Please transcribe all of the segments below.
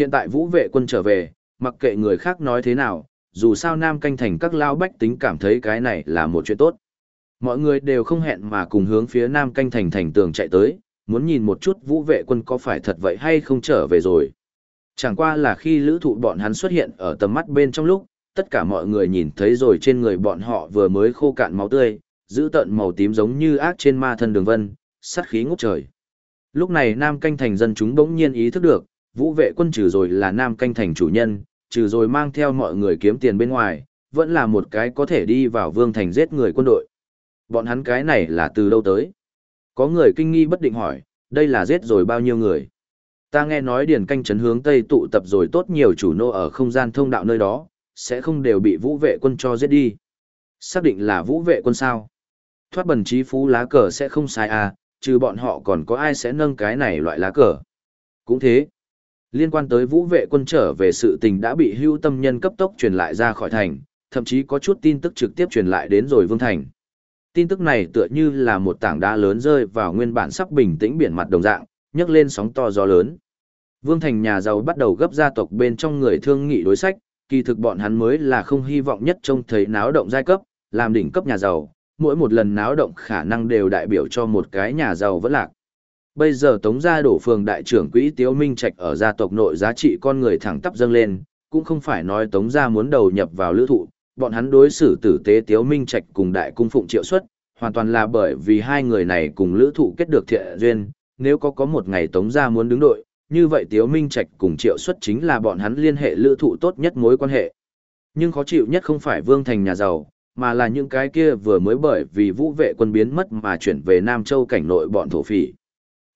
Hiện tại vũ vệ quân trở về, mặc kệ người khác nói thế nào, dù sao Nam Canh Thành các lao bách tính cảm thấy cái này là một chuyện tốt. Mọi người đều không hẹn mà cùng hướng phía Nam Canh Thành thành tường chạy tới, muốn nhìn một chút vũ vệ quân có phải thật vậy hay không trở về rồi. Chẳng qua là khi lữ thụ bọn hắn xuất hiện ở tầm mắt bên trong lúc, tất cả mọi người nhìn thấy rồi trên người bọn họ vừa mới khô cạn máu tươi, giữ tận màu tím giống như ác trên ma thân đường vân, sát khí ngút trời. Lúc này Nam Canh Thành dân chúng bỗng nhiên ý thức được, vũ vệ quân trừ rồi là Nam Canh Thành chủ nhân, trừ rồi mang theo mọi người kiếm tiền bên ngoài, vẫn là một cái có thể đi vào vương thành giết người quân đội. Bọn hắn cái này là từ đâu tới? Có người kinh nghi bất định hỏi, đây là giết rồi bao nhiêu người? Ta nghe nói điển canh trấn hướng Tây tụ tập rồi tốt nhiều chủ nô ở không gian thông đạo nơi đó, sẽ không đều bị vũ vệ quân cho giết đi. Xác định là vũ vệ quân sao? Thoát bần trí phú lá cờ sẽ không sai à, trừ bọn họ còn có ai sẽ nâng cái này loại lá cờ. Cũng thế. Liên quan tới vũ vệ quân trở về sự tình đã bị hưu tâm nhân cấp tốc truyền lại ra khỏi thành, thậm chí có chút tin tức trực tiếp truyền lại đến rồi vương thành. Tin tức này tựa như là một tảng đá lớn rơi vào nguyên bản sắp bình tĩnh biển mặt đồng dạng, nhấc lên sóng to gió lớn. Vương thành nhà giàu bắt đầu gấp gia tộc bên trong người thương nghị đối sách, kỳ thực bọn hắn mới là không hy vọng nhất trông thấy náo động giai cấp, làm đỉnh cấp nhà giàu, mỗi một lần náo động khả năng đều đại biểu cho một cái nhà giàu vẫn lạc. Bây giờ Tống gia đổ phường đại trưởng quỹ Tiếu Minh Trạch ở gia tộc nội giá trị con người thẳng tắp dâng lên, cũng không phải nói Tống gia muốn đầu nhập vào lữ thụ, bọn hắn đối xử tử tế Tiếu Minh Trạch cùng đại cung phụng triệu xuất, hoàn toàn là bởi vì hai người này cùng lữ thụ kết được thiện duyên, nếu có có một ngày Tống gia muốn đứng đội, như vậy Tiếu Minh Trạch cùng triệu xuất chính là bọn hắn liên hệ lữ thụ tốt nhất mối quan hệ. Nhưng khó chịu nhất không phải Vương Thành nhà giàu, mà là những cái kia vừa mới bởi vì vũ vệ quân biến mất mà chuyển về Nam Châu cảnh nội bọn thổ phỉ.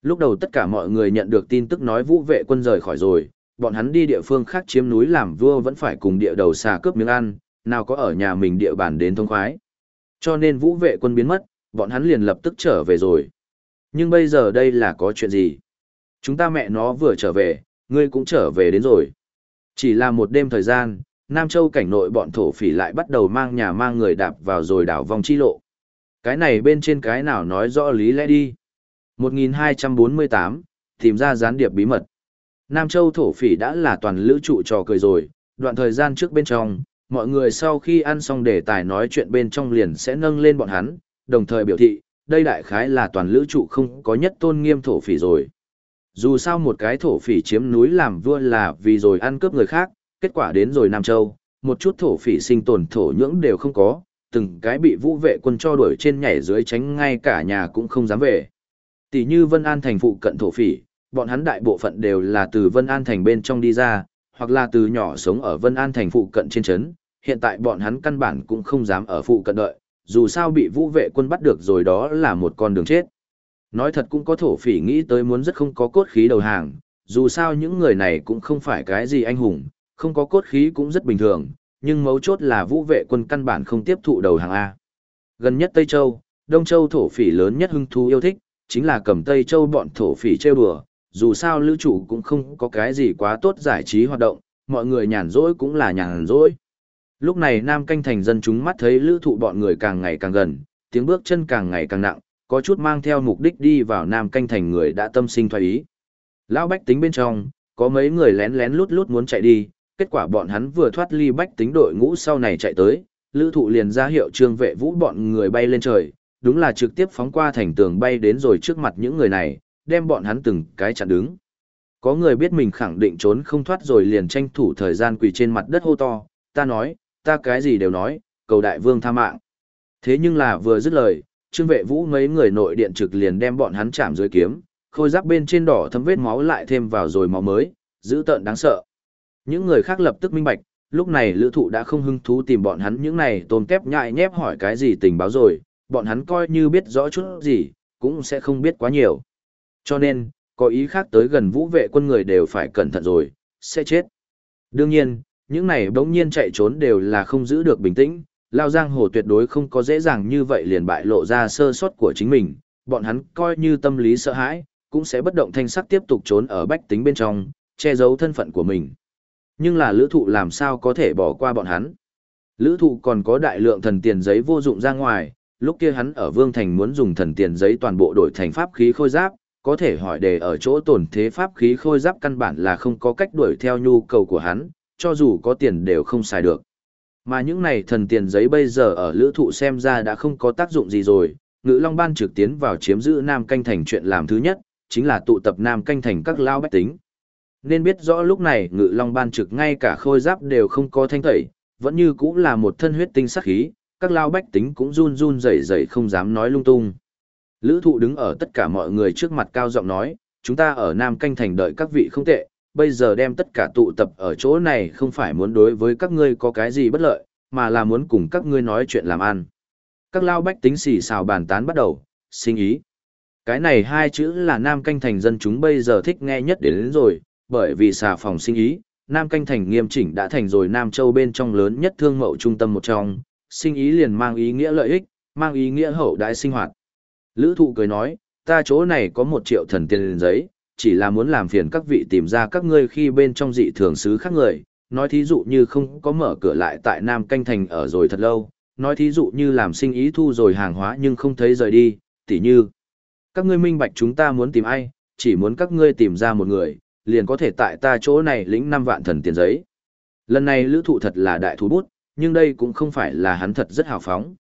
Lúc đầu tất cả mọi người nhận được tin tức nói vũ vệ quân rời khỏi rồi, bọn hắn đi địa phương khác chiếm núi làm vua vẫn phải cùng địa đầu xà cướp miếng ăn, nào có ở nhà mình địa bàn đến thông khoái. Cho nên vũ vệ quân biến mất, bọn hắn liền lập tức trở về rồi. Nhưng bây giờ đây là có chuyện gì? Chúng ta mẹ nó vừa trở về, ngươi cũng trở về đến rồi. Chỉ là một đêm thời gian, Nam Châu cảnh nội bọn thổ phỉ lại bắt đầu mang nhà mang người đạp vào rồi đảo vòng chi lộ. Cái này bên trên cái nào nói rõ lý lẽ đi. 1248, tìm ra gián điệp bí mật. Nam Châu thổ phỉ đã là toàn lữ trụ trò cười rồi, đoạn thời gian trước bên trong, mọi người sau khi ăn xong đề tài nói chuyện bên trong liền sẽ nâng lên bọn hắn, đồng thời biểu thị, đây đại khái là toàn lữ trụ không có nhất tôn nghiêm thổ phỉ rồi. Dù sao một cái thổ phỉ chiếm núi làm vua là vì rồi ăn cướp người khác, kết quả đến rồi Nam Châu, một chút thổ phỉ sinh tồn thổ nhưỡng đều không có, từng cái bị vũ vệ quân cho đuổi trên nhảy dưới tránh ngay cả nhà cũng không dám về. Tỷ như Vân An thành phụ cận thổ phỉ, bọn hắn đại bộ phận đều là từ Vân An thành bên trong đi ra, hoặc là từ nhỏ sống ở Vân An thành phụ cận trên trấn, hiện tại bọn hắn căn bản cũng không dám ở phụ cận đợi, dù sao bị vũ vệ quân bắt được rồi đó là một con đường chết. Nói thật cũng có thổ phỉ nghĩ tới muốn rất không có cốt khí đầu hàng, dù sao những người này cũng không phải cái gì anh hùng, không có cốt khí cũng rất bình thường, nhưng mấu chốt là vũ vệ quân căn bản không tiếp thụ đầu hàng A. Gần nhất Tây Châu, Đông Châu thổ phỉ lớn nhất hưng thú yêu thích, chính là cầm Tây Châu bọn thổ phỉ trêu đùa, dù sao lưu chủ cũng không có cái gì quá tốt giải trí hoạt động, mọi người nhàn rỗi cũng là nhàn rỗi. Lúc này Nam Canh thành dân chúng mắt thấy lữ thụ bọn người càng ngày càng gần, tiếng bước chân càng ngày càng nặng, có chút mang theo mục đích đi vào Nam Canh thành người đã tâm sinh thoái ý. Lão Bách tính bên trong, có mấy người lén lén lút lút muốn chạy đi, kết quả bọn hắn vừa thoát ly Bách tính đội ngũ sau này chạy tới, lữ thụ liền ra hiệu trương vệ vũ bọn người bay lên trời, đúng là trực tiếp phóng qua thành tường bay đến rồi trước mặt những người này, đem bọn hắn từng cái chặn đứng. Có người biết mình khẳng định trốn không thoát rồi liền tranh thủ thời gian quỳ trên mặt đất hô to, ta nói, ta cái gì đều nói, cầu đại vương tha mạng. Thế nhưng là vừa dứt lời, trương vệ vũ mấy người nội điện trực liền đem bọn hắn chạm dưới kiếm, khôi giáp bên trên đỏ thấm vết máu lại thêm vào rồi máu mới, dữ tợn đáng sợ. Những người khác lập tức minh bạch, lúc này lữ thụ đã không hứng thú tìm bọn hắn những này tôm kép nhại nhép hỏi cái gì tình báo rồi, bọn hắn coi như biết rõ chút gì, cũng sẽ không biết quá nhiều. Cho nên, có ý khác tới gần vũ vệ quân người đều phải cẩn thận rồi, sẽ chết. Đương nhiên, những này bỗng nhiên chạy trốn đều là không giữ được bình tĩnh, Lao Giang Hồ tuyệt đối không có dễ dàng như vậy liền bại lộ ra sơ sót của chính mình, bọn hắn coi như tâm lý sợ hãi, cũng sẽ bất động thanh sắc tiếp tục trốn ở bách tính bên trong, che giấu thân phận của mình. Nhưng là lữ thụ làm sao có thể bỏ qua bọn hắn. Lữ thụ còn có đại lượng thần tiền giấy vô dụng ra ngoài, lúc kia hắn ở Vương Thành muốn dùng thần tiền giấy toàn bộ đổi thành pháp khí khôi giáp, có thể hỏi đề ở chỗ tổn thế pháp khí khôi giáp căn bản là không có cách đuổi theo nhu cầu của hắn, cho dù có tiền đều không xài được. Mà những này thần tiền giấy bây giờ ở lữ thụ xem ra đã không có tác dụng gì rồi, ngữ long ban trực tiến vào chiếm giữ Nam Canh Thành chuyện làm thứ nhất, chính là tụ tập Nam Canh Thành các lao bách tính. Nên biết rõ lúc này ngự long ban trực ngay cả khôi giáp đều không có thanh tẩy, vẫn như cũng là một thân huyết tinh sắc khí, các lao bách tính cũng run run rẩy rẩy không dám nói lung tung. Lữ thụ đứng ở tất cả mọi người trước mặt cao giọng nói, chúng ta ở Nam Canh Thành đợi các vị không tệ, bây giờ đem tất cả tụ tập ở chỗ này không phải muốn đối với các ngươi có cái gì bất lợi, mà là muốn cùng các ngươi nói chuyện làm ăn. Các lao bách tính xì xào bàn tán bắt đầu, sinh ý. Cái này hai chữ là Nam Canh Thành dân chúng bây giờ thích nghe nhất đến, đến rồi, bởi vì xà phòng sinh ý, Nam Canh Thành nghiêm chỉnh đã thành rồi Nam Châu bên trong lớn nhất thương mậu trung tâm một trong, sinh ý liền mang ý nghĩa lợi ích, mang ý nghĩa hậu đại sinh hoạt. Lữ thụ cười nói, ta chỗ này có một triệu thần tiền giấy, chỉ là muốn làm phiền các vị tìm ra các ngươi khi bên trong dị thường xứ khác người, nói thí dụ như không có mở cửa lại tại Nam Canh Thành ở rồi thật lâu, nói thí dụ như làm sinh ý thu rồi hàng hóa nhưng không thấy rời đi, tỉ như. Các ngươi minh bạch chúng ta muốn tìm ai, chỉ muốn các ngươi tìm ra một người, liền có thể tại ta chỗ này lĩnh 5 vạn thần tiền giấy. Lần này lữ thụ thật là đại thú bút, nhưng đây cũng không phải là hắn thật rất hào phóng.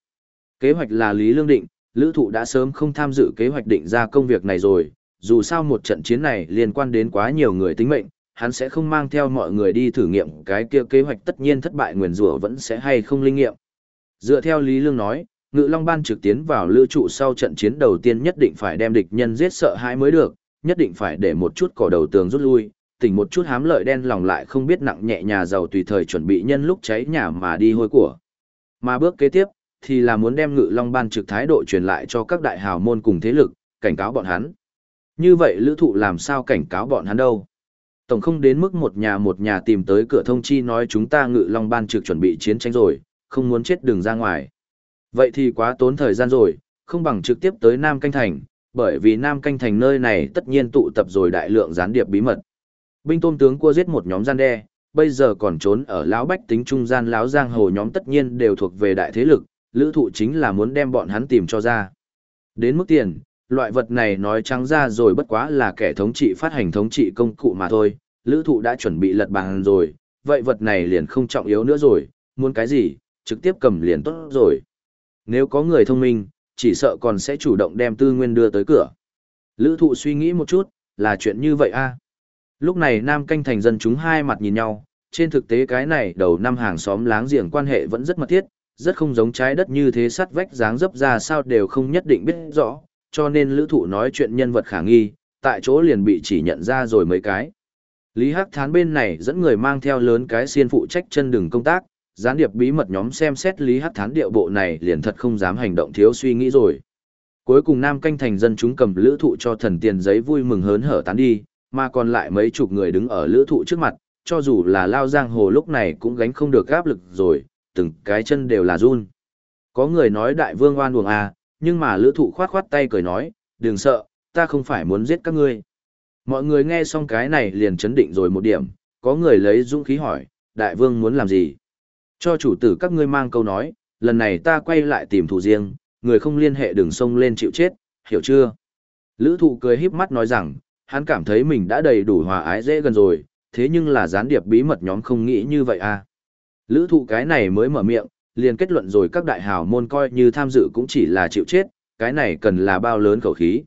Kế hoạch là Lý Lương Định, lữ thụ đã sớm không tham dự kế hoạch định ra công việc này rồi, dù sao một trận chiến này liên quan đến quá nhiều người tính mệnh, hắn sẽ không mang theo mọi người đi thử nghiệm cái kia kế hoạch tất nhiên thất bại nguyền rủa vẫn sẽ hay không linh nghiệm. Dựa theo Lý Lương nói, Ngự Long Ban trực tiến vào lưu trụ sau trận chiến đầu tiên nhất định phải đem địch nhân giết sợ hãi mới được, nhất định phải để một chút cỏ đầu tường rút lui, tỉnh một chút hám lợi đen lòng lại không biết nặng nhẹ nhà giàu tùy thời chuẩn bị nhân lúc cháy nhà mà đi hôi của. Mà bước kế tiếp, thì là muốn đem ngự long ban trực thái độ truyền lại cho các đại hào môn cùng thế lực, cảnh cáo bọn hắn. Như vậy lữ thụ làm sao cảnh cáo bọn hắn đâu? Tổng không đến mức một nhà một nhà tìm tới cửa thông chi nói chúng ta ngự long ban trực chuẩn bị chiến tranh rồi, không muốn chết đường ra ngoài. Vậy thì quá tốn thời gian rồi, không bằng trực tiếp tới Nam Canh Thành, bởi vì Nam Canh Thành nơi này tất nhiên tụ tập rồi đại lượng gián điệp bí mật. Binh tôm tướng cua giết một nhóm gian đe, bây giờ còn trốn ở lão bách tính trung gian lão giang hồ nhóm tất nhiên đều thuộc về đại thế lực, lữ thụ chính là muốn đem bọn hắn tìm cho ra. Đến mức tiền, loại vật này nói trắng ra rồi bất quá là kẻ thống trị phát hành thống trị công cụ mà thôi, lữ thụ đã chuẩn bị lật bàn rồi, vậy vật này liền không trọng yếu nữa rồi, muốn cái gì, trực tiếp cầm liền tốt rồi. Nếu có người thông minh, chỉ sợ còn sẽ chủ động đem tư nguyên đưa tới cửa. Lữ thụ suy nghĩ một chút, là chuyện như vậy a à? Lúc này Nam Canh thành dân chúng hai mặt nhìn nhau, trên thực tế cái này đầu năm hàng xóm láng giềng quan hệ vẫn rất mật thiết, rất không giống trái đất như thế sắt vách dáng dấp ra sao đều không nhất định biết rõ, cho nên lữ thụ nói chuyện nhân vật khả nghi, tại chỗ liền bị chỉ nhận ra rồi mấy cái. Lý Hắc Thán bên này dẫn người mang theo lớn cái xiên phụ trách chân đường công tác, gián điệp bí mật nhóm xem xét Lý Hắc Thán điệu bộ này liền thật không dám hành động thiếu suy nghĩ rồi. Cuối cùng Nam Canh thành dân chúng cầm lữ thụ cho thần tiền giấy vui mừng hớn hở tán đi, mà còn lại mấy chục người đứng ở lữ thụ trước mặt, cho dù là lao giang hồ lúc này cũng gánh không được áp lực rồi, từng cái chân đều là run. Có người nói đại vương oan uổng à, nhưng mà lữ thụ khoát khoát tay cười nói, đừng sợ, ta không phải muốn giết các ngươi. Mọi người nghe xong cái này liền chấn định rồi một điểm, có người lấy dũng khí hỏi, đại vương muốn làm gì? Cho chủ tử các ngươi mang câu nói, lần này ta quay lại tìm thủ riêng, người không liên hệ đừng xông lên chịu chết, hiểu chưa? Lữ thụ cười híp mắt nói rằng, hắn cảm thấy mình đã đầy đủ hòa ái dễ gần rồi, thế nhưng là gián điệp bí mật nhóm không nghĩ như vậy à. Lữ thụ cái này mới mở miệng, liền kết luận rồi các đại hào môn coi như tham dự cũng chỉ là chịu chết, cái này cần là bao lớn khẩu khí.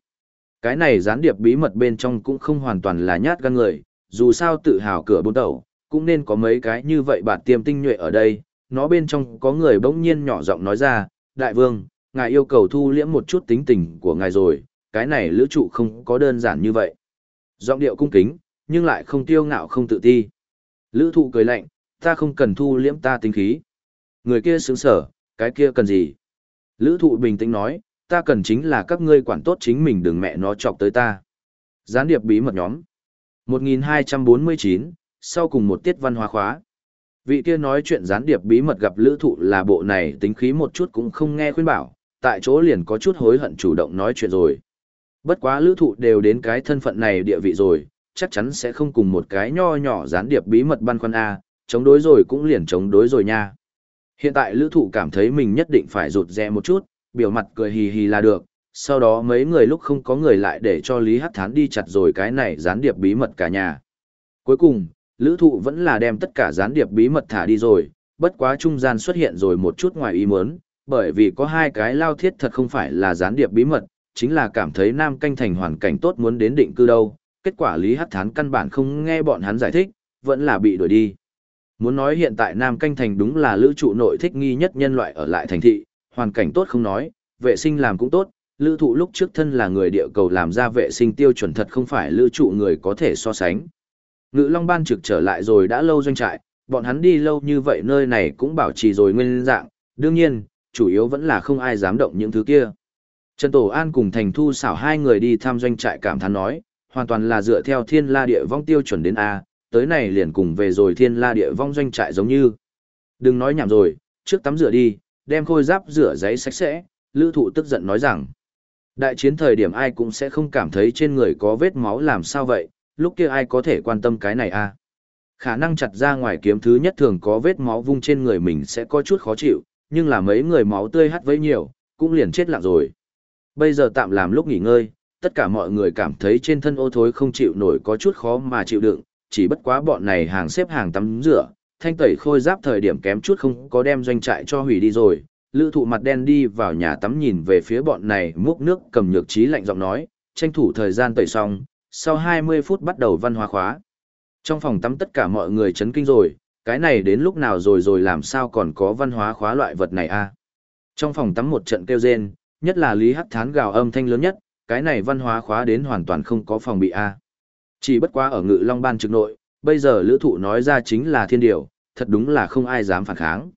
Cái này gián điệp bí mật bên trong cũng không hoàn toàn là nhát gan người, dù sao tự hào cửa bốn tẩu, cũng nên có mấy cái như vậy bạn tiêm tinh nhuệ ở đây, nó bên trong có người bỗng nhiên nhỏ giọng nói ra, đại vương, ngài yêu cầu thu liễm một chút tính tình của ngài rồi, cái này lữ trụ không có đơn giản như vậy. Giọng điệu cung kính, nhưng lại không tiêu ngạo không tự ti. Lữ thụ cười lạnh, ta không cần thu liễm ta tính khí. Người kia sướng sở, cái kia cần gì? Lữ thụ bình tĩnh nói, ta cần chính là các ngươi quản tốt chính mình đừng mẹ nó chọc tới ta. Gián điệp bí mật nhóm. 1249, sau cùng một tiết văn hóa khóa. Vị kia nói chuyện gián điệp bí mật gặp lữ thụ là bộ này tính khí một chút cũng không nghe khuyên bảo, tại chỗ liền có chút hối hận chủ động nói chuyện rồi. Bất quá lữ thụ đều đến cái thân phận này địa vị rồi, chắc chắn sẽ không cùng một cái nho nhỏ gián điệp bí mật băn khoăn A, chống đối rồi cũng liền chống đối rồi nha. Hiện tại lữ thụ cảm thấy mình nhất định phải rụt rè một chút, biểu mặt cười hì hì là được, sau đó mấy người lúc không có người lại để cho Lý Hắc Thán đi chặt rồi cái này gián điệp bí mật cả nhà. Cuối cùng, lữ thụ vẫn là đem tất cả gián điệp bí mật thả đi rồi, bất quá trung gian xuất hiện rồi một chút ngoài ý muốn, bởi vì có hai cái lao thiết thật không phải là gián điệp bí mật, chính là cảm thấy Nam Canh Thành hoàn cảnh tốt muốn đến định cư đâu, kết quả Lý Hắc Thán căn bản không nghe bọn hắn giải thích, vẫn là bị đuổi đi. Muốn nói hiện tại Nam Canh Thành đúng là lữ trụ nội thích nghi nhất nhân loại ở lại thành thị, hoàn cảnh tốt không nói, vệ sinh làm cũng tốt, lữ thụ lúc trước thân là người địa cầu làm ra vệ sinh tiêu chuẩn thật không phải lữ trụ người có thể so sánh. Ngự Long Ban trực trở lại rồi đã lâu doanh trại, bọn hắn đi lâu như vậy nơi này cũng bảo trì rồi nguyên dạng, đương nhiên, chủ yếu vẫn là không ai dám động những thứ kia. Trần Tổ An cùng Thành Thu xảo hai người đi thăm doanh trại cảm thán nói, hoàn toàn là dựa theo thiên la địa vong tiêu chuẩn đến A, tới này liền cùng về rồi thiên la địa vong doanh trại giống như. Đừng nói nhảm rồi, trước tắm rửa đi, đem khôi giáp rửa giấy sạch sẽ, lữ thụ tức giận nói rằng. Đại chiến thời điểm ai cũng sẽ không cảm thấy trên người có vết máu làm sao vậy, lúc kia ai có thể quan tâm cái này a Khả năng chặt ra ngoài kiếm thứ nhất thường có vết máu vung trên người mình sẽ có chút khó chịu, nhưng là mấy người máu tươi hắt với nhiều, cũng liền chết lặng rồi. Bây giờ tạm làm lúc nghỉ ngơi, tất cả mọi người cảm thấy trên thân ô thối không chịu nổi có chút khó mà chịu đựng, chỉ bất quá bọn này hàng xếp hàng tắm rửa, thanh tẩy khôi giáp thời điểm kém chút không có đem doanh trại cho hủy đi rồi. Lữ thụ mặt đen đi vào nhà tắm nhìn về phía bọn này múc nước cầm nhược trí lạnh giọng nói, tranh thủ thời gian tẩy xong, sau 20 phút bắt đầu văn hóa khóa. Trong phòng tắm tất cả mọi người chấn kinh rồi, cái này đến lúc nào rồi rồi làm sao còn có văn hóa khóa loại vật này a Trong phòng tắm một trận kêu rên, nhất là Lý Hắc Thán gào âm thanh lớn nhất, cái này văn hóa khóa đến hoàn toàn không có phòng bị a Chỉ bất quá ở ngự long ban trực nội, bây giờ lữ thụ nói ra chính là thiên điều, thật đúng là không ai dám phản kháng.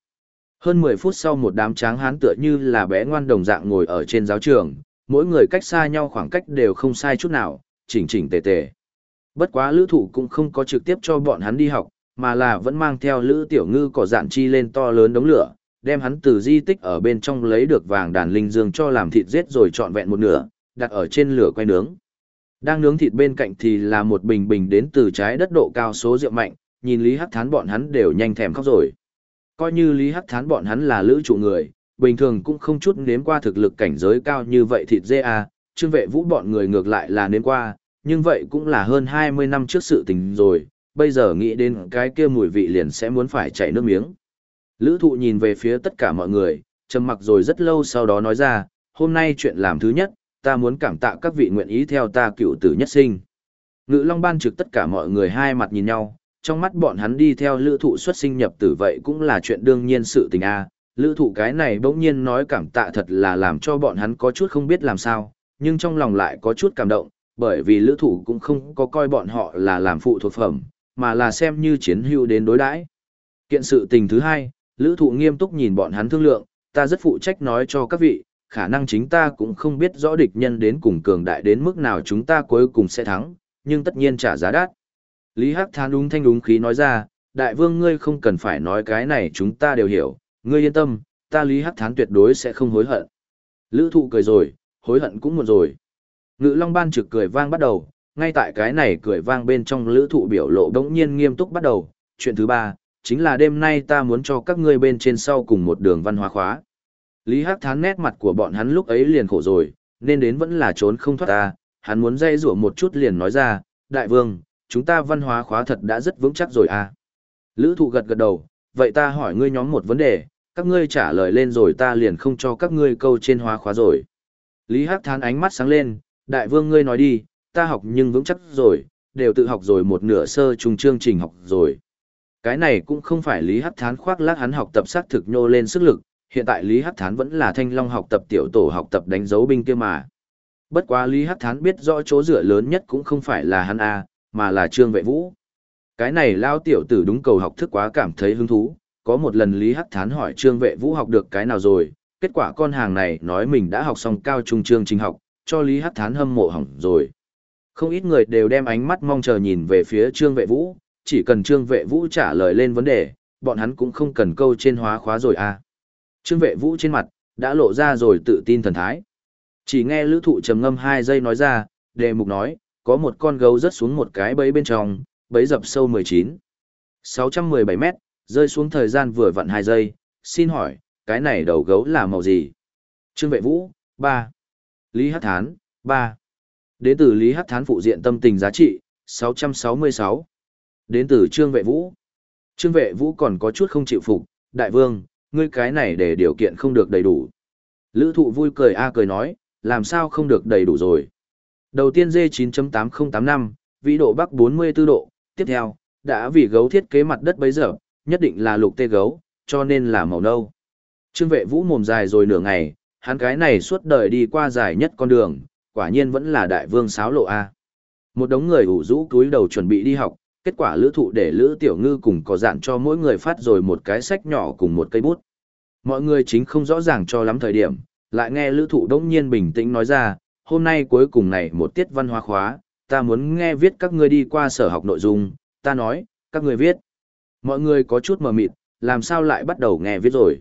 Hơn 10 phút sau một đám tráng hán tựa như là bé ngoan đồng dạng ngồi ở trên giáo trường, mỗi người cách xa nhau khoảng cách đều không sai chút nào, chỉnh chỉnh tề tề. Bất quá lữ thụ cũng không có trực tiếp cho bọn hắn đi học, mà là vẫn mang theo lữ tiểu ngư cỏ dạn chi lên to lớn đống lửa, đem hắn từ di tích ở bên trong lấy được vàng đàn linh dương cho làm thịt giết rồi trọn vẹn một nửa, đặt ở trên lửa quay nướng. Đang nướng thịt bên cạnh thì là một bình bình đến từ trái đất độ cao số rượu mạnh, nhìn Lý Hắc Thán bọn hắn đều nhanh thèm khóc rồi. Coi như Lý Hắc Thán bọn hắn là lữ trụ người, bình thường cũng không chút nếm qua thực lực cảnh giới cao như vậy thịt dê à, trương vệ vũ bọn người ngược lại là nếm qua, nhưng vậy cũng là hơn 20 năm trước sự tình rồi, bây giờ nghĩ đến cái kia mùi vị liền sẽ muốn phải chảy nước miếng. Lữ thụ nhìn về phía tất cả mọi người, trầm mặc rồi rất lâu sau đó nói ra, hôm nay chuyện làm thứ nhất, ta muốn cảm tạ các vị nguyện ý theo ta cựu tử nhất sinh. Ngự Long ban trực tất cả mọi người hai mặt nhìn nhau, trong mắt bọn hắn đi theo lữ thụ xuất sinh nhập tử vậy cũng là chuyện đương nhiên sự tình a Lữ thụ cái này bỗng nhiên nói cảm tạ thật là làm cho bọn hắn có chút không biết làm sao, nhưng trong lòng lại có chút cảm động, bởi vì lữ thụ cũng không có coi bọn họ là làm phụ thuộc phẩm, mà là xem như chiến hữu đến đối đãi Kiện sự tình thứ hai, lữ thụ nghiêm túc nhìn bọn hắn thương lượng, ta rất phụ trách nói cho các vị, khả năng chính ta cũng không biết rõ địch nhân đến cùng cường đại đến mức nào chúng ta cuối cùng sẽ thắng, nhưng tất nhiên trả giá đắt. Lý Hắc Thán đúng thanh đúng khí nói ra, đại vương ngươi không cần phải nói cái này chúng ta đều hiểu, ngươi yên tâm, ta Lý Hắc Thán tuyệt đối sẽ không hối hận. Lữ thụ cười rồi, hối hận cũng một rồi. Ngự Long Ban trực cười vang bắt đầu, ngay tại cái này cười vang bên trong lữ thụ biểu lộ đống nhiên nghiêm túc bắt đầu. Chuyện thứ ba, chính là đêm nay ta muốn cho các ngươi bên trên sau cùng một đường văn hóa khóa. Lý Hắc Thán nét mặt của bọn hắn lúc ấy liền khổ rồi, nên đến vẫn là trốn không thoát ta, hắn muốn dây rủa một chút liền nói ra, đại vương, chúng ta văn hóa khóa thật đã rất vững chắc rồi à. Lữ thụ gật gật đầu, vậy ta hỏi ngươi nhóm một vấn đề, các ngươi trả lời lên rồi ta liền không cho các ngươi câu trên hóa khóa rồi. Lý Hắc Thán ánh mắt sáng lên, đại vương ngươi nói đi, ta học nhưng vững chắc rồi, đều tự học rồi một nửa sơ trung chương trình học rồi. Cái này cũng không phải Lý Hắc Thán khoác lác hắn học tập sát thực nhô lên sức lực, hiện tại Lý Hắc Thán vẫn là thanh long học tập tiểu tổ học tập đánh dấu binh kia mà. Bất quá Lý Hắc Thán biết rõ chỗ dựa lớn nhất cũng không phải là hắn A, mà là Trương Vệ Vũ. Cái này lao tiểu tử đúng cầu học thức quá cảm thấy hứng thú, có một lần Lý Hắc Thán hỏi Trương Vệ Vũ học được cái nào rồi, kết quả con hàng này nói mình đã học xong cao trung chương trình học, cho Lý Hắc Thán hâm mộ hỏng rồi. Không ít người đều đem ánh mắt mong chờ nhìn về phía Trương Vệ Vũ, chỉ cần Trương Vệ Vũ trả lời lên vấn đề, bọn hắn cũng không cần câu trên hóa khóa rồi à. Trương Vệ Vũ trên mặt, đã lộ ra rồi tự tin thần thái. Chỉ nghe lữ thụ trầm ngâm 2 giây nói ra, đề mục nói, có một con gấu rớt xuống một cái bẫy bên trong, bẫy dập sâu 19. 617 mét, rơi xuống thời gian vừa vặn 2 giây, xin hỏi, cái này đầu gấu là màu gì? Trương Vệ Vũ, 3. Lý Hắc Thán, 3. Đến từ Lý Hắc Thán phụ diện tâm tình giá trị, 666. Đến từ Trương Vệ Vũ. Trương Vệ Vũ còn có chút không chịu phục, đại vương, ngươi cái này để điều kiện không được đầy đủ. Lữ thụ vui cười a à cười nói, làm sao không được đầy đủ rồi. Đầu tiên D9.8085, vĩ độ bắc 44 độ, tiếp theo, đã vì gấu thiết kế mặt đất bấy giờ, nhất định là lục tê gấu, cho nên là màu nâu. Trương vệ vũ mồm dài rồi nửa ngày, hắn cái này suốt đời đi qua dài nhất con đường, quả nhiên vẫn là đại vương sáo lộ A. Một đống người ủ rũ túi đầu chuẩn bị đi học, kết quả lữ thụ để lữ tiểu ngư cùng có dạn cho mỗi người phát rồi một cái sách nhỏ cùng một cây bút. Mọi người chính không rõ ràng cho lắm thời điểm, lại nghe lữ thụ đống nhiên bình tĩnh nói ra, hôm nay cuối cùng này một tiết văn hóa khóa, ta muốn nghe viết các ngươi đi qua sở học nội dung, ta nói, các ngươi viết. Mọi người có chút mờ mịt, làm sao lại bắt đầu nghe viết rồi.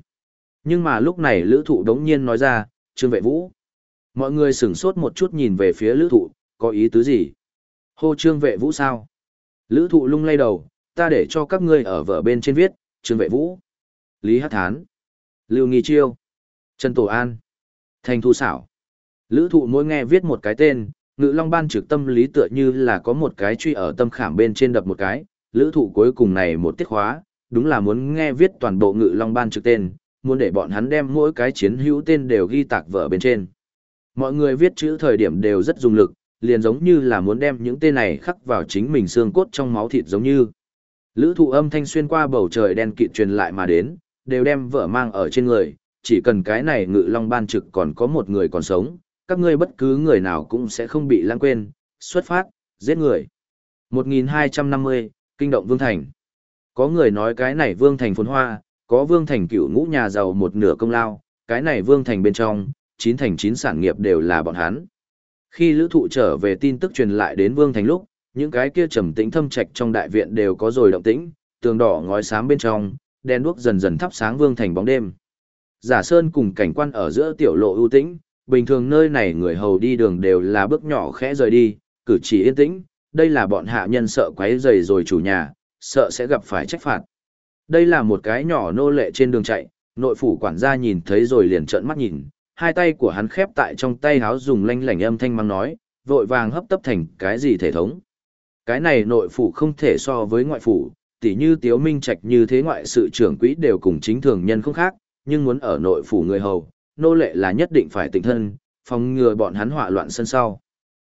Nhưng mà lúc này lữ thụ đống nhiên nói ra, trương vệ vũ. Mọi người sửng sốt một chút nhìn về phía lữ thụ, có ý tứ gì? Hô trương vệ vũ sao? Lữ thụ lung lay đầu, ta để cho các ngươi ở vở bên trên viết, trương vệ vũ. Lý Hát Thán. Lưu Nghi Chiêu. Trần Tổ An. Thành Thu Xảo. Lữ thụ mỗi nghe viết một cái tên, ngự long ban trực tâm lý tựa như là có một cái truy ở tâm khảm bên trên đập một cái, lữ thụ cuối cùng này một tiết khóa, đúng là muốn nghe viết toàn bộ ngự long ban trực tên, muốn để bọn hắn đem mỗi cái chiến hữu tên đều ghi tạc vở bên trên. Mọi người viết chữ thời điểm đều rất dùng lực, liền giống như là muốn đem những tên này khắc vào chính mình xương cốt trong máu thịt giống như. Lữ thụ âm thanh xuyên qua bầu trời đen kịt truyền lại mà đến, đều đem vợ mang ở trên người, chỉ cần cái này ngự long ban trực còn có một người còn sống, các ngươi bất cứ người nào cũng sẽ không bị lãng quên, xuất phát, giết người. 1250, Kinh động Vương Thành. Có người nói cái này Vương Thành phồn hoa, có Vương Thành cựu ngũ nhà giàu một nửa công lao, cái này Vương Thành bên trong, chín thành chín sản nghiệp đều là bọn hắn. Khi lữ thụ trở về tin tức truyền lại đến Vương Thành lúc, những cái kia trầm tĩnh thâm trạch trong đại viện đều có rồi động tĩnh, tường đỏ ngói xám bên trong, đèn đuốc dần dần thắp sáng Vương Thành bóng đêm. Giả Sơn cùng cảnh quan ở giữa tiểu lộ ưu tĩnh, bình thường nơi này người hầu đi đường đều là bước nhỏ khẽ rời đi, cử chỉ yên tĩnh, đây là bọn hạ nhân sợ quấy rầy rồi chủ nhà, sợ sẽ gặp phải trách phạt. Đây là một cái nhỏ nô lệ trên đường chạy, nội phủ quản gia nhìn thấy rồi liền trợn mắt nhìn, hai tay của hắn khép tại trong tay háo dùng lanh lảnh âm thanh mang nói, vội vàng hấp tấp thành cái gì thể thống. Cái này nội phủ không thể so với ngoại phủ, tỉ như tiếu minh trạch như thế ngoại sự trưởng quỹ đều cùng chính thường nhân không khác, nhưng muốn ở nội phủ người hầu, nô lệ là nhất định phải tỉnh thân, phòng ngừa bọn hắn hỏa loạn sân sau.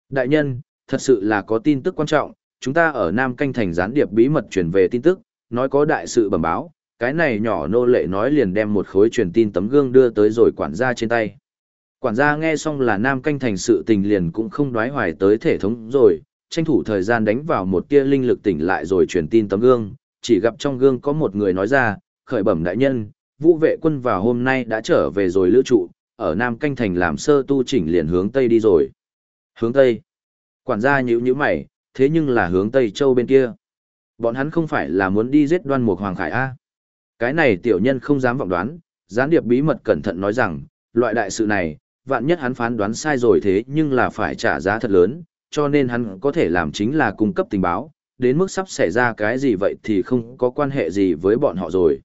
Đại nhân, thật sự là có tin tức quan trọng, chúng ta ở Nam Canh Thành gián điệp bí mật truyền về tin tức, nói có đại sự bẩm báo, cái này nhỏ nô lệ nói liền đem một khối truyền tin tấm gương đưa tới rồi quản gia trên tay. Quản gia nghe xong là Nam Canh Thành sự tình liền cũng không đoái hoài tới thể thống rồi, tranh thủ thời gian đánh vào một tia linh lực tỉnh lại rồi truyền tin tấm gương, chỉ gặp trong gương có một người nói ra, khởi bẩm đại nhân, vũ vệ quân vào hôm nay đã trở về rồi lữ trụ, ở Nam Canh Thành làm sơ tu chỉnh liền hướng Tây đi rồi. Hướng Tây. Quản gia nhíu nhíu mày, thế nhưng là hướng Tây Châu bên kia. Bọn hắn không phải là muốn đi giết đoan mục Hoàng Khải A. Cái này tiểu nhân không dám vọng đoán, gián điệp bí mật cẩn thận nói rằng, loại đại sự này, vạn nhất hắn phán đoán sai rồi thế nhưng là phải trả giá thật lớn, cho nên hắn có thể làm chính là cung cấp tình báo, đến mức sắp xảy ra cái gì vậy thì không có quan hệ gì với bọn họ rồi.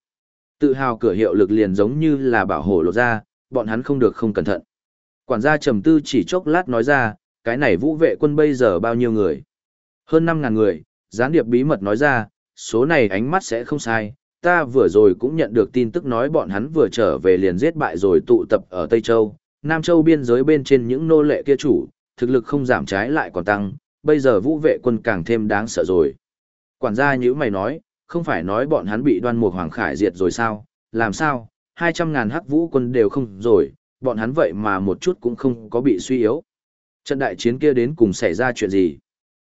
Tự hào cửa hiệu lực liền giống như là bảo hộ lột ra, bọn hắn không được không cẩn thận. Quản gia trầm tư chỉ chốc lát nói ra, cái này vũ vệ quân bây giờ bao nhiêu người? Hơn 5.000 người, gián điệp bí mật nói ra, số này ánh mắt sẽ không sai. Ta vừa rồi cũng nhận được tin tức nói bọn hắn vừa trở về liền giết bại rồi tụ tập ở Tây Châu, Nam Châu biên giới bên trên những nô lệ kia chủ, thực lực không giảm trái lại còn tăng, bây giờ vũ vệ quân càng thêm đáng sợ rồi. Quản gia như mày nói, không phải nói bọn hắn bị đoan mục hoàng khải diệt rồi sao, làm sao, 200 ngàn hắc vũ quân đều không rồi, bọn hắn vậy mà một chút cũng không có bị suy yếu. Trận đại chiến kia đến cùng xảy ra chuyện gì?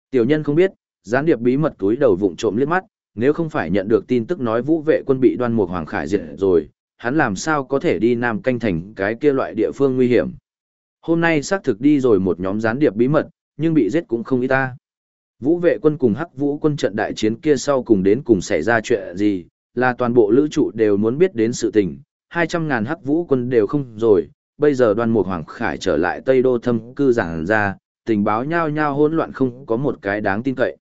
Tiểu nhân không biết, gián điệp bí mật túi đầu vụng trộm liếc mắt, nếu không phải nhận được tin tức nói vũ vệ quân bị đoan mục hoàng khải diệt rồi, hắn làm sao có thể đi nam canh thành cái kia loại địa phương nguy hiểm. Hôm nay xác thực đi rồi một nhóm gián điệp bí mật, nhưng bị giết cũng không ít ta. Vũ vệ quân cùng hắc vũ quân trận đại chiến kia sau cùng đến cùng xảy ra chuyện gì, là toàn bộ lữ trụ đều muốn biết đến sự tình, 200 ngàn hắc vũ quân đều không rồi, bây giờ đoan mục hoàng khải trở lại Tây Đô thâm cư giảng ra, tình báo nhao nhao hỗn loạn không có một cái đáng tin cậy.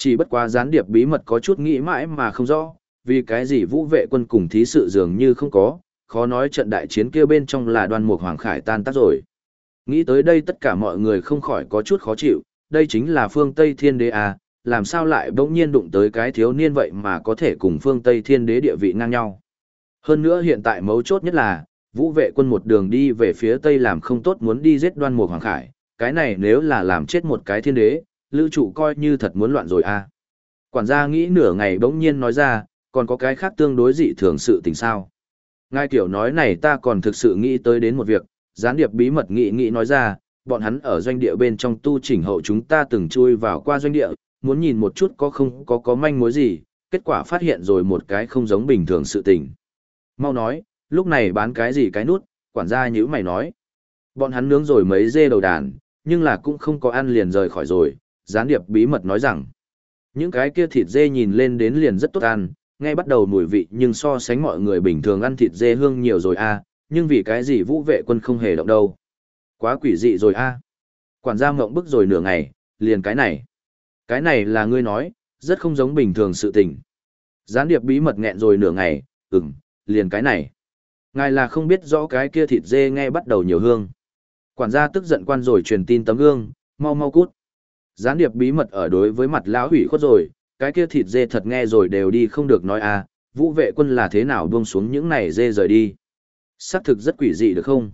Chỉ bất quá gián điệp bí mật có chút nghĩ mãi mà không rõ, vì cái gì vũ vệ quân cùng thí sự dường như không có, khó nói trận đại chiến kia bên trong là đoan mục hoàng khải tan tác rồi. Nghĩ tới đây tất cả mọi người không khỏi có chút khó chịu, đây chính là phương Tây Thiên Đế à, làm sao lại bỗng nhiên đụng tới cái thiếu niên vậy mà có thể cùng phương Tây Thiên Đế địa vị ngang nhau. Hơn nữa hiện tại mấu chốt nhất là, vũ vệ quân một đường đi về phía Tây làm không tốt muốn đi giết đoan mục hoàng khải, cái này nếu là làm chết một cái thiên đế, lữ trụ coi như thật muốn loạn rồi à. Quản gia nghĩ nửa ngày bỗng nhiên nói ra, còn có cái khác tương đối dị thường sự tình sao. Ngài kiểu nói này ta còn thực sự nghĩ tới đến một việc, gián điệp bí mật nghĩ nghĩ nói ra, bọn hắn ở doanh địa bên trong tu chỉnh hậu chúng ta từng chui vào qua doanh địa, muốn nhìn một chút có không có có manh mối gì, kết quả phát hiện rồi một cái không giống bình thường sự tình. Mau nói, lúc này bán cái gì cái nút, quản gia nhữ mày nói. Bọn hắn nướng rồi mấy dê đầu đàn, nhưng là cũng không có ăn liền rời khỏi rồi, gián điệp bí mật nói rằng. Những cái kia thịt dê nhìn lên đến liền rất tốt ăn, ngay bắt đầu mùi vị nhưng so sánh mọi người bình thường ăn thịt dê hương nhiều rồi a nhưng vì cái gì vũ vệ quân không hề động đâu. Quá quỷ dị rồi a Quản gia ngộng bức rồi nửa ngày, liền cái này. Cái này là ngươi nói, rất không giống bình thường sự tình. Gián điệp bí mật nghẹn rồi nửa ngày, ừm, liền cái này. Ngài là không biết rõ cái kia thịt dê nghe bắt đầu nhiều hương. Quản gia tức giận quan rồi truyền tin tấm gương, mau mau cút. Gián điệp bí mật ở đối với mặt lão hủy khuất rồi, cái kia thịt dê thật nghe rồi đều đi không được nói à, vũ vệ quân là thế nào buông xuống những này dê rời đi. Xác thực rất quỷ dị được không?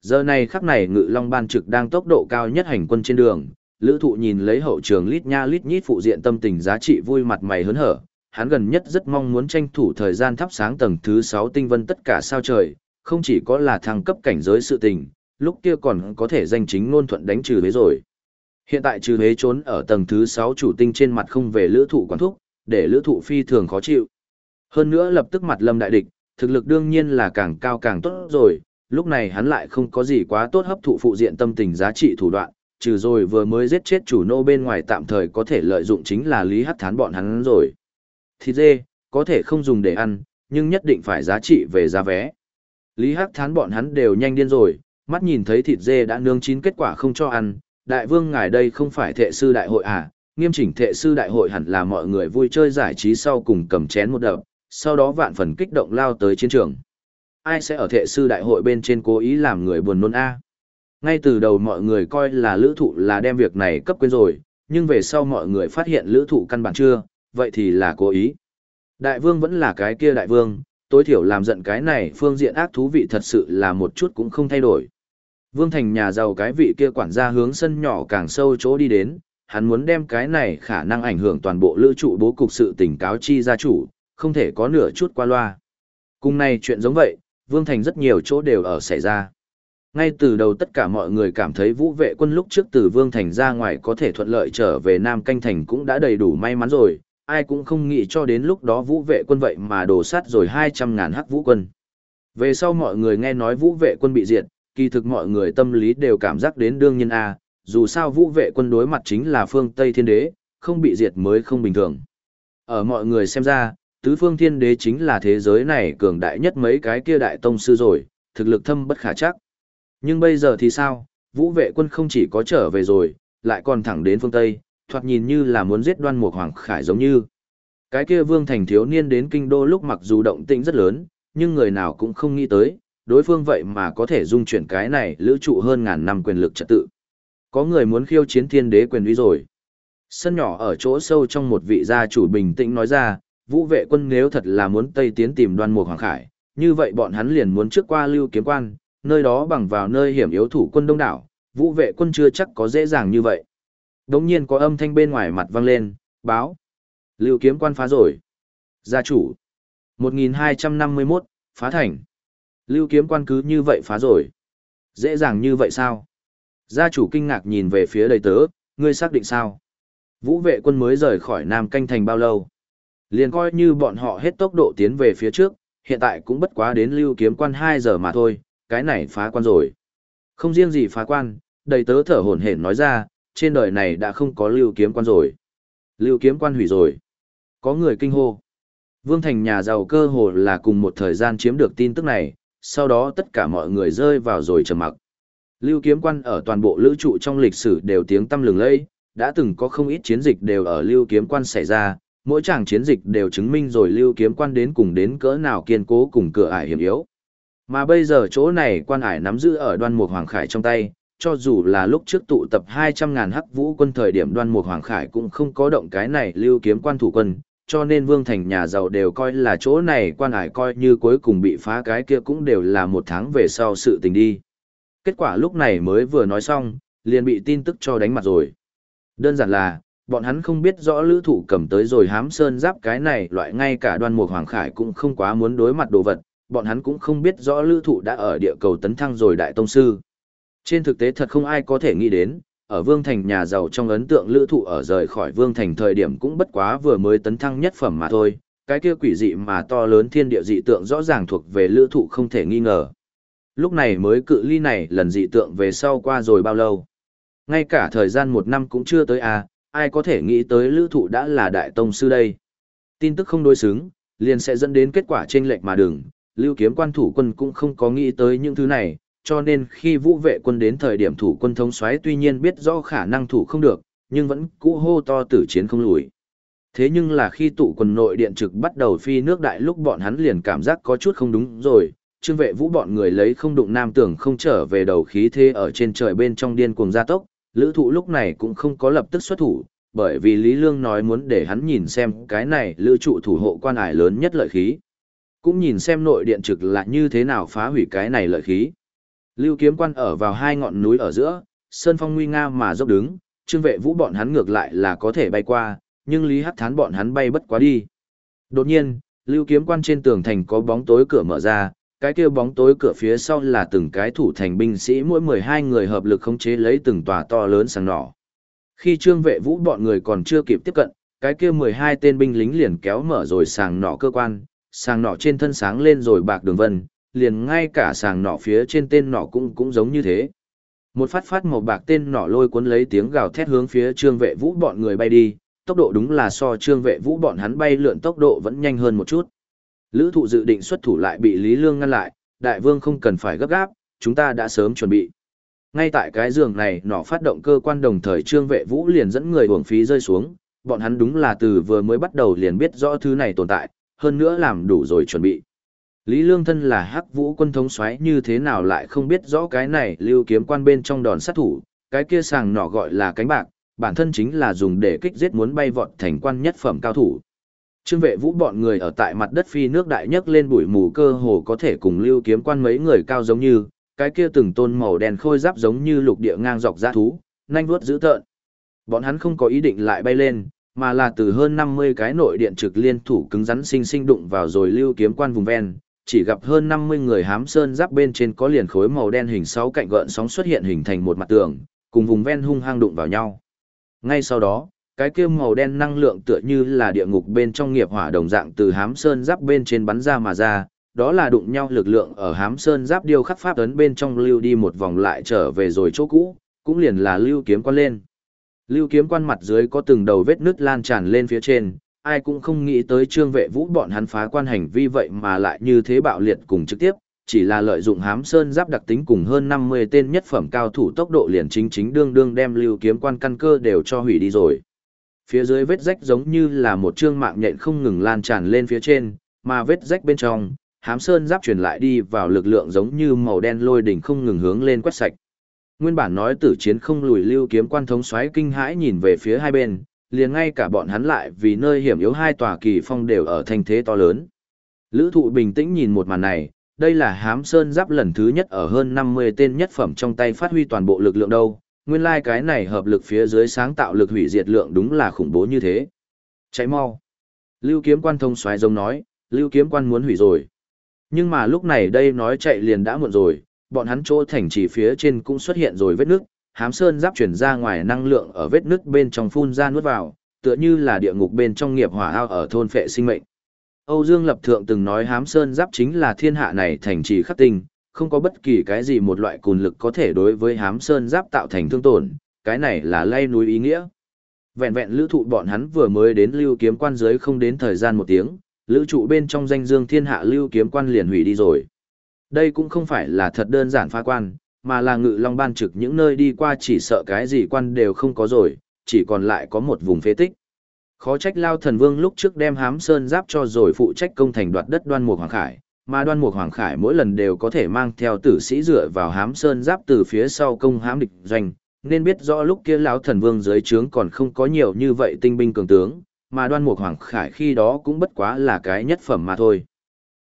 Giờ này khắc này ngự long ban trực đang tốc độ cao nhất hành quân trên đường, lữ thụ nhìn lấy hậu trường lít nha lít nhít phụ diện tâm tình giá trị vui mặt mày hớn hở, hắn gần nhất rất mong muốn tranh thủ thời gian thắp sáng tầng thứ 6 tinh vân tất cả sao trời, không chỉ có là thăng cấp cảnh giới sự tình, lúc kia còn có thể danh chính ngôn thuận đánh trừ thế rồi. Hiện tại trừ hế trốn ở tầng thứ 6 chủ tinh trên mặt không về lữ thụ quản thúc, để lữ thụ phi thường khó chịu. Hơn nữa lập tức mặt lâm đại địch, thực lực đương nhiên là càng cao càng tốt rồi, lúc này hắn lại không có gì quá tốt hấp thụ phụ diện tâm tình giá trị thủ đoạn, trừ rồi vừa mới giết chết chủ nô bên ngoài tạm thời có thể lợi dụng chính là lý hắc thán bọn hắn rồi. Thịt dê, có thể không dùng để ăn, nhưng nhất định phải giá trị về giá vé. Lý hắc thán bọn hắn đều nhanh điên rồi, mắt nhìn thấy thịt dê đã nướng chín kết quả không cho ăn, đại vương ngài đây không phải thệ sư đại hội à, nghiêm chỉnh thệ sư đại hội hẳn là mọi người vui chơi giải trí sau cùng cầm chén một đập, sau đó vạn phần kích động lao tới chiến trường. Ai sẽ ở thệ sư đại hội bên trên cố ý làm người buồn nôn a? Ngay từ đầu mọi người coi là lữ thụ là đem việc này cấp quên rồi, nhưng về sau mọi người phát hiện lữ thụ căn bản chưa, vậy thì là cố ý. Đại vương vẫn là cái kia đại vương, tối thiểu làm giận cái này phương diện ác thú vị thật sự là một chút cũng không thay đổi. Vương Thành nhà giàu cái vị kia quản gia hướng sân nhỏ càng sâu chỗ đi đến, hắn muốn đem cái này khả năng ảnh hưởng toàn bộ lữ trụ bố cục sự tỉnh cáo chi gia chủ, không thể có nửa chút qua loa. Cùng này chuyện giống vậy, Vương Thành rất nhiều chỗ đều ở xảy ra. Ngay từ đầu tất cả mọi người cảm thấy vũ vệ quân lúc trước từ Vương Thành ra ngoài có thể thuận lợi trở về Nam Canh Thành cũng đã đầy đủ may mắn rồi, ai cũng không nghĩ cho đến lúc đó vũ vệ quân vậy mà đổ sát rồi 200 ngàn hắc vũ quân. Về sau mọi người nghe nói vũ vệ quân bị diệt, kỳ thực mọi người tâm lý đều cảm giác đến đương nhiên A, dù sao vũ vệ quân đối mặt chính là phương Tây Thiên Đế, không bị diệt mới không bình thường. Ở mọi người xem ra, tứ phương Thiên Đế chính là thế giới này cường đại nhất mấy cái kia đại tông sư rồi, thực lực thâm bất khả chắc. Nhưng bây giờ thì sao, vũ vệ quân không chỉ có trở về rồi, lại còn thẳng đến phương Tây, thoạt nhìn như là muốn giết đoan mục hoàng khải giống như. Cái kia vương thành thiếu niên đến kinh đô lúc mặc dù động tĩnh rất lớn, nhưng người nào cũng không nghĩ tới, đối phương vậy mà có thể dung chuyển cái này lữ trụ hơn ngàn năm quyền lực trật tự. Có người muốn khiêu chiến thiên đế quyền uy rồi. Sân nhỏ ở chỗ sâu trong một vị gia chủ bình tĩnh nói ra, vũ vệ quân nếu thật là muốn Tây tiến tìm đoan mục hoàng khải, như vậy bọn hắn liền muốn trước qua lưu kiếm quan, nơi đó bằng vào nơi hiểm yếu thủ quân đông đảo, vũ vệ quân chưa chắc có dễ dàng như vậy. Đống nhiên có âm thanh bên ngoài mặt vang lên, báo. Lưu kiếm quan phá rồi. Gia chủ. 1251, phá thành. Lưu kiếm quan cứ như vậy phá rồi. Dễ dàng như vậy sao? Gia chủ kinh ngạc nhìn về phía đầy tớ, ngươi xác định sao? Vũ vệ quân mới rời khỏi Nam Canh Thành bao lâu? Liền coi như bọn họ hết tốc độ tiến về phía trước, hiện tại cũng bất quá đến lưu kiếm quan 2 giờ mà thôi, cái này phá quan rồi. Không riêng gì phá quan, đầy tớ thở hổn hển nói ra, trên đời này đã không có lưu kiếm quan rồi. Lưu kiếm quan hủy rồi. Có người kinh hô. Vương Thành nhà giàu cơ hồ là cùng một thời gian chiếm được tin tức này, sau đó tất cả mọi người rơi vào rồi trầm mặc. Lưu kiếm quan ở toàn bộ lữ trụ trong lịch sử đều tiếng tăm lừng lẫy, đã từng có không ít chiến dịch đều ở lưu kiếm quan xảy ra, mỗi chàng chiến dịch đều chứng minh rồi lưu kiếm quan đến cùng đến cỡ nào kiên cố cùng cửa ải hiểm yếu. Mà bây giờ chỗ này quan ải nắm giữ ở đoan mục hoàng khải trong tay, cho dù là lúc trước tụ tập 200.000 hắc vũ quân thời điểm đoan mục hoàng khải cũng không có động cái này lưu kiếm quan thủ quân, cho nên vương thành nhà giàu đều coi là chỗ này quan hải coi như cuối cùng bị phá cái kia cũng đều là một tháng về sau sự tình đi. Kết quả lúc này mới vừa nói xong, liền bị tin tức cho đánh mặt rồi. Đơn giản là, bọn hắn không biết rõ lữ thủ cầm tới rồi hám sơn giáp cái này loại ngay cả đoan mục hoàng khải cũng không quá muốn đối mặt đồ vật, bọn hắn cũng không biết rõ lữ thủ đã ở địa cầu tấn thăng rồi đại tông sư. Trên thực tế thật không ai có thể nghĩ đến, ở Vương Thành nhà giàu trong ấn tượng lữ thụ ở rời khỏi Vương Thành thời điểm cũng bất quá vừa mới tấn thăng nhất phẩm mà thôi, cái kia quỷ dị mà to lớn thiên địa dị tượng rõ ràng thuộc về lữ thụ không thể nghi ngờ. Lúc này mới cự ly này lần dị tượng về sau qua rồi bao lâu. Ngay cả thời gian một năm cũng chưa tới à, ai có thể nghĩ tới lữ thụ đã là đại tông sư đây. Tin tức không đối xứng, liền sẽ dẫn đến kết quả chênh lệch mà đừng, lưu kiếm quan thủ quân cũng không có nghĩ tới những thứ này, cho nên khi vũ vệ quân đến thời điểm thủ quân thống soái tuy nhiên biết rõ khả năng thủ không được, nhưng vẫn cũ hô to tử chiến không lùi. Thế nhưng là khi tụ quân nội điện trực bắt đầu phi nước đại lúc bọn hắn liền cảm giác có chút không đúng rồi, trương vệ vũ bọn người lấy không đụng nam tưởng không trở về đầu khí thế ở trên trời bên trong điên cuồng gia tốc, lữ thụ lúc này cũng không có lập tức xuất thủ, bởi vì Lý Lương nói muốn để hắn nhìn xem cái này lữ trụ thủ hộ quan ải lớn nhất lợi khí. Cũng nhìn xem nội điện trực là như thế nào phá hủy cái này lợi khí. Lưu kiếm quan ở vào hai ngọn núi ở giữa, sơn phong nguy nga mà dốc đứng, trương vệ vũ bọn hắn ngược lại là có thể bay qua, nhưng Lý Hắc Thán bọn hắn bay bất quá đi. Đột nhiên, lưu kiếm quan trên tường thành có bóng tối cửa mở ra, cái kia bóng tối cửa phía sau là từng cái thủ thành binh sĩ mỗi 12 người hợp lực khống chế lấy từng tòa to lớn sàng nỏ. Khi trương vệ vũ bọn người còn chưa kịp tiếp cận, cái kia 12 tên binh lính liền kéo mở rồi sàng nỏ cơ quan, sàng nỏ trên thân sáng lên rồi bạc đường vân, liền ngay cả sàng nỏ phía trên tên nỏ cũng cũng giống như thế. Một phát phát màu bạc tên nỏ lôi cuốn lấy tiếng gào thét hướng phía trương vệ vũ bọn người bay đi, tốc độ đúng là so trương vệ vũ bọn hắn bay lượn tốc độ vẫn nhanh hơn một chút. Lữ thụ dự định xuất thủ lại bị Lý Lương ngăn lại, đại vương không cần phải gấp gáp, chúng ta đã sớm chuẩn bị. Ngay tại cái giường này nỏ phát động cơ quan đồng thời trương vệ vũ liền dẫn người uổng phí rơi xuống, bọn hắn đúng là từ vừa mới bắt đầu liền biết rõ thứ này tồn tại, hơn nữa làm đủ rồi chuẩn bị. Lý Lương thân là hắc vũ quân thống xoáy như thế nào lại không biết rõ cái này lưu kiếm quan bên trong đòn sát thủ, cái kia sàng nỏ gọi là cánh bạc, bản thân chính là dùng để kích giết muốn bay vọt thành quan nhất phẩm cao thủ. Trương vệ vũ bọn người ở tại mặt đất phi nước đại nhất lên bụi mù cơ hồ có thể cùng lưu kiếm quan mấy người cao giống như, cái kia từng tôn màu đen khôi giáp giống như lục địa ngang dọc dã thú, nhanh vuốt dữ tợn. Bọn hắn không có ý định lại bay lên, mà là từ hơn 50 cái nội điện trực liên thủ cứng rắn sinh sinh đụng vào rồi lưu kiếm quan vùng ven, chỉ gặp hơn 50 người hám sơn giáp bên trên có liền khối màu đen hình sáu cạnh gợn sóng xuất hiện hình thành một mặt tường, cùng vùng ven hung hăng đụng vào nhau. Ngay sau đó, cái kia màu đen năng lượng tựa như là địa ngục bên trong nghiệp hỏa đồng dạng từ hám sơn giáp bên trên bắn ra mà ra, đó là đụng nhau lực lượng ở hám sơn giáp điêu khắc pháp ấn bên trong lưu đi một vòng lại trở về rồi chỗ cũ, cũng liền là lưu kiếm quan lên. Lưu kiếm quan mặt dưới có từng đầu vết nứt lan tràn lên phía trên, ai cũng không nghĩ tới trương vệ vũ bọn hắn phá quan hành vi vậy mà lại như thế bạo liệt cùng trực tiếp, chỉ là lợi dụng hám sơn giáp đặc tính cùng hơn 50 tên nhất phẩm cao thủ tốc độ liền chính chính đương đương đem lưu kiếm quan căn cơ đều cho hủy đi rồi. Phía dưới vết rách giống như là một trương mạng nhện không ngừng lan tràn lên phía trên, mà vết rách bên trong, hám sơn giáp truyền lại đi vào lực lượng giống như màu đen lôi đỉnh không ngừng hướng lên quét sạch. Nguyên bản nói tử chiến không lùi lưu kiếm quan thống xoáy kinh hãi nhìn về phía hai bên, liền ngay cả bọn hắn lại vì nơi hiểm yếu hai tòa kỳ phong đều ở thành thế to lớn. Lữ thụ bình tĩnh nhìn một màn này, đây là hám sơn giáp lần thứ nhất ở hơn 50 tên nhất phẩm trong tay phát huy toàn bộ lực lượng đâu, nguyên lai like cái này hợp lực phía dưới sáng tạo lực hủy diệt lượng đúng là khủng bố như thế. Cháy mau. Lưu kiếm quan thông xoáy giống nói, lưu kiếm quan muốn hủy rồi. Nhưng mà lúc này đây nói chạy liền đã muộn rồi, bọn hắn chỗ thành chỉ phía trên cũng xuất hiện rồi vết nước, hám sơn giáp chuyển ra ngoài năng lượng ở vết nứt bên trong phun ra nuốt vào, tựa như là địa ngục bên trong nghiệp hỏa ao ở thôn phệ sinh mệnh. Âu Dương Lập Thượng từng nói hám sơn giáp chính là thiên hạ này thành trì khắc tinh, không có bất kỳ cái gì một loại cùn lực có thể đối với hám sơn giáp tạo thành thương tổn, cái này là lay núi ý nghĩa. Vẹn vẹn lữ thụ bọn hắn vừa mới đến lưu kiếm quan giới không đến thời gian một tiếng, lữ trụ bên trong danh dương thiên hạ lưu kiếm quan liền hủy đi rồi. Đây cũng không phải là thật đơn giản phá quan, mà là ngự long ban trực những nơi đi qua chỉ sợ cái gì quan đều không có rồi, chỉ còn lại có một vùng phế tích. Khó trách Lao Thần Vương lúc trước đem hám sơn giáp cho rồi phụ trách công thành đoạt đất đoan mục hoàng khải, mà đoan mục hoàng khải mỗi lần đều có thể mang theo tử sĩ dựa vào hám sơn giáp từ phía sau công hám địch doanh, nên biết rõ lúc kia lão thần vương dưới trướng còn không có nhiều như vậy tinh binh cường tướng, mà đoan mục hoàng khải khi đó cũng bất quá là cái nhất phẩm mà thôi.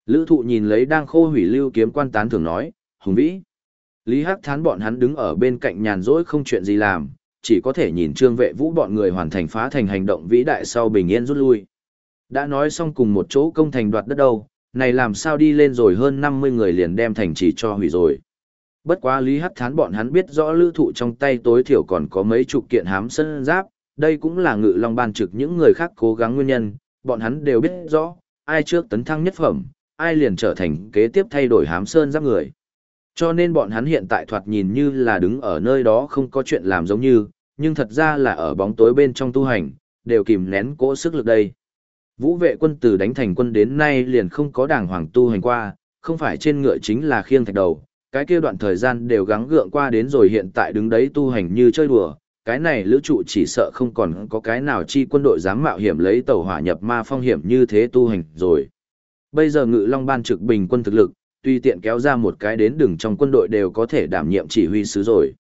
Lữ thụ nhìn lấy đang khô hủy lưu kiếm quan tán thường nói, hùng vĩ. Lý Hắc Thán bọn hắn đứng ở bên cạnh nhàn rỗi không chuyện gì làm, chỉ có thể nhìn trương vệ vũ bọn người hoàn thành phá thành hành động vĩ đại sau bình yên rút lui. Đã nói xong cùng một chỗ công thành đoạt đất đâu, này làm sao đi lên rồi hơn 50 người liền đem thành chỉ cho hủy rồi. Bất quá Lý Hắc Thán bọn hắn biết rõ lữ thụ trong tay tối thiểu còn có mấy chục kiện hám sân giáp, đây cũng là ngự long ban trực những người khác cố gắng nguyên nhân, bọn hắn đều biết rõ, ai trước tấn thăng nhất phẩm, ai liền trở thành kế tiếp thay đổi hám sơn giáp người. Cho nên bọn hắn hiện tại thoạt nhìn như là đứng ở nơi đó không có chuyện làm giống như, nhưng thật ra là ở bóng tối bên trong tu hành, đều kìm nén cỗ sức lực đây. Vũ vệ quân từ đánh thành quân đến nay liền không có đảng hoàng tu hành qua, không phải trên ngựa chính là khiêng thạch đầu, cái kia đoạn thời gian đều gắng gượng qua đến rồi hiện tại đứng đấy tu hành như chơi đùa, cái này lữ trụ chỉ sợ không còn có cái nào chi quân đội dám mạo hiểm lấy tàu hỏa nhập ma phong hiểm như thế tu hành rồi. Bây giờ ngự long ban trực bình quân thực lực, tuy tiện kéo ra một cái đến đường trong quân đội đều có thể đảm nhiệm chỉ huy sứ rồi.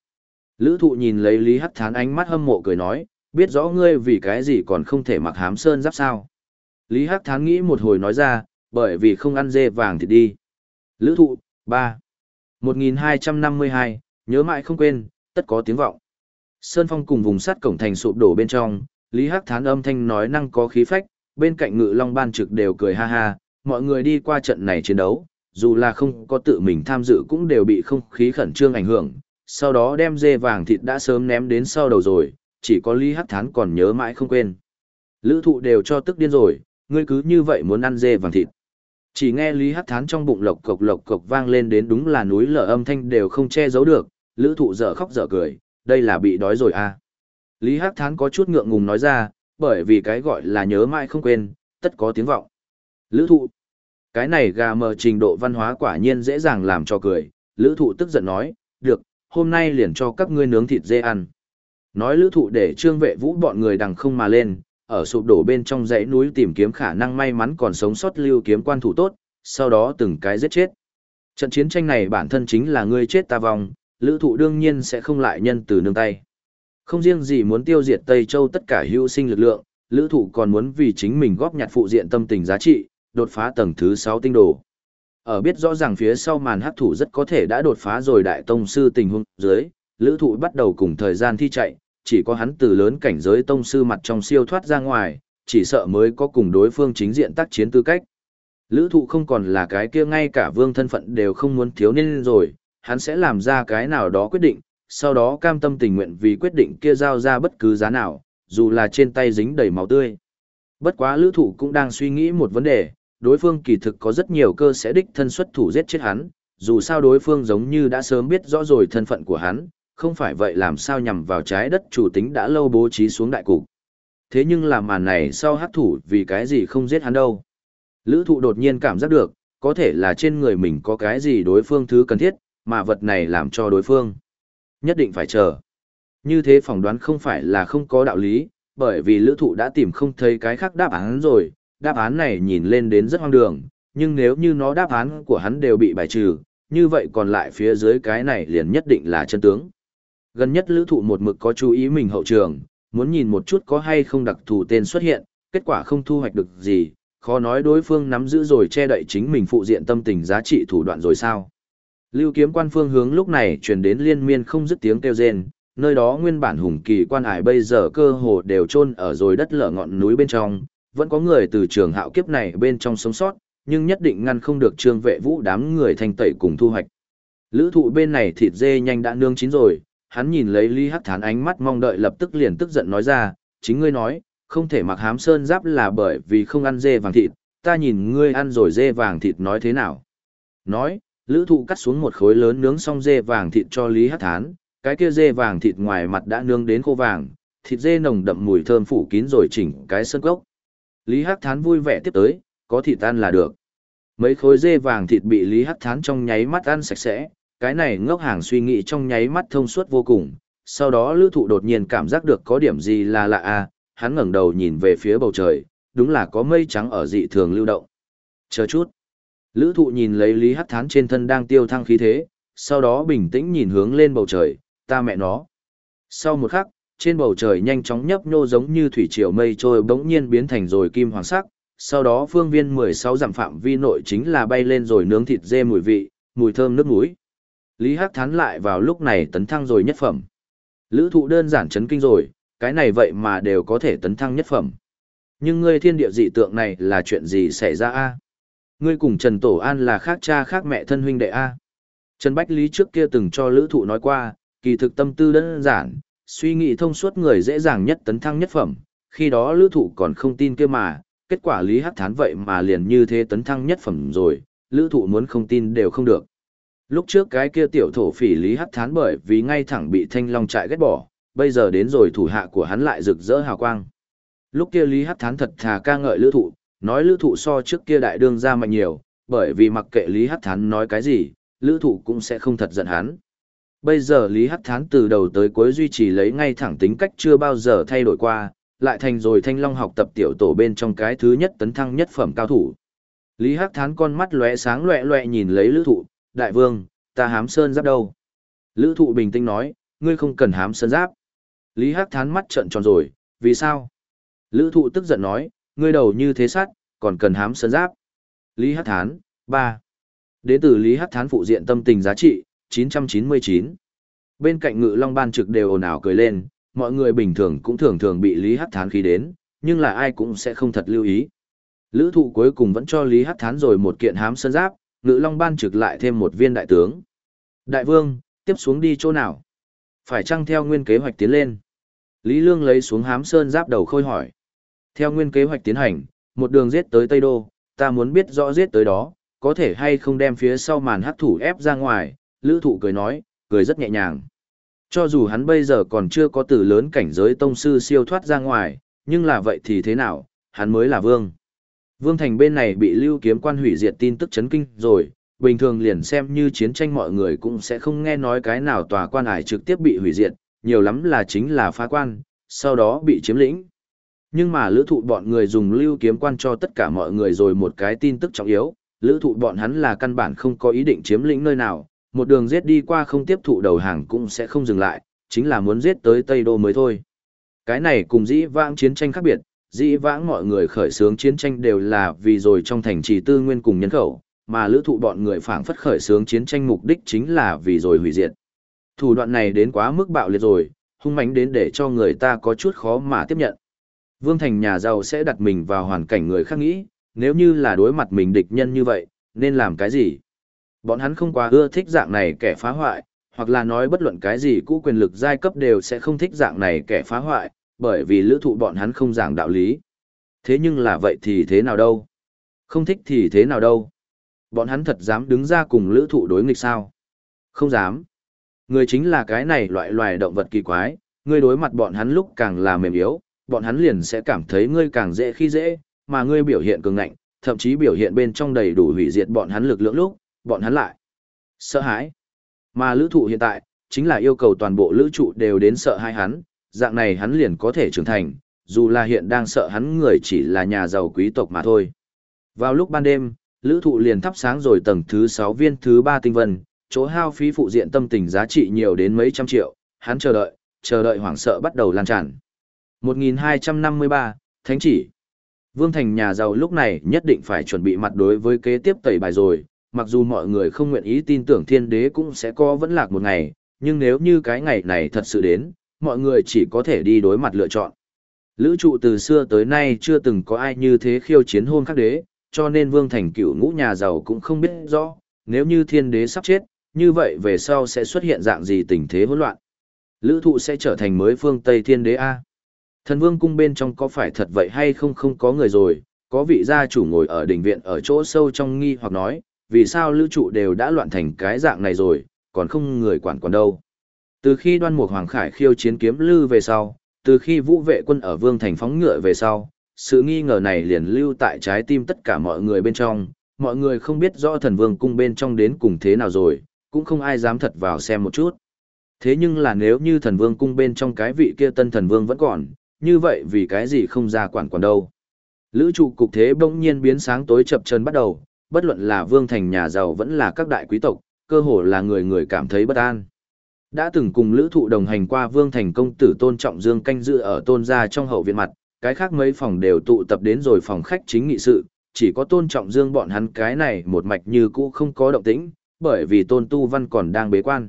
Lữ thụ nhìn lấy Lý Hắc Thán ánh mắt hâm mộ cười nói, biết rõ ngươi vì cái gì còn không thể mặc hám sơn giáp sao. Lý Hắc Thán nghĩ một hồi nói ra, bởi vì không ăn dê vàng thì đi. Lữ thụ, 3. 1252, nhớ mãi không quên, tất có tiếng vọng. Sơn Phong cùng vùng sắt cổng thành sụp đổ bên trong, Lý Hắc Thán âm thanh nói năng có khí phách, bên cạnh ngự long ban trực đều cười ha ha, mọi người đi qua trận này chiến đấu, dù là không có tự mình tham dự cũng đều bị không khí khẩn trương ảnh hưởng, sau đó đem dê vàng thịt đã sớm ném đến sau đầu rồi, chỉ có Lý Hắc Thán còn nhớ mãi không quên. Lữ thụ đều cho tức điên rồi, ngươi cứ như vậy muốn ăn dê vàng thịt. Chỉ nghe Lý Hắc Thán trong bụng lộc cộc lộc cộc vang lên đến đúng là núi lở âm thanh đều không che giấu được, lữ thụ dở khóc dở cười, đây là bị đói rồi à. Lý Hắc Thán có chút ngượng ngùng nói ra, bởi vì cái gọi là nhớ mãi không quên, tất có tiếng vọng. Lữ thụ, cái này gà mờ trình độ văn hóa quả nhiên dễ dàng làm cho cười, lữ thụ tức giận nói, được, hôm nay liền cho các ngươi nướng thịt dê ăn. Nói lữ thụ để trương vệ vũ bọn người đằng không mà lên, ở sụp đổ bên trong dãy núi tìm kiếm khả năng may mắn còn sống sót lưu kiếm quan thủ tốt, sau đó từng cái giết chết. Trận chiến tranh này bản thân chính là ngươi chết ta vong, lữ thụ đương nhiên sẽ không lại nhân từ nương tay. Không riêng gì muốn tiêu diệt Tây Châu tất cả hữu sinh lực lượng, lữ thụ còn muốn vì chính mình góp nhặt phụ diện tâm tình giá trị, đột phá tầng thứ 6 tinh đồ. Ở biết rõ ràng phía sau màn hắc thủ rất có thể đã đột phá rồi đại tông sư tình huống dưới, lữ thụ bắt đầu cùng thời gian thi chạy, chỉ có hắn từ lớn cảnh giới tông sư mặt trong siêu thoát ra ngoài, chỉ sợ mới có cùng đối phương chính diện tác chiến tư cách. Lữ thụ không còn là cái kia ngay cả vương thân phận đều không muốn thiếu nên rồi, hắn sẽ làm ra cái nào đó quyết định, sau đó cam tâm tình nguyện vì quyết định kia giao ra bất cứ giá nào, dù là trên tay dính đầy máu tươi. Bất quá lữ thụ cũng đang suy nghĩ một vấn đề, đối phương kỳ thực có rất nhiều cơ sẽ đích thân xuất thủ giết chết hắn, dù sao đối phương giống như đã sớm biết rõ rồi thân phận của hắn, không phải vậy làm sao nhằm vào trái đất chủ tính đã lâu bố trí xuống đại cục. Thế nhưng làm màn này sau hắc thủ vì cái gì không giết hắn đâu. Lữ thụ đột nhiên cảm giác được, có thể là trên người mình có cái gì đối phương thứ cần thiết, mà vật này làm cho đối phương. Nhất định phải chờ. Như thế phỏng đoán không phải là không có đạo lý, bởi vì lữ thụ đã tìm không thấy cái khác đáp án rồi, đáp án này nhìn lên đến rất hoang đường, nhưng nếu như nó đáp án của hắn đều bị bài trừ, như vậy còn lại phía dưới cái này liền nhất định là chân tướng. Gần nhất lữ thụ một mực có chú ý mình hậu trường, muốn nhìn một chút có hay không đặc thù tên xuất hiện, kết quả không thu hoạch được gì, khó nói đối phương nắm giữ rồi che đậy chính mình phụ diện tâm tình giá trị thủ đoạn rồi sao. Lưu kiếm quan phương hướng lúc này truyền đến liên miên không dứt tiếng kêu rên, nơi đó nguyên bản hùng kỳ quan ải bây giờ cơ hồ đều chôn ở rồi đất lở ngọn núi bên trong, vẫn có người từ trường hạo kiếp này bên trong sống sót, nhưng nhất định ngăn không được trương vệ vũ đám người thanh tẩy cùng thu hoạch. Lữ thụ bên này thịt dê nhanh đã nương chín rồi, hắn nhìn lấy Lý Hắc Thán ánh mắt mong đợi lập tức liền tức giận nói ra, chính ngươi nói, không thể mặc hám sơn giáp là bởi vì không ăn dê vàng thịt, ta nhìn ngươi ăn rồi dê vàng thịt nói thế nào. Nói, lữ thụ cắt xuống một khối lớn nướng xong dê vàng thịt cho Lý Hắc Thán, cái kia dê vàng thịt ngoài mặt đã nướng đến khô vàng, thịt dê nồng đậm mùi thơm phủ kín rồi chỉnh cái sân cốc. Lý Hắc Thán vui vẻ tiếp tới, có thịt ăn là được. Mấy khối dê vàng thịt bị Lý Hắc Thán trong nháy mắt ăn sạch sẽ, cái này ngốc hàng suy nghĩ trong nháy mắt thông suốt vô cùng. Sau đó lữ thụ đột nhiên cảm giác được có điểm gì là lạ à, hắn ngẩng đầu nhìn về phía bầu trời, đúng là có mây trắng ở dị thường lưu động. Chờ chút. Lữ thụ nhìn lấy Lý Hắc Thán trên thân đang tiêu thăng khí thế, sau đó bình tĩnh nhìn hướng lên bầu trời, ta mẹ nó. Sau một khắc, trên bầu trời nhanh chóng nhấp nhô giống như thủy triều mây trôi bỗng nhiên biến thành rồi kim hoàng sắc, sau đó phương viên 16 dặm phạm vi nội chính là bay lên rồi nướng thịt dê mùi vị, mùi thơm nước muối. Lý Hắc Thán lại vào lúc này tấn thăng rồi nhất phẩm. Lữ thụ đơn giản chấn kinh rồi, cái này vậy mà đều có thể tấn thăng nhất phẩm. Nhưng ngươi thiên địa dị tượng này là chuyện gì xảy ra a Ngươi cùng Trần Tổ An là khác cha khác mẹ thân huynh đệ a Trần Bách Lý trước kia từng cho Lữ thụ nói qua, kỳ thực tâm tư đơn giản, suy nghĩ thông suốt người dễ dàng nhất tấn thăng nhất phẩm, khi đó Lữ thụ còn không tin kia mà, kết quả Lý Hắc Thán vậy mà liền như thế tấn thăng nhất phẩm rồi, Lữ thụ muốn không tin đều không được. Lúc trước cái kia tiểu thổ phỉ Lý Hắc Thán bởi vì ngay thẳng bị Thanh Long trại ghét bỏ, bây giờ đến rồi thủ hạ của hắn lại rực rỡ hào quang. Lúc kia Lý Hắc Thán thật thà ca ngợi lữ thụ, nói lữ thụ so trước kia đại đương ra mạnh nhiều, bởi vì mặc kệ Lý Hắc Thán nói cái gì, lữ thụ cũng sẽ không thật giận hắn. Bây giờ Lý Hắc Thán từ đầu tới cuối duy trì lấy ngay thẳng tính cách chưa bao giờ thay đổi qua, lại thành rồi Thanh Long học tập tiểu tổ bên trong cái thứ nhất tấn thăng nhất phẩm cao thủ. Lý Hắc Thán con mắt lóe sáng loẹ loẹ nhìn lấy lữ thụ, đại vương, ta hám sơn giáp đâu. Lữ thụ bình tĩnh nói, ngươi không cần hám sơn giáp. Lý Hắc Thán mắt trợn tròn rồi, vì sao? Lữ thụ tức giận nói, ngươi đầu như thế sát, còn cần hám sơn giáp. Lý Hắc Thán, 3. Đế tử Lý Hắc Thán phụ diện tâm tình giá trị, 999. Bên cạnh ngự long ban trực đều ồn ào cười lên, mọi người bình thường cũng thường thường bị Lý Hắc Thán khí đến, nhưng là ai cũng sẽ không thật lưu ý. Lữ thụ cuối cùng vẫn cho Lý Hắc Thán rồi một kiện hám sơn giáp, ngự long ban trực lại thêm một viên đại tướng. Đại vương, tiếp xuống đi chỗ nào? Phải chăng theo nguyên kế hoạch tiến lên? Lý Lương lấy xuống hám sơn giáp đầu khôi hỏi. Theo nguyên kế hoạch tiến hành, một đường giết tới Tây Đô, ta muốn biết rõ giết tới đó, có thể hay không đem phía sau màn hắc thủ ép ra ngoài, lữ thụ cười nói, cười rất nhẹ nhàng. Cho dù hắn bây giờ còn chưa có từ lớn cảnh giới tông sư siêu thoát ra ngoài, nhưng là vậy thì thế nào, hắn mới là vương. Vương Thành bên này bị lưu kiếm quan hủy diệt tin tức chấn kinh rồi, bình thường liền xem như chiến tranh mọi người cũng sẽ không nghe nói cái nào tòa quan ải trực tiếp bị hủy diệt, nhiều lắm là chính là phá quan, sau đó bị chiếm lĩnh. Nhưng mà lữ thụ bọn người dùng lưu kiếm quan cho tất cả mọi người rồi một cái tin tức trọng yếu, lữ thụ bọn hắn là căn bản không có ý định chiếm lĩnh nơi nào, một đường giết đi qua không tiếp thụ đầu hàng cũng sẽ không dừng lại, chính là muốn giết tới Tây Đô mới thôi. Cái này cùng dĩ vãng chiến tranh khác biệt, dĩ vãng mọi người khởi xướng chiến tranh đều là vì rồi trong thành trì tư nguyên cùng nhân khẩu, mà lữ thụ bọn người phản phất khởi xướng chiến tranh mục đích chính là vì rồi hủy diệt. Thủ đoạn này đến quá mức bạo liệt rồi, hung mãnh đến để cho người ta có chút khó mà tiếp nhận. Vương Thành nhà giàu sẽ đặt mình vào hoàn cảnh người khác nghĩ, nếu như là đối mặt mình địch nhân như vậy, nên làm cái gì? Bọn hắn không quá ưa thích dạng này kẻ phá hoại, hoặc là nói bất luận cái gì cũ quyền lực giai cấp đều sẽ không thích dạng này kẻ phá hoại, bởi vì lữ thụ bọn hắn không giảng đạo lý. Thế nhưng là vậy thì thế nào đâu? Không thích thì thế nào đâu? Bọn hắn thật dám đứng ra cùng lữ thụ đối nghịch sao? Không dám. Người chính là cái này loại loài động vật kỳ quái, ngươi đối mặt bọn hắn lúc càng là mềm yếu, bọn hắn liền sẽ cảm thấy ngươi càng dễ khi dễ, mà ngươi biểu hiện cường ngạnh, thậm chí biểu hiện bên trong đầy đủ hủy diệt bọn hắn lực lượng lúc, bọn hắn lại sợ hãi. Mà lữ thụ hiện tại, chính là yêu cầu toàn bộ lữ trụ đều đến sợ hai hắn, dạng này hắn liền có thể trưởng thành, dù là hiện đang sợ hắn người chỉ là nhà giàu quý tộc mà thôi. Vào lúc ban đêm, lữ thụ liền thắp sáng rồi tầng thứ 6 viên thứ 3 tinh vân, chỗ hao phí phụ diện tâm tình giá trị nhiều đến mấy trăm triệu, hắn chờ đợi, chờ đợi hoảng sợ bắt đầu lan tràn. 1253, Thánh chỉ. Vương Thành nhà giàu lúc này nhất định phải chuẩn bị mặt đối với kế tiếp tẩy bài rồi, mặc dù mọi người không nguyện ý tin tưởng thiên đế cũng sẽ có vẫn lạc một ngày, nhưng nếu như cái ngày này thật sự đến, mọi người chỉ có thể đi đối mặt lựa chọn. Lữ trụ từ xưa tới nay chưa từng có ai như thế khiêu chiến hôn khắc đế, cho nên Vương Thành cựu ngũ nhà giàu cũng không biết rõ, nếu như thiên đế sắp chết, như vậy về sau sẽ xuất hiện dạng gì tình thế hỗn loạn. Lữ thụ sẽ trở thành mới phương Tây thiên đế A. Thần vương cung bên trong có phải thật vậy hay không không có người rồi, có vị gia chủ ngồi ở đỉnh viện ở chỗ sâu trong nghi hoặc nói, vì sao lữ trụ đều đã loạn thành cái dạng này rồi, còn không người quản quản đâu. Từ khi đoan mục hoàng khải khiêu chiến kiếm lư về sau, từ khi vũ vệ quân ở vương thành phóng ngựa về sau, sự nghi ngờ này liền lưu tại trái tim tất cả mọi người bên trong, mọi người không biết rõ thần vương cung bên trong đến cùng thế nào rồi, cũng không ai dám thật vào xem một chút. Thế nhưng là nếu như thần vương cung bên trong cái vị kia tân thần vương vẫn còn, như vậy vì cái gì không ra quản quản đâu. Lữ trụ cục thế bỗng nhiên biến sáng tối chập chân bắt đầu, bất luận là vương thành nhà giàu vẫn là các đại quý tộc, cơ hồ là người người cảm thấy bất an. Đã từng cùng lữ thụ đồng hành qua vương thành công tử tôn trọng dương canh dự ở tôn gia trong hậu viện mặt, cái khác mấy phòng đều tụ tập đến rồi phòng khách chính nghị sự, chỉ có tôn trọng dương bọn hắn cái này một mạch như cũ không có động tĩnh, bởi vì tôn tu văn còn đang bế quan.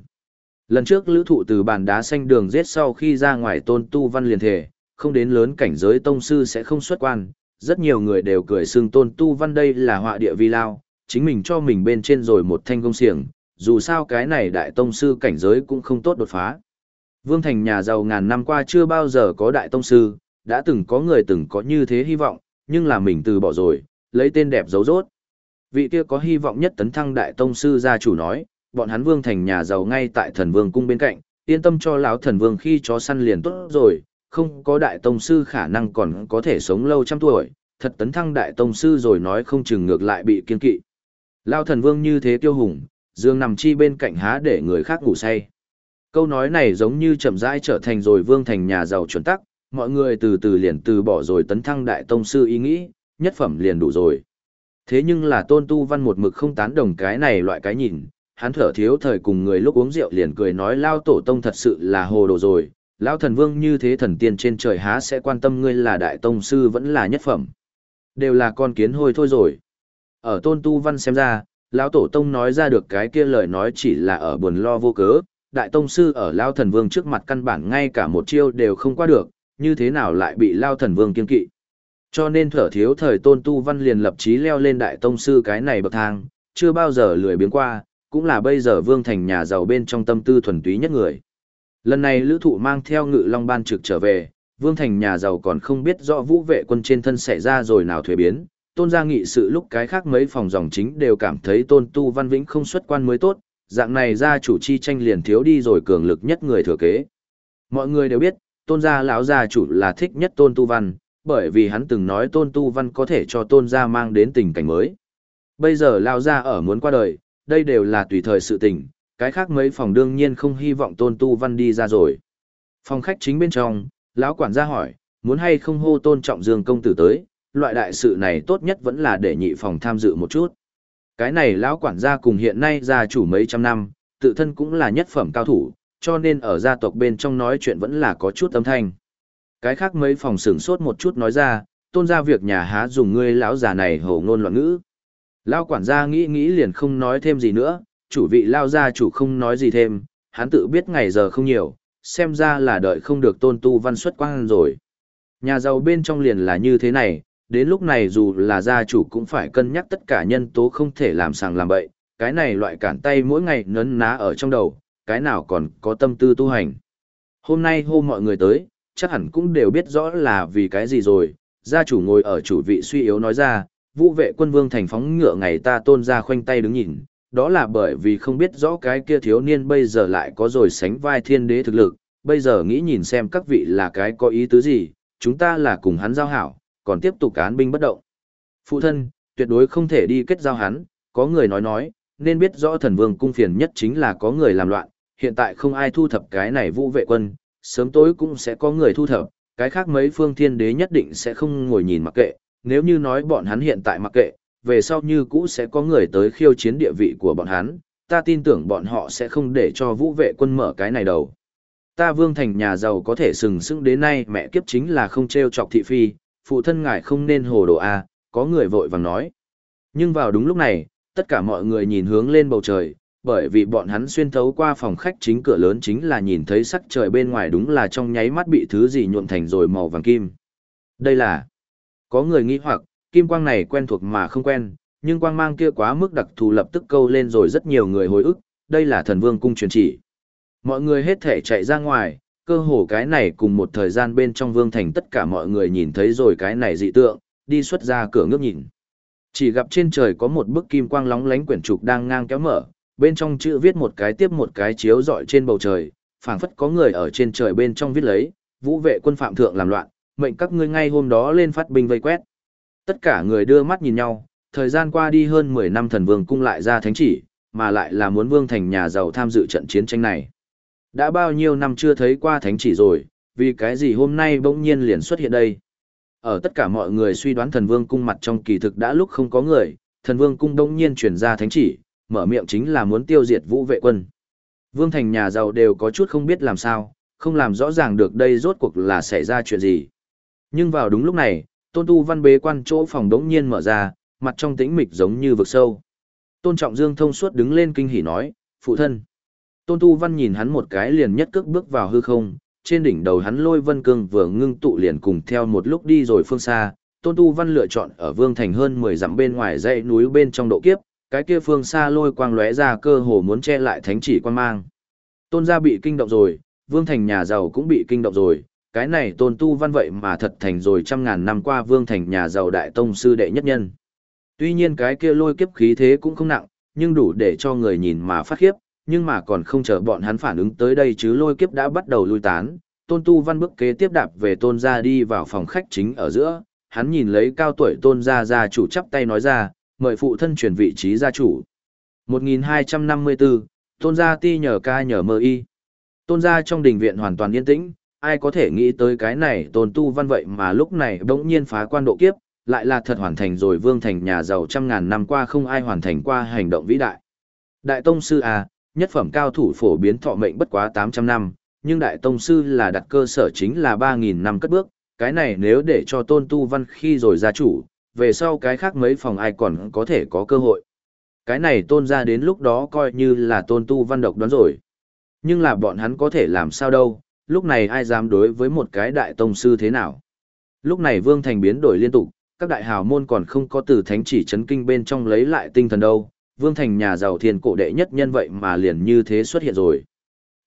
Lần trước lữ thụ từ bàn đá xanh đường giết sau khi ra ngoài tôn tu văn liền thể, không đến lớn cảnh giới tông sư sẽ không xuất quan, rất nhiều người đều cười xưng tôn tu văn đây là họa địa vi lao, chính mình cho mình bên trên rồi một thanh công xiềng, dù sao cái này đại tông sư cảnh giới cũng không tốt đột phá. Vương Thành nhà giàu ngàn năm qua chưa bao giờ có đại tông sư, đã từng có người từng có như thế hy vọng, nhưng là mình từ bỏ rồi, lấy tên đẹp dấu rốt. Vị kia có hy vọng nhất tấn thăng đại tông sư gia chủ nói, bọn hắn Vương Thành nhà giàu ngay tại thần vương cung bên cạnh, yên tâm cho lão thần vương khi chó săn liền tốt rồi, không có đại tông sư khả năng còn có thể sống lâu trăm tuổi, thật tấn thăng đại tông sư rồi nói không chừng ngược lại bị kiên kỵ. Lao thần vương như thế tiêu hùng, dương nằm chi bên cạnh há để người khác ngủ say. Câu nói này giống như chậm rãi trở thành rồi vương thành nhà giàu chuẩn tắc, mọi người từ từ liền từ bỏ rồi tấn thăng đại tông sư ý nghĩ, nhất phẩm liền đủ rồi. Thế nhưng là tôn tu văn một mực không tán đồng cái này loại cái nhìn, hắn thở thiếu thời cùng người lúc uống rượu liền cười nói lao tổ tông thật sự là hồ đồ rồi, Lão thần vương như thế thần tiên trên trời há sẽ quan tâm ngươi là đại tông sư vẫn là nhất phẩm. Đều là con kiến hôi thôi rồi. Ở tôn tu văn xem ra, lão tổ tông nói ra được cái kia lời nói chỉ là ở buồn lo vô cớ, đại tông sư ở lao thần vương trước mặt căn bản ngay cả một chiêu đều không qua được, như thế nào lại bị lao thần vương kiên kỵ. Cho nên thở thiếu thời tôn tu văn liền lập chí leo lên đại tông sư cái này bậc thang, chưa bao giờ lười biến qua, cũng là bây giờ vương thành nhà giàu bên trong tâm tư thuần túy nhất người. Lần này lữ thụ mang theo ngự long ban trực trở về, vương thành nhà giàu còn không biết rõ vũ vệ quân trên thân xảy ra rồi nào thuế biến, tôn gia nghị sự lúc cái khác mấy phòng dòng chính đều cảm thấy tôn tu văn vĩnh không xuất quan mới tốt, dạng này gia chủ chi tranh liền thiếu đi rồi cường lực nhất người thừa kế. Mọi người đều biết, tôn gia lão gia chủ là thích nhất tôn tu văn, bởi vì hắn từng nói tôn tu văn có thể cho tôn gia mang đến tình cảnh mới. Bây giờ lão gia ở muốn qua đời, đây đều là tùy thời sự tình, cái khác mấy phòng đương nhiên không hy vọng tôn tu văn đi ra rồi. Phòng khách chính bên trong, lão quản gia hỏi, muốn hay không hô tôn trọng dương công tử tới, loại đại sự này tốt nhất vẫn là để nhị phòng tham dự một chút. Cái này lão quản gia cùng hiện nay gia chủ mấy trăm năm, tự thân cũng là nhất phẩm cao thủ, cho nên ở gia tộc bên trong nói chuyện vẫn là có chút âm thanh. Cái khác mấy phòng sửng sốt một chút nói ra, tôn ra việc nhà há dùng ngươi lão già này hổ ngôn loạn ngữ. Lão quản gia nghĩ nghĩ liền không nói thêm gì nữa, chủ vị lao gia chủ không nói gì thêm, hắn tự biết ngày giờ không nhiều, xem ra là đợi không được tôn tu văn xuất quang rồi. Nhà giàu bên trong liền là như thế này, đến lúc này dù là gia chủ cũng phải cân nhắc tất cả nhân tố không thể làm sàng làm bậy, cái này loại cản tay mỗi ngày nấn ná ở trong đầu, cái nào còn có tâm tư tu hành. Hôm nay hô mọi người tới, chắc hẳn cũng đều biết rõ là vì cái gì rồi, gia chủ ngồi ở chủ vị suy yếu nói ra, vũ vệ quân vương thành phóng ngựa ngày ta tôn ra khoanh tay đứng nhìn, đó là bởi vì không biết rõ cái kia thiếu niên bây giờ lại có rồi sánh vai thiên đế thực lực, bây giờ nghĩ nhìn xem các vị là cái có ý tứ gì, chúng ta là cùng hắn giao hảo, còn tiếp tục cán binh bất động. Phụ thân, tuyệt đối không thể đi kết giao hắn, có người nói nói, nên biết rõ thần vương cung phiền nhất chính là có người làm loạn, hiện tại không ai thu thập cái này vũ vệ quân, sớm tối cũng sẽ có người thu thập, cái khác mấy phương thiên đế nhất định sẽ không ngồi nhìn mặc kệ, nếu như nói bọn hắn hiện tại mặc kệ, về sau như cũ sẽ có người tới khiêu chiến địa vị của bọn hắn, ta tin tưởng bọn họ sẽ không để cho vũ vệ quân mở cái này đầu. Ta vương thành nhà giàu có thể sừng sững đến nay mẹ kiếp chính là không treo chọc thị phi, phụ thân ngài không nên hồ đồ a có người vội vàng nói. Nhưng vào đúng lúc này, tất cả mọi người nhìn hướng lên bầu trời, bởi vì bọn hắn xuyên thấu qua phòng khách chính cửa lớn chính là nhìn thấy sắc trời bên ngoài đúng là trong nháy mắt bị thứ gì nhuộm thành rồi màu vàng kim. Đây là... Có người nghi hoặc, kim quang này quen thuộc mà không quen, nhưng quang mang kia quá mức đặc thù lập tức câu lên rồi rất nhiều người hồi ức, đây là thần vương cung truyền chỉ. Mọi người hết thể chạy ra ngoài, cơ hồ cái này cùng một thời gian bên trong vương thành tất cả mọi người nhìn thấy rồi cái này dị tượng, đi xuất ra cửa ngước nhìn. Chỉ gặp trên trời có một bức kim quang lóng lánh quyển trục đang ngang kéo mở, bên trong chữ viết một cái tiếp một cái chiếu rọi trên bầu trời, phảng phất có người ở trên trời bên trong viết lấy, vũ vệ quân phạm thượng làm loạn, mệnh các ngươi ngay hôm đó lên phát binh vây quét. Tất cả người đưa mắt nhìn nhau, thời gian qua đi hơn 10 năm thần vương cung lại ra thánh chỉ, mà lại là muốn vương thành nhà giàu tham dự trận chiến tranh này. Đã bao nhiêu năm chưa thấy qua thánh chỉ rồi, vì cái gì hôm nay bỗng nhiên liền xuất hiện đây. Ở tất cả mọi người suy đoán thần vương cung mặt trong kỳ thực đã lúc không có người, thần vương cung đông nhiên truyền ra thánh chỉ, mở miệng chính là muốn tiêu diệt vũ vệ quân. Vương thành nhà giàu đều có chút không biết làm sao, không làm rõ ràng được đây rốt cuộc là xảy ra chuyện gì. Nhưng vào đúng lúc này, tôn tu văn bế quan chỗ phòng đống nhiên mở ra, mặt trong tĩnh mịch giống như vực sâu. Tôn trọng dương thông suốt đứng lên kinh hỉ nói, phụ thân. Tôn tu văn nhìn hắn một cái liền nhất cước bước vào hư không, trên đỉnh đầu hắn lôi vân cương vừa ngưng tụ liền cùng theo một lúc đi rồi phương xa. Tôn tu văn lựa chọn ở vương thành hơn 10 dặm bên ngoài dãy núi bên trong độ kiếp, cái kia phương xa lôi quang lóe ra cơ hồ muốn che lại thánh chỉ quan mang. Tôn gia bị kinh động rồi, vương thành nhà giàu cũng bị kinh động rồi, cái này tôn tu văn vậy mà thật thành rồi trăm ngàn năm qua vương thành nhà giàu đại tông sư đệ nhất nhân. Tuy nhiên cái kia lôi kiếp khí thế cũng không nặng, nhưng đủ để cho người nhìn mà phát khiếp, nhưng mà còn không chờ bọn hắn phản ứng tới đây chứ lôi kiếp đã bắt đầu lui tán. Tôn Tu Văn bước kế tiếp đạp về Tôn gia đi vào phòng khách chính ở giữa, hắn nhìn lấy cao tuổi Tôn gia gia chủ chắp tay nói ra, mời phụ thân chuyển vị trí gia chủ. 1254, Tôn gia ti nhờ ca nhờ mơ y. Tôn gia trong đình viện hoàn toàn yên tĩnh, ai có thể nghĩ tới cái này Tôn Tu Văn vậy mà lúc này bỗng nhiên phá quan độ kiếp, lại là thật hoàn thành rồi vương thành nhà giàu trăm ngàn năm qua không ai hoàn thành qua hành động vĩ đại. Đại Tông Sư à, nhất phẩm cao thủ phổ biến thọ mệnh bất quá 800 năm, nhưng Đại Tông Sư là đặt cơ sở chính là 3.000 năm cất bước, cái này nếu để cho tôn tu văn khi rồi gia chủ, về sau cái khác mấy phòng ai còn có thể có cơ hội. Cái này tôn ra đến lúc đó coi như là tôn tu văn độc đoán rồi. Nhưng là bọn hắn có thể làm sao đâu, lúc này ai dám đối với một cái đại tông sư thế nào. Lúc này Vương Thành biến đổi liên tục, các đại hào môn còn không có từ thánh chỉ chấn kinh bên trong lấy lại tinh thần đâu, Vương Thành nhà giàu thiên cổ đệ nhất nhân vậy mà liền như thế xuất hiện rồi.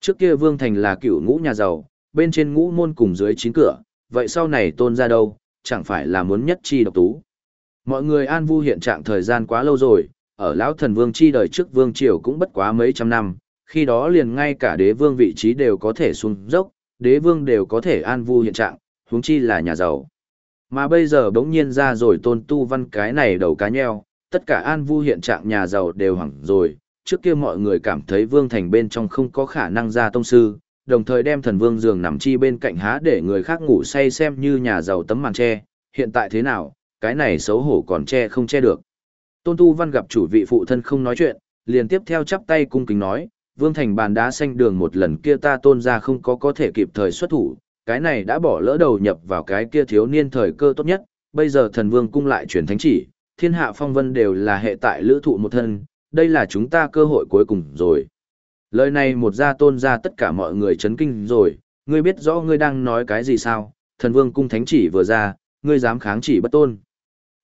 Trước kia Vương Thành là cựu ngũ nhà giàu, bên trên ngũ môn cùng dưới chín cửa, vậy sau này tôn ra đâu, chẳng phải là muốn nhất chi độc tú. Mọi người an vu hiện trạng thời gian quá lâu rồi, ở lão thần vương chi đời trước vương triều cũng bất quá mấy trăm năm, khi đó liền ngay cả đế vương vị trí đều có thể xuống dốc, đế vương đều có thể an vu hiện trạng, huống chi là nhà giàu. Mà bây giờ bỗng nhiên ra rồi tôn tu văn cái này đầu cá nheo, tất cả an vu hiện trạng nhà giàu đều hẳn rồi, trước kia mọi người cảm thấy vương thành bên trong không có khả năng ra tông sư, đồng thời đem thần vương giường nằm chi bên cạnh há để người khác ngủ say xem như nhà giàu tấm màn che, hiện tại thế nào, cái này xấu hổ còn che không che được. Tôn Tu Văn gặp chủ vị phụ thân không nói chuyện, liền tiếp theo chắp tay cung kính nói, Vương Thành bàn đá xanh đường một lần kia ta tôn ra không có có thể kịp thời xuất thủ, cái này đã bỏ lỡ đầu nhập vào cái kia thiếu niên thời cơ tốt nhất, bây giờ thần vương cung lại truyền thánh chỉ, thiên hạ phong vân đều là hệ tại lữ thụ một thân, đây là chúng ta cơ hội cuối cùng rồi. Lời này một ra tôn ra tất cả mọi người chấn kinh rồi, ngươi biết rõ ngươi đang nói cái gì sao, thần vương cung thánh chỉ vừa ra, ngươi dám kháng chỉ bất tôn.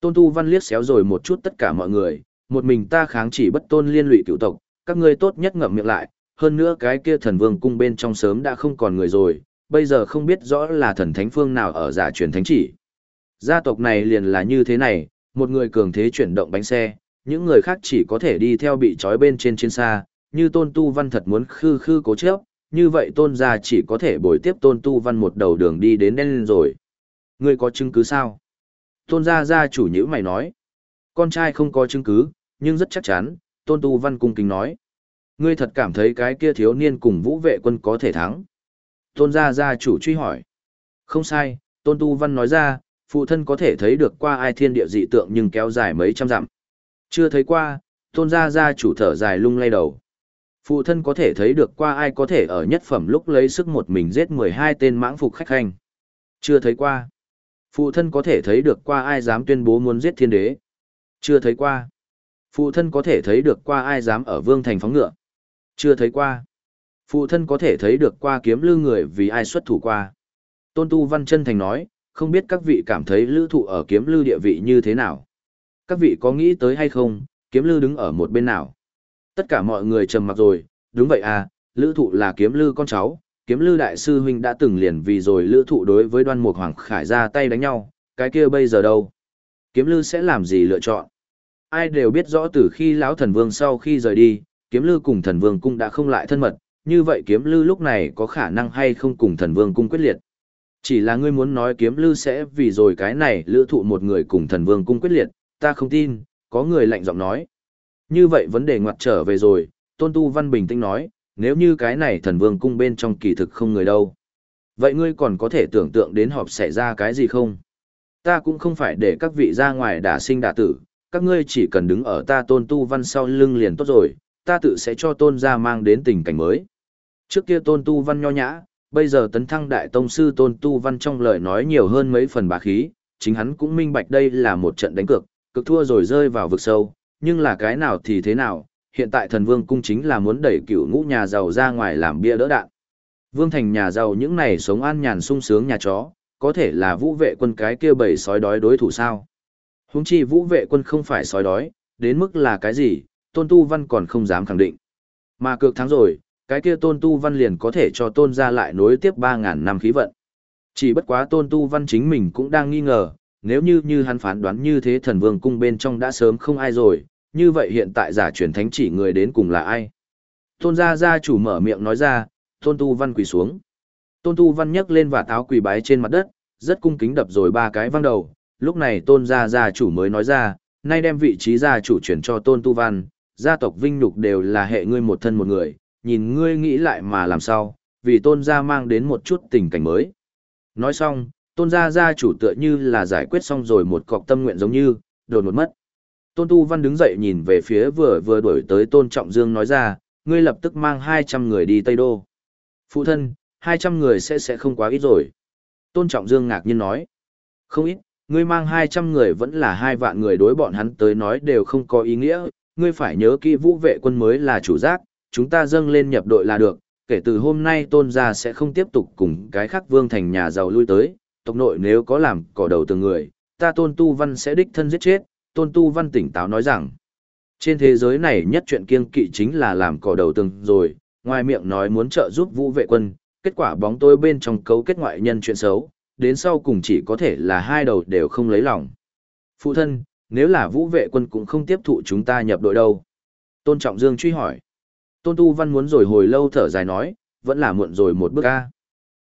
Tôn Tu Văn liếc xéo rồi một chút tất cả mọi người, một mình ta kháng chỉ bất tôn liên lụy cựu tộc, các ngươi tốt nhất ngậm miệng lại, hơn nữa cái kia thần vương cung bên trong sớm đã không còn người rồi, bây giờ không biết rõ là thần thánh phương nào ở giả truyền thánh chỉ. Gia tộc này liền là như thế này, một người cường thế chuyển động bánh xe, những người khác chỉ có thể đi theo bị trói bên trên trên xa, như tôn tu văn thật muốn khư khư cố chấp, như vậy tôn gia chỉ có thể bồi tiếp tôn tu văn một đầu đường đi đến đen rồi. Ngươi có chứng cứ sao? Tôn gia gia chủ nhữ mày nói. Con trai không có chứng cứ, nhưng rất chắc chắn, tôn tu văn cung kính nói. Ngươi thật cảm thấy cái kia thiếu niên cùng vũ vệ quân có thể thắng. Tôn gia gia chủ truy hỏi. Không sai, tôn tu văn nói ra, phụ thân có thể thấy được qua ai thiên địa dị tượng nhưng kéo dài mấy trăm dặm. Chưa thấy qua, tôn gia gia chủ thở dài lung lay đầu. Phụ thân có thể thấy được qua ai có thể ở nhất phẩm lúc lấy sức một mình giết 12 tên mãng phục khách hành. Chưa thấy qua. Phụ thân có thể thấy được qua ai dám tuyên bố muốn giết thiên đế. Chưa thấy qua. Phụ thân có thể thấy được qua ai dám ở vương thành phóng ngựa. Chưa thấy qua. Phụ thân có thể thấy được qua kiếm lư người vì ai xuất thủ qua. Tôn Tu Văn chân thành nói, không biết các vị cảm thấy lữ thụ ở kiếm lư địa vị như thế nào. Các vị có nghĩ tới hay không, kiếm lư đứng ở một bên nào. Tất cả mọi người trầm mặc rồi, đúng vậy à, lữ thụ là kiếm lư con cháu, kiếm lư đại sư huynh đã từng liền vì rồi lữ thụ đối với đoan mục hoàng khải ra tay đánh nhau, cái kia bây giờ đâu? Kiếm lư sẽ làm gì lựa chọn? Ai đều biết rõ từ khi lão thần vương sau khi rời đi, kiếm lư cùng thần vương cung đã không lại thân mật, như vậy kiếm lư lúc này có khả năng hay không cùng thần vương cung quyết liệt. Chỉ là ngươi muốn nói kiếm lư sẽ vì rồi cái này lữ thụ một người cùng thần vương cung quyết liệt, ta không tin, có người lạnh giọng nói. Như vậy vấn đề ngoặt trở về rồi, Tôn Tu Văn bình tĩnh nói, nếu như cái này thần vương cung bên trong kỳ thực không người đâu. Vậy ngươi còn có thể tưởng tượng đến họp xảy ra cái gì không? Ta cũng không phải để các vị ra ngoài đả sinh đả tử, các ngươi chỉ cần đứng ở ta tôn tu văn sau lưng liền tốt rồi, ta tự sẽ cho tôn gia mang đến tình cảnh mới. Trước kia tôn tu văn nho nhã, bây giờ tấn thăng đại tông sư tôn tu văn trong lời nói nhiều hơn mấy phần bá khí, chính hắn cũng minh bạch đây là một trận đánh cược, cực thua rồi rơi vào vực sâu, nhưng là cái nào thì thế nào, hiện tại thần vương cung chính là muốn đẩy cửu ngũ nhà giàu ra ngoài làm bia đỡ đạn. Vương thành nhà giàu những này sống an nhàn sung sướng nhà chó, có thể là vũ vệ quân cái kia bầy sói đói đối thủ sao. Húng chi vũ vệ quân không phải sói đói, đến mức là cái gì, tôn tu văn còn không dám khẳng định. Mà cược thắng rồi, cái kia tôn tu văn liền có thể cho tôn ra lại nối tiếp 3.000 năm khí vận. Chỉ bất quá tôn tu văn chính mình cũng đang nghi ngờ, nếu như như hắn phán đoán như thế thần vương cung bên trong đã sớm không ai rồi, như vậy hiện tại giả truyền thánh chỉ người đến cùng là ai? Tôn gia gia chủ mở miệng nói ra, tôn tu văn quỳ xuống. Tôn tu văn nhấc lên và táo quỳ bái trên mặt đất, rất cung kính đập rồi ba cái văng đầu, lúc này tôn gia gia chủ mới nói ra, nay đem vị trí gia chủ chuyển cho tôn tu văn, gia tộc vinh nhục đều là hệ ngươi một thân một người, nhìn ngươi nghĩ lại mà làm sao, vì tôn gia mang đến một chút tình cảnh mới. Nói xong, tôn gia gia chủ tựa như là giải quyết xong rồi một cọc tâm nguyện giống như, đột một mất. Tôn Tu Văn đứng dậy nhìn về phía vừa vừa đuổi tới Tôn Trọng Dương nói ra, ngươi lập tức mang 200 người đi Tây Đô. Phụ thân, 200 người sẽ sẽ không quá ít rồi. Tôn Trọng Dương ngạc nhiên nói, không ít, ngươi mang 200 người vẫn là hai vạn người đối bọn hắn tới nói đều không có ý nghĩa, ngươi phải nhớ kỹ vũ vệ quân mới là chủ giác, chúng ta dâng lên nhập đội là được, kể từ hôm nay tôn gia sẽ không tiếp tục cùng cái khác vương thành nhà giàu lui tới, tộc nội nếu có làm cỏ đầu từng người, ta tôn tu văn sẽ đích thân giết chết, tôn tu văn tỉnh táo nói rằng, trên thế giới này nhất chuyện kiêng kỵ chính là làm cỏ đầu từng rồi, ngoài miệng nói muốn trợ giúp vũ vệ quân, kết quả bóng tôi bên trong cấu kết ngoại nhân chuyện xấu, đến sau cùng chỉ có thể là hai đầu đều không lấy lòng. Phụ thân, nếu là vũ vệ quân cũng không tiếp thụ chúng ta nhập đội đâu. Tôn Trọng Dương truy hỏi. Tôn Tu Văn muốn rồi hồi lâu thở dài nói, vẫn là muộn rồi một bước a.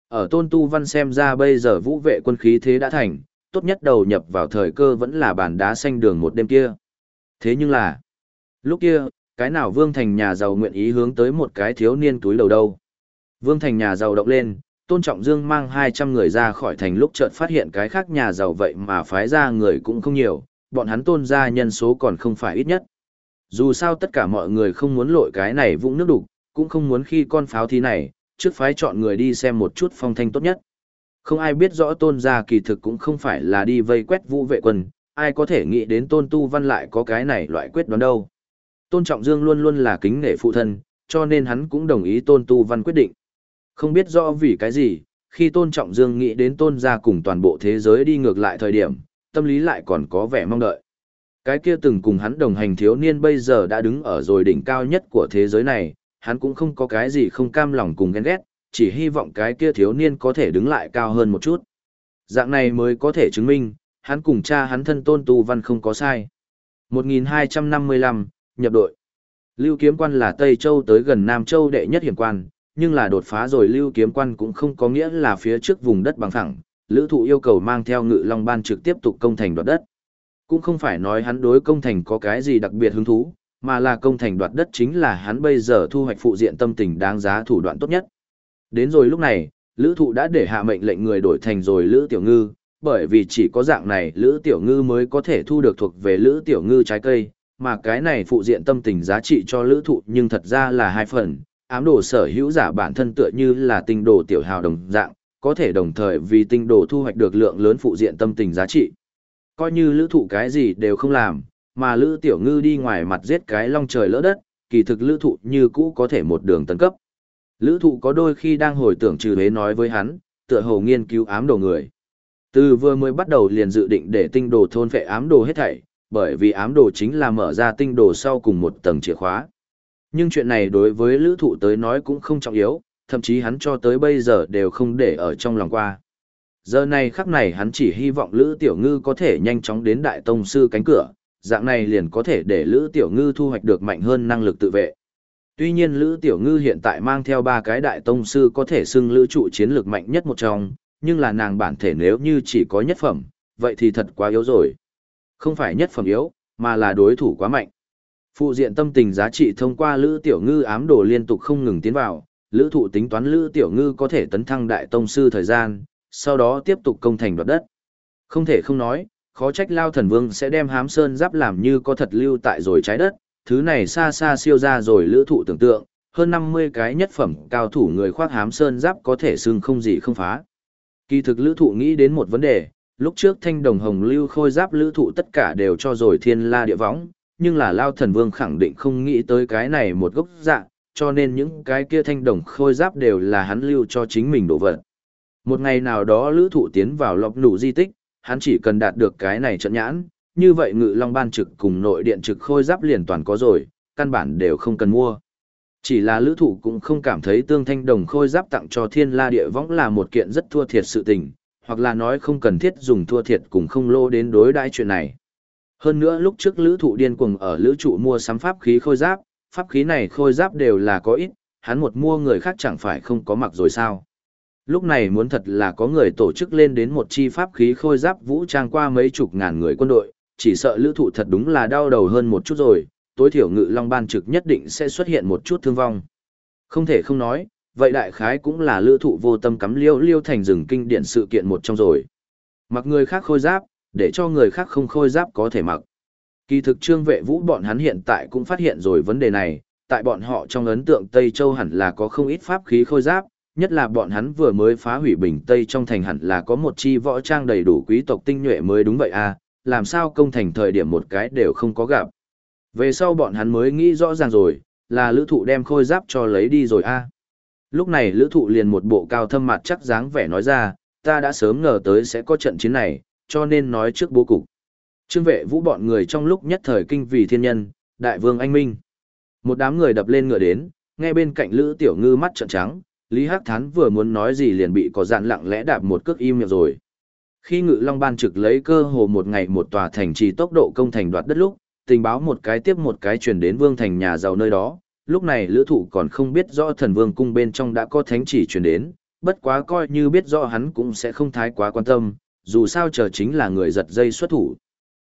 Ở Tôn Tu Văn xem ra bây giờ vũ vệ quân khí thế đã thành, tốt nhất đầu nhập vào thời cơ vẫn là bàn đá xanh đường một đêm kia. Thế nhưng là, lúc kia, cái nào Vương Thành nhà giàu nguyện ý hướng tới một cái thiếu niên túi đầu đâu. Vương Thành nhà giàu động lên, Tôn Trọng Dương mang 200 người ra khỏi thành lúc chợt phát hiện cái khác nhà giàu vậy mà phái ra người cũng không nhiều, bọn hắn tôn ra nhân số còn không phải ít nhất. Dù sao tất cả mọi người không muốn lội cái này vũng nước đục, cũng không muốn khi con pháo thí này, trước phái chọn người đi xem một chút phong thanh tốt nhất. Không ai biết rõ tôn gia kỳ thực cũng không phải là đi vây quét vũ vệ quân, ai có thể nghĩ đến tôn tu văn lại có cái này loại quyết đoán đâu. Tôn Trọng Dương luôn luôn là kính nể phụ thân, cho nên hắn cũng đồng ý tôn tu văn quyết định. Không biết rõ vì cái gì, khi tôn Trọng Dương nghĩ đến tôn gia cùng toàn bộ thế giới đi ngược lại thời điểm, tâm lý lại còn có vẻ mong đợi. Cái kia từng cùng hắn đồng hành thiếu niên bây giờ đã đứng ở rồi đỉnh cao nhất của thế giới này, hắn cũng không có cái gì không cam lòng cùng ghen ghét, chỉ hy vọng cái kia thiếu niên có thể đứng lại cao hơn một chút. Dạng này mới có thể chứng minh, hắn cùng cha hắn thân tôn tu văn không có sai. 1255, nhập đội. Lưu kiếm quan là Tây Châu tới gần Nam Châu đệ nhất hiểm quan, nhưng là đột phá rồi lưu kiếm quan cũng không có nghĩa là phía trước vùng đất bằng phẳng. Lữ thụ yêu cầu mang theo ngự long ban trực tiếp tục công thành đoạt đất. Cũng không phải nói hắn đối công thành có cái gì đặc biệt hứng thú, mà là công thành đoạt đất chính là hắn bây giờ thu hoạch phụ diện tâm tình đáng giá thủ đoạn tốt nhất. Đến rồi lúc này, Lữ Thụ đã để hạ mệnh lệnh người đổi thành rồi Lữ Tiểu Ngư, bởi vì chỉ có dạng này Lữ Tiểu Ngư mới có thể thu được thuộc về Lữ Tiểu Ngư trái cây, mà cái này phụ diện tâm tình giá trị cho Lữ Thụ nhưng thật ra là hai phần, ám đồ sở hữu giả bản thân tựa như là tinh đồ tiểu hào đồng dạng, có thể đồng thời vì tinh đồ thu hoạch được lượng lớn phụ diện tâm tình giá trị. Coi như Lữ Thụ cái gì đều không làm, mà Lữ Tiểu Ngư đi ngoài mặt giết cái long trời lỡ đất, kỳ thực Lữ Thụ như cũ có thể một đường tấn cấp. Lữ thụ có đôi khi đang hồi tưởng trừ hế nói với hắn, tựa hồ nghiên cứu ám đồ người. Từ vừa mới bắt đầu liền dự định để tinh đồ thôn phệ ám đồ hết thảy, bởi vì ám đồ chính là mở ra tinh đồ sau cùng một tầng chìa khóa. Nhưng chuyện này đối với lữ thụ tới nói cũng không trọng yếu, thậm chí hắn cho tới bây giờ đều không để ở trong lòng qua. Giờ này khắc này hắn chỉ hy vọng Lữ Tiểu Ngư có thể nhanh chóng đến Đại Tông Sư cánh cửa, dạng này liền có thể để Lữ Tiểu Ngư thu hoạch được mạnh hơn năng lực tự vệ. Tuy nhiên Lữ Tiểu Ngư hiện tại mang theo ba cái đại tông sư có thể xưng lữ trụ chiến lược mạnh nhất một trong, nhưng là nàng bản thể nếu như chỉ có nhất phẩm, vậy thì thật quá yếu rồi. Không phải nhất phẩm yếu, mà là đối thủ quá mạnh. Phụ diện tâm tình giá trị thông qua Lữ Tiểu Ngư ám đồ liên tục không ngừng tiến vào, Lữ thụ tính toán Lữ Tiểu Ngư có thể tấn thăng đại tông sư thời gian, sau đó tiếp tục công thành đoạt đất. Không thể không nói, Khó trách Lao Thần Vương sẽ đem hám sơn giáp làm như có thật lưu tại rồi trái đất, thứ này xa xa siêu ra rồi lữ thụ tưởng tượng, hơn 50 cái nhất phẩm cao thủ người khoác hám sơn giáp có thể xưng không gì không phá. Kỳ thực lữ thụ nghĩ đến một vấn đề, lúc trước thanh đồng hồng lưu khôi giáp lữ thụ tất cả đều cho rồi thiên la địa võng, nhưng là Lao Thần Vương khẳng định không nghĩ tới cái này một gốc dạng, cho nên những cái kia thanh đồng khôi giáp đều là hắn lưu cho chính mình đổ vật. Một ngày nào đó lữ thụ tiến vào lọc nụ di tích, hắn chỉ cần đạt được cái này trận nhãn, như vậy ngự long ban trực cùng nội điện trực khôi giáp liền toàn có rồi, căn bản đều không cần mua. Chỉ là lữ thụ cũng không cảm thấy tương thanh đồng khôi giáp tặng cho thiên la địa võng là một kiện rất thua thiệt sự tình, hoặc là nói không cần thiết dùng thua thiệt cùng không lô đến đối đãi chuyện này. Hơn nữa lúc trước lữ thụ điên cuồng ở lữ trụ mua sắm pháp khí khôi giáp, pháp khí này khôi giáp đều là có ít, hắn một mua người khác chẳng phải không có mặc rồi sao. Lúc này muốn thật là có người tổ chức lên đến một chi pháp khí khôi giáp vũ trang qua mấy chục ngàn người quân đội, chỉ sợ lữ thụ thật đúng là đau đầu hơn một chút rồi, tối thiểu ngự long ban trực nhất định sẽ xuất hiện một chút thương vong. Không thể không nói, vậy đại khái cũng là lữ thụ vô tâm cắm liêu liêu thành rừng kinh điển sự kiện một trong rồi. Mặc người khác khôi giáp, để cho người khác không khôi giáp có thể mặc. Kỳ thực trương vệ vũ bọn hắn hiện tại cũng phát hiện rồi vấn đề này, tại bọn họ trong ấn tượng Tây Châu hẳn là có không ít pháp khí khôi giáp, nhất là bọn hắn vừa mới phá hủy bình Tây trong thành hẳn là có một chi võ trang đầy đủ quý tộc tinh nhuệ mới đúng vậy à, làm sao công thành thời điểm một cái đều không có gặp. Về sau bọn hắn mới nghĩ rõ ràng rồi, là lữ thụ đem khôi giáp cho lấy đi rồi a à. Lúc này lữ thụ liền một bộ cao thâm mặt chắc dáng vẻ nói ra, ta đã sớm ngờ tới sẽ có trận chiến này, cho nên nói trước bố cục. Trương vệ vũ bọn người trong lúc nhất thời kinh vì thiên nhân, đại vương anh minh. Một đám người đập lên ngựa đến, nghe bên cạnh lữ tiểu ngư mắt trợn trắng, Lý Hắc Thán vừa muốn nói gì liền bị có dạn lặng lẽ đạp một cước im miệng rồi. Khi Ngự Long Ban trực lấy cơ hồ một ngày một tòa thành trì tốc độ công thành đoạt đất lúc, tình báo một cái tiếp một cái truyền đến vương thành nhà giàu nơi đó, lúc này lữ thụ còn không biết rõ thần vương cung bên trong đã có thánh chỉ truyền đến, bất quá coi như biết rõ hắn cũng sẽ không thái quá quan tâm, dù sao chờ chính là người giật dây xuất thủ.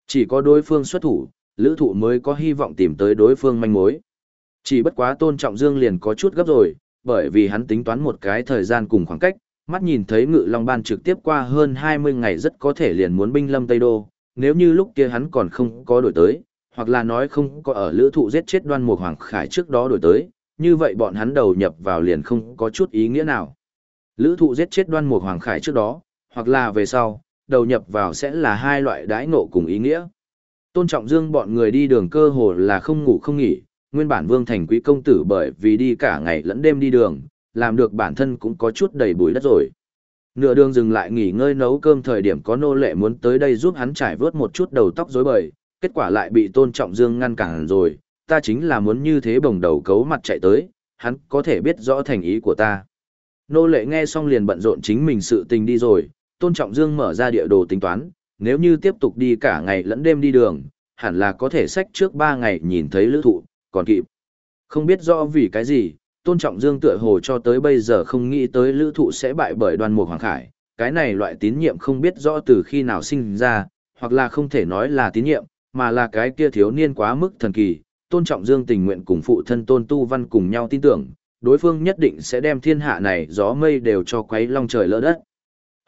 Chỉ có đối phương xuất thủ, lữ thụ mới có hy vọng tìm tới đối phương manh mối. Chỉ bất quá tôn trọng dương liền có chút gấp rồi, bởi vì hắn tính toán một cái thời gian cùng khoảng cách, mắt nhìn thấy ngự long ban trực tiếp qua hơn 20 ngày rất có thể liền muốn binh lâm Tây Đô, nếu như lúc kia hắn còn không có đổi tới, hoặc là nói không có ở lữ thụ giết chết đoan mục hoàng khải trước đó đổi tới, như vậy bọn hắn đầu nhập vào liền không có chút ý nghĩa nào. Lữ thụ giết chết đoan mục hoàng khải trước đó, hoặc là về sau, đầu nhập vào sẽ là hai loại đãi ngộ cùng ý nghĩa. Tôn trọng dương bọn người đi đường cơ hồ là không ngủ không nghỉ, nguyên bản vương thành quý công tử bởi vì đi cả ngày lẫn đêm đi đường, làm được bản thân cũng có chút đầy bụi đất rồi. Nửa đường dừng lại nghỉ ngơi nấu cơm thời điểm có nô lệ muốn tới đây giúp hắn trải vớt một chút đầu tóc rối bời, kết quả lại bị tôn trọng dương ngăn cản rồi, ta chính là muốn như thế bồng đầu cấu mặt chạy tới, hắn có thể biết rõ thành ý của ta. Nô lệ nghe xong liền bận rộn chính mình sự tình đi rồi, tôn trọng dương mở ra địa đồ tính toán, nếu như tiếp tục đi cả ngày lẫn đêm đi đường, hẳn là có thể sách trước 3 ngày nhìn thấy lữ thụ, còn kịp. Không biết rõ vì cái gì, Tôn Trọng Dương tựa hồ cho tới bây giờ không nghĩ tới lữ thụ sẽ bại bởi đoàn mục hoàng khải, cái này loại tín nhiệm không biết rõ từ khi nào sinh ra, hoặc là không thể nói là tín nhiệm, mà là cái kia thiếu niên quá mức thần kỳ. Tôn Trọng Dương tình nguyện cùng phụ thân Tôn Tu Văn cùng nhau tin tưởng, đối phương nhất định sẽ đem thiên hạ này gió mây đều cho quấy long trời lỡ đất.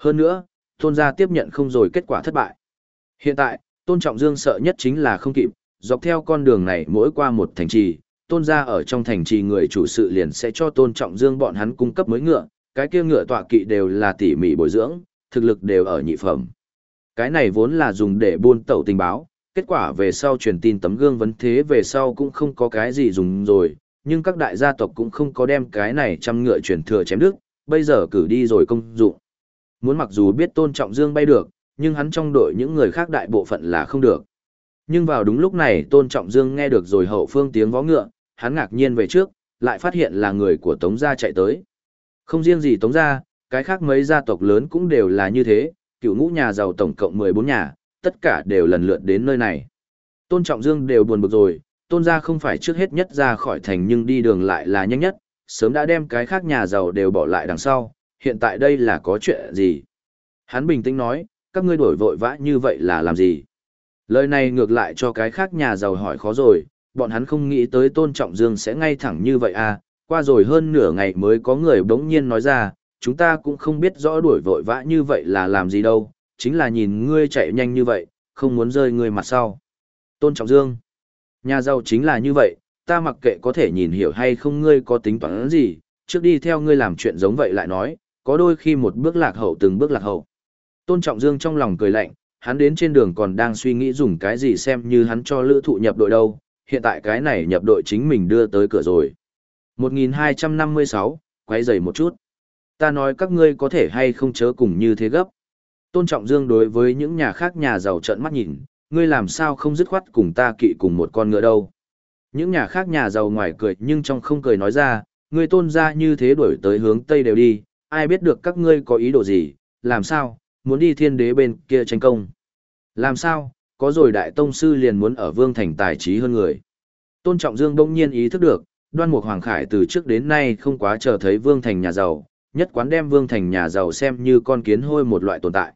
Hơn nữa, Tôn gia tiếp nhận không rồi kết quả thất bại. Hiện tại, Tôn Trọng Dương sợ nhất chính là không kịp, dọc theo con đường này mỗi qua một thành trì, tôn gia ở trong thành trì người chủ sự liền sẽ cho tôn trọng dương bọn hắn cung cấp mới ngựa, cái kia ngựa tọa kỵ đều là tỉ mỉ bồi dưỡng, thực lực đều ở nhị phẩm. Cái này vốn là dùng để buôn tẩu tình báo, kết quả về sau truyền tin tấm gương vấn thế về sau cũng không có cái gì dùng rồi, nhưng các đại gia tộc cũng không có đem cái này trăm ngựa truyền thừa chém đức, bây giờ cử đi rồi công dụng. Muốn mặc dù biết tôn trọng dương bay được, nhưng hắn trong đội những người khác đại bộ phận là không được. Nhưng vào đúng lúc này Tôn Trọng Dương nghe được rồi hậu phương tiếng vó ngựa, hắn ngạc nhiên về trước, lại phát hiện là người của Tống Gia chạy tới. Không riêng gì Tống Gia, cái khác mấy gia tộc lớn cũng đều là như thế, cựu ngũ nhà giàu tổng cộng 14 nhà, tất cả đều lần lượt đến nơi này. Tôn Trọng Dương đều buồn bực rồi, Tôn Gia không phải trước hết nhất ra khỏi thành nhưng đi đường lại là nhanh nhất, sớm đã đem cái khác nhà giàu đều bỏ lại đằng sau, hiện tại đây là có chuyện gì? Hắn bình tĩnh nói, các ngươi đổi vội vã như vậy là làm gì? Lời này ngược lại cho cái khác nhà giàu hỏi khó rồi, bọn hắn không nghĩ tới Tôn Trọng Dương sẽ ngay thẳng như vậy à, qua rồi hơn nửa ngày mới có người bỗng nhiên nói ra, chúng ta cũng không biết rõ đuổi vội vã như vậy là làm gì đâu, chính là nhìn ngươi chạy nhanh như vậy, không muốn rơi người mặt sau. Tôn Trọng Dương. Nhà giàu chính là như vậy, ta mặc kệ có thể nhìn hiểu hay không ngươi có tính toán gì, trước đi theo ngươi làm chuyện giống vậy lại nói, có đôi khi một bước lạc hậu từng bước lạc hậu. Tôn Trọng Dương trong lòng cười lạnh, hắn đến trên đường còn đang suy nghĩ dùng cái gì xem như hắn cho lữ thụ nhập đội đâu, hiện tại cái này nhập đội chính mình đưa tới cửa rồi. 1256, quay dày một chút. Ta nói các ngươi có thể hay không chớ cùng như thế gấp. Tôn Trọng Dương đối với những nhà khác nhà giàu trợn mắt nhìn, ngươi làm sao không dứt khoát cùng ta kỵ cùng một con ngựa đâu. Những nhà khác nhà giàu ngoài cười nhưng trong không cười nói ra, ngươi tôn ra như thế đuổi tới hướng Tây đều đi, ai biết được các ngươi có ý đồ gì, làm sao, muốn đi thiên đế bên kia tranh công. Làm sao, có rồi đại tông sư liền muốn ở vương thành tài trí hơn người. Tôn Trọng Dương bỗng nhiên ý thức được, đoan mục Hoàng Khải từ trước đến nay không quá chờ thấy vương thành nhà giàu, nhất quán đem vương thành nhà giàu xem như con kiến hôi một loại tồn tại.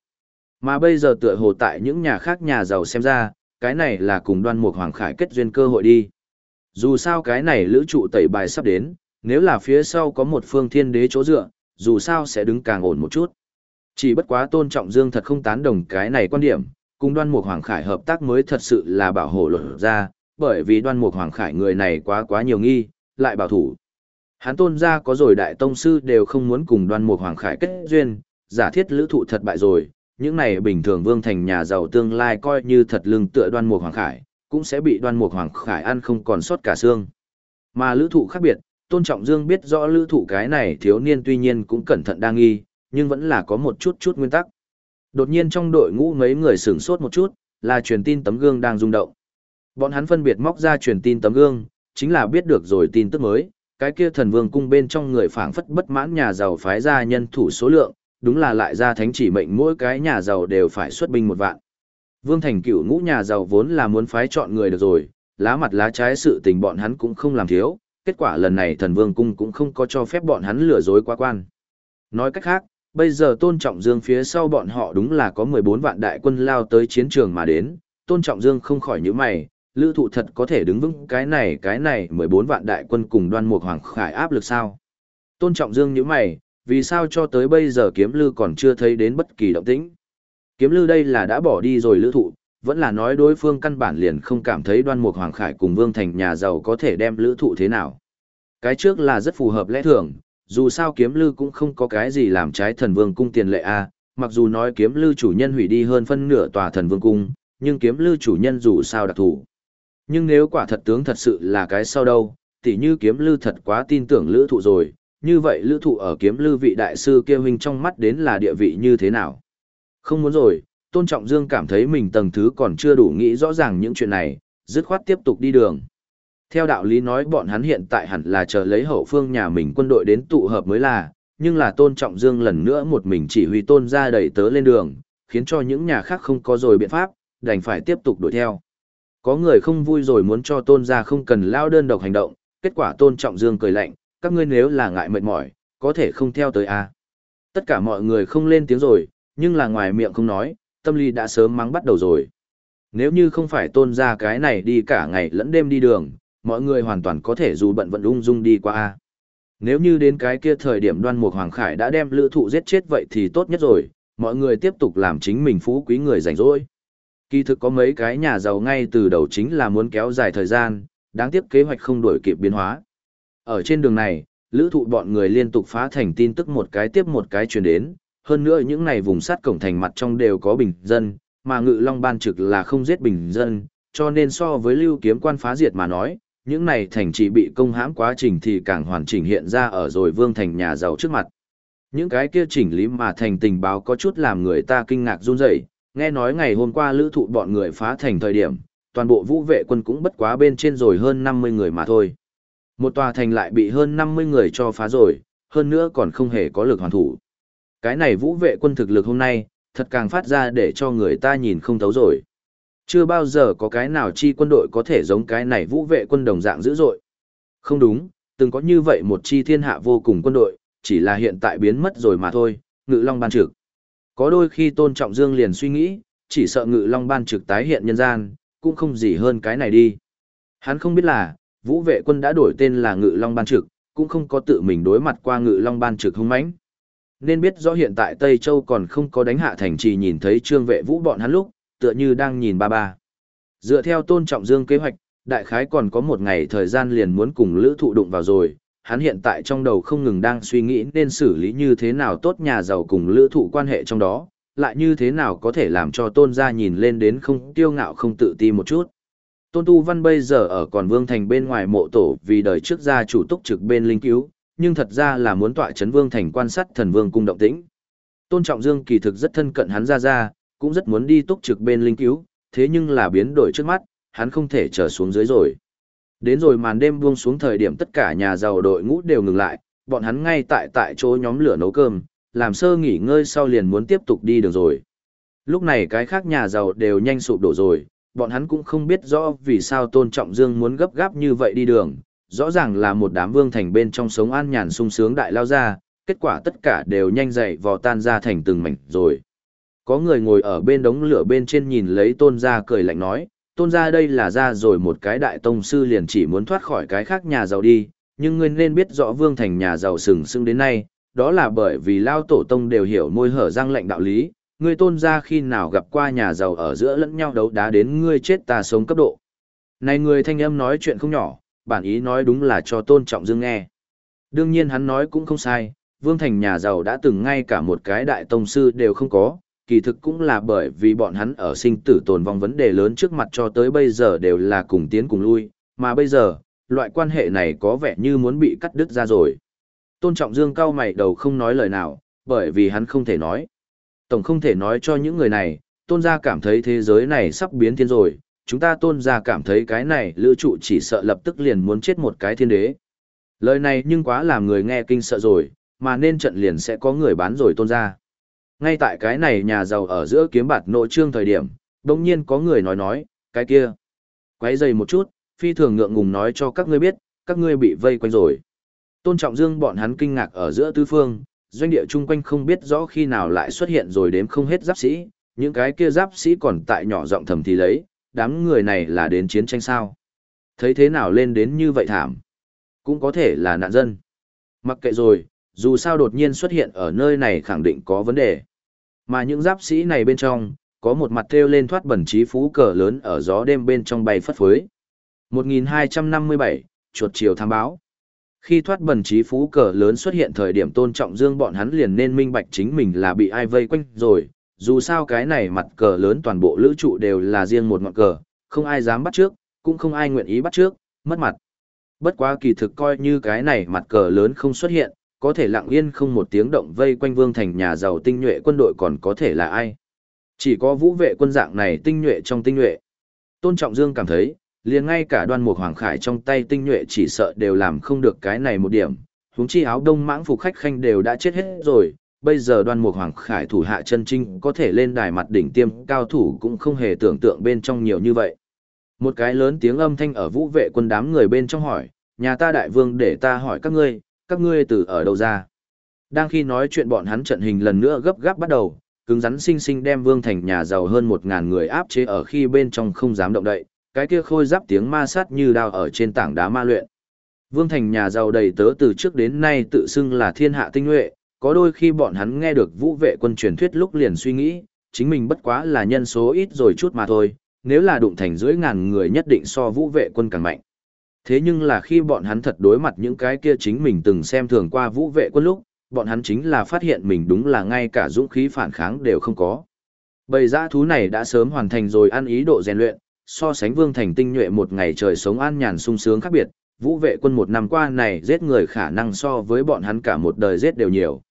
Mà bây giờ tựa hồ tại những nhà khác nhà giàu xem ra, cái này là cùng đoan mục Hoàng Khải kết duyên cơ hội đi. Dù sao cái này lữ trụ tẩy bài sắp đến, nếu là phía sau có một phương thiên đế chỗ dựa, dù sao sẽ đứng càng ổn một chút. Chỉ bất quá tôn trọng dương thật không tán đồng cái này quan điểm, cùng đoan mục Hoàng Khải hợp tác mới thật sự là bảo hộ luật ra, bởi vì đoan mục Hoàng Khải người này quá quá nhiều nghi, lại bảo thủ. Hắn tôn ra có rồi đại tông sư đều không muốn cùng đoan mục Hoàng Khải kết duyên, giả thiết lữ thụ thật bại rồi, những này bình thường vương thành nhà giàu tương lai coi như thật lưng tựa đoan mục Hoàng Khải, cũng sẽ bị đoan mục Hoàng Khải ăn không còn sót cả xương. Mà lữ thụ khác biệt, tôn trọng dương biết rõ lữ thụ cái này thiếu niên tuy nhiên cũng cẩn thận đa nghi, nhưng vẫn là có một chút chút nguyên tắc. Đột nhiên trong đội ngũ mấy người sửng sốt một chút, là truyền tin tấm gương đang rung động. Bọn hắn phân biệt móc ra truyền tin tấm gương, chính là biết được rồi tin tức mới, cái kia thần vương cung bên trong người phảng phất bất mãn nhà giàu phái ra nhân thủ số lượng, đúng là lại ra thánh chỉ mệnh mỗi cái nhà giàu đều phải xuất binh một vạn. Vương Thành cửu ngũ nhà giàu vốn là muốn phái chọn người được rồi, lá mặt lá trái sự tình bọn hắn cũng không làm thiếu, kết quả lần này thần vương cung cũng không có cho phép bọn hắn lừa dối quá quan. Nói cách khác, bây giờ tôn trọng dương phía sau bọn họ đúng là có 14 vạn đại quân lao tới chiến trường mà đến, tôn trọng dương không khỏi những mày, lữ thụ thật có thể đứng vững cái này cái này 14 vạn đại quân cùng đoan mục hoàng khải áp lực sao. Tôn trọng dương những mày, vì sao cho tới bây giờ kiếm lư còn chưa thấy đến bất kỳ động tĩnh. Kiếm lư đây là đã bỏ đi rồi lữ thụ, vẫn là nói đối phương căn bản liền không cảm thấy đoan mục hoàng khải cùng vương thành nhà giàu có thể đem lữ thụ thế nào. Cái trước là rất phù hợp lẽ thường, dù sao kiếm lư cũng không có cái gì làm trái thần vương cung tiền lệ a mặc dù nói kiếm lư chủ nhân hủy đi hơn phân nửa tòa thần vương cung, nhưng kiếm lư chủ nhân dù sao đặc thù. Nhưng nếu quả thật tướng thật sự là cái sau đâu, tỉ như kiếm lư thật quá tin tưởng lữ thụ rồi, như vậy lữ thụ ở kiếm lư vị đại sư kia huynh trong mắt đến là địa vị như thế nào. Không muốn rồi, Tôn Trọng Dương cảm thấy mình tầng thứ còn chưa đủ nghĩ rõ ràng những chuyện này, dứt khoát tiếp tục đi đường. Theo đạo lý nói bọn hắn hiện tại hẳn là chờ lấy hậu phương nhà mình quân đội đến tụ hợp mới là, nhưng là Tôn Trọng Dương lần nữa một mình chỉ huy Tôn ra đẩy tớ lên đường, khiến cho những nhà khác không có rồi biện pháp, đành phải tiếp tục đuổi theo. Có người không vui rồi muốn cho Tôn ra không cần lao đơn độc hành động, kết quả Tôn Trọng Dương cười lạnh, các ngươi nếu là ngại mệt mỏi, có thể không theo tới a. À. Tất cả mọi người không lên tiếng rồi, nhưng là ngoài miệng không nói, tâm lý đã sớm mắng bắt đầu rồi. Nếu như không phải tôn ra cái này đi cả ngày lẫn đêm đi đường, mọi người hoàn toàn có thể dù bận vận ung dung đi qua. a. Nếu như đến cái kia thời điểm đoan mục Hoàng Khải đã đem lữ thụ giết chết vậy thì tốt nhất rồi, mọi người tiếp tục làm chính mình phú quý người rảnh rỗi. Kỳ thực có mấy cái nhà giàu ngay từ đầu chính là muốn kéo dài thời gian, đáng tiếc kế hoạch không đổi kịp biến hóa. Ở trên đường này, lữ thụ bọn người liên tục phá thành tin tức một cái tiếp một cái truyền đến, hơn nữa những này vùng sát cổng thành mặt trong đều có bình dân, mà ngự long ban trực là không giết bình dân, cho nên so với lưu kiếm quan phá diệt mà nói, những này thành chỉ bị công hãm quá trình thì càng hoàn chỉnh hiện ra ở rồi vương thành nhà giàu trước mặt. Những cái kia chỉnh lý mà thành tình báo có chút làm người ta kinh ngạc run rẩy. nghe nói ngày hôm qua lữ thụ bọn người phá thành thời điểm, toàn bộ vũ vệ quân cũng bất quá bên trên rồi hơn 50 người mà thôi. Một tòa thành lại bị hơn 50 người cho phá rồi, hơn nữa còn không hề có lực hoàn thủ. Cái này vũ vệ quân thực lực hôm nay, thật càng phát ra để cho người ta nhìn không thấu rồi. Chưa bao giờ có cái nào chi quân đội có thể giống cái này vũ vệ quân đồng dạng dữ dội. Không đúng, từng có như vậy một chi thiên hạ vô cùng quân đội, chỉ là hiện tại biến mất rồi mà thôi, ngự long ban trực. Có đôi khi tôn trọng dương liền suy nghĩ, chỉ sợ ngự long ban trực tái hiện nhân gian, cũng không gì hơn cái này đi. Hắn không biết là, vũ vệ quân đã đổi tên là ngự long ban trực, cũng không có tự mình đối mặt qua ngự long ban trực hung mãnh. Nên biết rõ hiện tại Tây Châu còn không có đánh hạ thành trì nhìn thấy trương vệ vũ bọn hắn lúc, tựa như đang nhìn ba ba. Dựa theo tôn trọng dương kế hoạch, đại khái còn có một ngày thời gian liền muốn cùng lữ thụ đụng vào rồi, hắn hiện tại trong đầu không ngừng đang suy nghĩ nên xử lý như thế nào tốt nhà giàu cùng lữ thụ quan hệ trong đó, lại như thế nào có thể làm cho tôn gia nhìn lên đến không tiêu ngạo không tự ti một chút. Tôn Tu Văn bây giờ ở còn Vương Thành bên ngoài mộ tổ vì đời trước gia chủ túc trực bên linh cứu, nhưng thật ra là muốn tọa chấn Vương Thành quan sát thần Vương cung động tĩnh. Tôn Trọng Dương kỳ thực rất thân cận hắn ra ra, cũng rất muốn đi túc trực bên linh cứu, thế nhưng là biến đổi trước mắt, hắn không thể trở xuống dưới rồi. Đến rồi màn đêm buông xuống thời điểm tất cả nhà giàu đội ngũ đều ngừng lại, bọn hắn ngay tại tại chỗ nhóm lửa nấu cơm, làm sơ nghỉ ngơi sau liền muốn tiếp tục đi đường rồi. Lúc này cái khác nhà giàu đều nhanh sụp đổ rồi, bọn hắn cũng không biết rõ vì sao Tôn Trọng Dương muốn gấp gáp như vậy đi đường, rõ ràng là một đám vương thành bên trong sống an nhàn sung sướng đại lao ra, kết quả tất cả đều nhanh dậy vò tan ra thành từng mảnh rồi. Có người ngồi ở bên đống lửa bên trên nhìn lấy Tôn gia cười lạnh nói, Tôn gia đây là ra rồi một cái đại tông sư liền chỉ muốn thoát khỏi cái khác nhà giàu đi, nhưng ngươi nên biết rõ vương thành nhà giàu sừng sững đến nay, đó là bởi vì lao tổ tông đều hiểu môi hở răng lệnh đạo lý, ngươi tôn ra khi nào gặp qua nhà giàu ở giữa lẫn nhau đấu đá đến ngươi chết ta sống cấp độ. Này người thanh âm nói chuyện không nhỏ, bản ý nói đúng là cho tôn trọng dương nghe. Đương nhiên hắn nói cũng không sai, Vương Thành nhà giàu đã từng ngay cả một cái đại tông sư đều không có, kỳ thực cũng là bởi vì bọn hắn ở sinh tử tồn vong vấn đề lớn trước mặt cho tới bây giờ đều là cùng tiến cùng lui, mà bây giờ, loại quan hệ này có vẻ như muốn bị cắt đứt ra rồi. Tôn Trọng Dương cao mày đầu không nói lời nào, bởi vì hắn không thể nói. Tổng không thể nói cho những người này, tôn gia cảm thấy thế giới này sắp biến thiên rồi, chúng ta tôn gia cảm thấy cái này lữ trụ chỉ sợ lập tức liền muốn chết một cái thiên đế. Lời này nhưng quá làm người nghe kinh sợ rồi, mà nên trận liền sẽ có người bán rồi tôn gia. Ngay tại cái này nhà giàu ở giữa kiếm bạt nội trương thời điểm, đồng nhiên có người nói nói, cái kia. Quấy dày một chút, phi thường ngượng ngùng nói cho các ngươi biết, các ngươi bị vây quanh rồi. Tôn Trọng Dương bọn hắn kinh ngạc ở giữa tư phương, doanh địa chung quanh không biết rõ khi nào lại xuất hiện rồi đếm không hết giáp sĩ, những cái kia giáp sĩ còn tại nhỏ giọng thầm thì lấy, đám người này là đến chiến tranh sao. Thấy thế nào lên đến như vậy thảm. Cũng có thể là nạn dân. Mặc kệ rồi, dù sao đột nhiên xuất hiện ở nơi này khẳng định có vấn đề. Mà những giáp sĩ này bên trong, có một mặt theo lên thoát bẩn trí phú cờ lớn ở gió đêm bên trong bay phất phới. 1257, chuột chiều tham báo. Khi thoát bẩn trí phú cờ lớn xuất hiện thời điểm tôn trọng dương bọn hắn liền nên minh bạch chính mình là bị ai vây quanh rồi, dù sao cái này mặt cờ lớn toàn bộ lữ trụ đều là riêng một ngọn cờ, không ai dám bắt trước, cũng không ai nguyện ý bắt trước, mất mặt. Bất quá kỳ thực coi như cái này mặt cờ lớn không xuất hiện, có thể lặng yên không một tiếng động vây quanh vương thành nhà giàu tinh nhuệ quân đội còn có thể là ai. Chỉ có vũ vệ quân dạng này tinh nhuệ trong tinh nhuệ. Tôn Trọng Dương cảm thấy, liền ngay cả đoan mục hoàng khải trong tay tinh nhuệ chỉ sợ đều làm không được cái này một điểm Húng chi áo đông mãng phục khách khanh đều đã chết hết rồi bây giờ đoan mục hoàng khải thủ hạ chân trinh có thể lên đài mặt đỉnh tiêm cao thủ cũng không hề tưởng tượng bên trong nhiều như vậy một cái lớn tiếng âm thanh ở vũ vệ quân đám người bên trong hỏi nhà ta đại vương để ta hỏi các ngươi các ngươi từ ở đâu ra đang khi nói chuyện bọn hắn trận hình lần nữa gấp gáp bắt đầu cứng rắn xinh xinh đem vương thành nhà giàu hơn một ngàn người áp chế ở khi bên trong không dám động đậy cái kia khôi giáp tiếng ma sát như đao ở trên tảng đá ma luyện. Vương Thành nhà giàu đầy tớ từ trước đến nay tự xưng là thiên hạ tinh nhuệ, có đôi khi bọn hắn nghe được vũ vệ quân truyền thuyết lúc liền suy nghĩ, chính mình bất quá là nhân số ít rồi chút mà thôi, nếu là đụng thành dưới ngàn người nhất định so vũ vệ quân càng mạnh. Thế nhưng là khi bọn hắn thật đối mặt những cái kia chính mình từng xem thường qua vũ vệ quân lúc, bọn hắn chính là phát hiện mình đúng là ngay cả dũng khí phản kháng đều không có. Bầy giã thú này đã sớm hoàn thành rồi ăn ý độ rèn luyện, so sánh vương thành tinh nhuệ một ngày trời sống an nhàn sung sướng khác biệt, vũ vệ quân một năm qua này giết người khả năng so với bọn hắn cả một đời giết đều nhiều.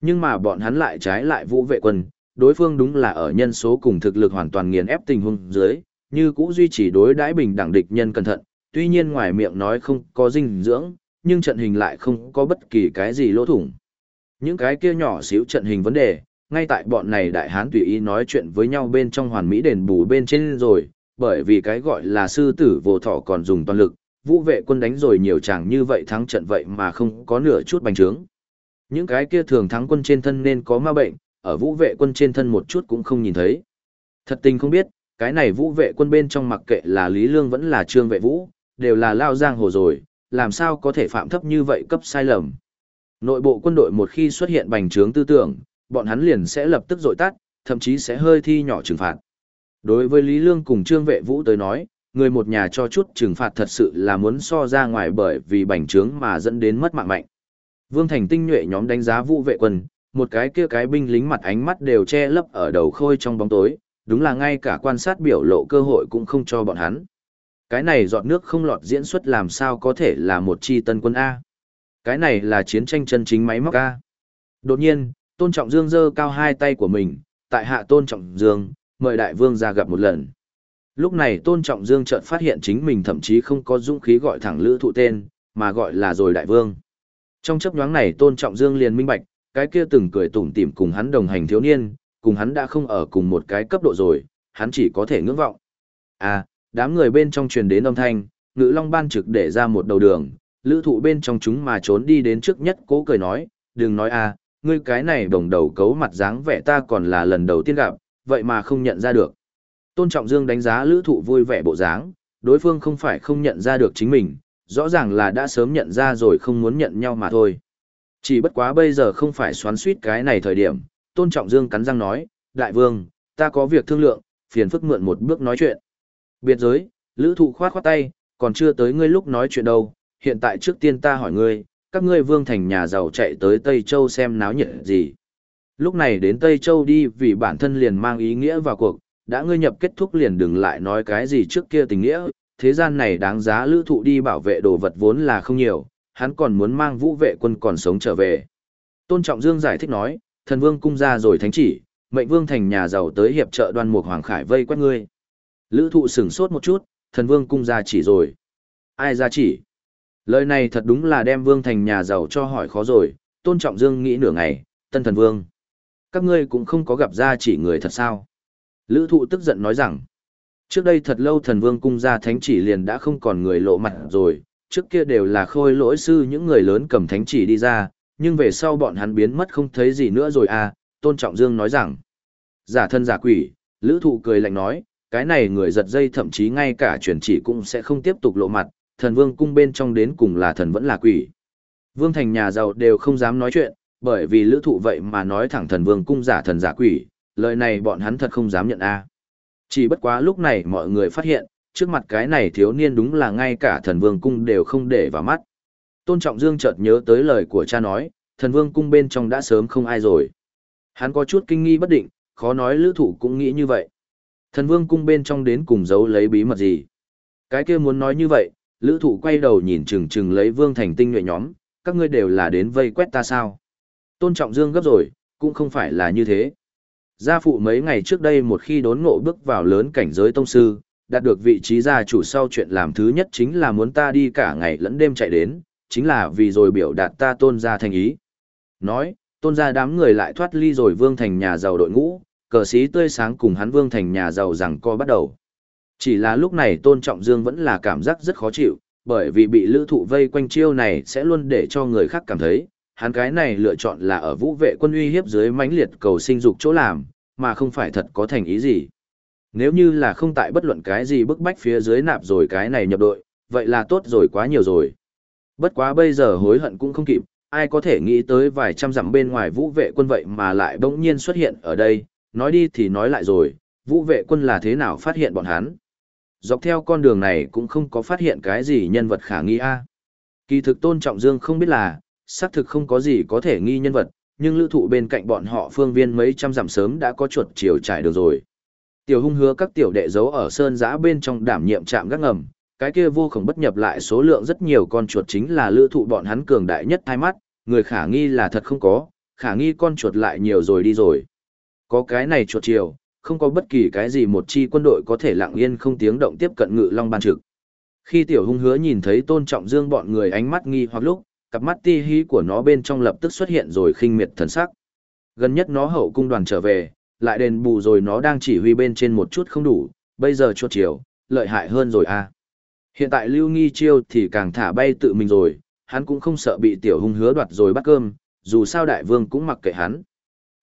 Nhưng mà bọn hắn lại trái lại vũ vệ quân, đối phương đúng là ở nhân số cùng thực lực hoàn toàn nghiền ép tình huống dưới, như cũ duy trì đối đãi bình đẳng địch nhân cẩn thận, tuy nhiên ngoài miệng nói không có dinh dưỡng, nhưng trận hình lại không có bất kỳ cái gì lỗ thủng. Những cái kia nhỏ xíu trận hình vấn đề, ngay tại bọn này đại hán tùy ý nói chuyện với nhau bên trong hoàn mỹ đền bù bên trên rồi, bởi vì cái gọi là sư tử vô thọ còn dùng toàn lực, vũ vệ quân đánh rồi nhiều chàng như vậy thắng trận vậy mà không có nửa chút bành trướng. Những cái kia thường thắng quân trên thân nên có ma bệnh, ở vũ vệ quân trên thân một chút cũng không nhìn thấy. Thật tình không biết, cái này vũ vệ quân bên trong mặc kệ là Lý Lương vẫn là Trương vệ vũ, đều là lao giang hồ rồi, làm sao có thể phạm thấp như vậy cấp sai lầm. Nội bộ quân đội một khi xuất hiện bành trướng tư tưởng, bọn hắn liền sẽ lập tức dội tắt, thậm chí sẽ hơi thi nhỏ trừng phạt. Đối với Lý Lương cùng Trương Vệ Vũ tới nói, người một nhà cho chút trừng phạt thật sự là muốn so ra ngoài bởi vì bành trướng mà dẫn đến mất mạng mạnh. Vương Thành tinh nhuệ nhóm đánh giá Vũ vệ quân, một cái kia cái binh lính mặt ánh mắt đều che lấp ở đầu khôi trong bóng tối, đúng là ngay cả quan sát biểu lộ cơ hội cũng không cho bọn hắn. Cái này giọt nước không lọt diễn xuất làm sao có thể là một chi tân quân A. Cái này là chiến tranh chân chính máy móc A. Đột nhiên, Tôn Trọng Dương giơ cao hai tay của mình, tại hạ Tôn Trọng Dương, mời đại vương ra gặp một lần. Lúc này Tôn Trọng Dương chợt phát hiện chính mình thậm chí không có dũng khí gọi thẳng lữ thụ tên, mà gọi là rồi đại vương. Trong chấp nhoáng này Tôn Trọng Dương liền minh bạch, cái kia từng cười tủm tỉm cùng hắn đồng hành thiếu niên, cùng hắn đã không ở cùng một cái cấp độ rồi, hắn chỉ có thể ngưỡng vọng. À, đám người bên trong truyền đến âm thanh, ngữ long ban trực để ra một đầu đường, lữ thụ bên trong chúng mà trốn đi đến trước nhất cố cười nói, đừng nói à, ngươi cái này đồng đầu cấu mặt dáng vẻ ta còn là lần đầu tiên gặp, vậy mà không nhận ra được. Tôn Trọng Dương đánh giá lữ thụ vui vẻ bộ dáng, đối phương không phải không nhận ra được chính mình, rõ ràng là đã sớm nhận ra rồi không muốn nhận nhau mà thôi. Chỉ bất quá bây giờ không phải xoắn suýt cái này thời điểm, Tôn Trọng Dương cắn răng nói, Đại vương, ta có việc thương lượng, phiền phức mượn một bước nói chuyện. Biệt giới, lữ thụ khoát khoát tay, còn chưa tới ngươi lúc nói chuyện đâu, hiện tại trước tiên ta hỏi ngươi, các ngươi vương thành nhà giàu chạy tới Tây Châu xem náo nhiệt gì. Lúc này đến Tây Châu đi vì bản thân liền mang ý nghĩa vào cuộc, đã ngươi nhập kết thúc liền đừng lại nói cái gì trước kia tình nghĩa, thế gian này đáng giá lữ thụ đi bảo vệ đồ vật vốn là không nhiều, hắn còn muốn mang vũ vệ quân còn sống trở về. Tôn Trọng Dương giải thích nói, thần vương cung ra rồi thánh chỉ, mệnh vương thành nhà giàu tới hiệp trợ đoan mục hoàng khải vây quét ngươi. Lữ thụ sửng sốt một chút, thần vương cung ra chỉ rồi. Ai ra chỉ? Lời này thật đúng là đem vương thành nhà giàu cho hỏi khó rồi, tôn trọng dương nghĩ nửa ngày, tân thần vương. Các ngươi cũng không có gặp ra chỉ người thật sao? Lữ thụ tức giận nói rằng, trước đây thật lâu thần vương cung ra thánh chỉ liền đã không còn người lộ mặt rồi, trước kia đều là khôi lỗi sư những người lớn cầm thánh chỉ đi ra, nhưng về sau bọn hắn biến mất không thấy gì nữa rồi à, tôn trọng dương nói rằng, giả thân giả quỷ, lữ thụ cười lạnh nói, cái này người giật dây thậm chí ngay cả truyền chỉ cũng sẽ không tiếp tục lộ mặt, thần vương cung bên trong đến cùng là thần vẫn là quỷ. Vương thành nhà giàu đều không dám nói chuyện, bởi vì lữ thụ vậy mà nói thẳng thần vương cung giả thần giả quỷ, lời này bọn hắn thật không dám nhận a chỉ bất quá lúc này mọi người phát hiện, trước mặt cái này thiếu niên đúng là ngay cả thần vương cung đều không để vào mắt. Tôn Trọng Dương chợt nhớ tới lời của cha nói, thần vương cung bên trong đã sớm không ai rồi. Hắn có chút kinh nghi bất định, khó nói lữ thụ cũng nghĩ như vậy. Thần vương cung bên trong đến cùng giấu lấy bí mật gì? Cái kia muốn nói như vậy, lữ thụ quay đầu nhìn chừng chừng lấy vương thành tinh nhuệ nhóm, các ngươi đều là đến vây quét ta sao? Tôn Trọng Dương gấp rồi, cũng không phải là như thế. Gia phụ mấy ngày trước đây một khi đốn ngộ bước vào lớn cảnh giới tông sư, đạt được vị trí gia chủ sau chuyện làm thứ nhất chính là muốn ta đi cả ngày lẫn đêm chạy đến, chính là vì rồi biểu đạt ta tôn gia thành ý. Nói, tôn gia đám người lại thoát ly rồi vương thành nhà giàu đội ngũ, cờ sĩ tươi sáng cùng hắn vương thành nhà giàu rằng co bắt đầu. Chỉ là lúc này tôn trọng dương vẫn là cảm giác rất khó chịu, bởi vì bị lữ thụ vây quanh chiêu này sẽ luôn để cho người khác cảm thấy, hắn cái này lựa chọn là ở vũ vệ quân uy hiếp dưới mãnh liệt cầu sinh dục chỗ làm, mà không phải thật có thành ý gì. Nếu như là không tại bất luận cái gì bức bách phía dưới nạp rồi cái này nhập đội, vậy là tốt rồi quá nhiều rồi. Bất quá bây giờ hối hận cũng không kịp, ai có thể nghĩ tới vài trăm dặm bên ngoài vũ vệ quân vậy mà lại bỗng nhiên xuất hiện ở đây, nói đi thì nói lại rồi, vũ vệ quân là thế nào phát hiện bọn hắn. Dọc theo con đường này cũng không có phát hiện cái gì nhân vật khả nghi a. Kỳ thực Tôn Trọng Dương không biết là, xác thực không có gì có thể nghi nhân vật, nhưng lữ thụ bên cạnh bọn họ phương viên mấy trăm dặm sớm đã có chuột chiều trải được rồi. Tiểu hung hứa các tiểu đệ giấu ở sơn giã bên trong đảm nhiệm trạm gác ngầm, cái kia vô khổng bất nhập lại số lượng rất nhiều con chuột chính là lữ thụ bọn hắn cường đại nhất hai mắt, người khả nghi là thật không có, khả nghi con chuột lại nhiều rồi đi rồi. Có cái này chuột chiều, không có bất kỳ cái gì một chi quân đội có thể lặng yên không tiếng động tiếp cận ngự long ban trực. Khi tiểu hung hứa nhìn thấy tôn trọng dương bọn người ánh mắt nghi hoặc lúc, cặp mắt ti hí của nó bên trong lập tức xuất hiện rồi khinh miệt thần sắc. Gần nhất nó hậu cung đoàn trở về, lại đền bù rồi nó đang chỉ huy bên trên một chút không đủ, bây giờ chuột chiều, lợi hại hơn rồi à. Hiện tại Lưu Nghi Chiêu thì càng thả bay tự mình rồi, hắn cũng không sợ bị tiểu hung hứa đoạt rồi bắt cơm, dù sao đại vương cũng mặc kệ hắn.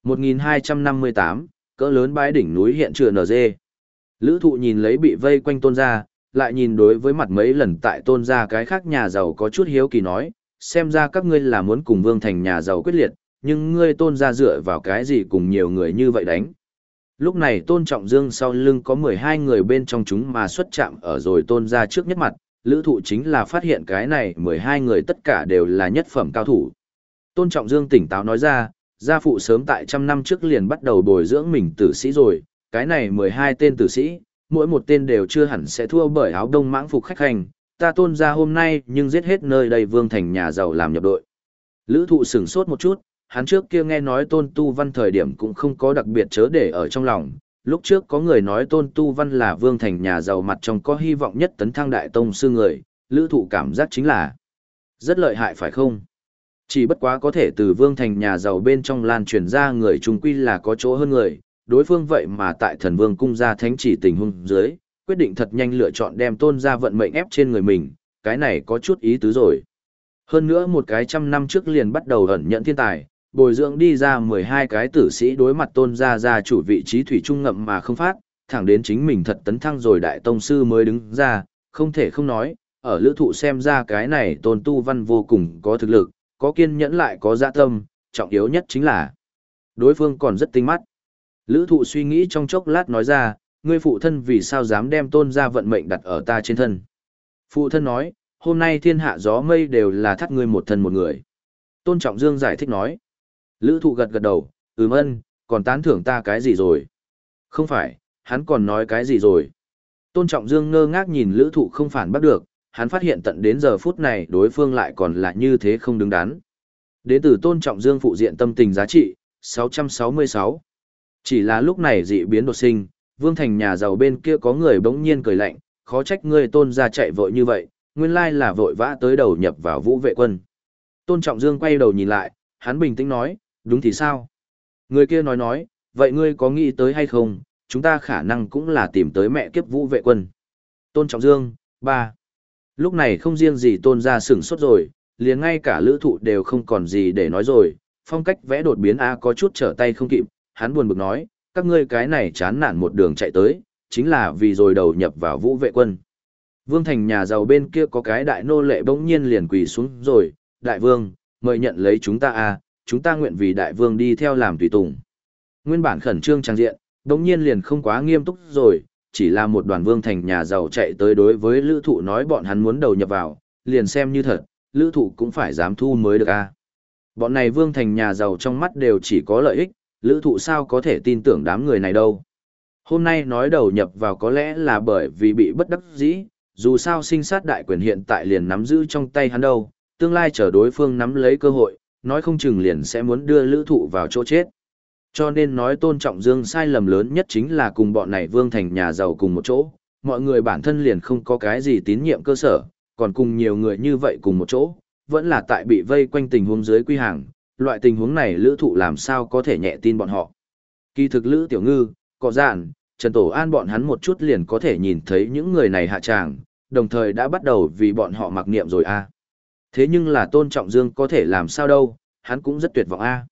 1258, cỡ lớn bãi đỉnh núi hiện trừa NG. Lữ thụ nhìn lấy bị vây quanh tôn gia, lại nhìn đối với mặt mấy lần tại tôn gia cái khác nhà giàu có chút hiếu kỳ nói, xem ra các ngươi là muốn cùng vương thành nhà giàu quyết liệt, nhưng ngươi tôn gia dựa vào cái gì cùng nhiều người như vậy đánh. Lúc này Tôn Trọng Dương sau lưng có 12 người bên trong chúng mà xuất chạm ở rồi Tôn ra trước nhất mặt, lữ thụ chính là phát hiện cái này 12 người tất cả đều là nhất phẩm cao thủ. Tôn Trọng Dương tỉnh táo nói ra, gia phụ sớm tại trăm năm trước liền bắt đầu bồi dưỡng mình tử sĩ rồi, cái này 12 tên tử sĩ, mỗi một tên đều chưa hẳn sẽ thua bởi áo đông mãng phục khách hành, ta tôn ra hôm nay nhưng giết hết nơi đây vương thành nhà giàu làm nhập đội. Lữ thụ sửng sốt một chút, hắn trước kia nghe nói tôn tu văn thời điểm cũng không có đặc biệt chớ để ở trong lòng. Lúc trước có người nói tôn tu văn là vương thành nhà giàu mặt trong có hy vọng nhất tấn thăng đại tông sư người, lữ thụ cảm giác chính là rất lợi hại phải không? Chỉ bất quá có thể từ vương thành nhà giàu bên trong lan truyền ra người trung quy là có chỗ hơn người, đối phương vậy mà tại thần vương cung gia thánh chỉ tình huống dưới, quyết định thật nhanh lựa chọn đem tôn ra vận mệnh ép trên người mình, cái này có chút ý tứ rồi. Hơn nữa một cái trăm năm trước liền bắt đầu ẩn nhận thiên tài, bồi dưỡng đi ra 12 cái tử sĩ đối mặt tôn ra ra chủ vị trí thủy trung ngậm mà không phát, thẳng đến chính mình thật tấn thăng rồi đại tông sư mới đứng ra, không thể không nói, ở lữ thụ xem ra cái này tôn tu văn vô cùng có thực lực, có kiên nhẫn lại có dạ tâm, trọng yếu nhất chính là đối phương còn rất tinh mắt. Lữ thụ suy nghĩ trong chốc lát nói ra, ngươi phụ thân vì sao dám đem tôn ra vận mệnh đặt ở ta trên thân. Phụ thân nói, hôm nay thiên hạ gió mây đều là thắt ngươi một thân một người. Tôn Trọng Dương giải thích nói. Lữ thụ gật gật đầu, ừm ân, còn tán thưởng ta cái gì rồi? Không phải, hắn còn nói cái gì rồi? Tôn Trọng Dương ngơ ngác nhìn lữ thụ không phản bắt được, hắn phát hiện tận đến giờ phút này đối phương lại còn là như thế không đứng đắn. Đến từ Tôn Trọng Dương phụ diện tâm tình giá trị, 666. Chỉ là lúc này dị biến đột sinh, vương thành nhà giàu bên kia có người bỗng nhiên cười lạnh, khó trách ngươi tôn ra chạy vội như vậy, nguyên lai là vội vã tới đầu nhập vào vũ vệ quân. Tôn Trọng Dương quay đầu nhìn lại, hắn bình tĩnh nói, đúng thì sao? Người kia nói nói, vậy ngươi có nghĩ tới hay không, chúng ta khả năng cũng là tìm tới mẹ kiếp vũ vệ quân. Tôn Trọng Dương, ba. Lúc này không riêng gì tôn ra sửng sốt rồi, liền ngay cả lữ thụ đều không còn gì để nói rồi, phong cách vẽ đột biến A có chút trở tay không kịp, hắn buồn bực nói, các ngươi cái này chán nản một đường chạy tới, chính là vì rồi đầu nhập vào vũ vệ quân. Vương thành nhà giàu bên kia có cái đại nô lệ bỗng nhiên liền quỳ xuống rồi, đại vương, mời nhận lấy chúng ta a chúng ta nguyện vì đại vương đi theo làm tùy tùng. Nguyên bản khẩn trương trang diện, bỗng nhiên liền không quá nghiêm túc rồi, chỉ là một đoàn vương thành nhà giàu chạy tới đối với lữ thụ nói bọn hắn muốn đầu nhập vào, liền xem như thật, lữ thụ cũng phải dám thu mới được a Bọn này vương thành nhà giàu trong mắt đều chỉ có lợi ích, lữ thụ sao có thể tin tưởng đám người này đâu. Hôm nay nói đầu nhập vào có lẽ là bởi vì bị bất đắc dĩ, dù sao sinh sát đại quyền hiện tại liền nắm giữ trong tay hắn đâu, tương lai chờ đối phương nắm lấy cơ hội, nói không chừng liền sẽ muốn đưa lữ thụ vào chỗ chết. Cho nên nói tôn trọng dương sai lầm lớn nhất chính là cùng bọn này vương thành nhà giàu cùng một chỗ, mọi người bản thân liền không có cái gì tín nhiệm cơ sở, còn cùng nhiều người như vậy cùng một chỗ, vẫn là tại bị vây quanh tình huống dưới quy hàng, loại tình huống này lữ thụ làm sao có thể nhẹ tin bọn họ. Kỳ thực lữ tiểu ngư, có dạn, Trần Tổ An bọn hắn một chút liền có thể nhìn thấy những người này hạ tràng, đồng thời đã bắt đầu vì bọn họ mặc niệm rồi a Thế nhưng là Tôn Trọng Dương có thể làm sao đâu, hắn cũng rất tuyệt vọng a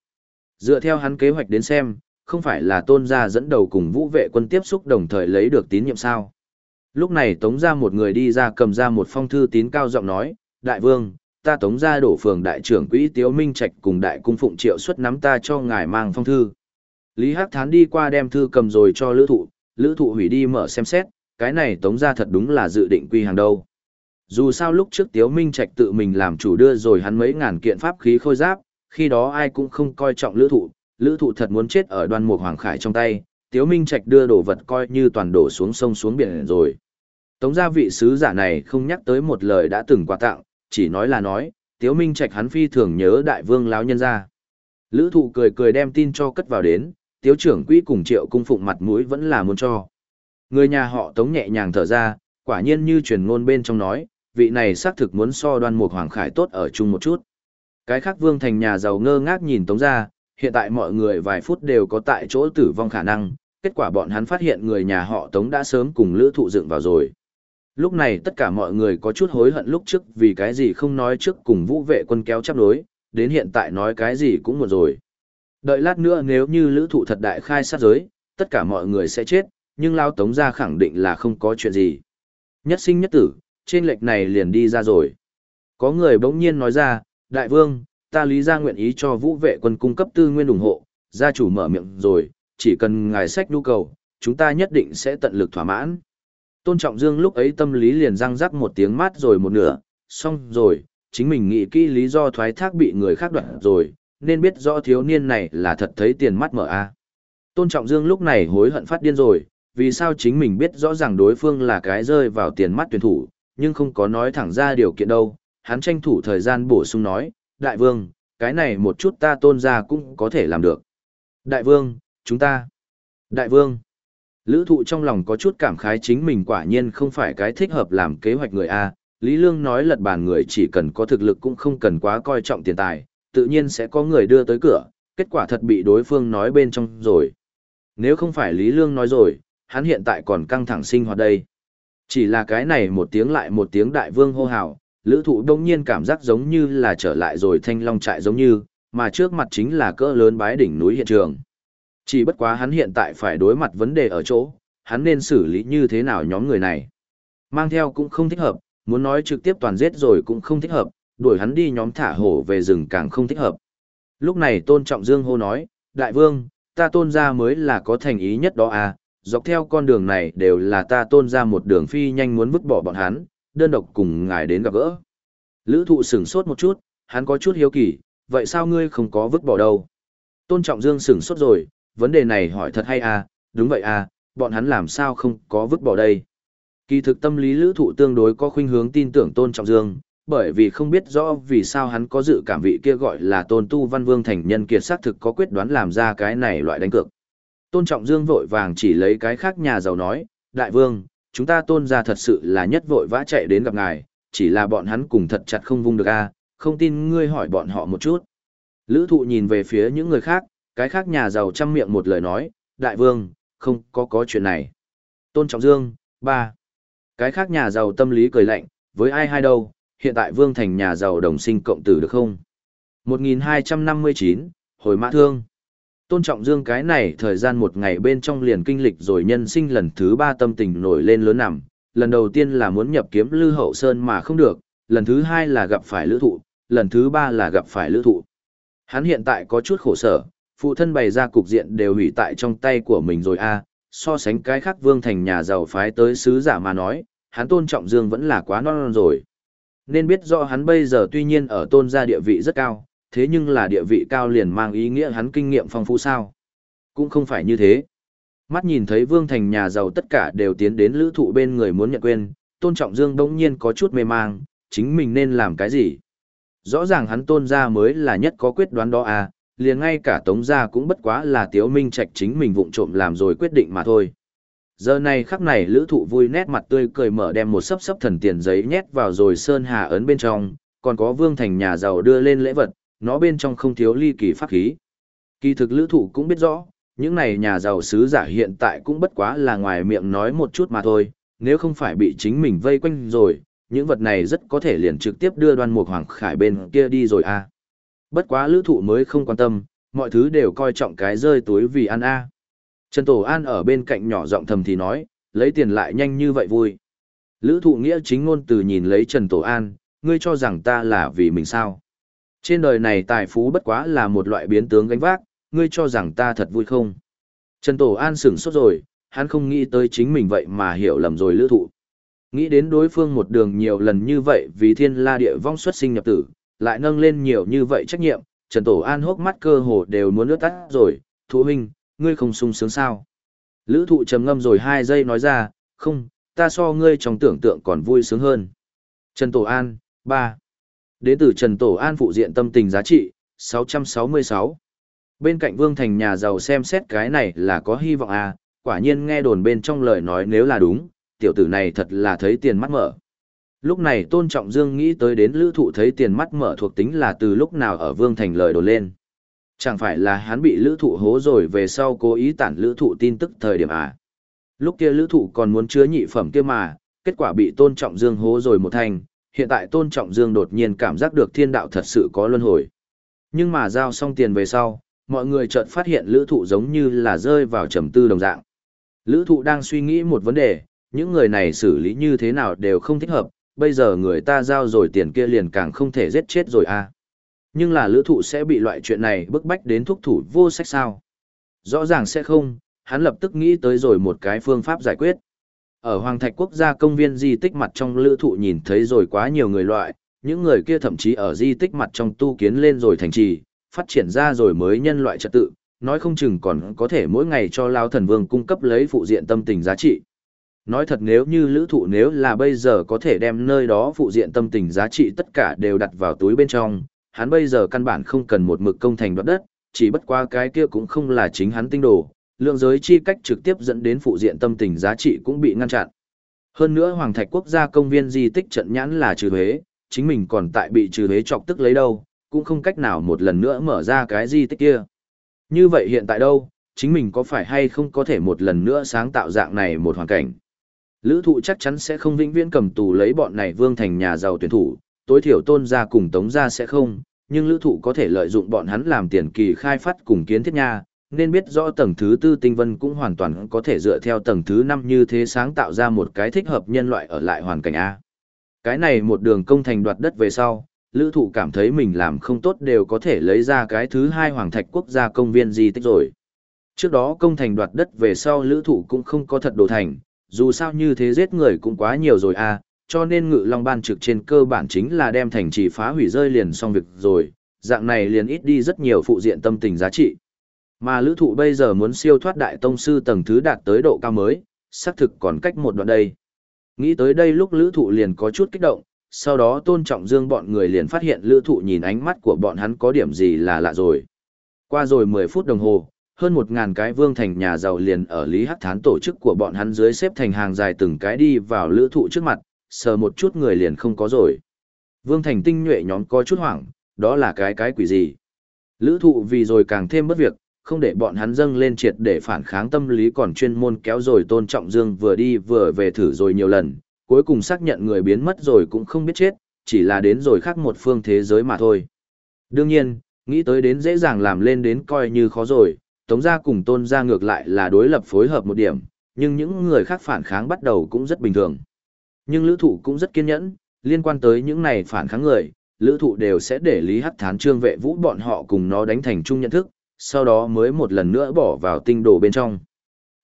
Dựa theo hắn kế hoạch đến xem, không phải là Tôn gia dẫn đầu cùng vũ vệ quân tiếp xúc đồng thời lấy được tín nhiệm sao. Lúc này Tống ra một người đi ra cầm ra một phong thư tín cao giọng nói, Đại vương, ta tống ra đổ phường đại trưởng quỹ Tiếu Minh Trạch cùng đại cung phụng triệu xuất nắm ta cho ngài mang phong thư. Lý Hắc Thán đi qua đem thư cầm rồi cho lữ thụ, lữ thụ hủy đi mở xem xét, cái này tống ra thật đúng là dự định quy hàng đâu. Dù sao lúc trước Tiếu Minh Trạch tự mình làm chủ đưa rồi hắn mấy ngàn kiện pháp khí khôi giáp, khi đó ai cũng không coi trọng lữ thụ, lữ thụ thật muốn chết ở đoan mục hoàng khải trong tay, Tiếu Minh Trạch đưa đồ vật coi như toàn đổ xuống sông xuống biển rồi. Tống gia vị sứ giả này không nhắc tới một lời đã từng quà tặng, chỉ nói là nói, Tiếu Minh Trạch hắn phi thường nhớ đại vương lão nhân ra. Lữ thụ cười cười đem tin cho cất vào đến, Tiếu trưởng quỹ cùng triệu cung phụng mặt mũi vẫn là muốn cho. Người nhà họ tống nhẹ nhàng thở ra, quả nhiên như truyền ngôn bên trong nói, vị này xác thực muốn so đoan mục hoàng khải tốt ở chung một chút. Cái khác vương thành nhà giàu ngơ ngác nhìn tống ra, hiện tại mọi người vài phút đều có tại chỗ tử vong khả năng, kết quả bọn hắn phát hiện người nhà họ tống đã sớm cùng lữ thụ dựng vào rồi. Lúc này tất cả mọi người có chút hối hận lúc trước vì cái gì không nói trước cùng vũ vệ quân kéo chấp đối, đến hiện tại nói cái gì cũng một rồi. Đợi lát nữa nếu như lữ thụ thật đại khai sát giới, tất cả mọi người sẽ chết, nhưng lao tống ra khẳng định là không có chuyện gì. Nhất sinh nhất tử, trên lệch này liền đi ra rồi. Có người bỗng nhiên nói ra, đại vương, ta lý ra nguyện ý cho vũ vệ quân cung cấp tư nguyên ủng hộ, gia chủ mở miệng rồi, chỉ cần ngài sách nhu cầu, chúng ta nhất định sẽ tận lực thỏa mãn. Tôn Trọng Dương lúc ấy tâm lý liền răng rắc một tiếng mát rồi một nửa, xong rồi, chính mình nghĩ kỹ lý do thoái thác bị người khác đoạn rồi, nên biết rõ thiếu niên này là thật thấy tiền mắt mở a. Tôn Trọng Dương lúc này hối hận phát điên rồi, vì sao chính mình biết rõ ràng đối phương là cái rơi vào tiền mắt tuyển thủ, nhưng không có nói thẳng ra điều kiện đâu, hắn tranh thủ thời gian bổ sung nói, đại vương, cái này một chút ta tôn ra cũng có thể làm được. Đại vương, chúng ta. Đại vương. Lữ thụ trong lòng có chút cảm khái chính mình quả nhiên không phải cái thích hợp làm kế hoạch người A. Lý Lương nói lật bàn người chỉ cần có thực lực cũng không cần quá coi trọng tiền tài, tự nhiên sẽ có người đưa tới cửa, kết quả thật bị đối phương nói bên trong rồi. Nếu không phải Lý Lương nói rồi, hắn hiện tại còn căng thẳng sinh hoạt đây. Chỉ là cái này một tiếng lại một tiếng đại vương hô hào, lữ thụ đông nhiên cảm giác giống như là trở lại rồi thanh long trại giống như, mà trước mặt chính là cỡ lớn bái đỉnh núi hiện trường. Chỉ bất quá hắn hiện tại phải đối mặt vấn đề ở chỗ, hắn nên xử lý như thế nào nhóm người này. Mang theo cũng không thích hợp, muốn nói trực tiếp toàn giết rồi cũng không thích hợp, đuổi hắn đi nhóm thả hổ về rừng càng không thích hợp. Lúc này Tôn Trọng Dương hô nói, Đại vương, ta tôn ra mới là có thành ý nhất đó à, dọc theo con đường này đều là ta tôn ra một đường phi nhanh muốn vứt bỏ bọn hắn, đơn độc cùng ngài đến gặp gỡ. Lữ thụ sửng sốt một chút, hắn có chút hiếu kỳ, vậy sao ngươi không có vứt bỏ đâu? Tôn Trọng Dương sửng sốt rồi, vấn đề này hỏi thật hay à, đúng vậy à, bọn hắn làm sao không có vứt bỏ đây? Kỳ thực tâm lý lữ thụ tương đối có khuynh hướng tin tưởng Tôn Trọng Dương, bởi vì không biết rõ vì sao hắn có dự cảm vị kia gọi là Tôn Tu Văn Vương thành nhân kiệt xác thực có quyết đoán làm ra cái này loại đánh cược. Tôn Trọng Dương vội vàng chỉ lấy cái khác nhà giàu nói, Đại Vương, chúng ta tôn ra thật sự là nhất vội vã chạy đến gặp ngài, chỉ là bọn hắn cùng thật chặt không vung được a không tin ngươi hỏi bọn họ một chút. Lữ thụ nhìn về phía những người khác, cái khác nhà giàu chăm miệng một lời nói, Đại Vương, không có có chuyện này. Tôn Trọng Dương, ba Cái khác nhà giàu tâm lý cười lạnh, với ai hai đâu, hiện tại Vương thành nhà giàu đồng sinh cộng tử được không? 1259, hồi mã thương. Tôn Trọng Dương cái này thời gian một ngày bên trong liền kinh lịch rồi nhân sinh lần thứ ba tâm tình nổi lên lớn nằm. Lần đầu tiên là muốn nhập kiếm Lư Hậu Sơn mà không được, lần thứ hai là gặp phải lữ thụ, lần thứ ba là gặp phải lữ thụ. Hắn hiện tại có chút khổ sở, phụ thân bày ra cục diện đều hủy tại trong tay của mình rồi a so sánh cái khác vương thành nhà giàu phái tới sứ giả mà nói, hắn Tôn Trọng Dương vẫn là quá non, non rồi. Nên biết rõ hắn bây giờ tuy nhiên ở tôn gia địa vị rất cao, thế nhưng là địa vị cao liền mang ý nghĩa hắn kinh nghiệm phong phú sao. Cũng không phải như thế. Mắt nhìn thấy Vương Thành nhà giàu tất cả đều tiến đến lữ thụ bên người muốn nhận quên, Tôn Trọng Dương bỗng nhiên có chút mê mang, chính mình nên làm cái gì. Rõ ràng hắn tôn gia mới là nhất có quyết đoán đó à, liền ngay cả tống gia cũng bất quá là tiếu minh trạch chính mình vụng trộm làm rồi quyết định mà thôi. Giờ này khắc này lữ thụ vui nét mặt tươi cười mở đem một sấp sấp thần tiền giấy nhét vào rồi sơn hà ấn bên trong, còn có vương thành nhà giàu đưa lên lễ vật, nó bên trong không thiếu ly kỳ pháp khí. Kỳ thực lữ thụ cũng biết rõ, những này nhà giàu sứ giả hiện tại cũng bất quá là ngoài miệng nói một chút mà thôi, nếu không phải bị chính mình vây quanh rồi, những vật này rất có thể liền trực tiếp đưa đoan mục hoàng khải bên kia đi rồi a à. Bất quá lữ thụ mới không quan tâm, mọi thứ đều coi trọng cái rơi túi vì ăn a Trần Tổ An ở bên cạnh nhỏ giọng thầm thì nói, lấy tiền lại nhanh như vậy vui. Lữ thụ nghĩa chính ngôn từ nhìn lấy Trần Tổ An, ngươi cho rằng ta là vì mình sao. Trên đời này tài phú bất quá là một loại biến tướng gánh vác, ngươi cho rằng ta thật vui không? Trần Tổ An sửng sốt rồi, hắn không nghĩ tới chính mình vậy mà hiểu lầm rồi lữ thụ. Nghĩ đến đối phương một đường nhiều lần như vậy vì thiên la địa vong xuất sinh nhập tử, lại nâng lên nhiều như vậy trách nhiệm, Trần Tổ An hốc mắt cơ hồ đều muốn nước tắt rồi, thú huynh, ngươi không sung sướng sao? Lữ thụ trầm ngâm rồi hai giây nói ra, không, ta so ngươi trong tưởng tượng còn vui sướng hơn. Trần Tổ An, 3. Đến từ Trần Tổ An phụ diện tâm tình giá trị, 666. Bên cạnh Vương Thành nhà giàu xem xét cái này là có hy vọng à, quả nhiên nghe đồn bên trong lời nói nếu là đúng, tiểu tử này thật là thấy tiền mắt mở. Lúc này Tôn Trọng Dương nghĩ tới đến lữ thụ thấy tiền mắt mở thuộc tính là từ lúc nào ở Vương Thành lời đồn lên. Chẳng phải là hắn bị lữ thụ hố rồi về sau cố ý tản lữ thụ tin tức thời điểm à. Lúc kia lữ thụ còn muốn chứa nhị phẩm kia mà, kết quả bị Tôn Trọng Dương hố rồi một thành, hiện tại Tôn Trọng Dương đột nhiên cảm giác được thiên đạo thật sự có luân hồi. Nhưng mà giao xong tiền về sau, mọi người chợt phát hiện lữ thụ giống như là rơi vào trầm tư đồng dạng. Lữ thụ đang suy nghĩ một vấn đề, những người này xử lý như thế nào đều không thích hợp, bây giờ người ta giao rồi tiền kia liền càng không thể giết chết rồi à. Nhưng là lữ thụ sẽ bị loại chuyện này bức bách đến thúc thủ vô sách sao. Rõ ràng sẽ không, hắn lập tức nghĩ tới rồi một cái phương pháp giải quyết. Ở Hoàng Thạch Quốc gia công viên di tích mặt trong lữ thụ nhìn thấy rồi quá nhiều người loại, những người kia thậm chí ở di tích mặt trong tu kiến lên rồi thành trì, phát triển ra rồi mới nhân loại trật tự, nói không chừng còn có thể mỗi ngày cho Lao Thần Vương cung cấp lấy phụ diện tâm tình giá trị. Nói thật nếu như lữ thụ nếu là bây giờ có thể đem nơi đó phụ diện tâm tình giá trị tất cả đều đặt vào túi bên trong, hắn bây giờ căn bản không cần một mực công thành đoạt đất, chỉ bất qua cái kia cũng không là chính hắn tinh đồ, lượng giới chi cách trực tiếp dẫn đến phụ diện tâm tình giá trị cũng bị ngăn chặn. Hơn nữa Hoàng Thạch Quốc gia công viên di tích trận nhãn là trừ thuế, chính mình còn tại bị trừ thuế chọc tức lấy đâu, cũng không cách nào một lần nữa mở ra cái di tích kia. Như vậy hiện tại đâu, chính mình có phải hay không có thể một lần nữa sáng tạo dạng này một hoàn cảnh. Lữ thụ chắc chắn sẽ không vĩnh viễn cầm tù lấy bọn này vương thành nhà giàu tuyển thủ, tối thiểu tôn gia cùng tống gia sẽ không, nhưng lữ thụ có thể lợi dụng bọn hắn làm tiền kỳ khai phát cùng kiến thiết nha, nên biết rõ tầng thứ tư tinh vân cũng hoàn toàn có thể dựa theo tầng thứ năm như thế sáng tạo ra một cái thích hợp nhân loại ở lại hoàn cảnh A. Cái này một đường công thành đoạt đất về sau, lữ thụ cảm thấy mình làm không tốt đều có thể lấy ra cái thứ hai hoàng thạch quốc gia công viên di tích rồi. Trước đó công thành đoạt đất về sau lữ thụ cũng không có thật đồ thành, dù sao như thế giết người cũng quá nhiều rồi a cho nên ngự long ban trực trên cơ bản chính là đem thành trì phá hủy rơi liền xong việc rồi, dạng này liền ít đi rất nhiều phụ diện tâm tình giá trị. Mà lữ thụ bây giờ muốn siêu thoát đại tông sư tầng thứ đạt tới độ cao mới, xác thực còn cách một đoạn đây. Nghĩ tới đây lúc lữ thụ liền có chút kích động, sau đó tôn trọng dương bọn người liền phát hiện lữ thụ nhìn ánh mắt của bọn hắn có điểm gì là lạ rồi. Qua rồi 10 phút đồng hồ, hơn một ngàn cái vương thành nhà giàu liền ở Lý Hắc Thán tổ chức của bọn hắn dưới xếp thành hàng dài từng cái đi vào lữ thụ trước mặt, sờ một chút người liền không có rồi. Vương thành tinh nhuệ nhóm có chút hoảng, đó là cái cái quỷ gì. Lữ thụ vì rồi càng thêm bất việc, không để bọn hắn dâng lên triệt để phản kháng tâm lý còn chuyên môn kéo rồi tôn trọng dương vừa đi vừa về thử rồi nhiều lần, cuối cùng xác nhận người biến mất rồi cũng không biết chết, chỉ là đến rồi khác một phương thế giới mà thôi. Đương nhiên, nghĩ tới đến dễ dàng làm lên đến coi như khó rồi, tống gia cùng tôn gia ngược lại là đối lập phối hợp một điểm, nhưng những người khác phản kháng bắt đầu cũng rất bình thường. Nhưng lữ thụ cũng rất kiên nhẫn, liên quan tới những này phản kháng người, lữ thụ đều sẽ để Lý Hắc Thán trương vệ vũ bọn họ cùng nó đánh thành chung nhận thức, sau đó mới một lần nữa bỏ vào tinh đồ bên trong.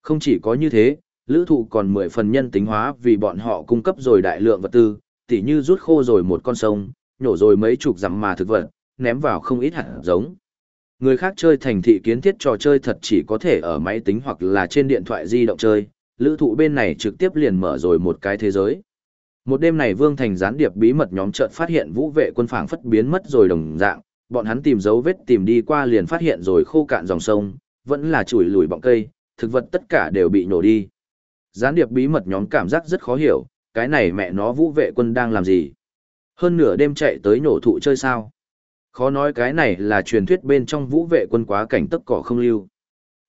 Không chỉ có như thế, lữ thụ còn 10 phần nhân tính hóa vì bọn họ cung cấp rồi đại lượng vật tư, tỉ như rút khô rồi một con sông, nhổ rồi mấy chục dặm mà thực vật, ném vào không ít hạt giống. Người khác chơi thành thị kiến thiết trò chơi thật chỉ có thể ở máy tính hoặc là trên điện thoại di động chơi, lữ thụ bên này trực tiếp liền mở rồi một cái thế giới. Một đêm này Vương Thành gián điệp bí mật nhóm trợn phát hiện vũ vệ quân phảng phất biến mất rồi đồng dạng, bọn hắn tìm dấu vết tìm đi qua liền phát hiện rồi khô cạn dòng sông, vẫn là chùi lùi bọng cây, thực vật tất cả đều bị nổ đi. Gián điệp bí mật nhóm cảm giác rất khó hiểu, cái này mẹ nó vũ vệ quân đang làm gì? Hơn nửa đêm chạy tới nổ thụ chơi sao? Khó nói cái này là truyền thuyết bên trong vũ vệ quân quá cảnh tất cỏ không lưu.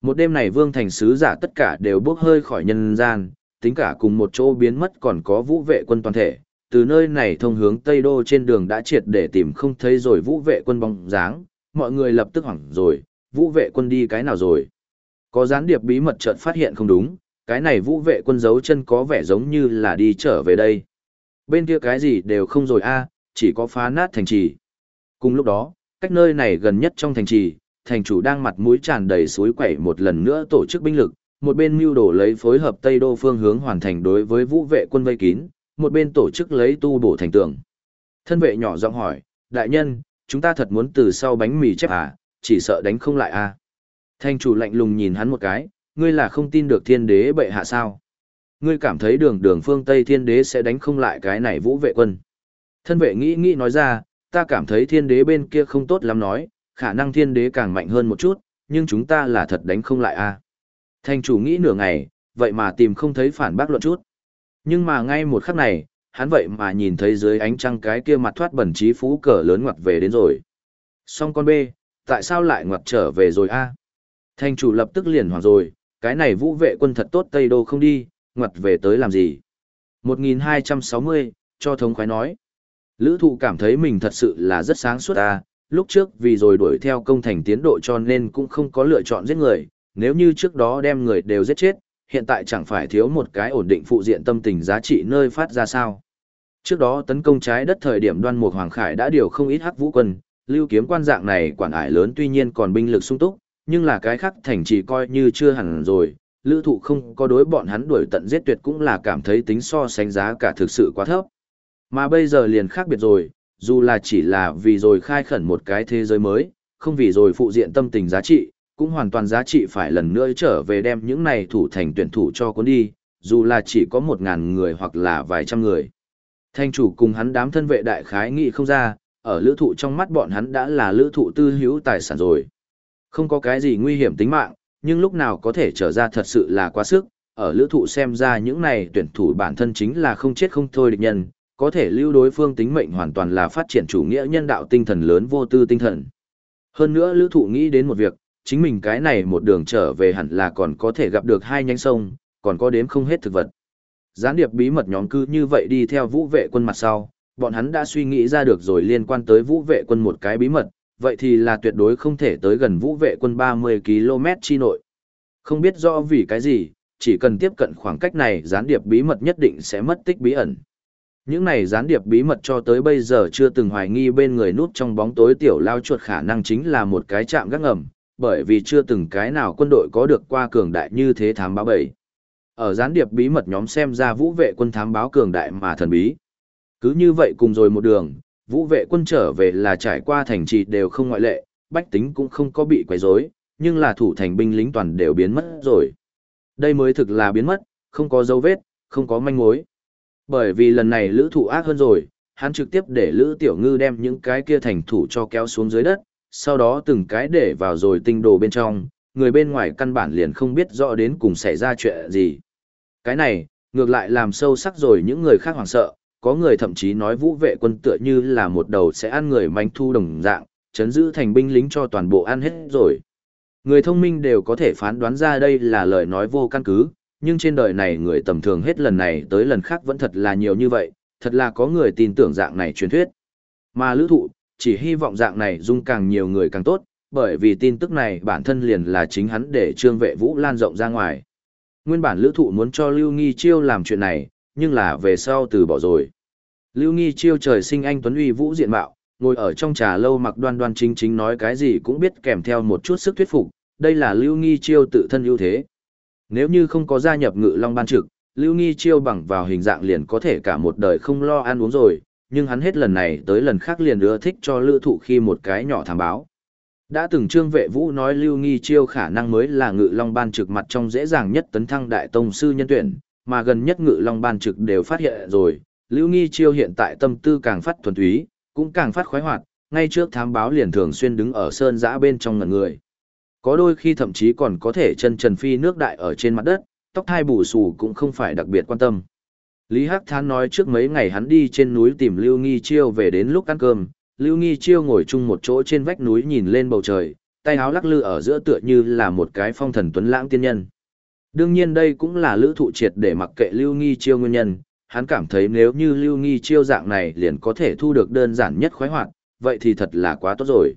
Một đêm này vương thành sứ giả tất cả đều bước hơi khỏi nhân gian, tính cả cùng một chỗ biến mất còn có vũ vệ quân toàn thể. Từ nơi này thông hướng Tây Đô trên đường đã triệt để tìm không thấy rồi vũ vệ quân bóng dáng, mọi người lập tức hoảng rồi, vũ vệ quân đi cái nào rồi. Có gián điệp bí mật chợt phát hiện không đúng, cái này vũ vệ quân giấu chân có vẻ giống như là đi trở về đây. Bên kia cái gì đều không rồi a chỉ có phá nát thành trì. Cùng lúc đó, cách nơi này gần nhất trong thành trì, thành chủ đang mặt mũi tràn đầy suối quẩy một lần nữa tổ chức binh lực, một bên mưu đồ lấy phối hợp Tây Đô phương hướng hoàn thành đối với vũ vệ quân vây kín, một bên tổ chức lấy tu bổ thành tường. Thân vệ nhỏ giọng hỏi, đại nhân, chúng ta thật muốn từ sau bánh mì chép à, chỉ sợ đánh không lại à. Thành chủ lạnh lùng nhìn hắn một cái, ngươi là không tin được thiên đế bệ hạ sao. Ngươi cảm thấy đường đường phương Tây thiên đế sẽ đánh không lại cái này vũ vệ quân. Thân vệ nghĩ nghĩ nói ra, ta cảm thấy thiên đế bên kia không tốt lắm nói, khả năng thiên đế càng mạnh hơn một chút, nhưng chúng ta là thật đánh không lại a. À. Thành chủ nghĩ nửa ngày, vậy mà tìm không thấy phản bác luận chút. Nhưng mà ngay một khắc này, hắn vậy mà nhìn thấy dưới ánh trăng cái kia mặt thoát bẩn trí phú cờ lớn ngoặt về đến rồi. Xong con B, tại sao lại ngoặt trở về rồi a? Thành chủ lập tức liền hoảng rồi, cái này vũ vệ quân thật tốt Tây Đô không đi, ngoặt về tới làm gì? 1260, cho thống khoái nói. Lữ thụ cảm thấy mình thật sự là rất sáng suốt à, lúc trước vì rồi đuổi theo công thành tiến độ cho nên cũng không có lựa chọn giết người, nếu như trước đó đem người đều giết chết, hiện tại chẳng phải thiếu một cái ổn định phụ diện tâm tình giá trị nơi phát ra sao. Trước đó tấn công trái đất thời điểm đoan mục Hoàng Khải đã điều không ít hắc vũ quân, lưu kiếm quan dạng này quản ải lớn tuy nhiên còn binh lực sung túc, nhưng là cái khác thành trì coi như chưa hẳn rồi, lữ thụ không có đối bọn hắn đuổi tận giết tuyệt cũng là cảm thấy tính so sánh giá cả thực sự quá thấp. Mà bây giờ liền khác biệt rồi, dù là chỉ là vì rồi khai khẩn một cái thế giới mới, không vì rồi phụ diện tâm tình giá trị, cũng hoàn toàn giá trị phải lần nữa trở về đem những này thủ thành tuyển thủ cho cuốn đi, dù là chỉ có một ngàn người hoặc là vài trăm người. Thanh chủ cùng hắn đám thân vệ đại khái nghị không ra, ở lữ thụ trong mắt bọn hắn đã là lữ thụ tư hữu tài sản rồi. Không có cái gì nguy hiểm tính mạng, nhưng lúc nào có thể trở ra thật sự là quá sức, ở lữ thụ xem ra những này tuyển thủ bản thân chính là không chết không thôi địch nhân, có thể lưu đối phương tính mệnh hoàn toàn là phát triển chủ nghĩa nhân đạo tinh thần lớn vô tư tinh thần. Hơn nữa lữ thụ nghĩ đến một việc, chính mình cái này một đường trở về hẳn là còn có thể gặp được hai nhánh sông, còn có đếm không hết thực vật. Gián điệp bí mật nhóm cư như vậy đi theo vũ vệ quân mặt sau, bọn hắn đã suy nghĩ ra được rồi liên quan tới vũ vệ quân một cái bí mật, vậy thì là tuyệt đối không thể tới gần vũ vệ quân 30 km chi nội. Không biết rõ vì cái gì, chỉ cần tiếp cận khoảng cách này gián điệp bí mật nhất định sẽ mất tích bí ẩn. Những này gián điệp bí mật cho tới bây giờ chưa từng hoài nghi bên người nút trong bóng tối tiểu lao chuột khả năng chính là một cái chạm gác ngầm, bởi vì chưa từng cái nào quân đội có được qua cường đại như thế thám báo bảy. Ở gián điệp bí mật nhóm xem ra vũ vệ quân thám báo cường đại mà thần bí. Cứ như vậy cùng rồi một đường, vũ vệ quân trở về là trải qua thành trì đều không ngoại lệ, bách tính cũng không có bị quấy rối, nhưng là thủ thành binh lính toàn đều biến mất rồi. Đây mới thực là biến mất, không có dấu vết, không có manh mối. Bởi vì lần này lữ thủ ác hơn rồi, hắn trực tiếp để lữ tiểu ngư đem những cái kia thành thủ cho kéo xuống dưới đất, sau đó từng cái để vào rồi tinh đồ bên trong, người bên ngoài căn bản liền không biết rõ đến cùng xảy ra chuyện gì. Cái này, ngược lại làm sâu sắc rồi những người khác hoảng sợ, có người thậm chí nói vũ vệ quân tựa như là một đầu sẽ ăn người manh thu đồng dạng, chấn giữ thành binh lính cho toàn bộ ăn hết rồi. Người thông minh đều có thể phán đoán ra đây là lời nói vô căn cứ, nhưng trên đời này người tầm thường hết lần này tới lần khác vẫn thật là nhiều như vậy, thật là có người tin tưởng dạng này truyền thuyết. Mà lữ thụ, chỉ hy vọng dạng này dung càng nhiều người càng tốt, bởi vì tin tức này bản thân liền là chính hắn để trương vệ vũ lan rộng ra ngoài. Nguyên bản lữ thụ muốn cho Lưu Nghi Chiêu làm chuyện này, nhưng là về sau từ bỏ rồi. Lưu Nghi Chiêu trời sinh anh Tuấn Uy Vũ diện mạo, ngồi ở trong trà lâu mặc đoan đoan chính chính nói cái gì cũng biết kèm theo một chút sức thuyết phục, đây là Lưu Nghi Chiêu tự thân ưu thế. Nếu như không có gia nhập ngự long ban trực, Lưu Nghi Chiêu bằng vào hình dạng liền có thể cả một đời không lo ăn uống rồi, nhưng hắn hết lần này tới lần khác liền ưa thích cho lữ thụ khi một cái nhỏ thám báo. Đã từng trương vệ vũ nói Lưu Nghi Chiêu khả năng mới là ngự long ban trực mặt trong dễ dàng nhất tấn thăng đại tông sư nhân tuyển, mà gần nhất ngự long ban trực đều phát hiện rồi, Lưu Nghi Chiêu hiện tại tâm tư càng phát thuần túy, cũng càng phát khoái hoạt, ngay trước thám báo liền thường xuyên đứng ở sơn giã bên trong ngần người. Có đôi khi thậm chí còn có thể chân trần phi nước đại ở trên mặt đất, tóc hai bù xù cũng không phải đặc biệt quan tâm. Lý Hắc Thán nói trước mấy ngày hắn đi trên núi tìm Lưu Nghi Chiêu về đến lúc ăn cơm, Lưu Nghi Chiêu ngồi chung một chỗ trên vách núi nhìn lên bầu trời, tay áo lắc lư ở giữa tựa như là một cái phong thần tuấn lãng tiên nhân. Đương nhiên đây cũng là lữ thụ triệt để mặc kệ Lưu Nghi Chiêu nguyên nhân, hắn cảm thấy nếu như Lưu Nghi Chiêu dạng này liền có thể thu được đơn giản nhất khoái hoạt, vậy thì thật là quá tốt rồi.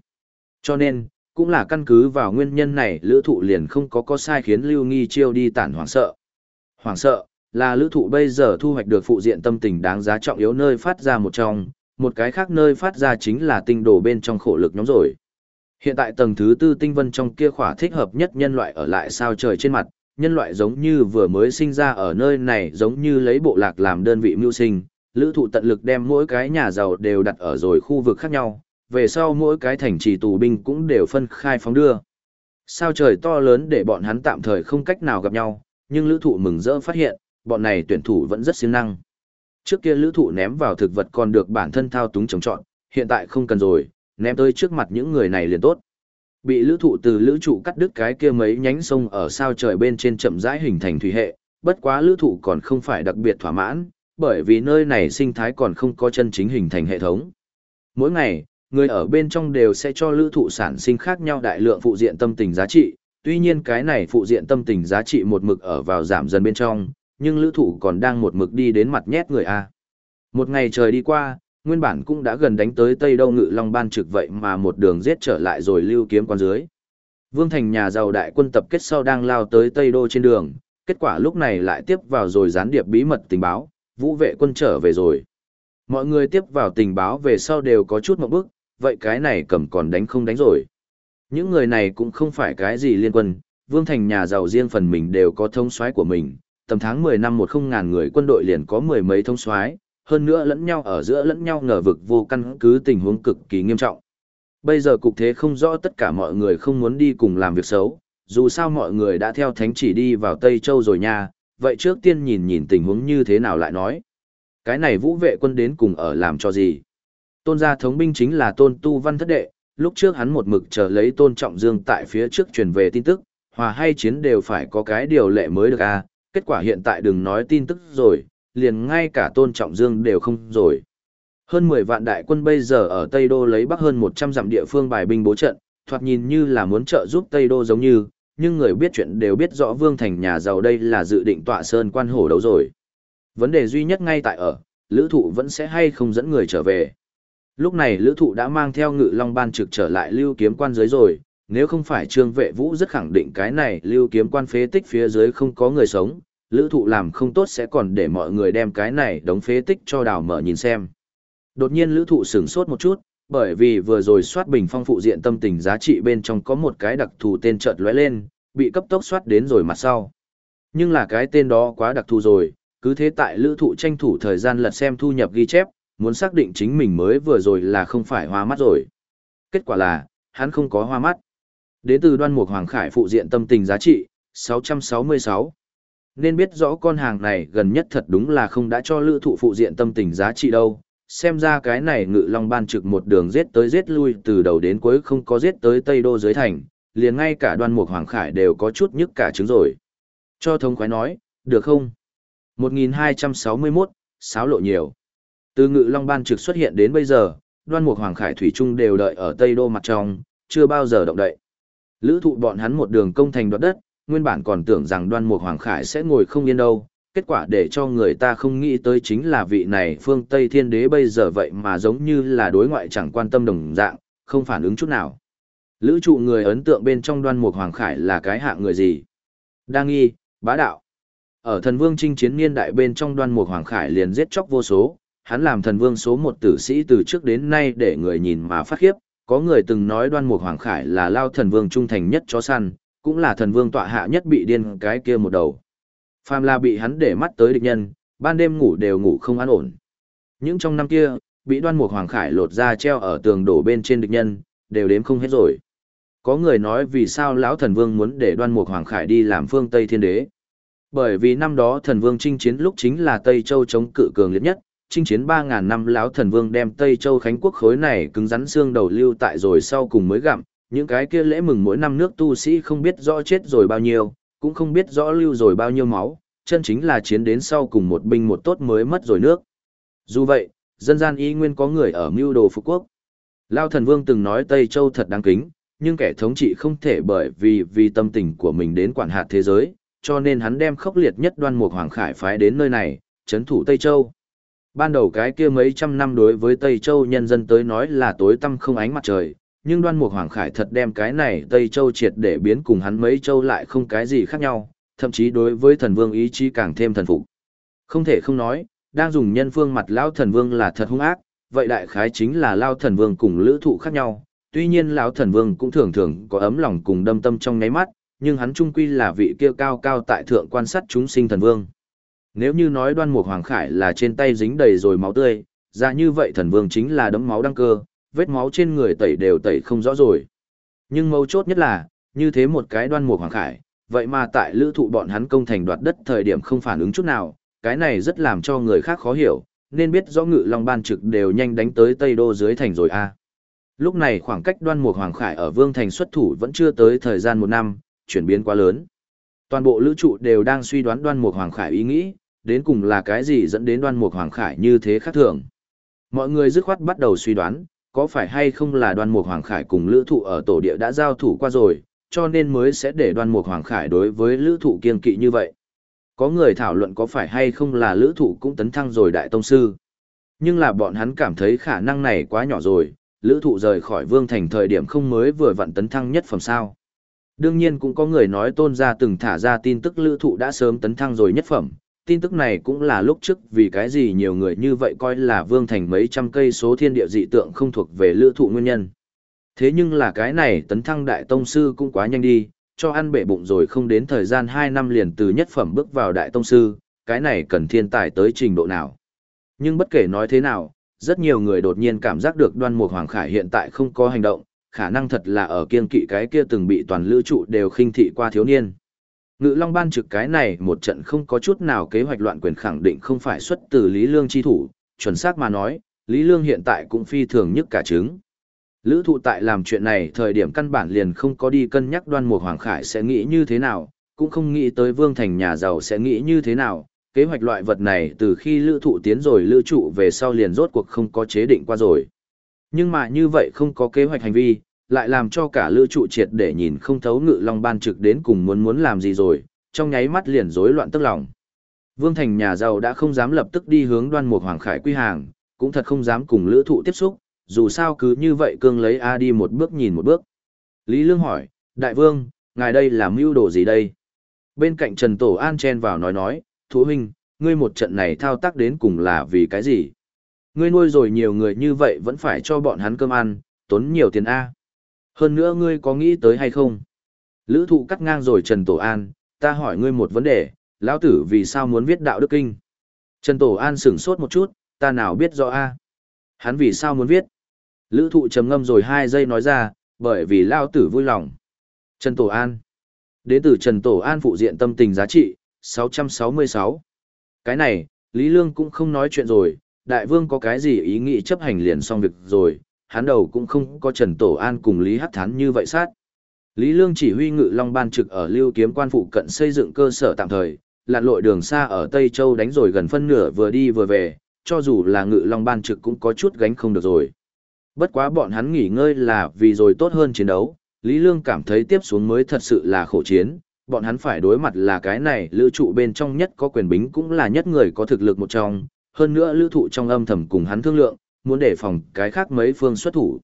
Cho nên, cũng là căn cứ vào nguyên nhân này lữ thụ liền không có có sai khiến Lưu Nghi Chiêu đi tản hoàng sợ. Hoàng sợ, là lữ thụ bây giờ thu hoạch được phụ diện tâm tình đáng giá trọng yếu nơi phát ra một trong, một cái khác nơi phát ra chính là tinh đồ bên trong khổ lực nhóm rồi. Hiện tại tầng thứ tư tinh vân trong kia khỏa thích hợp nhất nhân loại ở lại sao trời trên mặt, nhân loại giống như vừa mới sinh ra ở nơi này giống như lấy bộ lạc làm đơn vị mưu sinh, lữ thụ tận lực đem mỗi cái nhà giàu đều đặt ở rồi khu vực khác nhau, về sau mỗi cái thành trì tù binh cũng đều phân khai phóng đưa. Sao trời to lớn để bọn hắn tạm thời không cách nào gặp nhau, nhưng lữ thụ mừng rỡ phát hiện, bọn này tuyển thủ vẫn rất siêng năng. Trước kia lữ thụ ném vào thực vật còn được bản thân thao túng trồng trọn, hiện tại không cần rồi, ném tới trước mặt những người này liền tốt. Bị lữ thụ từ lữ trụ cắt đứt cái kia mấy nhánh sông ở sao trời bên trên chậm rãi hình thành thủy hệ, bất quá lữ thụ còn không phải đặc biệt thỏa mãn, bởi vì nơi này sinh thái còn không có chân chính hình thành hệ thống. Mỗi ngày, người ở bên trong đều sẽ cho lữ thụ sản sinh khác nhau đại lượng phụ diện tâm tình giá trị, tuy nhiên cái này phụ diện tâm tình giá trị một mực ở vào giảm dần bên trong, nhưng lữ thụ còn đang một mực đi đến mặt nhét người A. Một ngày trời đi qua, nguyên bản cũng đã gần đánh tới Tây Đâu Ngự Long Ban trực vậy mà một đường giết trở lại rồi lưu kiếm quan dưới. Vương Thành nhà giàu đại quân tập kết sau đang lao tới Tây Đô trên đường, kết quả lúc này lại tiếp vào rồi gián điệp bí mật tình báo, vũ vệ quân trở về rồi. Mọi người tiếp vào tình báo về sau đều có chút một bước, vậy cái này cầm còn đánh không đánh rồi. Những người này cũng không phải cái gì liên quân, Vương Thành nhà giàu riêng phần mình đều có thông soái của mình, tầm tháng 10 năm một không ngàn người quân đội liền có mười mấy thông soái, hơn nữa lẫn nhau ở giữa lẫn nhau ngờ vực vô căn cứ tình huống cực kỳ nghiêm trọng. Bây giờ cục thế không rõ tất cả mọi người không muốn đi cùng làm việc xấu, dù sao mọi người đã theo thánh chỉ đi vào Tây Châu rồi nha, vậy trước tiên nhìn nhìn tình huống như thế nào lại nói. Cái này vũ vệ quân đến cùng ở làm cho gì? Tôn gia thống binh chính là tôn tu văn thất đệ, lúc trước hắn một mực chờ lấy tôn trọng dương tại phía trước truyền về tin tức, hòa hay chiến đều phải có cái điều lệ mới được a kết quả hiện tại đừng nói tin tức rồi, liền ngay cả tôn trọng dương đều không rồi. Hơn 10 vạn đại quân bây giờ ở Tây Đô lấy bắc hơn 100 dặm địa phương bài binh bố trận, thoạt nhìn như là muốn trợ giúp Tây Đô giống như, nhưng người biết chuyện đều biết rõ Vương Thành nhà giàu đây là dự định tọa sơn quan hổ đấu rồi. Vấn đề duy nhất ngay tại ở, lữ thụ vẫn sẽ hay không dẫn người trở về. Lúc này lữ thụ đã mang theo ngự long ban trực trở lại lưu kiếm quan dưới rồi, nếu không phải trương vệ vũ rất khẳng định cái này lưu kiếm quan phế tích phía dưới không có người sống, lữ thụ làm không tốt sẽ còn để mọi người đem cái này đóng phế tích cho đào mở nhìn xem. Đột nhiên lữ thụ sửng sốt một chút, bởi vì vừa rồi soát bình phong phụ diện tâm tình giá trị bên trong có một cái đặc thù tên chợt lóe lên, bị cấp tốc soát đến rồi mặt sau. Nhưng là cái tên đó quá đặc thù rồi, cứ thế tại lữ thụ tranh thủ thời gian lật xem thu nhập ghi chép, muốn xác định chính mình mới vừa rồi là không phải hoa mắt rồi. Kết quả là, hắn không có hoa mắt. Đến từ đoan mục hoàng khải phụ diện tâm tình giá trị, 666. Nên biết rõ con hàng này gần nhất thật đúng là không đã cho lữ thụ phụ diện tâm tình giá trị đâu. Xem ra cái này ngự long ban trực một đường giết tới giết lui từ đầu đến cuối không có giết tới Tây Đô dưới thành, liền ngay cả đoan mục hoàng khải đều có chút nhức cả trứng rồi. Cho thống khoái nói, được không? 1261, sáo lộ nhiều. Từ ngự long ban trực xuất hiện đến bây giờ, đoan mục hoàng khải thủy trung đều đợi ở Tây Đô mặt trong, chưa bao giờ động đậy. Lữ thụ bọn hắn một đường công thành đoạt đất, nguyên bản còn tưởng rằng đoan mục hoàng khải sẽ ngồi không yên đâu. Kết quả để cho người ta không nghĩ tới chính là vị này phương Tây thiên đế bây giờ vậy mà giống như là đối ngoại chẳng quan tâm đồng dạng, không phản ứng chút nào. Lữ trụ người ấn tượng bên trong đoan mục hoàng khải là cái hạng người gì? Đa nghi, bá đạo. Ở thần vương chinh chiến niên đại bên trong đoan mục hoàng khải liền giết chóc vô số, hắn làm thần vương số một tử sĩ từ trước đến nay để người nhìn mà phát khiếp, có người từng nói đoan mục hoàng khải là lao thần vương trung thành nhất chó săn, cũng là thần vương tọa hạ nhất bị điên cái kia một đầu. Phàm là bị hắn để mắt tới địch nhân, ban đêm ngủ đều ngủ không an ổn. Những trong năm kia, bị đoan mục hoàng khải lột ra treo ở tường đổ bên trên địch nhân, đều đếm không hết rồi. Có người nói vì sao lão thần vương muốn để đoan mục hoàng khải đi làm phương Tây thiên đế. Bởi vì năm đó thần vương chinh chiến lúc chính là Tây Châu chống cự cường liệt nhất, chinh chiến 3.000 năm lão thần vương đem Tây Châu Khánh Quốc khối này cứng rắn xương đầu lưu tại rồi sau cùng mới gặm, những cái kia lễ mừng mỗi năm nước tu sĩ không biết rõ chết rồi bao nhiêu, cũng không biết rõ lưu rồi bao nhiêu máu, chân chính là chiến đến sau cùng một binh một tốt mới mất rồi nước. Dù vậy, dân gian y nguyên có người ở mưu đồ phục quốc. Lao thần vương từng nói Tây Châu thật đáng kính, nhưng kẻ thống trị không thể bởi vì vì tâm tình của mình đến quản hạt thế giới, cho nên hắn đem khốc liệt nhất đoan mục hoàng khải phái đến nơi này, chấn thủ Tây Châu. Ban đầu cái kia mấy trăm năm đối với Tây Châu nhân dân tới nói là tối tăm không ánh mặt trời, nhưng đoan mục hoàng khải thật đem cái này Tây Châu triệt để biến cùng hắn mấy châu lại không cái gì khác nhau, thậm chí đối với thần vương ý chí càng thêm thần phục. Không thể không nói, đang dùng nhân phương mặt lão thần vương là thật hung ác, vậy đại khái chính là lao thần vương cùng lữ thụ khác nhau, tuy nhiên lão thần vương cũng thường thường có ấm lòng cùng đâm tâm trong nháy mắt, nhưng hắn trung quy là vị kia cao cao tại thượng quan sát chúng sinh thần vương. Nếu như nói đoan mục hoàng khải là trên tay dính đầy rồi máu tươi, ra như vậy thần vương chính là đấm máu đăng cơ, vết máu trên người tẩy đều tẩy không rõ rồi. Nhưng mấu chốt nhất là, như thế một cái đoan mục hoàng khải, vậy mà tại lữ thụ bọn hắn công thành đoạt đất thời điểm không phản ứng chút nào, cái này rất làm cho người khác khó hiểu, nên biết rõ ngự long ban trực đều nhanh đánh tới Tây Đô dưới thành rồi a Lúc này khoảng cách đoan mục hoàng khải ở Vương Thành xuất thủ vẫn chưa tới thời gian một năm, chuyển biến quá lớn. Toàn bộ lữ trụ đều đang suy đoán đoan mục hoàng khải ý nghĩ, đến cùng là cái gì dẫn đến đoan mục hoàng khải như thế khác thường. Mọi người dứt khoát bắt đầu suy đoán, có phải hay không là đoan mục hoàng khải cùng lữ thụ ở tổ địa đã giao thủ qua rồi, cho nên mới sẽ để đoan mục hoàng khải đối với lữ thụ kiên kỵ như vậy. Có người thảo luận có phải hay không là lữ thụ cũng tấn thăng rồi đại tông sư. Nhưng là bọn hắn cảm thấy khả năng này quá nhỏ rồi, lữ thụ rời khỏi vương thành thời điểm không mới vừa vặn tấn thăng nhất phẩm sao. Đương nhiên cũng có người nói tôn ra từng thả ra tin tức lữ thụ đã sớm tấn thăng rồi nhất phẩm. Tin tức này cũng là lúc trước vì cái gì nhiều người như vậy coi là vương thành mấy trăm cây số thiên địa dị tượng không thuộc về lữ thụ nguyên nhân. Thế nhưng là cái này tấn thăng đại tông sư cũng quá nhanh đi, cho ăn bể bụng rồi không đến thời gian 2 năm liền từ nhất phẩm bước vào đại tông sư, cái này cần thiên tài tới trình độ nào. Nhưng bất kể nói thế nào, rất nhiều người đột nhiên cảm giác được đoan mục Hoàng Khải hiện tại không có hành động, khả năng thật là ở kiên kỵ cái kia từng bị toàn lữ trụ đều khinh thị qua thiếu niên. Ngự Long Ban trực cái này một trận không có chút nào kế hoạch loạn quyền khẳng định không phải xuất từ Lý Lương chi thủ, chuẩn xác mà nói, Lý Lương hiện tại cũng phi thường nhất cả trứng. Lữ thụ tại làm chuyện này thời điểm căn bản liền không có đi cân nhắc đoan mục Hoàng Khải sẽ nghĩ như thế nào, cũng không nghĩ tới Vương Thành nhà giàu sẽ nghĩ như thế nào. Kế hoạch loại vật này từ khi lữ thụ tiến rồi lữ trụ về sau liền rốt cuộc không có chế định qua rồi. Nhưng mà như vậy không có kế hoạch hành vi, lại làm cho cả lữ trụ triệt để nhìn không thấu ngự long ban trực đến cùng muốn muốn làm gì rồi, trong nháy mắt liền rối loạn tức lòng. Vương Thành nhà giàu đã không dám lập tức đi hướng đoan mục Hoàng Khải quy hàng, cũng thật không dám cùng lữ thụ tiếp xúc, dù sao cứ như vậy cương lấy A đi một bước nhìn một bước. Lý Lương hỏi, Đại Vương, ngài đây là mưu đồ gì đây? Bên cạnh Trần Tổ An chen vào nói nói, Thú huynh, ngươi một trận này thao tác đến cùng là vì cái gì? Ngươi nuôi rồi nhiều người như vậy vẫn phải cho bọn hắn cơm ăn, tốn nhiều tiền A. Hơn nữa ngươi có nghĩ tới hay không? Lữ thụ cắt ngang rồi Trần Tổ An, ta hỏi ngươi một vấn đề, lão tử vì sao muốn viết đạo đức kinh? Trần Tổ An sửng sốt một chút, ta nào biết rõ A. Hắn vì sao muốn viết? Lữ thụ trầm ngâm rồi hai giây nói ra, bởi vì lao tử vui lòng. Trần Tổ An. Đến từ Trần Tổ An phụ diện tâm tình giá trị, 666. Cái này, Lý Lương cũng không nói chuyện rồi, đại vương có cái gì ý nghĩ chấp hành liền xong việc rồi, hắn đầu cũng không có Trần Tổ An cùng Lý Hắc Thán như vậy sát. Lý Lương chỉ huy ngự long ban trực ở lưu kiếm quan phụ cận xây dựng cơ sở tạm thời, lặn lội đường xa ở Tây Châu đánh rồi gần phân nửa vừa đi vừa về, cho dù là ngự long ban trực cũng có chút gánh không được rồi. Bất quá bọn hắn nghỉ ngơi là vì rồi tốt hơn chiến đấu, Lý Lương cảm thấy tiếp xuống mới thật sự là khổ chiến, bọn hắn phải đối mặt là cái này lữ trụ bên trong nhất có quyền bính cũng là nhất người có thực lực một trong, hơn nữa lữ thụ trong âm thầm cùng hắn thương lượng, muốn đề phòng cái khác mấy phương xuất thủ.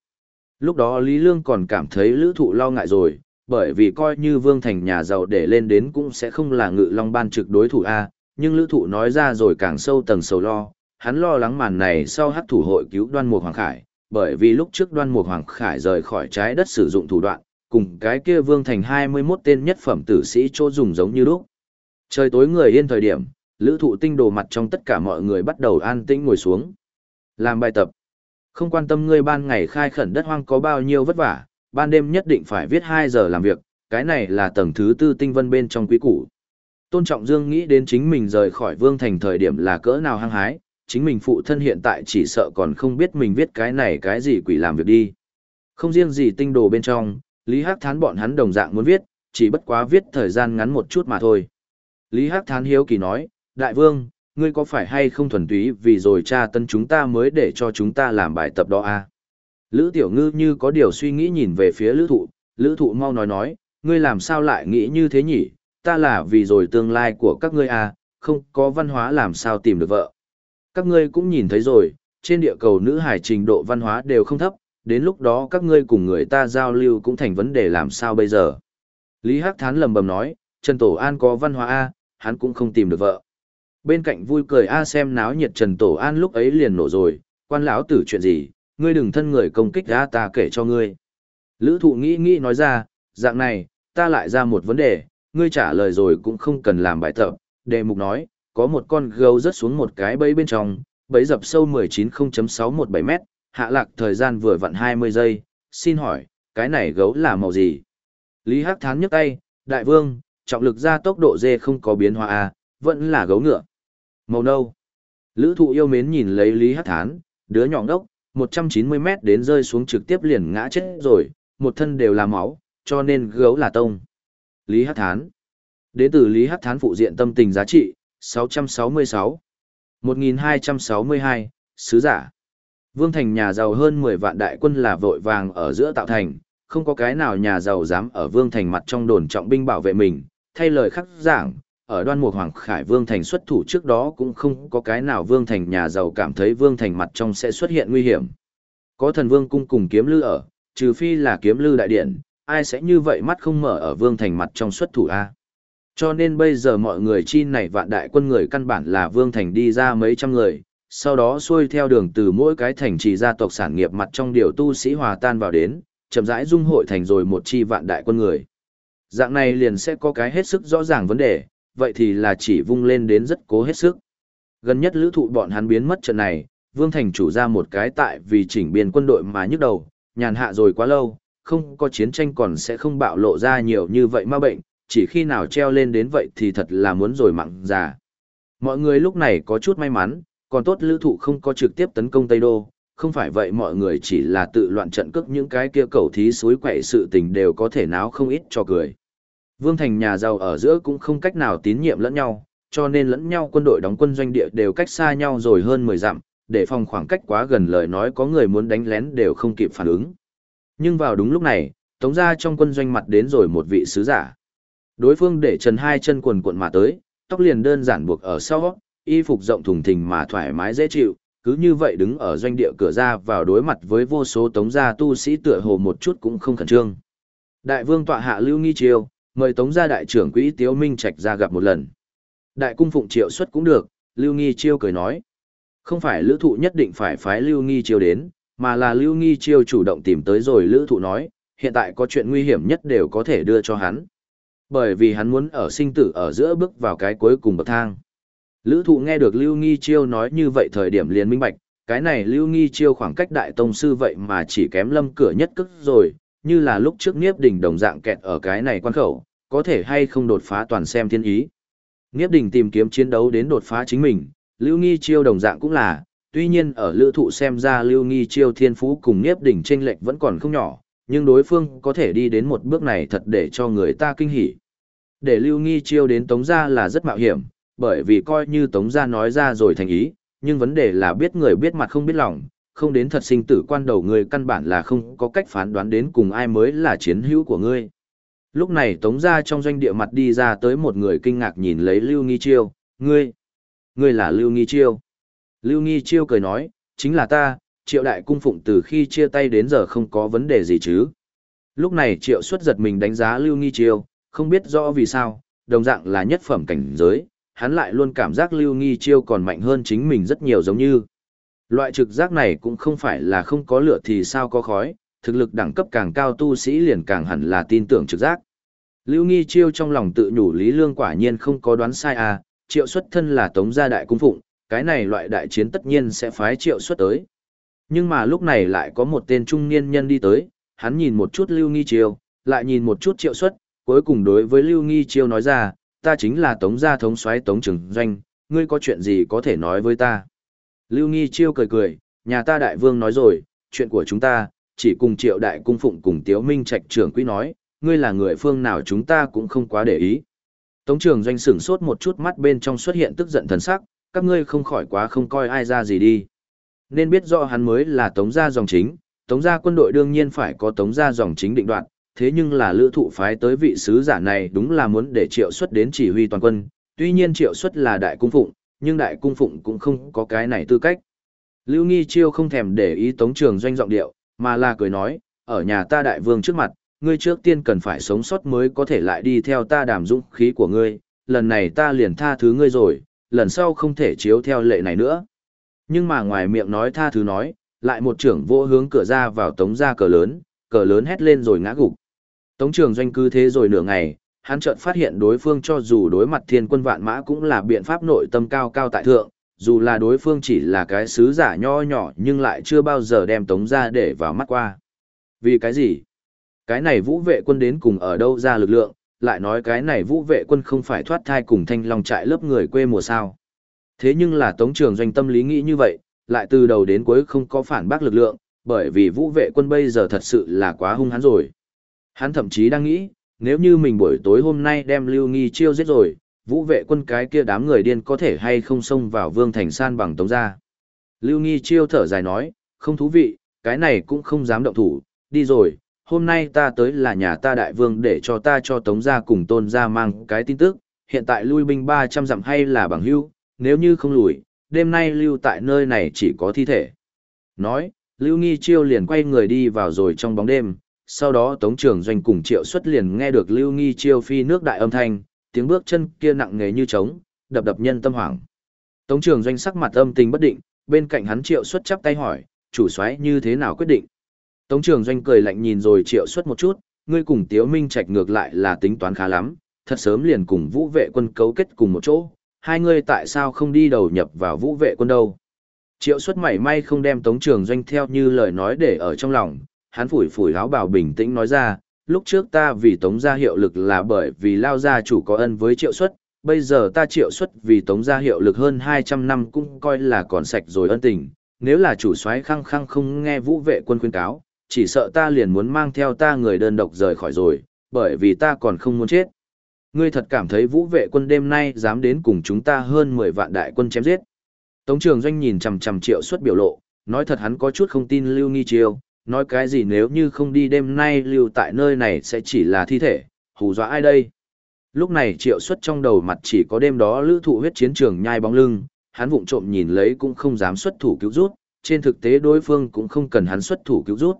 Lúc đó Lý Lương còn cảm thấy lữ thụ lo ngại rồi, bởi vì coi như Vương Thành nhà giàu để lên đến cũng sẽ không là ngự long ban trực đối thủ A, nhưng lữ thụ nói ra rồi càng sâu tầng sầu lo, hắn lo lắng màn này sau hắc thủ hội cứu đoan mục Hoàng Khải, bởi vì lúc trước đoan mục Hoàng Khải rời khỏi trái đất sử dụng thủ đoạn, cùng cái kia Vương Thành 21 tên nhất phẩm tử sĩ chỗ dùng giống như lúc. Trời tối người yên thời điểm, lữ thụ tinh đồ mặt trong tất cả mọi người bắt đầu an tĩnh ngồi xuống. Làm bài tập. Không quan tâm ngươi ban ngày khai khẩn đất hoang có bao nhiêu vất vả, ban đêm nhất định phải viết 2 giờ làm việc, cái này là tầng thứ tư tinh vân bên trong quý củ. Tôn Trọng Dương nghĩ đến chính mình rời khỏi Vương Thành thời điểm là cỡ nào hăng hái, chính mình phụ thân hiện tại chỉ sợ còn không biết mình viết cái này cái gì quỷ làm việc đi. Không riêng gì tinh đồ bên trong, Lý Hắc Thán bọn hắn đồng dạng muốn viết, chỉ bất quá viết thời gian ngắn một chút mà thôi. Lý Hắc Thán hiếu kỳ nói, Đại vương, ngươi có phải hay không thuần túy vì rồi cha tân chúng ta mới để cho chúng ta làm bài tập đó à? Lữ Tiểu Ngư như có điều suy nghĩ nhìn về phía Lữ Thụ, Lữ Thụ mau nói nói, ngươi làm sao lại nghĩ như thế nhỉ, ta là vì rồi tương lai của các ngươi à, không có văn hóa làm sao tìm được vợ. Các ngươi cũng nhìn thấy rồi, trên địa cầu nữ hải trình độ văn hóa đều không thấp, đến lúc đó các ngươi cùng người ta giao lưu cũng thành vấn đề làm sao bây giờ. Lý Hắc Thán lầm bầm nói, Trần Tổ An có văn hóa A, hắn cũng không tìm được vợ. Bên cạnh vui cười A xem náo nhiệt Trần Tổ An lúc ấy liền nổ rồi, quan lão tử chuyện gì, ngươi đừng thân người công kích ra ta kể cho ngươi. Lữ thụ nghĩ nghĩ nói ra, dạng này, ta lại ra một vấn đề, ngươi trả lời rồi cũng không cần làm bài tập. Đề mục nói, có một con gấu rớt xuống một cái bẫy bên trong, bẫy dập sâu 19.617 mét, hạ lạc thời gian vừa vặn 20 giây, xin hỏi, cái này gấu là màu gì? Lý Hắc Thán nhấc tay, đại vương, trọng lực ra tốc độ dê không có biến hóa à, vẫn là gấu ngựa. Màu nâu. Lữ thụ yêu mến nhìn lấy Lý Hắc Thán, đứa nhỏ ngốc, 190 mét đến rơi xuống trực tiếp liền ngã chết rồi, một thân đều là máu, cho nên gấu là tông. Lý Hắc Thán. Đến từ Lý Hắc Thán phụ diện tâm tình giá trị, 666. 1262, sứ giả. Vương thành nhà giàu hơn 10 vạn đại quân là vội vàng ở giữa tạo thành, không có cái nào nhà giàu dám ở Vương thành mặt trong đồn trọng binh bảo vệ mình, thay lời khắc giảng, ở đoan mục Hoàng Khải Vương thành xuất thủ trước đó cũng không có cái nào Vương thành nhà giàu cảm thấy Vương thành mặt trong sẽ xuất hiện nguy hiểm. Có thần Vương cung cùng kiếm lư ở, trừ phi là kiếm lư đại điện, ai sẽ như vậy mắt không mở ở Vương thành mặt trong xuất thủ A. Cho nên bây giờ mọi người chi này vạn đại quân người căn bản là Vương thành đi ra mấy trăm người, sau đó xuôi theo đường từ mỗi cái thành trì gia tộc sản nghiệp mặt trong điều tu sĩ hòa tan vào đến, chậm rãi dung hội thành rồi một chi vạn đại quân người. Dạng này liền sẽ có cái hết sức rõ ràng vấn đề, vậy thì là chỉ vung lên đến rất cố hết sức. Gần nhất lữ thụ bọn hắn biến mất trận này, Vương Thành chủ ra một cái tại vì chỉnh biên quân đội mà nhức đầu, nhàn hạ rồi quá lâu, không có chiến tranh còn sẽ không bạo lộ ra nhiều như vậy ma bệnh, chỉ khi nào treo lên đến vậy thì thật là muốn rồi mặn già. Mọi người lúc này có chút may mắn, còn tốt lữ thụ không có trực tiếp tấn công Tây Đô, không phải vậy mọi người chỉ là tự loạn trận cước những cái kia cầu thí suối quậy sự tình đều có thể náo không ít cho cười. Vương Thành nhà giàu ở giữa cũng không cách nào tín nhiệm lẫn nhau, cho nên lẫn nhau quân đội đóng quân doanh địa đều cách xa nhau rồi hơn 10 dặm, để phòng khoảng cách quá gần lời nói có người muốn đánh lén đều không kịp phản ứng. Nhưng vào đúng lúc này, tống ra trong quân doanh mặt đến rồi một vị sứ giả. Đối phương để trần hai chân quần cuộn mà tới, tóc liền đơn giản buộc ở sau, y phục rộng thùng thình mà thoải mái dễ chịu, cứ như vậy đứng ở doanh địa cửa ra vào đối mặt với vô số tống gia tu sĩ tựa hồ một chút cũng không khẩn trương. Đại vương tọa hạ Lưu Nghi Chiêu, mời tống gia đại trưởng quỹ Tiếu Minh Trạch ra gặp một lần. Đại cung phụng triệu xuất cũng được, Lưu Nghi Chiêu cười nói. Không phải lữ thụ nhất định phải phái Lưu Nghi Chiêu đến, mà là Lưu Nghi Chiêu chủ động tìm tới rồi lữ thụ nói, hiện tại có chuyện nguy hiểm nhất đều có thể đưa cho hắn. Bởi vì hắn muốn ở sinh tử ở giữa bước vào cái cuối cùng bậc thang. Lữ thụ nghe được Lưu Nghi Chiêu nói như vậy thời điểm liền minh bạch, cái này Lưu Nghi Chiêu khoảng cách đại tông sư vậy mà chỉ kém lâm cửa nhất cức rồi, như là lúc trước Niếp Đình đồng dạng kẹt ở cái này quan khẩu, có thể hay không đột phá toàn xem thiên ý. Niếp Đình tìm kiếm chiến đấu đến đột phá chính mình, Lưu Nghi Chiêu đồng dạng cũng là, tuy nhiên ở lữ thụ xem ra Lưu Nghi Chiêu thiên phú cùng Niếp Đình chênh lệch vẫn còn không nhỏ, nhưng đối phương có thể đi đến một bước này thật để cho người ta kinh hỉ. Để Lưu Nghi Chiêu đến Tống Gia là rất mạo hiểm, bởi vì coi như Tống Gia nói ra rồi thành ý, nhưng vấn đề là biết người biết mặt không biết lòng, không đến thật sinh tử quan đầu người căn bản là không có cách phán đoán đến cùng ai mới là chiến hữu của ngươi. Lúc này Tống Gia trong doanh địa mặt đi ra tới một người kinh ngạc nhìn lấy Lưu Nghi Chiêu, ngươi, ngươi là Lưu Nghi Chiêu. Lưu Nghi Chiêu cười nói, chính là ta, triệu đại cung phụng từ khi chia tay đến giờ không có vấn đề gì chứ. Lúc này triệu xuất giật mình đánh giá Lưu Nghi Chiêu, không biết rõ vì sao, đồng dạng là nhất phẩm cảnh giới, hắn lại luôn cảm giác Lưu Nghi Chiêu còn mạnh hơn chính mình rất nhiều giống như. Loại trực giác này cũng không phải là không có lửa thì sao có khói, thực lực đẳng cấp càng cao tu sĩ liền càng hẳn là tin tưởng trực giác. Lưu Nghi Chiêu trong lòng tự nhủ Lý Lương quả nhiên không có đoán sai à, triệu xuất thân là tống gia đại cung phụng, cái này loại đại chiến tất nhiên sẽ phái triệu xuất tới. Nhưng mà lúc này lại có một tên trung niên nhân đi tới, hắn nhìn một chút Lưu Nghi Chiêu, lại nhìn một chút triệu xuất, cuối cùng đối với Lưu Nghi Chiêu nói ra, ta chính là tống gia thống soái tống trưởng doanh, ngươi có chuyện gì có thể nói với ta. Lưu Nghi Chiêu cười cười, nhà ta đại vương nói rồi, chuyện của chúng ta, chỉ cùng triệu đại cung phụng cùng tiếu minh trạch trưởng quý nói, ngươi là người phương nào chúng ta cũng không quá để ý. Tống trường doanh sửng sốt một chút mắt bên trong xuất hiện tức giận thần sắc, các ngươi không khỏi quá không coi ai ra gì đi. Nên biết rõ hắn mới là tống gia dòng chính, tống gia quân đội đương nhiên phải có tống gia dòng chính định đoạn, thế nhưng là lữ thụ phái tới vị sứ giả này đúng là muốn để triệu xuất đến chỉ huy toàn quân, tuy nhiên triệu xuất là đại cung phụng, nhưng đại cung phụng cũng không có cái này tư cách. Lưu Nghi Chiêu không thèm để ý tống trường doanh giọng điệu, mà là cười nói, ở nhà ta đại vương trước mặt, ngươi trước tiên cần phải sống sót mới có thể lại đi theo ta đàm dũng khí của ngươi, lần này ta liền tha thứ ngươi rồi, lần sau không thể chiếu theo lệ này nữa. Nhưng mà ngoài miệng nói tha thứ nói, lại một trưởng vô hướng cửa ra vào tống ra cờ lớn, cờ lớn hét lên rồi ngã gục. Tống trường doanh cứ thế rồi nửa ngày, hắn chợt phát hiện đối phương cho dù đối mặt thiên quân vạn mã cũng là biện pháp nội tâm cao cao tại thượng, dù là đối phương chỉ là cái sứ giả nho nhỏ nhưng lại chưa bao giờ đem tống ra để vào mắt qua. Vì cái gì? Cái này vũ vệ quân đến cùng ở đâu ra lực lượng, lại nói cái này vũ vệ quân không phải thoát thai cùng thanh long trại lớp người quê mùa sao. Thế nhưng là tống trường doanh tâm lý nghĩ như vậy, lại từ đầu đến cuối không có phản bác lực lượng, bởi vì vũ vệ quân bây giờ thật sự là quá hung hãn rồi. Hắn thậm chí đang nghĩ, nếu như mình buổi tối hôm nay đem Lưu Nghi chiêu giết rồi, vũ vệ quân cái kia đám người điên có thể hay không xông vào vương thành san bằng tống ra. Lưu Nghi chiêu thở dài nói, không thú vị, cái này cũng không dám động thủ, đi rồi, hôm nay ta tới là nhà ta đại vương để cho ta cho tống gia cùng tôn gia mang cái tin tức, hiện tại lui binh 300 dặm hay là bằng hưu, nếu như không lùi, đêm nay lưu tại nơi này chỉ có thi thể. Nói, Lưu Nghi Chiêu liền quay người đi vào rồi trong bóng đêm, sau đó Tống Trường Doanh cùng Triệu Xuất liền nghe được Lưu Nghi Chiêu phi nước đại âm thanh, tiếng bước chân kia nặng nề như trống, đập đập nhân tâm hoảng. Tống Trường Doanh sắc mặt âm tình bất định, bên cạnh hắn Triệu Xuất chắp tay hỏi, chủ soái như thế nào quyết định? Tống trường doanh cười lạnh nhìn rồi triệu xuất một chút, ngươi cùng Tiếu Minh Trạch ngược lại là tính toán khá lắm, thật sớm liền cùng vũ vệ quân cấu kết cùng một chỗ, hai ngươi tại sao không đi đầu nhập vào vũ vệ quân đâu. Triệu xuất mảy may không đem Tống trường doanh theo như lời nói để ở trong lòng, hắn phủi phủi áo bào bình tĩnh nói ra, lúc trước ta vì Tống gia hiệu lực là bởi vì lao gia chủ có ân với triệu suất, bây giờ ta triệu suất vì Tống gia hiệu lực hơn 200 năm cũng coi là còn sạch rồi ân tình, nếu là chủ soái khăng khăng không nghe vũ vệ quân khuyên cáo, chỉ sợ ta liền muốn mang theo ta người đơn độc rời khỏi rồi, bởi vì ta còn không muốn chết. Ngươi thật cảm thấy vũ vệ quân đêm nay dám đến cùng chúng ta hơn 10 vạn đại quân chém giết. Tống trường doanh nhìn chằm chằm triệu suất biểu lộ, nói thật hắn có chút không tin Lưu Nghi Chiêu, nói cái gì nếu như không đi đêm nay lưu tại nơi này sẽ chỉ là thi thể, hù dọa ai đây. Lúc này triệu xuất trong đầu mặt chỉ có đêm đó lữ thụ huyết chiến trường nhai bóng lưng, hắn vụng trộm nhìn lấy cũng không dám xuất thủ cứu rút, trên thực tế đối phương cũng không cần hắn xuất thủ cứu rút.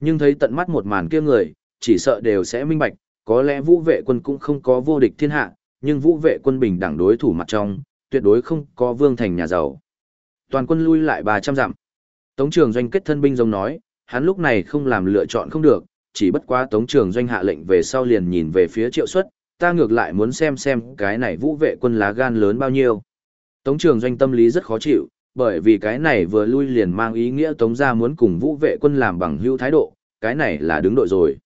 Nhưng thấy tận mắt một màn kia người, chỉ sợ đều sẽ minh bạch, có lẽ vũ vệ quân cũng không có vô địch thiên hạ, nhưng vũ vệ quân bình đẳng đối thủ mặt trong, tuyệt đối không có vương thành nhà giàu. Toàn quân lui lại 300 dặm. Tống trường doanh kết thân binh giống nói, hắn lúc này không làm lựa chọn không được, chỉ bất quá tống trường doanh hạ lệnh về sau liền nhìn về phía triệu suất, ta ngược lại muốn xem xem cái này vũ vệ quân lá gan lớn bao nhiêu. Tống trường doanh tâm lý rất khó chịu, bởi vì cái này vừa lui liền mang ý nghĩa tống gia muốn cùng vũ vệ quân làm bằng hữu thái độ, cái này là đứng đội rồi.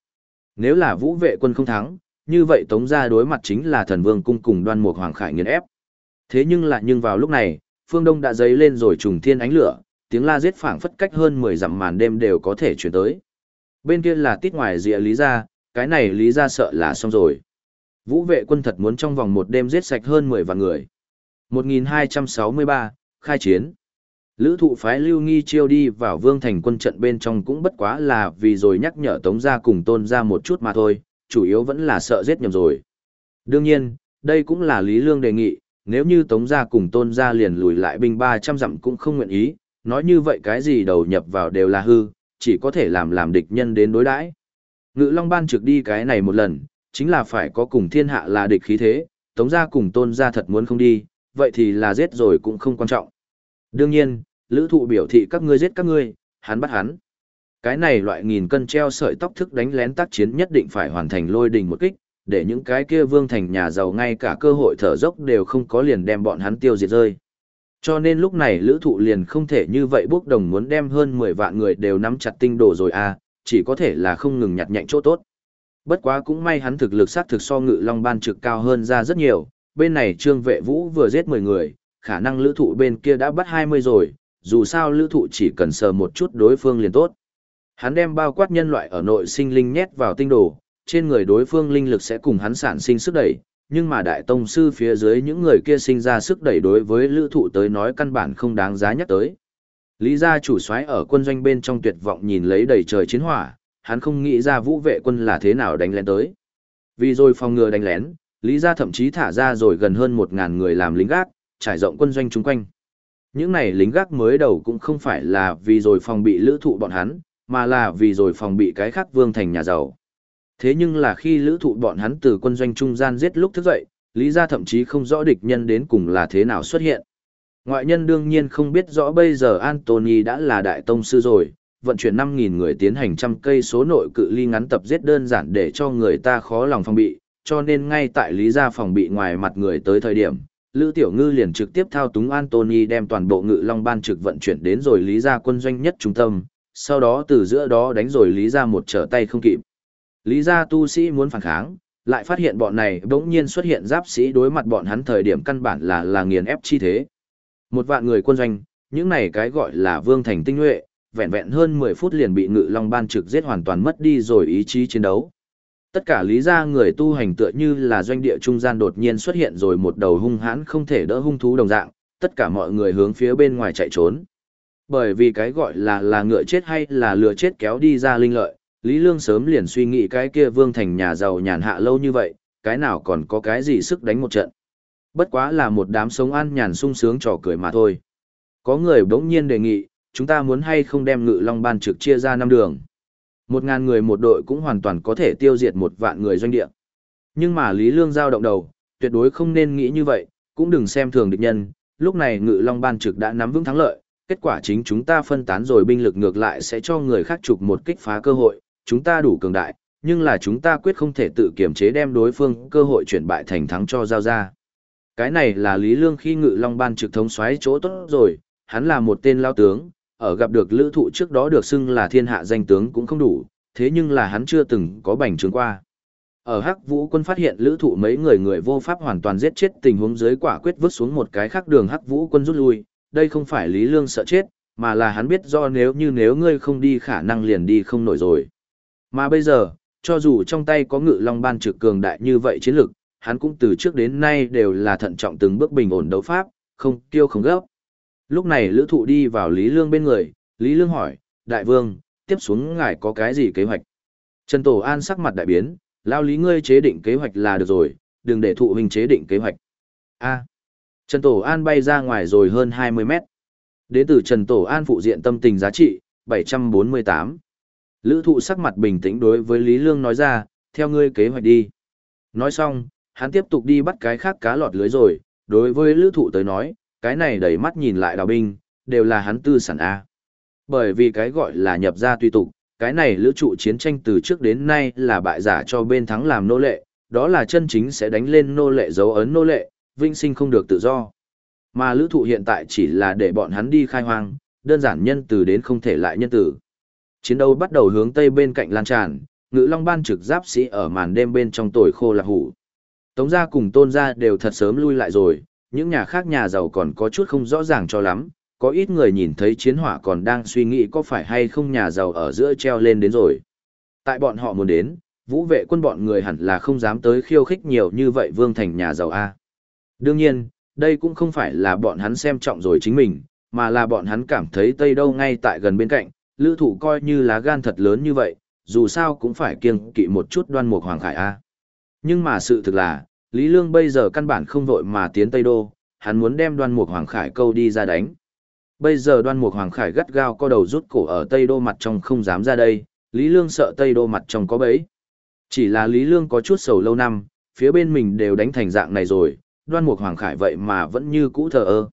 Nếu là vũ vệ quân không thắng, như vậy tống gia đối mặt chính là thần vương cung cùng đoan mục hoàng khải nghiền ép. Thế nhưng lại nhưng vào lúc này, phương đông đã dấy lên rồi trùng thiên ánh lửa, tiếng la giết phảng phất cách hơn 10 dặm màn đêm đều có thể chuyển tới. Bên kia là tít ngoài rìa lý gia, cái này lý gia sợ là xong rồi. Vũ vệ quân thật muốn trong vòng một đêm giết sạch hơn 10 vạn người. 1263, khai chiến. Lữ thụ phái lưu nghi chiêu đi vào vương thành quân trận bên trong cũng bất quá là vì rồi nhắc nhở tống gia cùng tôn gia một chút mà thôi, chủ yếu vẫn là sợ giết nhầm rồi. Đương nhiên, đây cũng là Lý Lương đề nghị, nếu như tống gia cùng tôn gia liền lùi lại binh 300 dặm cũng không nguyện ý, nói như vậy cái gì đầu nhập vào đều là hư, chỉ có thể làm làm địch nhân đến đối đãi. Ngự Long Ban trực đi cái này một lần, chính là phải có cùng thiên hạ là địch khí thế, tống gia cùng tôn gia thật muốn không đi, vậy thì là giết rồi cũng không quan trọng. Đương nhiên, lữ thụ biểu thị các ngươi giết các ngươi, hắn bắt hắn. Cái này loại nghìn cân treo sợi tóc thức đánh lén tác chiến nhất định phải hoàn thành lôi đình một kích, để những cái kia vương thành nhà giàu ngay cả cơ hội thở dốc đều không có liền đem bọn hắn tiêu diệt rơi. Cho nên lúc này lữ thụ liền không thể như vậy bốc đồng muốn đem hơn 10 vạn người đều nắm chặt tinh đồ rồi à, chỉ có thể là không ngừng nhặt nhạnh chỗ tốt. Bất quá cũng may hắn thực lực sát thực so ngự long ban trực cao hơn ra rất nhiều, bên này trương vệ vũ vừa giết 10 người, khả năng lữ thụ bên kia đã bắt 20 rồi, dù sao lữ thụ chỉ cần sờ một chút đối phương liền tốt. Hắn đem bao quát nhân loại ở nội sinh linh nhét vào tinh đồ, trên người đối phương linh lực sẽ cùng hắn sản sinh sức đẩy, nhưng mà đại tông sư phía dưới những người kia sinh ra sức đẩy đối với lữ thụ tới nói căn bản không đáng giá nhắc tới. Lý gia chủ soái ở quân doanh bên trong tuyệt vọng nhìn lấy đầy trời chiến hỏa, hắn không nghĩ ra vũ vệ quân là thế nào đánh lén tới. Vì rồi phòng ngừa đánh lén, Lý gia thậm chí thả ra rồi gần hơn 1.000 người làm lính gác, trải rộng quân doanh chung quanh. Những này lính gác mới đầu cũng không phải là vì rồi phòng bị lữ thụ bọn hắn, mà là vì rồi phòng bị cái khác vương thành nhà giàu. Thế nhưng là khi lữ thụ bọn hắn từ quân doanh trung gian giết lúc thức dậy, lý gia thậm chí không rõ địch nhân đến cùng là thế nào xuất hiện. Ngoại nhân đương nhiên không biết rõ bây giờ Anthony đã là đại tông sư rồi, vận chuyển 5.000 người tiến hành trăm cây số nội cự ly ngắn tập giết đơn giản để cho người ta khó lòng phòng bị, cho nên ngay tại lý gia phòng bị ngoài mặt người tới thời điểm, Lữ Tiểu Ngư liền trực tiếp thao túng Anthony đem toàn bộ ngự long ban trực vận chuyển đến rồi lý gia quân doanh nhất trung tâm, sau đó từ giữa đó đánh rồi lý gia một trở tay không kịp. Lý gia tu sĩ muốn phản kháng, lại phát hiện bọn này bỗng nhiên xuất hiện giáp sĩ đối mặt bọn hắn thời điểm căn bản là là nghiền ép chi thế. Một vạn người quân doanh, những này cái gọi là vương thành tinh nhuệ, vẹn vẹn hơn 10 phút liền bị ngự long ban trực giết hoàn toàn mất đi rồi ý chí chiến đấu. Tất cả lý gia người tu hành tựa như là doanh địa trung gian đột nhiên xuất hiện rồi một đầu hung hãn không thể đỡ hung thú đồng dạng, tất cả mọi người hướng phía bên ngoài chạy trốn. Bởi vì cái gọi là là ngựa chết hay là lừa chết kéo đi ra linh lợi, Lý Lương sớm liền suy nghĩ cái kia vương thành nhà giàu nhàn hạ lâu như vậy, cái nào còn có cái gì sức đánh một trận. Bất quá là một đám sống ăn nhàn sung sướng trò cười mà thôi. Có người bỗng nhiên đề nghị, chúng ta muốn hay không đem ngự long ban trực chia ra năm đường. Một ngàn người một đội cũng hoàn toàn có thể tiêu diệt một vạn người doanh địa. Nhưng mà Lý Lương giao động đầu, tuyệt đối không nên nghĩ như vậy, cũng đừng xem thường địch nhân, lúc này ngự long ban trực đã nắm vững thắng lợi, kết quả chính chúng ta phân tán rồi binh lực ngược lại sẽ cho người khác chụp một kích phá cơ hội, chúng ta đủ cường đại, nhưng là chúng ta quyết không thể tự kiểm chế đem đối phương cơ hội chuyển bại thành thắng cho giao ra. Cái này là Lý Lương khi ngự long ban trực thống xoáy chỗ tốt rồi, hắn là một tên lao tướng, ở gặp được lữ thụ trước đó được xưng là thiên hạ danh tướng cũng không đủ, thế nhưng là hắn chưa từng có bành trướng qua. Ở Hắc Vũ quân phát hiện lữ thụ mấy người người vô pháp hoàn toàn giết chết tình huống dưới quả quyết vứt xuống một cái khác đường Hắc Vũ quân rút lui, đây không phải Lý Lương sợ chết, mà là hắn biết do nếu như nếu ngươi không đi khả năng liền đi không nổi rồi. Mà bây giờ, cho dù trong tay có ngự long ban trực cường đại như vậy chiến lực, hắn cũng từ trước đến nay đều là thận trọng từng bước bình ổn đấu pháp, không kiêu không gấp. Lúc này lữ thụ đi vào Lý Lương bên người, Lý Lương hỏi, Đại vương, tiếp xuống ngài có cái gì kế hoạch? Trần Tổ An sắc mặt đại biến, lao lý ngươi chế định kế hoạch là được rồi, đừng để thụ hình chế định kế hoạch. A. Trần Tổ An bay ra ngoài rồi hơn 20 mét. Đến từ Trần Tổ An phụ diện tâm tình giá trị, 748. Lữ thụ sắc mặt bình tĩnh đối với Lý Lương nói ra, theo ngươi kế hoạch đi. Nói xong, hắn tiếp tục đi bắt cái khác cá lọt lưới rồi, đối với lữ thụ tới nói, cái này đẩy mắt nhìn lại đào binh, đều là hắn tư sản A. Bởi vì cái gọi là nhập ra tùy tục, cái này lữ trụ chiến tranh từ trước đến nay là bại giả cho bên thắng làm nô lệ, đó là chân chính sẽ đánh lên nô lệ dấu ấn nô lệ, vinh sinh không được tự do. Mà lữ thụ hiện tại chỉ là để bọn hắn đi khai hoang, đơn giản nhân từ đến không thể lại nhân tử. Chiến đấu bắt đầu hướng tây bên cạnh lan tràn, ngự long ban trực giáp sĩ ở màn đêm bên trong tồi khô lạc hủ. Tống gia cùng tôn gia đều thật sớm lui lại rồi, những nhà khác nhà giàu còn có chút không rõ ràng cho lắm, có ít người nhìn thấy chiến hỏa còn đang suy nghĩ có phải hay không nhà giàu ở giữa treo lên đến rồi. Tại bọn họ muốn đến, vũ vệ quân bọn người hẳn là không dám tới khiêu khích nhiều như vậy vương thành nhà giàu A. Đương nhiên, đây cũng không phải là bọn hắn xem trọng rồi chính mình, mà là bọn hắn cảm thấy Tây Đâu ngay tại gần bên cạnh, lữ thủ coi như lá gan thật lớn như vậy, dù sao cũng phải kiêng kỵ một chút đoan mục hoàng khải A. Nhưng mà sự thực là, Lý Lương bây giờ căn bản không vội mà tiến Tây Đô, hắn muốn đem đoan mục hoàng khải câu đi ra đánh. Bây giờ đoan mục hoàng khải gắt gao co đầu rút cổ ở Tây Đô mặt trong không dám ra đây, Lý Lương sợ Tây Đô mặt trong có bẫy. Chỉ là Lý Lương có chút sầu lâu năm, phía bên mình đều đánh thành dạng này rồi, đoan mục hoàng khải vậy mà vẫn như cũ thờ ơ.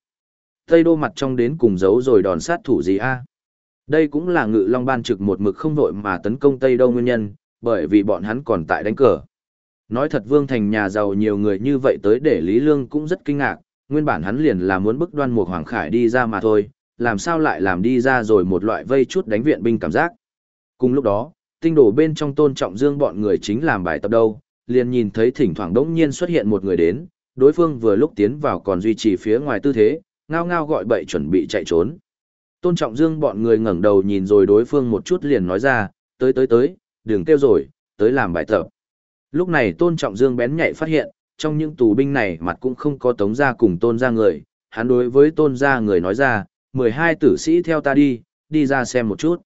Tây Đô mặt trong đến cùng giấu rồi đòn sát thủ gì a? Đây cũng là ngự long ban trực một mực không vội mà tấn công Tây Đô nguyên nhân, bởi vì bọn hắn còn tại đánh cờ. Nói thật Vương Thành nhà giàu nhiều người như vậy tới để Lý Lương cũng rất kinh ngạc, nguyên bản hắn liền là muốn bức đoan một hoàng khải đi ra mà thôi, làm sao lại làm đi ra rồi một loại vây chút đánh viện binh cảm giác. Cùng lúc đó, tinh đồ bên trong tôn trọng dương bọn người chính làm bài tập đâu, liền nhìn thấy thỉnh thoảng đống nhiên xuất hiện một người đến, đối phương vừa lúc tiến vào còn duy trì phía ngoài tư thế, ngao ngao gọi bậy chuẩn bị chạy trốn. Tôn trọng dương bọn người ngẩng đầu nhìn rồi đối phương một chút liền nói ra, tới tới tới, đừng kêu rồi, tới làm bài tập. Lúc này tôn trọng dương bén nhạy phát hiện, trong những tù binh này mặt cũng không có tống ra cùng tôn ra người, hắn đối với tôn ra người nói ra, 12 tử sĩ theo ta đi, đi ra xem một chút.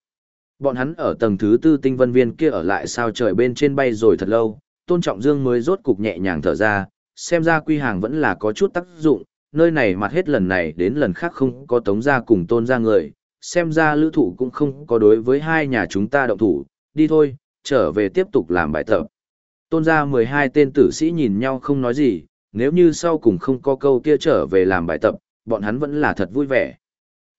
Bọn hắn ở tầng thứ tư tinh vân viên kia ở lại sao trời bên trên bay rồi thật lâu, tôn trọng dương mới rốt cục nhẹ nhàng thở ra, xem ra quy hàng vẫn là có chút tác dụng, nơi này mặt hết lần này đến lần khác không có tống ra cùng tôn ra người, xem ra lữ thủ cũng không có đối với hai nhà chúng ta động thủ, đi thôi, trở về tiếp tục làm bài tập. Tôn ra 12 tên tử sĩ nhìn nhau không nói gì, nếu như sau cùng không có câu kia trở về làm bài tập, bọn hắn vẫn là thật vui vẻ.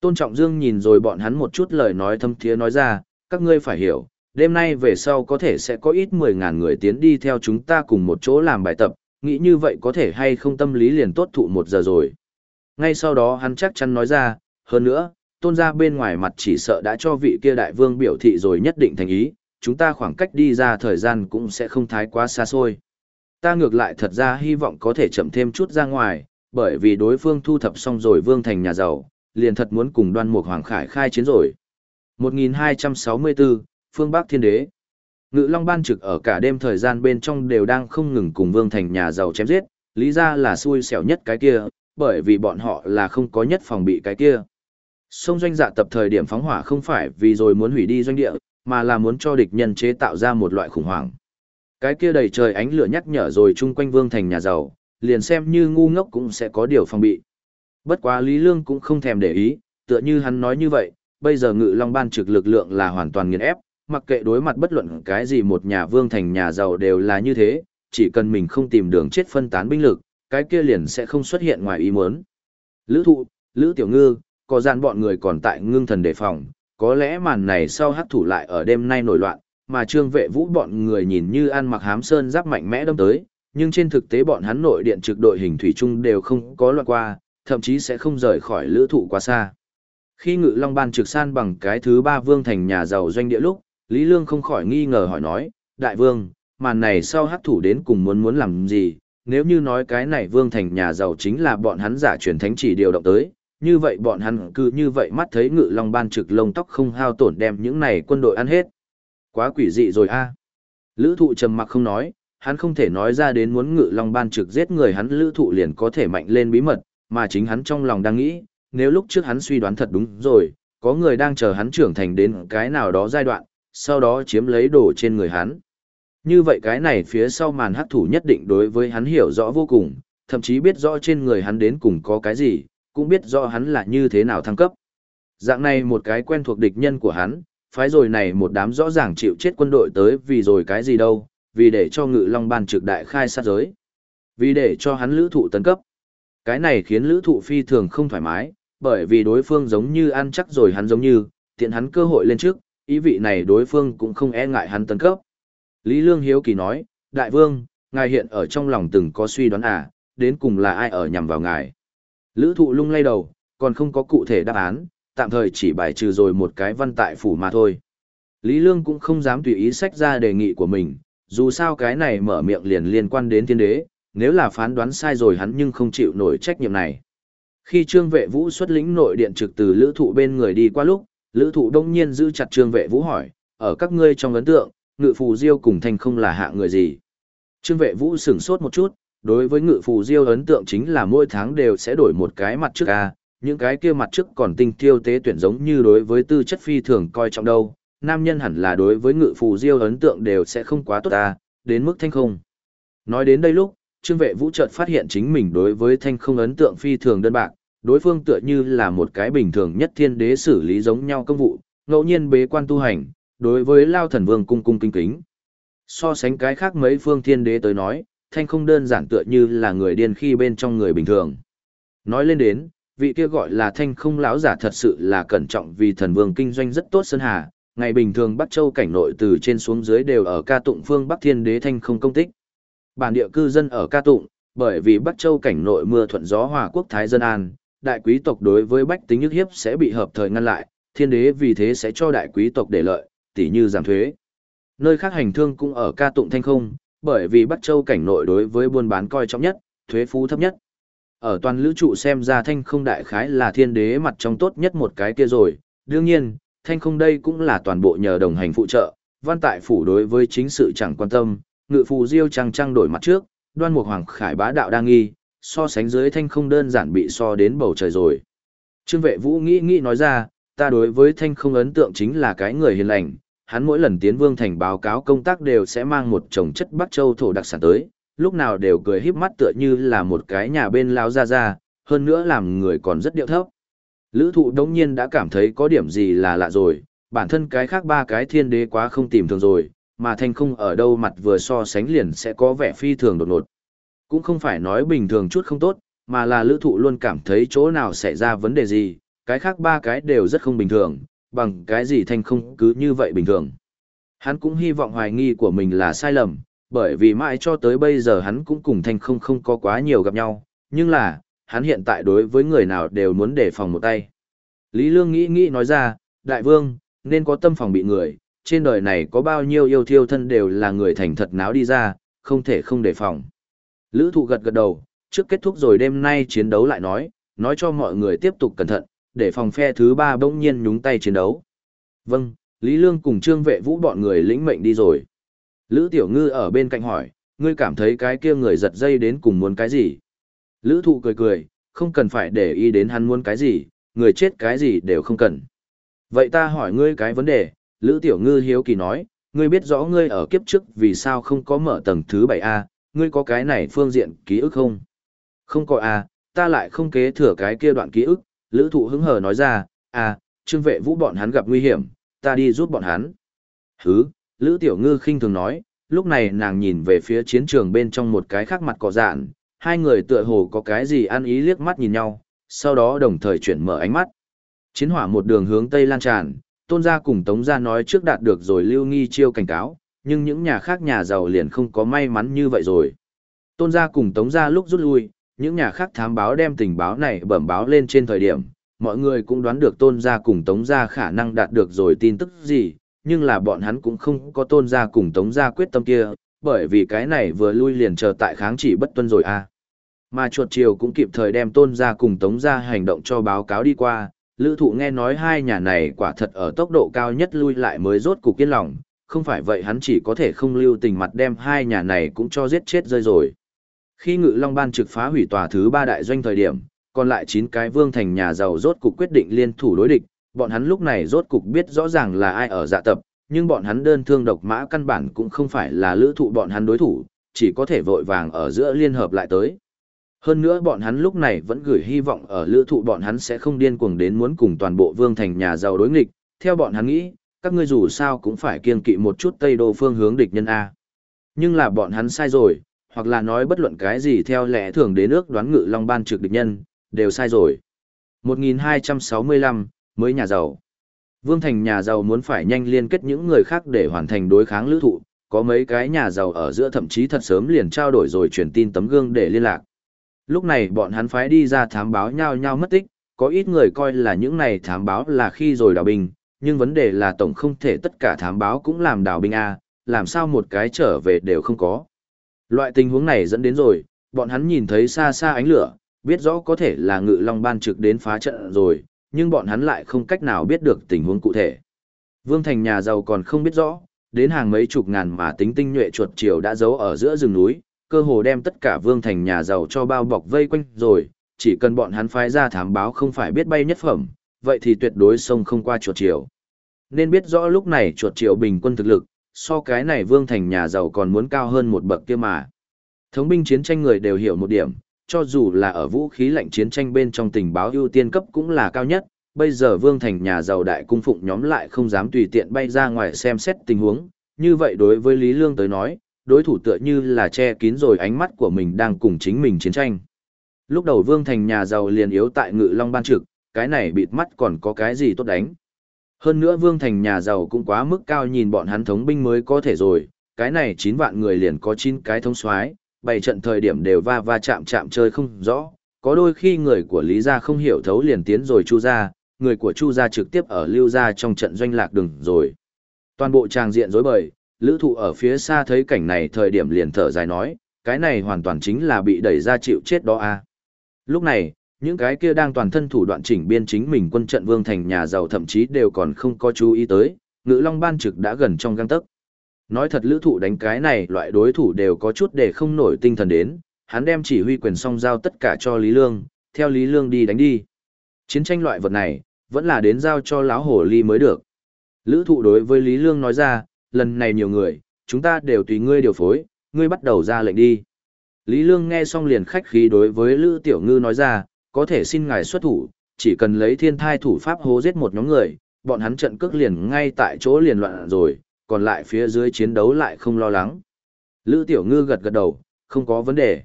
Tôn Trọng Dương nhìn rồi bọn hắn một chút lời nói thâm thiế nói ra, các ngươi phải hiểu, đêm nay về sau có thể sẽ có ít 10.000 người tiến đi theo chúng ta cùng một chỗ làm bài tập, nghĩ như vậy có thể hay không tâm lý liền tốt thụ một giờ rồi. Ngay sau đó hắn chắc chắn nói ra, hơn nữa, tôn gia bên ngoài mặt chỉ sợ đã cho vị kia đại vương biểu thị rồi nhất định thành ý, chúng ta khoảng cách đi ra thời gian cũng sẽ không thái quá xa xôi. Ta ngược lại thật ra hy vọng có thể chậm thêm chút ra ngoài, bởi vì đối phương thu thập xong rồi vương thành nhà giàu, liền thật muốn cùng đoan mục hoàng khải khai chiến rồi. 1264, Phương Bắc Thiên Đế Ngự Long Ban trực ở cả đêm thời gian bên trong đều đang không ngừng cùng vương thành nhà giàu chém giết, lý ra là xui xẻo nhất cái kia, bởi vì bọn họ là không có nhất phòng bị cái kia. Sông doanh dạ tập thời điểm phóng hỏa không phải vì rồi muốn hủy đi doanh địa, mà là muốn cho địch nhân chế tạo ra một loại khủng hoảng. Cái kia đầy trời ánh lửa nhắc nhở rồi chung quanh vương thành nhà giàu, liền xem như ngu ngốc cũng sẽ có điều phòng bị. Bất quá Lý Lương cũng không thèm để ý, tựa như hắn nói như vậy, bây giờ ngự long ban trực lực lượng là hoàn toàn nghiền ép, mặc kệ đối mặt bất luận cái gì một nhà vương thành nhà giàu đều là như thế, chỉ cần mình không tìm đường chết phân tán binh lực, cái kia liền sẽ không xuất hiện ngoài ý muốn. Lữ thụ, Lữ tiểu ngư, có gian bọn người còn tại ngưng thần đề phòng, có lẽ màn này sau hắc thủ lại ở đêm nay nổi loạn, mà trương vệ vũ bọn người nhìn như ăn mặc hám sơn giáp mạnh mẽ đâm tới, nhưng trên thực tế bọn hắn nội điện trực đội hình thủy chung đều không có loạn qua, thậm chí sẽ không rời khỏi lữ thụ quá xa. Khi ngự long ban trực san bằng cái thứ ba vương thành nhà giàu doanh địa lúc, Lý Lương không khỏi nghi ngờ hỏi nói, Đại vương, màn này sau hắc thủ đến cùng muốn muốn làm gì, nếu như nói cái này vương thành nhà giàu chính là bọn hắn giả truyền thánh chỉ điều động tới, như vậy bọn hắn cứ như vậy mắt thấy ngự long ban trực lông tóc không hao tổn đem những này quân đội ăn hết. Quá quỷ dị rồi a. Lữ thụ trầm mặc không nói, hắn không thể nói ra đến muốn ngự long ban trực giết người hắn lữ thụ liền có thể mạnh lên bí mật, mà chính hắn trong lòng đang nghĩ, nếu lúc trước hắn suy đoán thật đúng rồi, có người đang chờ hắn trưởng thành đến cái nào đó giai đoạn, sau đó chiếm lấy đồ trên người hắn. Như vậy cái này phía sau màn hắc thủ nhất định đối với hắn hiểu rõ vô cùng, thậm chí biết rõ trên người hắn đến cùng có cái gì, cũng biết rõ hắn là như thế nào thăng cấp. Dạng này một cái quen thuộc địch nhân của hắn, phái rồi này một đám rõ ràng chịu chết quân đội tới vì rồi cái gì đâu, vì để cho ngự long ban trực đại khai sát giới. Vì để cho hắn lữ thụ tấn cấp. Cái này khiến lữ thụ phi thường không thoải mái, bởi vì đối phương giống như ăn chắc rồi hắn giống như, tiện hắn cơ hội lên trước, ý vị này đối phương cũng không e ngại hắn tấn cấp. Lý Lương Hiếu Kỳ nói, Đại vương, ngài hiện ở trong lòng từng có suy đoán à, đến cùng là ai ở nhằm vào ngài. Lữ thụ lung lay đầu, còn không có cụ thể đáp án, tạm thời chỉ bài trừ rồi một cái văn tại phủ mà thôi. Lý Lương cũng không dám tùy ý sách ra đề nghị của mình, dù sao cái này mở miệng liền liên quan đến thiên đế, nếu là phán đoán sai rồi hắn nhưng không chịu nổi trách nhiệm này. Khi trương vệ vũ xuất lĩnh nội điện trực từ lữ thụ bên người đi qua lúc, lữ thụ đông nhiên giữ chặt trương vệ vũ hỏi, ở các ngươi trong ấn tượng, ngự phù diêu cùng thanh không là hạ người gì. Trương vệ vũ sửng sốt một chút, đối với ngự phù diêu ấn tượng chính là mỗi tháng đều sẽ đổi một cái mặt trước a những cái kia mặt trước còn tinh tiêu tế tuyển giống như đối với tư chất phi thường coi trọng đâu, nam nhân hẳn là đối với ngự phù diêu ấn tượng đều sẽ không quá tốt ta, đến mức thanh không. Nói đến đây lúc, trương vệ vũ chợt phát hiện chính mình đối với thanh không ấn tượng phi thường đơn bạc, đối phương tựa như là một cái bình thường nhất thiên đế xử lý giống nhau công vụ, ngẫu nhiên bế quan tu hành, đối với lao thần vương cung cung kính kính. So sánh cái khác mấy phương thiên đế tới nói, thanh không đơn giản tựa như là người điên khi bên trong người bình thường. Nói lên đến, vị kia gọi là thanh không lão giả thật sự là cẩn trọng vì thần vương kinh doanh rất tốt sơn hà, ngày bình thường Bắc Châu cảnh nội từ trên xuống dưới đều ở ca tụng phương Bắc Thiên Đế thanh không công tích. Bản địa cư dân ở ca tụng, bởi vì Bắc Châu cảnh nội mưa thuận gió hòa quốc thái dân an, đại quý tộc đối với bách tính nhức hiếp sẽ bị hợp thời ngăn lại, thiên đế vì thế sẽ cho đại quý tộc để lợi, tỉ như giảm thuế. Nơi khác hành thương cũng ở ca tụng thanh không, bởi vì Bắc Châu cảnh nội đối với buôn bán coi trọng nhất, thuế phú thấp nhất. Ở toàn lữ trụ xem ra thanh không đại khái là thiên đế mặt trong tốt nhất một cái kia rồi, đương nhiên, thanh không đây cũng là toàn bộ nhờ đồng hành phụ trợ, văn tại phủ đối với chính sự chẳng quan tâm, ngự phù diêu trăng trăng đổi mặt trước, đoan mục hoàng khải bá đạo đang nghi, so sánh dưới thanh không đơn giản bị so đến bầu trời rồi. Trương vệ vũ nghĩ nghĩ nói ra, ta đối với thanh không ấn tượng chính là cái người hiền lành, hắn mỗi lần tiến vương thành báo cáo công tác đều sẽ mang một chồng chất bắc châu thổ đặc sản tới, lúc nào đều cười híp mắt tựa như là một cái nhà bên lao ra ra, hơn nữa làm người còn rất điệu thấp. Lữ thụ đống nhiên đã cảm thấy có điểm gì là lạ rồi, bản thân cái khác ba cái thiên đế quá không tìm thường rồi, mà thanh không ở đâu mặt vừa so sánh liền sẽ có vẻ phi thường đột ngột. Cũng không phải nói bình thường chút không tốt, mà là lữ thụ luôn cảm thấy chỗ nào xảy ra vấn đề gì, cái khác ba cái đều rất không bình thường, bằng cái gì thanh không cứ như vậy bình thường. Hắn cũng hy vọng hoài nghi của mình là sai lầm, bởi vì mãi cho tới bây giờ hắn cũng cùng thanh không không có quá nhiều gặp nhau, nhưng là, hắn hiện tại đối với người nào đều muốn đề phòng một tay. Lý Lương nghĩ nghĩ nói ra, đại vương, nên có tâm phòng bị người, trên đời này có bao nhiêu yêu thiêu thân đều là người thành thật náo đi ra, không thể không đề phòng. Lữ thụ gật gật đầu, trước kết thúc rồi đêm nay chiến đấu lại nói, nói cho mọi người tiếp tục cẩn thận, để phòng phe thứ ba bỗng nhiên nhúng tay chiến đấu. Vâng, Lý Lương cùng Trương Vệ Vũ bọn người lĩnh mệnh đi rồi. Lữ Tiểu Ngư ở bên cạnh hỏi, ngươi cảm thấy cái kia người giật dây đến cùng muốn cái gì? Lữ thụ cười cười, không cần phải để ý đến hắn muốn cái gì, người chết cái gì đều không cần. Vậy ta hỏi ngươi cái vấn đề, Lữ Tiểu Ngư hiếu kỳ nói, ngươi biết rõ ngươi ở kiếp trước vì sao không có mở tầng thứ 7A, ngươi có cái này phương diện ký ức không? Không có à, ta lại không kế thừa cái kia đoạn ký ức, Lữ thụ hứng hờ nói ra, à, trương vệ vũ bọn hắn gặp nguy hiểm, ta đi giúp bọn hắn. Hứ, Lữ Tiểu Ngư khinh thường nói, lúc này nàng nhìn về phía chiến trường bên trong một cái khác mặt cọ dạn, hai người tựa hồ có cái gì ăn ý liếc mắt nhìn nhau, sau đó đồng thời chuyển mở ánh mắt. Chiến hỏa một đường hướng Tây lan tràn, tôn gia cùng tống gia nói trước đạt được rồi lưu nghi chiêu cảnh cáo, nhưng những nhà khác nhà giàu liền không có may mắn như vậy rồi. Tôn gia cùng tống gia lúc rút lui, những nhà khác thám báo đem tình báo này bẩm báo lên trên thời điểm, mọi người cũng đoán được tôn gia cùng tống gia khả năng đạt được rồi tin tức gì, nhưng là bọn hắn cũng không có tôn gia cùng tống gia quyết tâm kia, bởi vì cái này vừa lui liền chờ tại kháng chỉ bất tuân rồi à. Mà chuột chiều cũng kịp thời đem tôn gia cùng tống gia hành động cho báo cáo đi qua, lữ thụ nghe nói hai nhà này quả thật ở tốc độ cao nhất lui lại mới rốt cục kiên lòng, không phải vậy hắn chỉ có thể không lưu tình mặt đem hai nhà này cũng cho giết chết rơi rồi. Khi ngự long ban trực phá hủy tòa thứ ba đại doanh thời điểm, còn lại 9 cái vương thành nhà giàu rốt cục quyết định liên thủ đối địch, bọn hắn lúc này rốt cục biết rõ ràng là ai ở dạ tập, nhưng bọn hắn đơn thương độc mã căn bản cũng không phải là lữ thụ bọn hắn đối thủ, chỉ có thể vội vàng ở giữa liên hợp lại tới. Hơn nữa bọn hắn lúc này vẫn gửi hy vọng ở lữ thụ bọn hắn sẽ không điên cuồng đến muốn cùng toàn bộ vương thành nhà giàu đối nghịch, theo bọn hắn nghĩ, các ngươi dù sao cũng phải kiên kỵ một chút Tây Đô phương hướng địch nhân A. Nhưng là bọn hắn sai rồi, hoặc là nói bất luận cái gì theo lẽ thường đến nước đoán ngự long ban trực địch nhân, đều sai rồi. 1265, mới nhà giàu. Vương thành nhà giàu muốn phải nhanh liên kết những người khác để hoàn thành đối kháng lữ thụ, có mấy cái nhà giàu ở giữa thậm chí thật sớm liền trao đổi rồi truyền tin tấm gương để liên lạc. Lúc này bọn hắn phái đi ra thám báo nhau nhau mất tích, có ít người coi là những này thám báo là khi rồi đào bình nhưng vấn đề là tổng không thể tất cả thám báo cũng làm đào binh A, làm sao một cái trở về đều không có. Loại tình huống này dẫn đến rồi, bọn hắn nhìn thấy xa xa ánh lửa, biết rõ có thể là ngự long ban trực đến phá trận rồi, nhưng bọn hắn lại không cách nào biết được tình huống cụ thể. Vương Thành nhà giàu còn không biết rõ, đến hàng mấy chục ngàn mà tính tinh nhuệ chuột chiều đã giấu ở giữa rừng núi, cơ hồ đem tất cả Vương Thành nhà giàu cho bao bọc vây quanh rồi, chỉ cần bọn hắn phái ra thám báo không phải biết bay nhất phẩm, vậy thì tuyệt đối sông không qua chuột chiều. Nên biết rõ lúc này chuột chiều bình quân thực lực, so cái này Vương Thành nhà giàu còn muốn cao hơn một bậc kia mà. Thống binh chiến tranh người đều hiểu một điểm, cho dù là ở vũ khí lạnh chiến tranh bên trong tình báo ưu tiên cấp cũng là cao nhất, bây giờ Vương Thành nhà giàu đại cung phụng nhóm lại không dám tùy tiện bay ra ngoài xem xét tình huống, như vậy đối với Lý Lương tới nói, đối thủ tựa như là che kín rồi ánh mắt của mình đang cùng chính mình chiến tranh. Lúc đầu Vương Thành nhà giàu liền yếu tại ngự long ban trực, cái này bịt mắt còn có cái gì tốt đánh. Hơn nữa Vương Thành nhà giàu cũng quá mức cao nhìn bọn hắn thống binh mới có thể rồi, cái này 9 vạn người liền có 9 cái thống soái bảy trận thời điểm đều va va chạm chạm chơi không rõ, có đôi khi người của Lý Gia không hiểu thấu liền tiến rồi Chu Gia, người của Chu Gia trực tiếp ở Lưu Gia trong trận doanh lạc đường rồi. Toàn bộ tràng diện rối bời, lữ thụ ở phía xa thấy cảnh này thời điểm liền thở dài nói, cái này hoàn toàn chính là bị đẩy ra chịu chết đó a à. Lúc này, những cái kia đang toàn thân thủ đoạn chỉnh biên chính mình quân trận vương thành nhà giàu thậm chí đều còn không có chú ý tới, ngữ long ban trực đã gần trong găng tấc. Nói thật lữ thụ đánh cái này loại đối thủ đều có chút để không nổi tinh thần đến, hắn đem chỉ huy quyền song giao tất cả cho Lý Lương, theo Lý Lương đi đánh đi. Chiến tranh loại vật này, vẫn là đến giao cho lão hổ ly mới được. Lữ thụ đối với Lý Lương nói ra, lần này nhiều người, chúng ta đều tùy ngươi điều phối, ngươi bắt đầu ra lệnh đi. Lý Lương nghe xong liền khách khí đối với Lữ Tiểu Ngư nói ra, có thể xin ngài xuất thủ, chỉ cần lấy thiên thai thủ pháp hố giết một nhóm người, bọn hắn trận cước liền ngay tại chỗ liền loạn rồi, còn lại phía dưới chiến đấu lại không lo lắng. Lữ Tiểu Ngư gật gật đầu, không có vấn đề.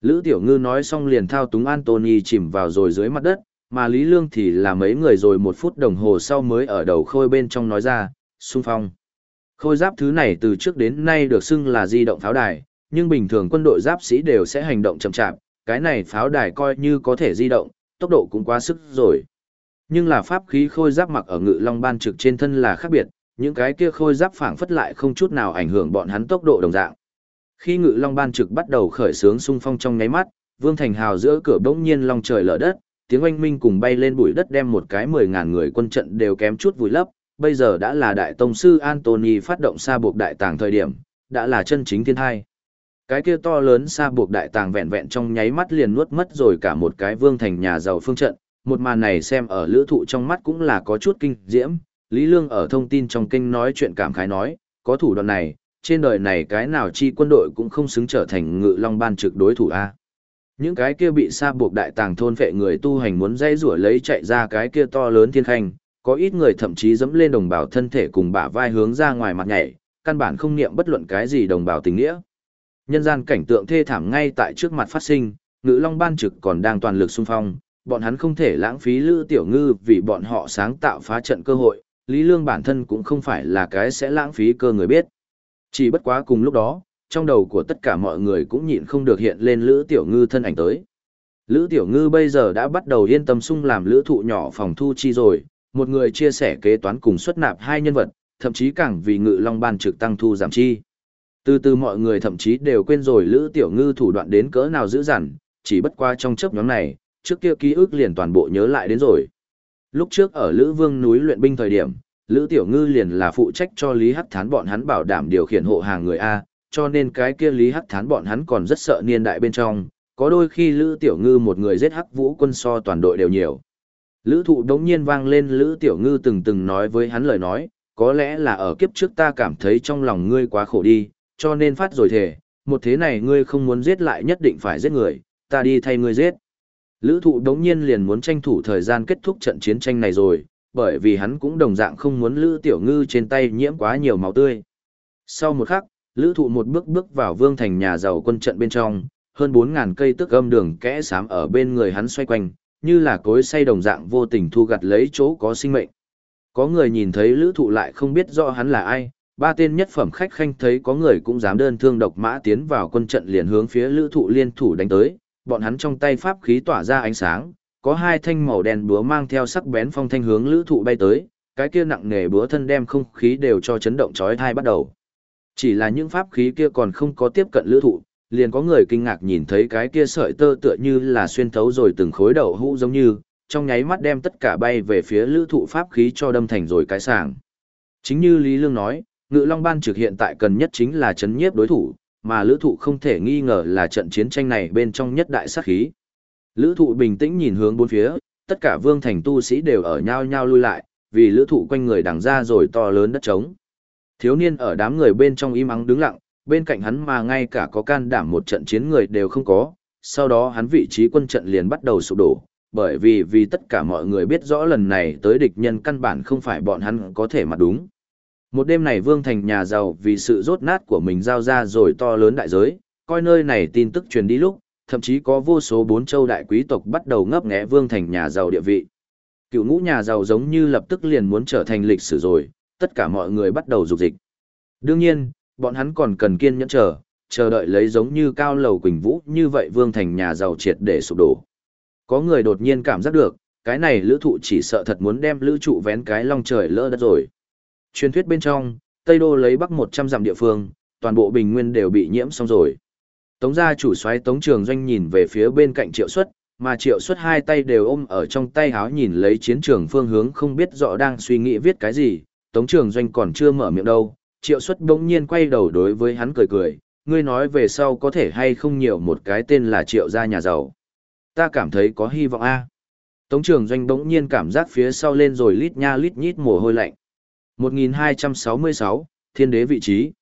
Lữ Tiểu Ngư nói xong liền thao túng Anthony chìm vào rồi dưới mặt đất, mà Lý Lương thì là mấy người rồi một phút đồng hồ sau mới ở đầu khôi bên trong nói ra, xung phong. Khôi giáp thứ này từ trước đến nay được xưng là di động pháo đài, nhưng bình thường quân đội giáp sĩ đều sẽ hành động chậm chạp, cái này pháo đài coi như có thể di động, tốc độ cũng quá sức rồi. Nhưng là pháp khí khôi giáp mặc ở ngự long ban trực trên thân là khác biệt, những cái kia khôi giáp phảng phất lại không chút nào ảnh hưởng bọn hắn tốc độ đồng dạng. Khi ngự long ban trực bắt đầu khởi sướng xung phong trong nháy mắt, Vương Thành Hào giữa cửa bỗng nhiên long trời lở đất, tiếng oanh minh cùng bay lên bụi đất đem một cái mười ngàn người quân trận đều kém chút vùi lấp, bây giờ đã là đại tông sư Anthony phát động xa buộc đại tàng thời điểm, đã là chân chính thiên hai. Cái kia to lớn xa buộc đại tàng vẹn vẹn trong nháy mắt liền nuốt mất rồi cả một cái vương thành nhà giàu phương trận, một màn này xem ở lữ thụ trong mắt cũng là có chút kinh diễm, Lý Lương ở thông tin trong kinh nói chuyện cảm khái nói, có thủ đoạn này, trên đời này cái nào chi quân đội cũng không xứng trở thành ngự long ban trực đối thủ A. Những cái kia bị sa buộc đại tàng thôn phệ người tu hành muốn dây rủa lấy chạy ra cái kia to lớn thiên khanh, có ít người thậm chí dẫm lên đồng bào thân thể cùng bả vai hướng ra ngoài mặt nhảy, căn bản không niệm bất luận cái gì đồng bào tình nghĩa. Nhân gian cảnh tượng thê thảm ngay tại trước mặt phát sinh, ngự long ban trực còn đang toàn lực xung phong, bọn hắn không thể lãng phí Lữ Tiểu Ngư vì bọn họ sáng tạo phá trận cơ hội, Lý Lương bản thân cũng không phải là cái sẽ lãng phí cơ người biết. Chỉ bất quá cùng lúc đó, trong đầu của tất cả mọi người cũng nhịn không được hiện lên Lữ Tiểu Ngư thân ảnh tới. Lữ Tiểu Ngư bây giờ đã bắt đầu yên tâm sung làm lữ thụ nhỏ phòng thu chi rồi, một người chia sẻ kế toán cùng xuất nạp hai nhân vật, thậm chí càng vì ngự long ban trực tăng thu giảm chi. Từ từ mọi người thậm chí đều quên rồi Lữ Tiểu Ngư thủ đoạn đến cỡ nào dữ dằn, chỉ bất qua trong chấp nhóm này, trước kia ký ức liền toàn bộ nhớ lại đến rồi. Lúc trước ở Lữ Vương núi luyện binh thời điểm, Lữ Tiểu Ngư liền là phụ trách cho Lý Hắc Thán bọn hắn bảo đảm điều khiển hộ hàng người A, cho nên cái kia Lý Hắc Thán bọn hắn còn rất sợ niên đại bên trong, có đôi khi Lữ Tiểu Ngư một người giết Hắc Vũ quân so toàn đội đều nhiều. Lữ thụ đống nhiên vang lên Lữ Tiểu Ngư từng từng nói với hắn lời nói, có lẽ là ở kiếp trước ta cảm thấy trong lòng ngươi quá khổ đi, cho nên phát rồi thề, một thế này ngươi không muốn giết lại nhất định phải giết người, ta đi thay ngươi giết. Lữ thụ đống nhiên liền muốn tranh thủ thời gian kết thúc trận chiến tranh này rồi, bởi vì hắn cũng đồng dạng không muốn Lữ Tiểu Ngư trên tay nhiễm quá nhiều máu tươi. Sau một khắc, Lữ thụ một bước bước vào vương thành nhà giàu quân trận bên trong, hơn 4.000 cây tức âm đường kẽ sám ở bên người hắn xoay quanh, như là cối say đồng dạng vô tình thu gặt lấy chỗ có sinh mệnh. Có người nhìn thấy lữ thụ lại không biết rõ hắn là ai, ba tên nhất phẩm khách khanh thấy có người cũng dám đơn thương độc mã tiến vào quân trận liền hướng phía lữ thụ liên thủ đánh tới, bọn hắn trong tay pháp khí tỏa ra ánh sáng, có hai thanh màu đen búa mang theo sắc bén phong thanh hướng lữ thụ bay tới, cái kia nặng nề búa thân đem không khí đều cho chấn động chói tai bắt đầu. Chỉ là những pháp khí kia còn không có tiếp cận lữ thụ, liền có người kinh ngạc nhìn thấy cái kia sợi tơ tựa như là xuyên thấu rồi từng khối đầu hũ giống như, trong nháy mắt đem tất cả bay về phía lữ thụ pháp khí cho đâm thành rồi cái sàng. Chính như Lý Lương nói, ngự long ban trực hiện tại cần nhất chính là chấn nhiếp đối thủ, mà lữ thụ không thể nghi ngờ là trận chiến tranh này bên trong nhất đại sát khí. Lữ thụ bình tĩnh nhìn hướng bốn phía, tất cả vương thành tu sĩ đều ở nhau nhau lui lại, vì lữ thụ quanh người đằng ra rồi to lớn đất trống. Thiếu niên ở đám người bên trong im ắng đứng lặng, bên cạnh hắn mà ngay cả có can đảm một trận chiến người đều không có, sau đó hắn vị trí quân trận liền bắt đầu sụp đổ, bởi vì vì tất cả mọi người biết rõ lần này tới địch nhân căn bản không phải bọn hắn có thể mặt đúng. Một đêm này Vương Thành nhà giàu vì sự rốt nát của mình giao ra rồi to lớn đại giới, coi nơi này tin tức truyền đi lúc, thậm chí có vô số bốn châu đại quý tộc bắt đầu ngấp nghé Vương Thành nhà giàu địa vị. Cựu ngũ nhà giàu giống như lập tức liền muốn trở thành lịch sử rồi, tất cả mọi người bắt đầu dục dịch. Đương nhiên, bọn hắn còn cần kiên nhẫn chờ, chờ đợi lấy giống như cao lầu quỳnh vũ như vậy Vương Thành nhà giàu triệt để sụp đổ. Có người đột nhiên cảm giác được, cái này lữ thụ chỉ sợ thật muốn đem lữ trụ vén cái long trời lỡ đất rồi. Truyền thuyết bên trong, Tây Đô lấy bắc 100 dặm địa phương, toàn bộ bình nguyên đều bị nhiễm xong rồi. Tống gia chủ xoáy Tống Trường Doanh nhìn về phía bên cạnh Triệu Xuất, mà Triệu Xuất hai tay đều ôm ở trong tay háo nhìn lấy chiến trường phương hướng không biết rõ đang suy nghĩ viết cái gì, Tống Trường Doanh còn chưa mở miệng đâu. Triệu Xuất bỗng nhiên quay đầu đối với hắn cười cười, ngươi nói về sau có thể hay không nhiều một cái tên là Triệu gia nhà giàu ta cảm thấy có hy vọng a tống trường doanh bỗng nhiên cảm giác phía sau lên rồi lít nha lít nhít mồ hôi lạnh 1266, thiên đế vị trí.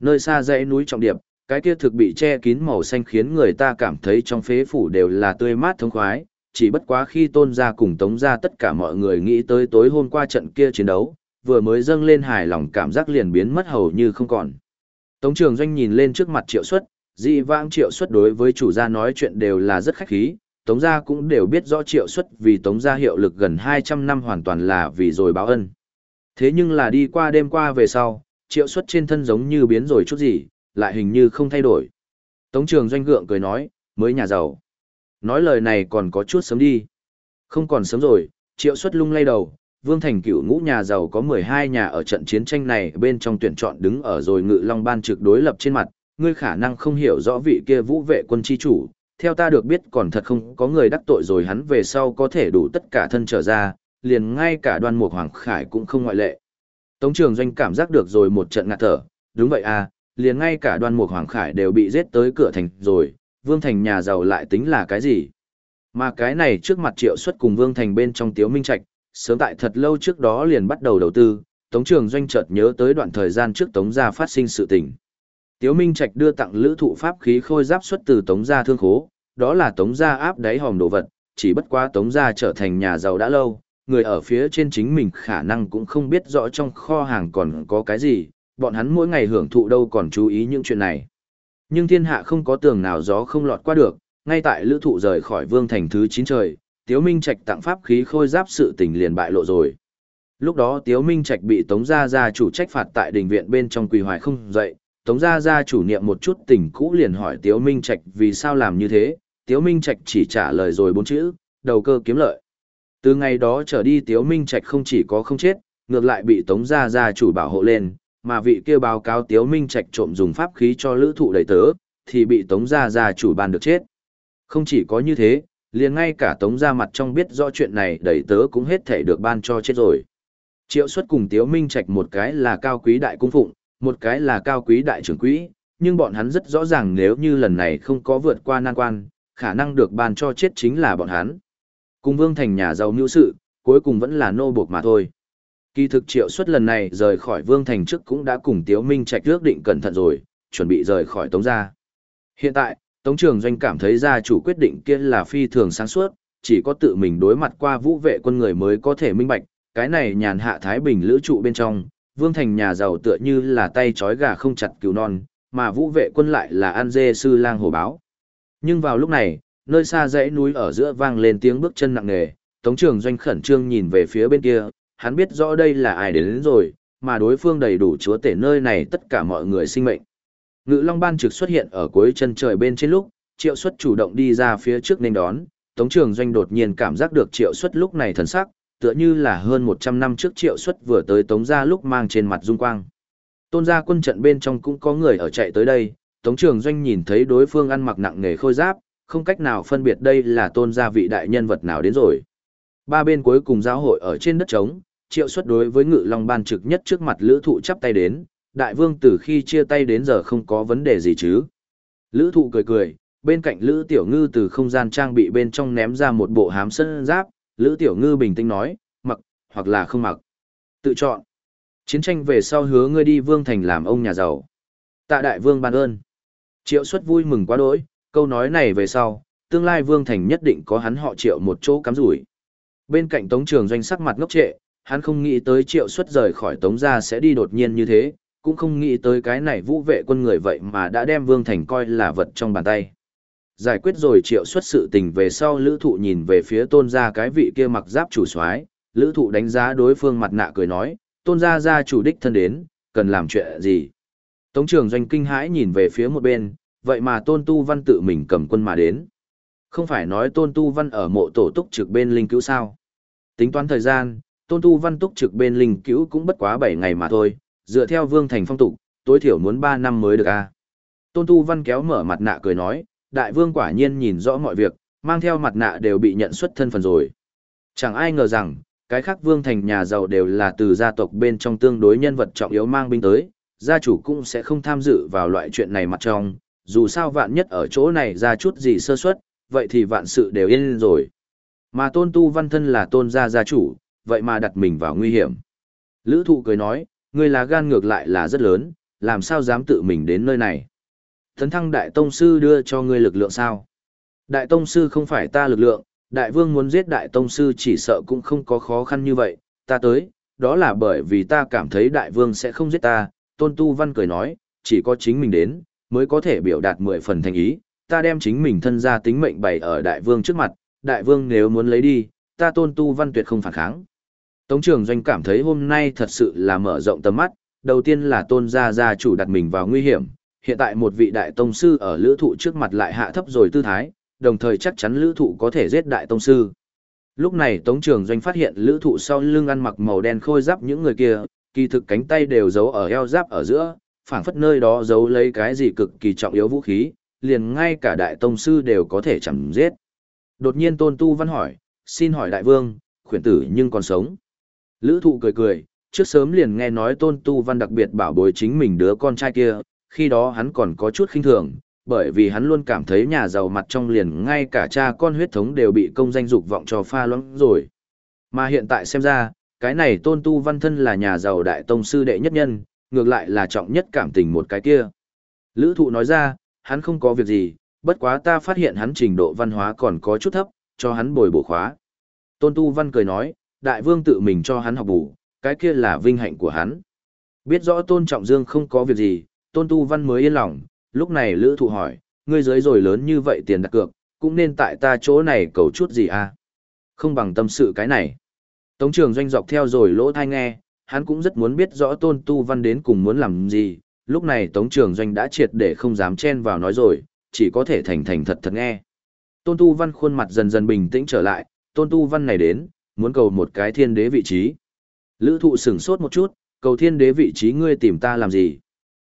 Nơi xa dãy núi trọng điệp cái kia thực bị che kín màu xanh khiến người ta cảm thấy trong phế phủ đều là tươi mát thông khoái. Chỉ bất quá khi tôn ra cùng tống ra tất cả mọi người nghĩ tới tối hôm qua trận kia chiến đấu vừa mới dâng lên hài lòng cảm giác liền biến mất hầu như không còn. Tống trường doanh nhìn lên trước mặt triệu suất dị vãng triệu suất đối với chủ gia nói chuyện đều là rất khách khí. Tống gia cũng đều biết rõ triệu suất vì Tống gia hiệu lực gần 200 năm hoàn toàn là vì rồi báo ân. Thế nhưng là đi qua đêm qua về sau, triệu suất trên thân giống như biến rồi chút gì, lại hình như không thay đổi. Tống trường doanh gượng cười nói, mới nhà giàu. Nói lời này còn có chút sớm đi. Không còn sớm rồi, triệu suất lung lay đầu, Vương Thành cựu ngũ nhà giàu có 12 nhà ở trận chiến tranh này bên trong tuyển chọn đứng ở rồi ngự long ban trực đối lập trên mặt, ngươi khả năng không hiểu rõ vị kia vũ vệ quân chi chủ, theo ta được biết còn thật không có người đắc tội rồi hắn về sau có thể đủ tất cả thân trở ra, liền ngay cả đoan mục hoàng khải cũng không ngoại lệ. Tống trường doanh cảm giác được rồi một trận ngạt thở, đúng vậy à, liền ngay cả đoan mục hoàng khải đều bị giết tới cửa thành rồi, vương thành nhà giàu lại tính là cái gì? Mà cái này trước mặt triệu xuất cùng vương thành bên trong tiếu minh trạch, sớm tại thật lâu trước đó liền bắt đầu đầu tư, tống trường doanh chợt nhớ tới đoạn thời gian trước tống gia phát sinh sự tình. Tiếu Minh Trạch đưa tặng lữ thụ pháp khí khôi giáp xuất từ Tống gia thương khố, đó là Tống gia áp đáy hòm đồ vật, chỉ bất quá Tống gia trở thành nhà giàu đã lâu, người ở phía trên chính mình khả năng cũng không biết rõ trong kho hàng còn có cái gì, bọn hắn mỗi ngày hưởng thụ đâu còn chú ý những chuyện này. Nhưng thiên hạ không có tường nào gió không lọt qua được, ngay tại lữ thụ rời khỏi vương thành thứ 9 trời, Tiếu Minh Trạch tặng pháp khí khôi giáp sự tình liền bại lộ rồi. Lúc đó Tiếu Minh Trạch bị Tống Gia Gia chủ trách phạt tại đình viện bên trong quỳ hoài không dậy, Tống Gia Gia chủ niệm một chút tình cũ liền hỏi Tiếu Minh Trạch vì sao làm như thế, Tiếu Minh Trạch chỉ trả lời rồi bốn chữ, đầu cơ kiếm lợi. Từ ngày đó trở đi Tiếu Minh Trạch không chỉ có không chết, ngược lại bị Tống Gia Gia chủ bảo hộ lên, mà vị kia báo cáo Tiếu Minh Trạch trộm dùng pháp khí cho lữ thụ đầy tớ, thì bị Tống Gia Gia chủ ban được chết. Không chỉ có như thế, liền ngay cả Tống Gia mặt trong biết rõ chuyện này đầy tớ cũng hết thể được ban cho chết rồi. Triệu xuất cùng Tiếu Minh Trạch một cái là cao quý đại cung phụng, một cái là cao quý đại trưởng quỹ, nhưng bọn hắn rất rõ ràng nếu như lần này không có vượt qua nan quan, khả năng được ban cho chết chính là bọn hắn. Cùng Vương Thành nhà giàu mưu sự, cuối cùng vẫn là nô buộc mà thôi. Kỳ thực triệu suất lần này rời khỏi Vương Thành trước cũng đã cùng Tiếu Minh Trạch ước định cẩn thận rồi, chuẩn bị rời khỏi Tống gia. Hiện tại, Tống Trường Doanh cảm thấy gia chủ quyết định kia là phi thường sáng suốt, chỉ có tự mình đối mặt qua vũ vệ quân người mới có thể minh bạch, cái này nhàn hạ Thái Bình lữ trụ bên trong, Vương Thành nhà giàu tựa như là tay chói gà không chặt cứu non, mà vũ vệ quân lại là an dê sư lang hồ báo. Nhưng vào lúc này, nơi xa dãy núi ở giữa vang lên tiếng bước chân nặng nề, Tống Trường Doanh khẩn trương nhìn về phía bên kia, hắn biết rõ đây là ai đến, đến rồi, mà đối phương đầy đủ chúa tể nơi này tất cả mọi người sinh mệnh. Ngự Long Ban trực xuất hiện ở cuối chân trời bên trên lúc, Triệu Xuất chủ động đi ra phía trước nên đón, Tống Trường Doanh đột nhiên cảm giác được Triệu Xuất lúc này thần sắc, tựa như là hơn 100 năm trước Triệu Xuất vừa tới Tống gia lúc mang trên mặt dung quang. Tôn gia quân trận bên trong cũng có người ở chạy tới đây, Tống Trường Doanh nhìn thấy đối phương ăn mặc nặng nghề khôi giáp, không cách nào phân biệt đây là tôn gia vị đại nhân vật nào đến rồi. Ba bên cuối cùng giáo hội ở trên đất trống, triệu xuất đối với ngự long ban trực nhất trước mặt lữ thụ chắp tay đến, đại vương từ khi chia tay đến giờ không có vấn đề gì chứ. Lữ thụ cười cười, bên cạnh lữ tiểu ngư từ không gian trang bị bên trong ném ra một bộ hám sân giáp, lữ tiểu ngư bình tĩnh nói, mặc, hoặc là không mặc. Tự chọn. Chiến tranh về sau hứa ngươi đi vương thành làm ông nhà giàu. Tạ đại vương ban ơn. Triệu xuất vui mừng quá đỗi, câu nói này về sau, tương lai vương thành nhất định có hắn họ triệu một chỗ cắm rủi. Bên cạnh tống trường doanh sắc mặt ngốc trệ, hắn không nghĩ tới triệu xuất rời khỏi tống gia sẽ đi đột nhiên như thế, cũng không nghĩ tới cái này vũ vệ quân người vậy mà đã đem vương thành coi là vật trong bàn tay. Giải quyết rồi triệu xuất sự tình về sau lữ thụ nhìn về phía tôn gia cái vị kia mặc giáp chủ soái lữ thụ đánh giá đối phương mặt nạ cười nói, tôn gia gia chủ đích thân đến, cần làm chuyện gì. Tống trường doanh kinh hãi nhìn về phía một bên, vậy mà tôn tu văn tự mình cầm quân mà đến. Không phải nói tôn tu văn ở mộ tổ túc trực bên linh cứu sao. Tính toán thời gian, tôn tu văn túc trực bên linh cứu cũng bất quá 7 ngày mà thôi, dựa theo vương thành phong tục, tối thiểu muốn 3 năm mới được a. Tôn tu văn kéo mở mặt nạ cười nói, đại vương quả nhiên nhìn rõ mọi việc, mang theo mặt nạ đều bị nhận xuất thân phần rồi. Chẳng ai ngờ rằng, cái khác vương thành nhà giàu đều là từ gia tộc bên trong tương đối nhân vật trọng yếu mang binh tới, gia chủ cũng sẽ không tham dự vào loại chuyện này mặt trong, dù sao vạn nhất ở chỗ này ra chút gì sơ suất, vậy thì vạn sự đều yên rồi. Mà tôn tu văn thân là tôn gia gia chủ, vậy mà đặt mình vào nguy hiểm. Lữ thụ cười nói, người là gan ngược lại là rất lớn, làm sao dám tự mình đến nơi này. Thấn thăng đại tông sư đưa cho ngươi lực lượng sao? Đại tông sư không phải ta lực lượng, đại vương muốn giết đại tông sư chỉ sợ cũng không có khó khăn như vậy, ta tới, đó là bởi vì ta cảm thấy đại vương sẽ không giết ta, tôn tu văn cười nói, chỉ có chính mình đến, mới có thể biểu đạt mười phần thành ý, ta đem chính mình thân ra tính mệnh bày ở đại vương trước mặt, đại vương nếu muốn lấy đi, ta tôn tu văn tuyệt không phản kháng. Tống trường doanh cảm thấy hôm nay thật sự là mở rộng tầm mắt, đầu tiên là tôn gia gia chủ đặt mình vào nguy hiểm, hiện tại một vị đại tông sư ở lữ thụ trước mặt lại hạ thấp rồi tư thái, đồng thời chắc chắn lữ thụ có thể giết đại tông sư. Lúc này Tống Trường Doanh phát hiện lữ thụ sau lưng ăn mặc màu đen khôi giáp những người kia, kỳ thực cánh tay đều giấu ở eo giáp ở giữa, phảng phất nơi đó giấu lấy cái gì cực kỳ trọng yếu vũ khí, liền ngay cả đại tông sư đều có thể chẳng giết. Đột nhiên Tôn Tu Văn hỏi, xin hỏi đại vương, khuyển tử nhưng còn sống. Lữ thụ cười cười, trước sớm liền nghe nói Tôn Tu Văn đặc biệt bảo bối chính mình đứa con trai kia, khi đó hắn còn có chút khinh thường, bởi vì hắn luôn cảm thấy nhà giàu mặt trong liền ngay cả cha con huyết thống đều bị công danh dục vọng cho pha loãng rồi. Mà hiện tại xem ra, cái này Tôn Tu Văn thân là nhà giàu đại tông sư đệ nhất nhân, ngược lại là trọng nhất cảm tình một cái kia. Lữ thụ nói ra, hắn không có việc gì, bất quá ta phát hiện hắn trình độ văn hóa còn có chút thấp, cho hắn bồi bổ khóa. Tôn Tu Văn cười nói, đại vương tự mình cho hắn học bù, cái kia là vinh hạnh của hắn. Biết rõ Tôn Trọng Dương không có việc gì, Tôn Tu Văn mới yên lòng, lúc này Lữ thụ hỏi, ngươi giới rồi lớn như vậy tiền đặt cược, cũng nên tại ta chỗ này cầu chút gì à? Không bằng tâm sự cái này. Tống trường doanh dọc theo rồi lỗ thai nghe, hắn cũng rất muốn biết rõ tôn tu văn đến cùng muốn làm gì. Lúc này tống trường doanh đã triệt để không dám chen vào nói rồi, chỉ có thể thành thành thật thật nghe. Tôn tu văn khuôn mặt dần dần bình tĩnh trở lại, tôn tu văn này đến, muốn cầu một cái thiên đế vị trí. Lữ thụ sửng sốt một chút, cầu thiên đế vị trí ngươi tìm ta làm gì?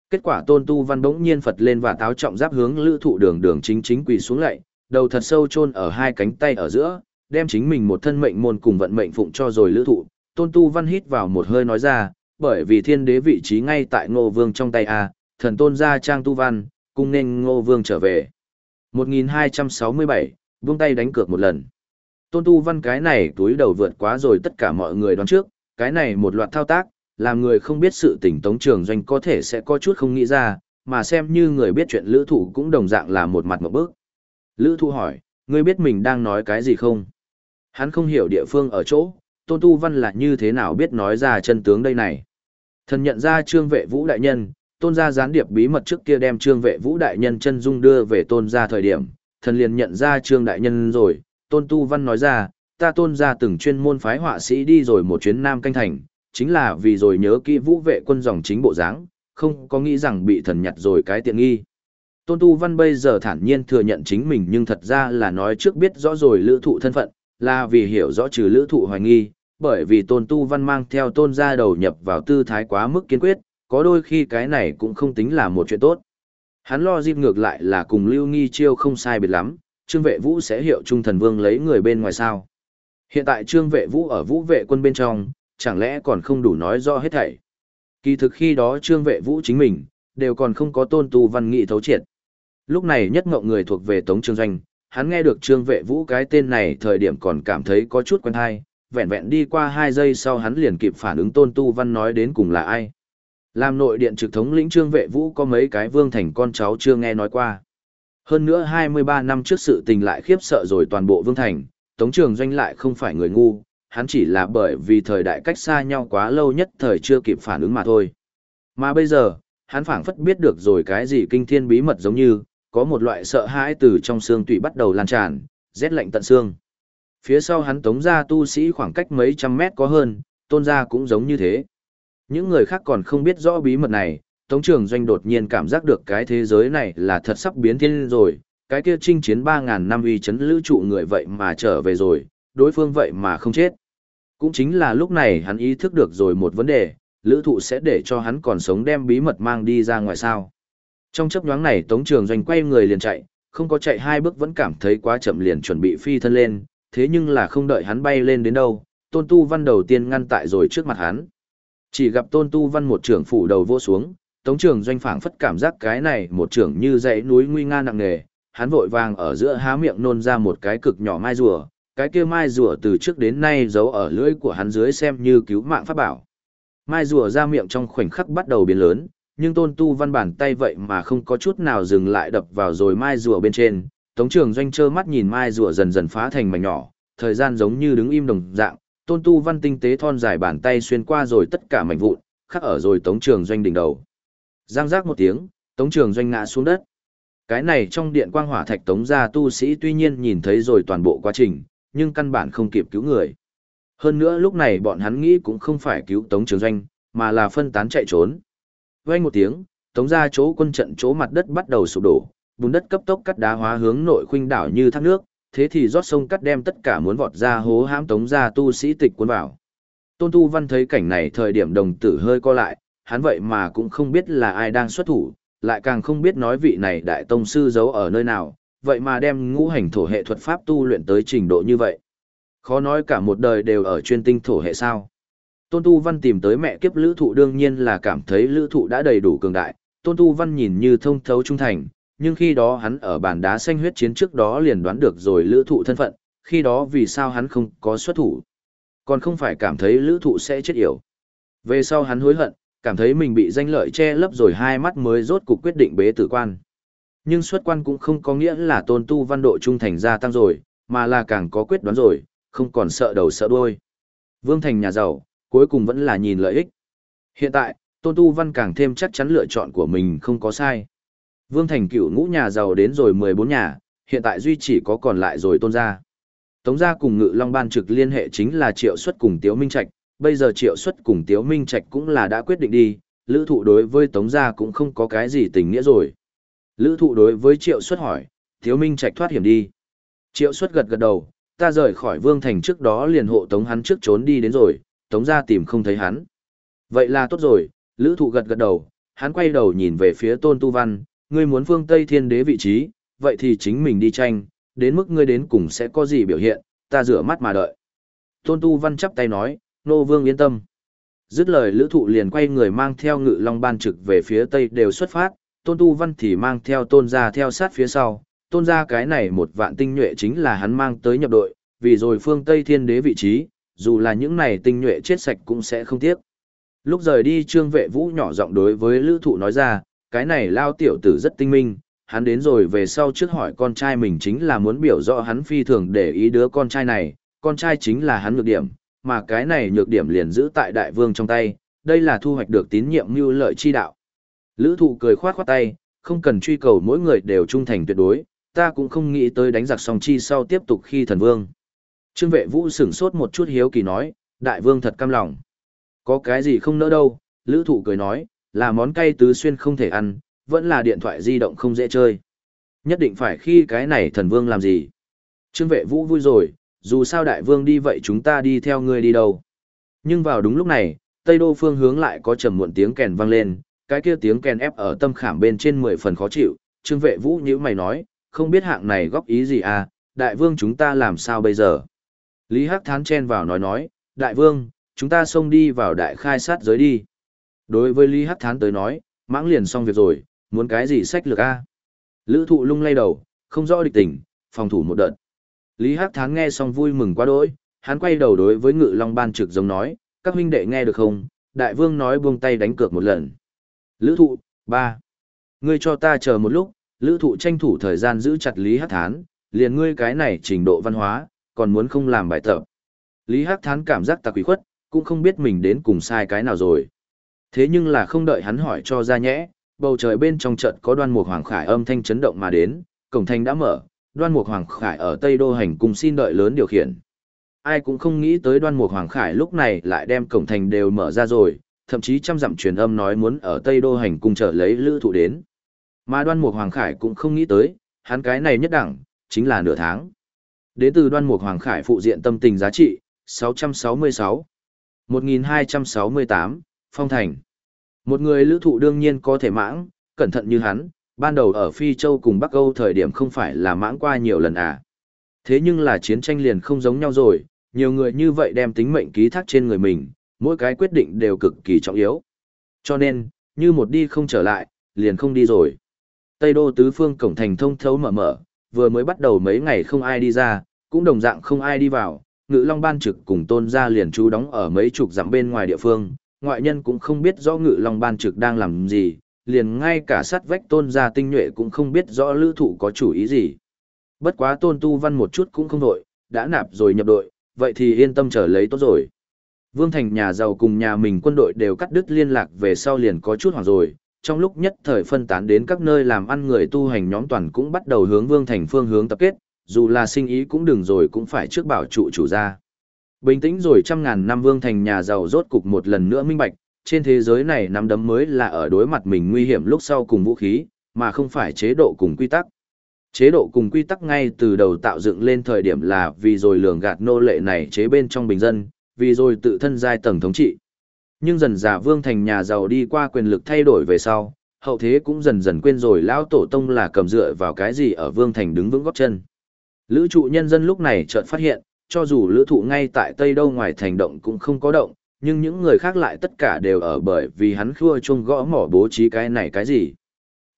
Kết quả tôn tu văn bỗng nhiên Phật lên và táo trọng giáp hướng lữ thụ đường đường chính chính quỳ xuống lạy, đầu thật sâu chôn ở hai cánh tay ở giữa, đem chính mình một thân mệnh môn cùng vận mệnh phụng cho rồi lữ thụ. Tôn tu văn hít vào một hơi nói ra, bởi vì thiên đế vị trí ngay tại ngô vương trong tay A, thần tôn gia trang tu văn, cung nên ngô vương trở về. 1267, buông tay đánh cược một lần. Tôn tu văn cái này túi đầu vượt quá rồi tất cả mọi người đoán trước, cái này một loạt thao tác, làm người không biết sự tình tống trường doanh có thể sẽ có chút không nghĩ ra, mà xem như người biết chuyện lữ thụ cũng đồng dạng là một mặt một bước. Lữ thụ hỏi, ngươi biết mình đang nói cái gì không? Hắn không hiểu địa phương ở chỗ, tôn tu văn là như thế nào biết nói ra chân tướng đây này. Thần nhận ra trương vệ vũ đại nhân, tôn gia gián điệp bí mật trước kia đem trương vệ vũ đại nhân chân dung đưa về tôn gia thời điểm, thần liền nhận ra trương đại nhân rồi, tôn tu văn nói ra, ta tôn gia từng chuyên môn phái họa sĩ đi rồi một chuyến nam canh thành, chính là vì rồi nhớ kỹ vũ vệ quân dòng chính bộ dáng, không có nghĩ rằng bị thần nhặt rồi cái tiện nghi. Tôn Tu Văn bây giờ thản nhiên thừa nhận chính mình nhưng thật ra là nói trước biết rõ rồi lữ thụ thân phận, là vì hiểu rõ trừ lữ thụ hoài nghi, bởi vì Tôn Tu Văn mang theo tôn gia đầu nhập vào tư thái quá mức kiên quyết, có đôi khi cái này cũng không tính là một chuyện tốt. Hắn lo dịp ngược lại là cùng Lưu Nghi Chiêu không sai biệt lắm, Trương Vệ Vũ sẽ hiệu Trung Thần Vương lấy người bên ngoài sao. Hiện tại Trương Vệ Vũ ở Vũ Vệ quân bên trong, chẳng lẽ còn không đủ nói rõ hết thảy. Kỳ thực khi đó Trương Vệ Vũ chính mình, đều còn không có tôn tu văn nghị thấu triệt. Lúc này nhất ngộng người thuộc về Tống Trương Doanh, hắn nghe được Trương Vệ Vũ cái tên này thời điểm còn cảm thấy có chút quen hay, vẹn vẹn đi qua hai giây sau hắn liền kịp phản ứng tôn tu văn nói đến cùng là ai. Làm nội điện trực thống lĩnh Trương Vệ Vũ có mấy cái vương thành con cháu chưa nghe nói qua. Hơn nữa 23 năm trước sự tình lại khiếp sợ rồi toàn bộ vương thành, Tống Trường Doanh lại không phải người ngu, hắn chỉ là bởi vì thời đại cách xa nhau quá lâu nhất thời chưa kịp phản ứng mà thôi. Mà bây giờ, hắn phảng phất biết được rồi cái gì kinh thiên bí mật giống như, có một loại sợ hãi từ trong xương tủy bắt đầu lan tràn, rét lạnh tận xương. Phía sau hắn tống ra tu sĩ khoảng cách mấy trăm mét có hơn, tôn ra cũng giống như thế. Những người khác còn không biết rõ bí mật này, tống trường doanh đột nhiên cảm giác được cái thế giới này là thật sắp biến thiên rồi, cái kia chinh chiến 3.000 năm uy chấn lữ trụ người vậy mà trở về rồi, đối phương vậy mà không chết. Cũng chính là lúc này hắn ý thức được rồi một vấn đề, lữ thụ sẽ để cho hắn còn sống đem bí mật mang đi ra ngoài sao. Trong chấp nhoáng này Tống Trường Doanh quay người liền chạy, không có chạy hai bước vẫn cảm thấy quá chậm liền chuẩn bị phi thân lên, thế nhưng là không đợi hắn bay lên đến đâu, Tôn Tu Văn đầu tiên ngăn tại rồi trước mặt hắn. Chỉ gặp Tôn Tu Văn một trưởng phủ đầu vô xuống, Tống trưởng Doanh phảng phất cảm giác cái này một trưởng như dãy núi nguy nga nặng nề, hắn vội vàng ở giữa há miệng nôn ra một cái cực nhỏ mai rùa, cái kia mai rùa từ trước đến nay giấu ở lưỡi của hắn dưới xem như cứu mạng pháp bảo. Mai rùa ra miệng trong khoảnh khắc bắt đầu biến lớn, nhưng tôn tu văn bản tay vậy mà không có chút nào dừng lại đập vào rồi mai rùa bên trên. Tống trường doanh trơ mắt nhìn mai rùa dần dần phá thành mảnh nhỏ, thời gian giống như đứng im đồng dạng, tôn tu văn tinh tế thon dài bàn tay xuyên qua rồi tất cả mảnh vụn, khắc ở rồi tống trường doanh đỉnh đầu. Giang giác một tiếng, tống trường doanh ngã xuống đất. Cái này trong điện quang hỏa thạch tống gia tu sĩ tuy nhiên nhìn thấy rồi toàn bộ quá trình, nhưng căn bản không kịp cứu người. Hơn nữa lúc này bọn hắn nghĩ cũng không phải cứu Tống Trường Doanh, mà là phân tán chạy trốn. Vang một tiếng, Tống gia chỗ quân trận chỗ mặt đất bắt đầu sụp đổ, bùn đất cấp tốc cắt đá hóa hướng nội khuynh đảo như thác nước, thế thì rót sông cắt đem tất cả muốn vọt ra hố hãm Tống ra tu sĩ tịch cuốn vào. Tôn Tu Văn thấy cảnh này thời điểm đồng tử hơi co lại, hắn vậy mà cũng không biết là ai đang xuất thủ, lại càng không biết nói vị này đại tông sư giấu ở nơi nào, vậy mà đem ngũ hành thổ hệ thuật pháp tu luyện tới trình độ như vậy. Khó nói cả một đời đều ở chuyên tinh thổ hệ sao. Tôn Tu Văn tìm tới mẹ kiếp lữ thụ đương nhiên là cảm thấy lữ thụ đã đầy đủ cường đại, Tôn Tu Văn nhìn như thông thấu trung thành, nhưng khi đó hắn ở bàn đá xanh huyết chiến trước đó liền đoán được rồi lữ thụ thân phận, khi đó vì sao hắn không có xuất thủ. Còn không phải cảm thấy lữ thụ sẽ chết yểu. Về sau hắn hối hận, cảm thấy mình bị danh lợi che lấp rồi hai mắt mới rốt cuộc quyết định bế tử quan. Nhưng xuất quan cũng không có nghĩa là tôn tu văn độ trung thành gia tăng rồi, mà là càng có quyết đoán rồi, không còn sợ đầu sợ đuôi. Vương Thành nhà giàu, cuối cùng vẫn là nhìn lợi ích. Hiện tại, tôn tu văn càng thêm chắc chắn lựa chọn của mình không có sai. Vương Thành cựu ngũ nhà giàu đến rồi 14 nhà, hiện tại duy chỉ có còn lại rồi tôn gia. Tống gia cùng Ngự Long ban trực liên hệ chính là Triệu Xuất cùng Tiếu Minh Trạch, bây giờ Triệu Xuất cùng Tiếu Minh Trạch cũng là đã quyết định đi, Lữ Thụ đối với Tống gia cũng không có cái gì tình nghĩa rồi. Lữ Thụ đối với Triệu Xuất hỏi, Tiếu Minh Trạch thoát hiểm đi. Triệu Xuất gật gật đầu, ta rời khỏi Vương Thành trước đó liền hộ Tống hắn trước trốn đi đến rồi, Tống gia tìm không thấy hắn. Vậy là tốt rồi, Lữ Thụ gật gật đầu, hắn quay đầu nhìn về phía Tôn Tu Văn, ngươi muốn phương Tây Thiên Đế vị trí, vậy thì chính mình đi tranh, đến mức ngươi đến cùng sẽ có gì biểu hiện, ta rửa mắt mà đợi. Tôn Tu Văn chắp tay nói, Nô Vương yên tâm. Dứt lời lữ thụ liền quay người mang theo ngự long ban trực về phía Tây đều xuất phát, Tôn Tu Văn thì mang theo tôn ra theo sát phía sau. Tôn ra cái này một vạn tinh nhuệ chính là hắn mang tới nhập đội, vì rồi phương Tây thiên đế vị trí, dù là những này tinh nhuệ chết sạch cũng sẽ không tiếc. Lúc rời đi trương vệ vũ nhỏ giọng đối với lữ thụ nói ra, cái này lao tiểu tử rất tinh minh, hắn đến rồi về sau trước hỏi con trai mình chính là muốn biểu rõ hắn phi thường để ý đứa con trai này, con trai chính là hắn nhược điểm, mà cái này nhược điểm liền giữ tại đại vương trong tay, đây là thu hoạch được tín nhiệm như lợi chi đạo. Lữ thụ cười khoát khoát tay, không cần truy cầu mỗi người đều trung thành tuyệt đối, ta cũng không nghĩ tới đánh giặc song chi sau tiếp tục khi thần vương. Trương vệ vũ sửng sốt một chút hiếu kỳ nói, đại vương thật cam lòng. Có cái gì không nỡ đâu, lữ thụ cười nói, là món cay tứ xuyên không thể ăn, vẫn là điện thoại di động không dễ chơi. Nhất định phải khi cái này thần vương làm gì. Trương vệ vũ vui rồi, dù sao đại vương đi vậy chúng ta đi theo ngươi đi đâu. Nhưng vào đúng lúc này, Tây Đô phương hướng lại có trầm muộn tiếng kèn vang lên, cái kia tiếng kèn ép ở tâm khảm bên trên 10 phần khó chịu, Trương Vệ Vũ như mày nói, không biết hạng này góp ý gì à, đại vương chúng ta làm sao bây giờ? Lý Hắc Thán chen vào nói nói, đại vương, chúng ta xông đi vào đại khai sát giới đi. Đối với Lý Hắc Thán tới nói, mãng liền xong việc rồi, muốn cái gì sách lược a? Lữ thụ lung lay đầu, không rõ địch tình, phòng thủ một đợt. Lý Hắc Thán nghe xong vui mừng quá đỗi, hắn quay đầu đối với Ngự Long Ban trực giống nói, các huynh đệ nghe được không? Đại vương nói buông tay đánh cược một lần. Lữ thụ, ba. Ngươi cho ta chờ một lúc, lữ thụ tranh thủ thời gian giữ chặt Lý Hắc Thán, liền ngươi cái này trình độ văn hóa, còn muốn không làm bài tập. Lý Hắc Thán cảm giác tạc quỷ khuất, cũng không biết mình đến cùng sai cái nào rồi. Thế nhưng là không đợi hắn hỏi cho ra nhẽ, bầu trời bên trong trận có đoan mục hoàng khải âm thanh chấn động mà đến, cổng thành đã mở, đoan mục hoàng khải ở Tây Đô hành cùng xin đợi lớn điều khiển. Ai cũng không nghĩ tới đoan mục hoàng khải lúc này lại đem cổng thành đều mở ra rồi, thậm chí trăm dặm truyền âm nói muốn ở Tây Đô hành cung trở lấy lữ thụ đến. Mà đoan mục hoàng khải cũng không nghĩ tới, hắn cái này nhất đẳng, chính là nửa tháng. Đến từ đoan mục hoàng khải phụ diện tâm tình giá trị, 666. 1268, Phong Thành. Một người lữ thụ đương nhiên có thể mãng, cẩn thận như hắn, ban đầu ở Phi Châu cùng Bắc Âu thời điểm không phải là mãng qua nhiều lần à. Thế nhưng là chiến tranh liền không giống nhau rồi, nhiều người như vậy đem tính mệnh ký thác trên người mình, mỗi cái quyết định đều cực kỳ trọng yếu. Cho nên, như một đi không trở lại, liền không đi rồi. Tây Đô tứ phương cổng thành thông thấu mở mở, vừa mới bắt đầu mấy ngày không ai đi ra, cũng đồng dạng không ai đi vào, ngự long ban trực cùng tôn gia liền trú đóng ở mấy chục dặm bên ngoài địa phương, ngoại nhân cũng không biết rõ ngự long ban trực đang làm gì, liền ngay cả sát vách tôn gia tinh nhuệ cũng không biết rõ lữ thụ có chủ ý gì. Bất quá tôn tu văn một chút cũng không đội, đã nạp rồi nhập đội, vậy thì yên tâm trở lấy tốt rồi. Vương Thành nhà giàu cùng nhà mình quân đội đều cắt đứt liên lạc về sau liền có chút hoảng rồi, trong lúc nhất thời phân tán đến các nơi làm ăn người tu hành nhóm toàn cũng bắt đầu hướng Vương Thành phương hướng tập kết, dù là sinh ý cũng đừng rồi cũng phải trước bảo trụ chủ ra. Bình tĩnh rồi trăm ngàn năm Vương Thành nhà giàu rốt cục một lần nữa minh bạch, trên thế giới này nắm đấm mới là ở đối mặt mình nguy hiểm lúc sau cùng vũ khí, mà không phải chế độ cùng quy tắc. Chế độ cùng quy tắc ngay từ đầu tạo dựng lên thời điểm là vì rồi lường gạt nô lệ này chế bên trong bình dân, vì rồi tự thân giai tầng thống trị. Nhưng dần giả vương thành nhà giàu đi qua quyền lực thay đổi về sau, hậu thế cũng dần dần quên rồi lão tổ tông là cầm dựa vào cái gì ở vương thành đứng vững góp chân. Lữ trụ nhân dân lúc này chợt phát hiện, cho dù lữ thụ ngay tại Tây Đâu ngoài thành động cũng không có động, nhưng những người khác lại tất cả đều ở bởi vì hắn khua chuông gõ mỏ bố trí cái này cái gì.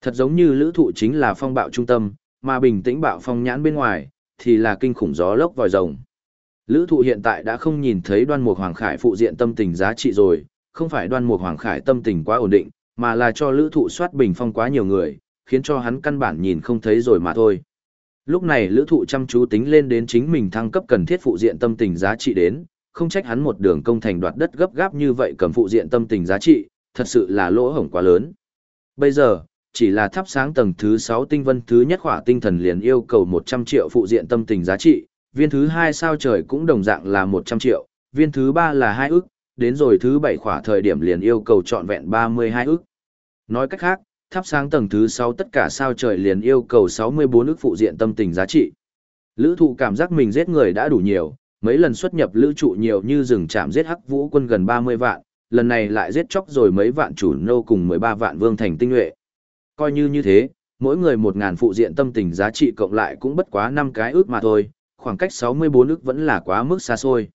Thật giống như lữ thụ chính là phong bạo trung tâm, mà bình tĩnh bạo phong nhãn bên ngoài, thì là kinh khủng gió lốc vòi rồng. Lữ thụ hiện tại đã không nhìn thấy đoan mục hoàng khải phụ diện tâm tình giá trị rồi, không phải đoan mục hoàng khải tâm tình quá ổn định, mà là cho lữ thụ soát bình phong quá nhiều người, khiến cho hắn căn bản nhìn không thấy rồi mà thôi. Lúc này lữ thụ chăm chú tính lên đến chính mình thăng cấp cần thiết phụ diện tâm tình giá trị đến, không trách hắn một đường công thành đoạt đất gấp gáp như vậy cầm phụ diện tâm tình giá trị, thật sự là lỗ hổng quá lớn. Bây giờ, chỉ là thắp sáng tầng thứ 6 tinh vân thứ nhất khỏa tinh thần liền yêu cầu 100 triệu phụ diện tâm tình giá trị, viên thứ hai sao trời cũng đồng dạng là 100 triệu, viên thứ ba là 2 ức, đến rồi thứ bảy khỏa thời điểm liền yêu cầu trọn vẹn 32 ức. Nói cách khác, thắp sáng tầng thứ 6 tất cả sao trời liền yêu cầu 64 ức phụ diện tâm tình giá trị. Lữ thụ cảm giác mình giết người đã đủ nhiều, mấy lần xuất nhập lữ trụ nhiều như rừng chạm giết hắc vũ quân gần 30 vạn, lần này lại giết chóc rồi mấy vạn chủ nô cùng 13 vạn vương thành tinh nhuệ. Coi như như thế, mỗi người 1.000 phụ diện tâm tình giá trị cộng lại cũng bất quá 5 cái ước mà thôi, khoảng cách 64 ước vẫn là quá mức xa xôi.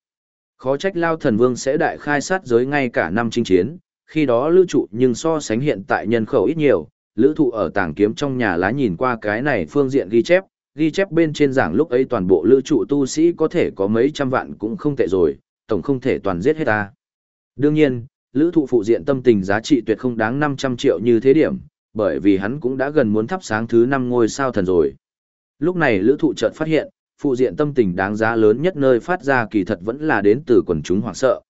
Khó trách Lao Thần Vương sẽ đại khai sát giới ngay cả năm chinh chiến, khi đó lữ trụ nhưng so sánh hiện tại nhân khẩu ít nhiều, lữ thụ ở tảng kiếm trong nhà lá nhìn qua cái này phương diện ghi chép, ghi chép bên trên giảng lúc ấy toàn bộ lữ trụ tu sĩ có thể có mấy trăm vạn cũng không tệ rồi, tổng không thể toàn giết hết ta. Đương nhiên, lữ thụ phụ diện tâm tình giá trị tuyệt không đáng 500 triệu như thế điểm, bởi vì hắn cũng đã gần muốn thắp sáng thứ 5 ngôi sao thần rồi. Lúc này lữ thụ chợt phát hiện, phụ diện tâm tình đáng giá lớn nhất nơi phát ra kỳ thật vẫn là đến từ quần chúng hoảng sợ.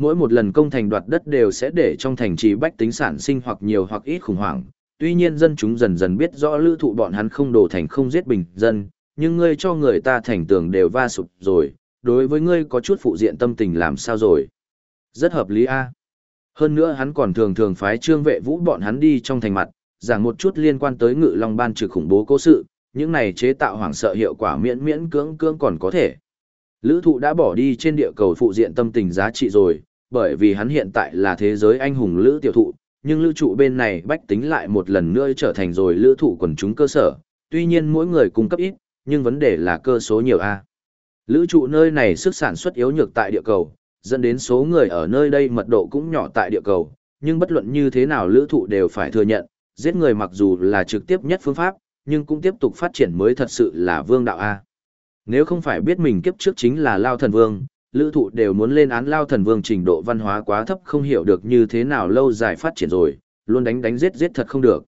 Mỗi một lần công thành đoạt đất đều sẽ để trong thành trì bách tính sản sinh hoặc nhiều hoặc ít khủng hoảng, tuy nhiên dân chúng dần dần biết rõ lữ thụ bọn hắn không đổ thành không giết bình dân, nhưng ngươi cho người ta thành tường đều va sụp rồi, đối với ngươi có chút phụ diện tâm tình làm sao rồi. Rất hợp lý a Hơn nữa hắn còn thường thường phái trương vệ vũ bọn hắn đi trong thành mặt, giảng một chút liên quan tới ngự long ban trực khủng bố cố sự, những này chế tạo hoảng sợ hiệu quả miễn miễn cưỡng cưỡng còn có thể. Lữ thụ đã bỏ đi trên địa cầu phụ diện tâm tình giá trị rồi, bởi vì hắn hiện tại là thế giới anh hùng lữ tiểu thụ, nhưng lữ trụ bên này bách tính lại một lần nữa trở thành rồi lữ thụ quần chúng cơ sở, tuy nhiên mỗi người cung cấp ít, nhưng vấn đề là cơ số nhiều A. Lữ trụ nơi này sức sản xuất yếu nhược tại địa cầu, dẫn đến số người ở nơi đây mật độ cũng nhỏ tại địa cầu, nhưng bất luận như thế nào lữ thụ đều phải thừa nhận, giết người mặc dù là trực tiếp nhất phương pháp, nhưng cũng tiếp tục phát triển mới thật sự là vương đạo A. Nếu không phải biết mình kiếp trước chính là Lao Thần Vương, lữ thụ đều muốn lên án Lao Thần Vương trình độ văn hóa quá thấp không hiểu được như thế nào lâu dài phát triển rồi, luôn đánh đánh giết giết thật không được.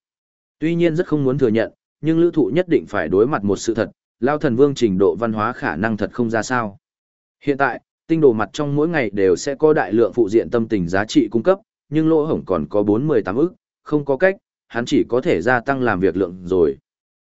Tuy nhiên rất không muốn thừa nhận, nhưng lữ thụ nhất định phải đối mặt một sự thật, Lao Thần Vương trình độ văn hóa khả năng thật không ra sao. Hiện tại, tinh đồ mặt trong mỗi ngày đều sẽ có đại lượng phụ diện tâm tình giá trị cung cấp, nhưng lỗ hổng còn có 4-18 ức, không có cách, hắn chỉ có thể gia tăng làm việc lượng rồi.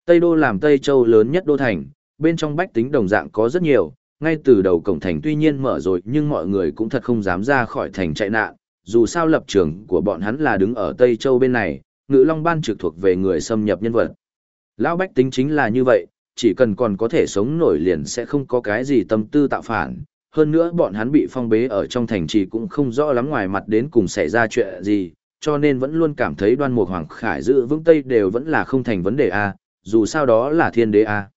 Tây Đô làm Tây Châu lớn nhất đô thành, bên trong bách tính đồng dạng có rất nhiều, ngay từ đầu cổng thành tuy nhiên mở rồi nhưng mọi người cũng thật không dám ra khỏi thành chạy nạn, dù sao lập trường của bọn hắn là đứng ở Tây Châu bên này, ngự long ban trực thuộc về người xâm nhập nhân vật. Lão bách tính chính là như vậy, chỉ cần còn có thể sống nổi liền sẽ không có cái gì tâm tư tạo phản, hơn nữa bọn hắn bị phong bế ở trong thành trì cũng không rõ lắm ngoài mặt đến cùng xảy ra chuyện gì, cho nên vẫn luôn cảm thấy đoan mục hoàng khải giữ vững Tây đều vẫn là không thành vấn đề a dù sao đó là thiên đế a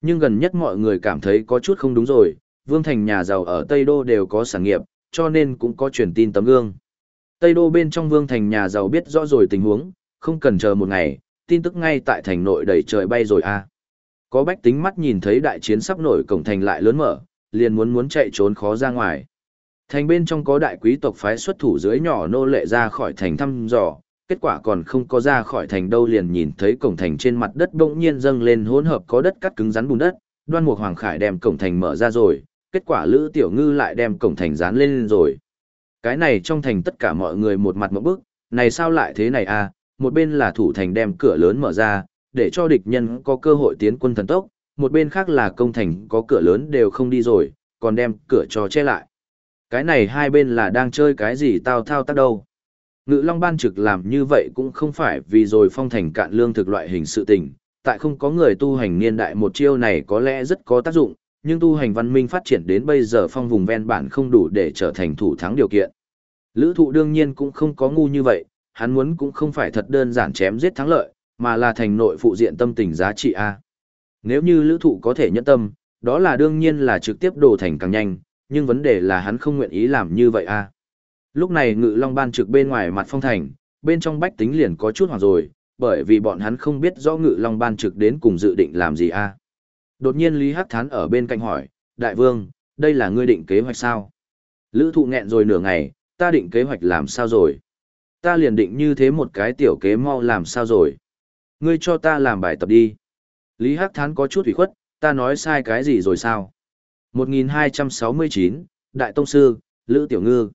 nhưng gần nhất mọi người cảm thấy có chút không đúng rồi, Vương Thành nhà giàu ở Tây Đô đều có sản nghiệp, cho nên cũng có truyền tin tấm gương. Tây Đô bên trong Vương Thành nhà giàu biết rõ rồi tình huống, không cần chờ một ngày, tin tức ngay tại thành nội đầy trời bay rồi à. Có bách tính mắt nhìn thấy đại chiến sắp nổi cổng thành lại lớn mở, liền muốn muốn chạy trốn khó ra ngoài. Thành bên trong có đại quý tộc phái xuất thủ dưới nhỏ nô lệ ra khỏi thành thăm dò, kết quả còn không có ra khỏi thành đâu liền nhìn thấy cổng thành trên mặt đất bỗng nhiên dâng lên hỗn hợp có đất cắt cứng rắn bùn đất, đoan mục hoàng khải đem cổng thành mở ra rồi, kết quả lữ tiểu ngư lại đem cổng thành dán lên rồi. Cái này trong thành tất cả mọi người một mặt một bức, này sao lại thế này à, một bên là thủ thành đem cửa lớn mở ra, để cho địch nhân có cơ hội tiến quân thần tốc, một bên khác là công thành có cửa lớn đều không đi rồi, còn đem cửa cho che lại. Cái này hai bên là đang chơi cái gì tao thao tác đâu. Ngự Long Ban trực làm như vậy cũng không phải vì rồi phong thành cạn lương thực loại hình sự tình, tại không có người tu hành niên đại một chiêu này có lẽ rất có tác dụng, nhưng tu hành văn minh phát triển đến bây giờ phong vùng ven bản không đủ để trở thành thủ thắng điều kiện. Lữ thụ đương nhiên cũng không có ngu như vậy, hắn muốn cũng không phải thật đơn giản chém giết thắng lợi, mà là thành nội phụ diện tâm tình giá trị A. Nếu như lữ thụ có thể nhẫn tâm, đó là đương nhiên là trực tiếp đổ thành càng nhanh, nhưng vấn đề là hắn không nguyện ý làm như vậy A. Lúc này ngự long ban trực bên ngoài mặt phong thành, bên trong bách tính liền có chút hoảng rồi, bởi vì bọn hắn không biết rõ ngự long ban trực đến cùng dự định làm gì a. Đột nhiên Lý Hắc Thán ở bên cạnh hỏi, Đại vương, đây là ngươi định kế hoạch sao? Lữ thụ nghẹn rồi nửa ngày, ta định kế hoạch làm sao rồi? Ta liền định như thế một cái tiểu kế mau làm sao rồi? Ngươi cho ta làm bài tập đi. Lý Hắc Thán có chút ủy khuất, ta nói sai cái gì rồi sao? 1269, Đại Tông Sư, Lữ Tiểu Ngư.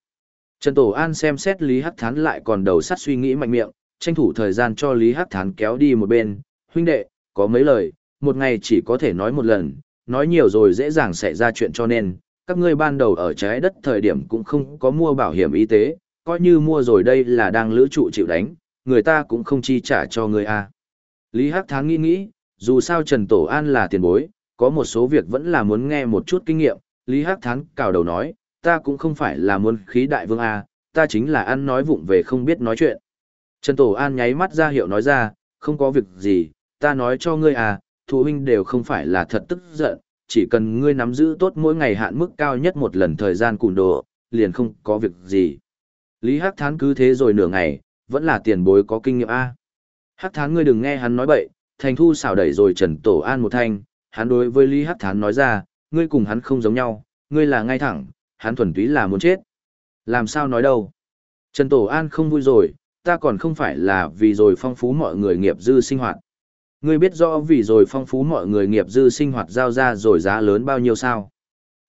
Trần Tổ An xem xét Lý Hắc Thán lại còn đầu sắt suy nghĩ mạnh miệng, tranh thủ thời gian cho Lý Hắc Thán kéo đi một bên, huynh đệ, có mấy lời, một ngày chỉ có thể nói một lần, nói nhiều rồi dễ dàng xảy ra chuyện cho nên, các ngươi ban đầu ở trái đất thời điểm cũng không có mua bảo hiểm y tế, coi như mua rồi đây là đang lữ trụ chịu đánh, người ta cũng không chi trả cho ngươi a. À. Lý Hắc Thán nghĩ nghĩ, dù sao Trần Tổ An là tiền bối, có một số việc vẫn là muốn nghe một chút kinh nghiệm, Lý Hắc Thán cào đầu nói, ta cũng không phải là muốn khí đại vương a, ta chính là ăn nói vụng về không biết nói chuyện. Trần Tổ An nháy mắt ra hiệu nói ra, không có việc gì, ta nói cho ngươi à, thụ huynh đều không phải là thật tức giận, chỉ cần ngươi nắm giữ tốt mỗi ngày hạn mức cao nhất một lần thời gian cùn đồ, liền không có việc gì. Lý Hắc Thán cứ thế rồi nửa ngày, vẫn là tiền bối có kinh nghiệm A. Hắc Thán ngươi đừng nghe hắn nói bậy, thành thu xảo đẩy rồi Trần Tổ An một thanh, hắn đối với Lý Hắc Thán nói ra, ngươi cùng hắn không giống nhau, ngươi là ngay thẳng, hắn thuần túy là muốn chết. Làm sao nói đâu? Trần Tổ An không vui rồi, ta còn không phải là vì rồi phong phú mọi người nghiệp dư sinh hoạt. Ngươi biết rõ vì rồi phong phú mọi người nghiệp dư sinh hoạt giao ra rồi giá lớn bao nhiêu sao?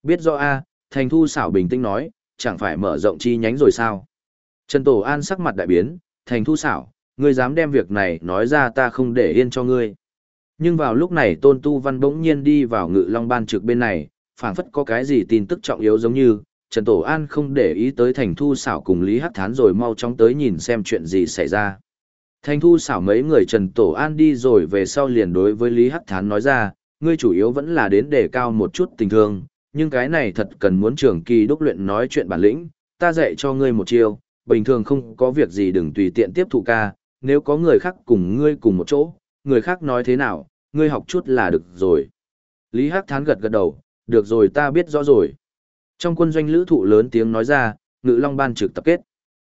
Biết rõ a, Thành Thu xảo bình tĩnh nói, chẳng phải mở rộng chi nhánh rồi sao? Trần Tổ An sắc mặt đại biến, Thành Thu xảo, ngươi dám đem việc này nói ra ta không để yên cho ngươi. Nhưng vào lúc này Tôn Tu Văn bỗng nhiên đi vào ngự long ban trực bên này, phảng phất có cái gì tin tức trọng yếu giống như, Trần Tổ An không để ý tới Thành Thu xảo cùng Lý Hắc Thán rồi mau chóng tới nhìn xem chuyện gì xảy ra. Thành Thu xảo mấy người Trần Tổ An đi rồi về sau liền đối với Lý Hắc Thán nói ra, ngươi chủ yếu vẫn là đến đề cao một chút tình thương, nhưng cái này thật cần muốn trường kỳ đúc luyện nói chuyện bản lĩnh, ta dạy cho ngươi một chiêu, bình thường không có việc gì đừng tùy tiện tiếp thụ ca, nếu có người khác cùng ngươi cùng một chỗ, người khác nói thế nào, ngươi học chút là được rồi. Lý Hắc Thán gật gật đầu, được rồi ta biết rõ rồi. Trong quân doanh lữ thụ lớn tiếng nói ra, ngự long ban trực tập kết.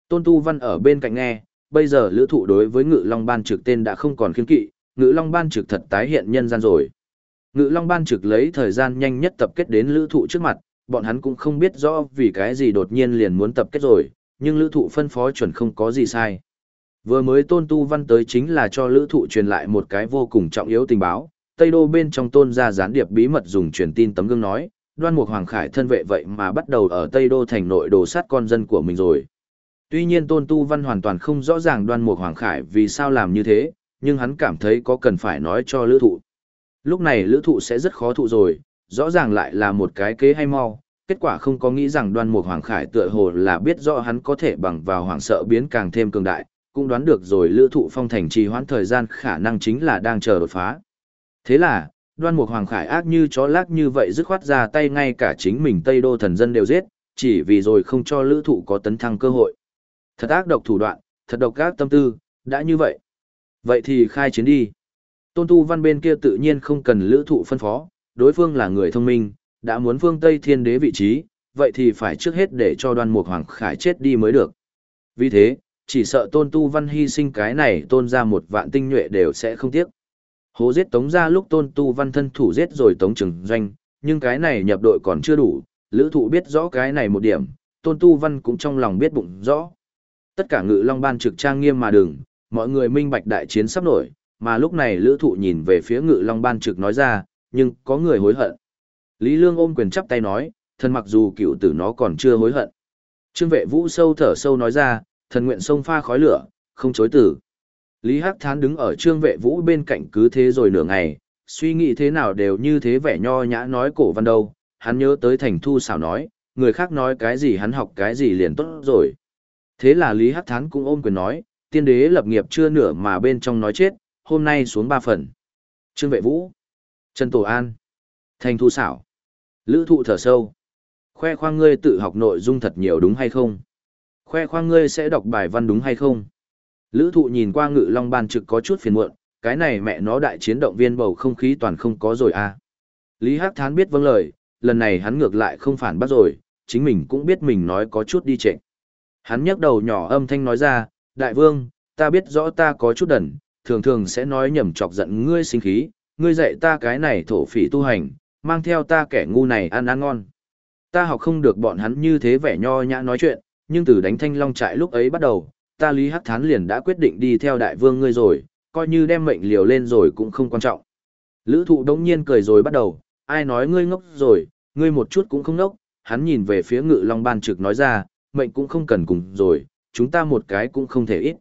Tôn Tu Văn ở bên cạnh nghe, bây giờ lữ thụ đối với ngự long ban trực tên đã không còn khiên kỵ, ngự long ban trực thật tái hiện nhân gian rồi. Ngự long ban trực lấy thời gian nhanh nhất tập kết đến lữ thụ trước mặt, bọn hắn cũng không biết rõ vì cái gì đột nhiên liền muốn tập kết rồi, nhưng lữ thụ phân phó chuẩn không có gì sai. Vừa mới tôn tu văn tới chính là cho lữ thụ truyền lại một cái vô cùng trọng yếu tình báo, Tây Đô bên trong tôn ra gián điệp bí mật dùng truyền tin tấm gương nói, đoan mục hoàng khải thân vệ vậy mà bắt đầu ở Tây Đô thành nội đồ sát con dân của mình rồi. Tuy nhiên tôn tu văn hoàn toàn không rõ ràng đoan mục hoàng khải vì sao làm như thế, nhưng hắn cảm thấy có cần phải nói cho lữ thụ. Lúc này lữ thụ sẽ rất khó thụ rồi, rõ ràng lại là một cái kế hay mau, kết quả không có nghĩ rằng đoan mục hoàng khải tựa hồ là biết rõ hắn có thể bằng vào hoàng sợ biến càng thêm cường đại, cũng đoán được rồi lữ thụ phong thành trì hoãn thời gian khả năng chính là đang chờ đột phá. Thế là, đoan mục hoàng khải ác như chó lác như vậy dứt khoát ra tay ngay cả chính mình Tây Đô thần dân đều giết, chỉ vì rồi không cho lữ thụ có tấn thăng cơ hội. Thật ác độc thủ đoạn, thật độc ác tâm tư, đã như vậy. Vậy thì khai chiến đi. Tôn tu văn bên kia tự nhiên không cần lữ thụ phân phó, đối phương là người thông minh, đã muốn phương Tây thiên đế vị trí, vậy thì phải trước hết để cho đoan mục hoàng khải chết đi mới được. Vì thế, chỉ sợ tôn tu văn hy sinh cái này tôn ra một vạn tinh nhuệ đều sẽ không tiếc. Hố giết tống ra lúc tôn tu văn thân thủ giết rồi tống trường doanh, nhưng cái này nhập đội còn chưa đủ, lữ thụ biết rõ cái này một điểm, tôn tu văn cũng trong lòng biết bụng rõ. Tất cả ngự long ban trực trang nghiêm mà đừng, mọi người minh bạch đại chiến sắp nổi, mà lúc này lữ thụ nhìn về phía ngự long ban trực nói ra, nhưng có người hối hận. Lý Lương ôm quyền chắp tay nói, thân mặc dù cựu tử nó còn chưa hối hận. Trương vệ vũ sâu thở sâu nói ra, thần nguyện sông pha khói lửa, không chối tử. Lý Hắc Thán đứng ở trương vệ vũ bên cạnh cứ thế rồi nửa ngày, suy nghĩ thế nào đều như thế vẻ nho nhã nói cổ văn đâu, hắn nhớ tới thành thu xảo nói, người khác nói cái gì hắn học cái gì liền tốt rồi. Thế là Lý Hắc Thán cũng ôm quyền nói, tiên đế lập nghiệp chưa nửa mà bên trong nói chết, hôm nay xuống ba phần. Trương vệ vũ, Trần Tổ An, Thành thu xảo, Lữ thụ thở sâu. Khoe khoang ngươi tự học nội dung thật nhiều đúng hay không? Khoe khoang ngươi sẽ đọc bài văn đúng hay không? Lữ thụ nhìn qua ngự long ban trực có chút phiền muộn, cái này mẹ nó đại chiến động viên bầu không khí toàn không có rồi à. Lý Hắc Thán biết vâng lời, lần này hắn ngược lại không phản bắt rồi, chính mình cũng biết mình nói có chút đi trệnh. Hắn nhấc đầu nhỏ âm thanh nói ra, đại vương, ta biết rõ ta có chút đần, thường thường sẽ nói nhầm chọc giận ngươi sinh khí, ngươi dạy ta cái này thổ phỉ tu hành, mang theo ta kẻ ngu này ăn ăn ngon. Ta học không được bọn hắn như thế vẻ nho nhã nói chuyện, nhưng từ đánh thanh long trại lúc ấy bắt đầu, ta Lý Hắc Thán liền đã quyết định đi theo đại vương ngươi rồi, coi như đem mệnh liều lên rồi cũng không quan trọng. Lữ thụ đống nhiên cười rồi bắt đầu, ai nói ngươi ngốc rồi, ngươi một chút cũng không ngốc, hắn nhìn về phía ngự long ban trực nói ra, mệnh cũng không cần cùng rồi, chúng ta một cái cũng không thể ít.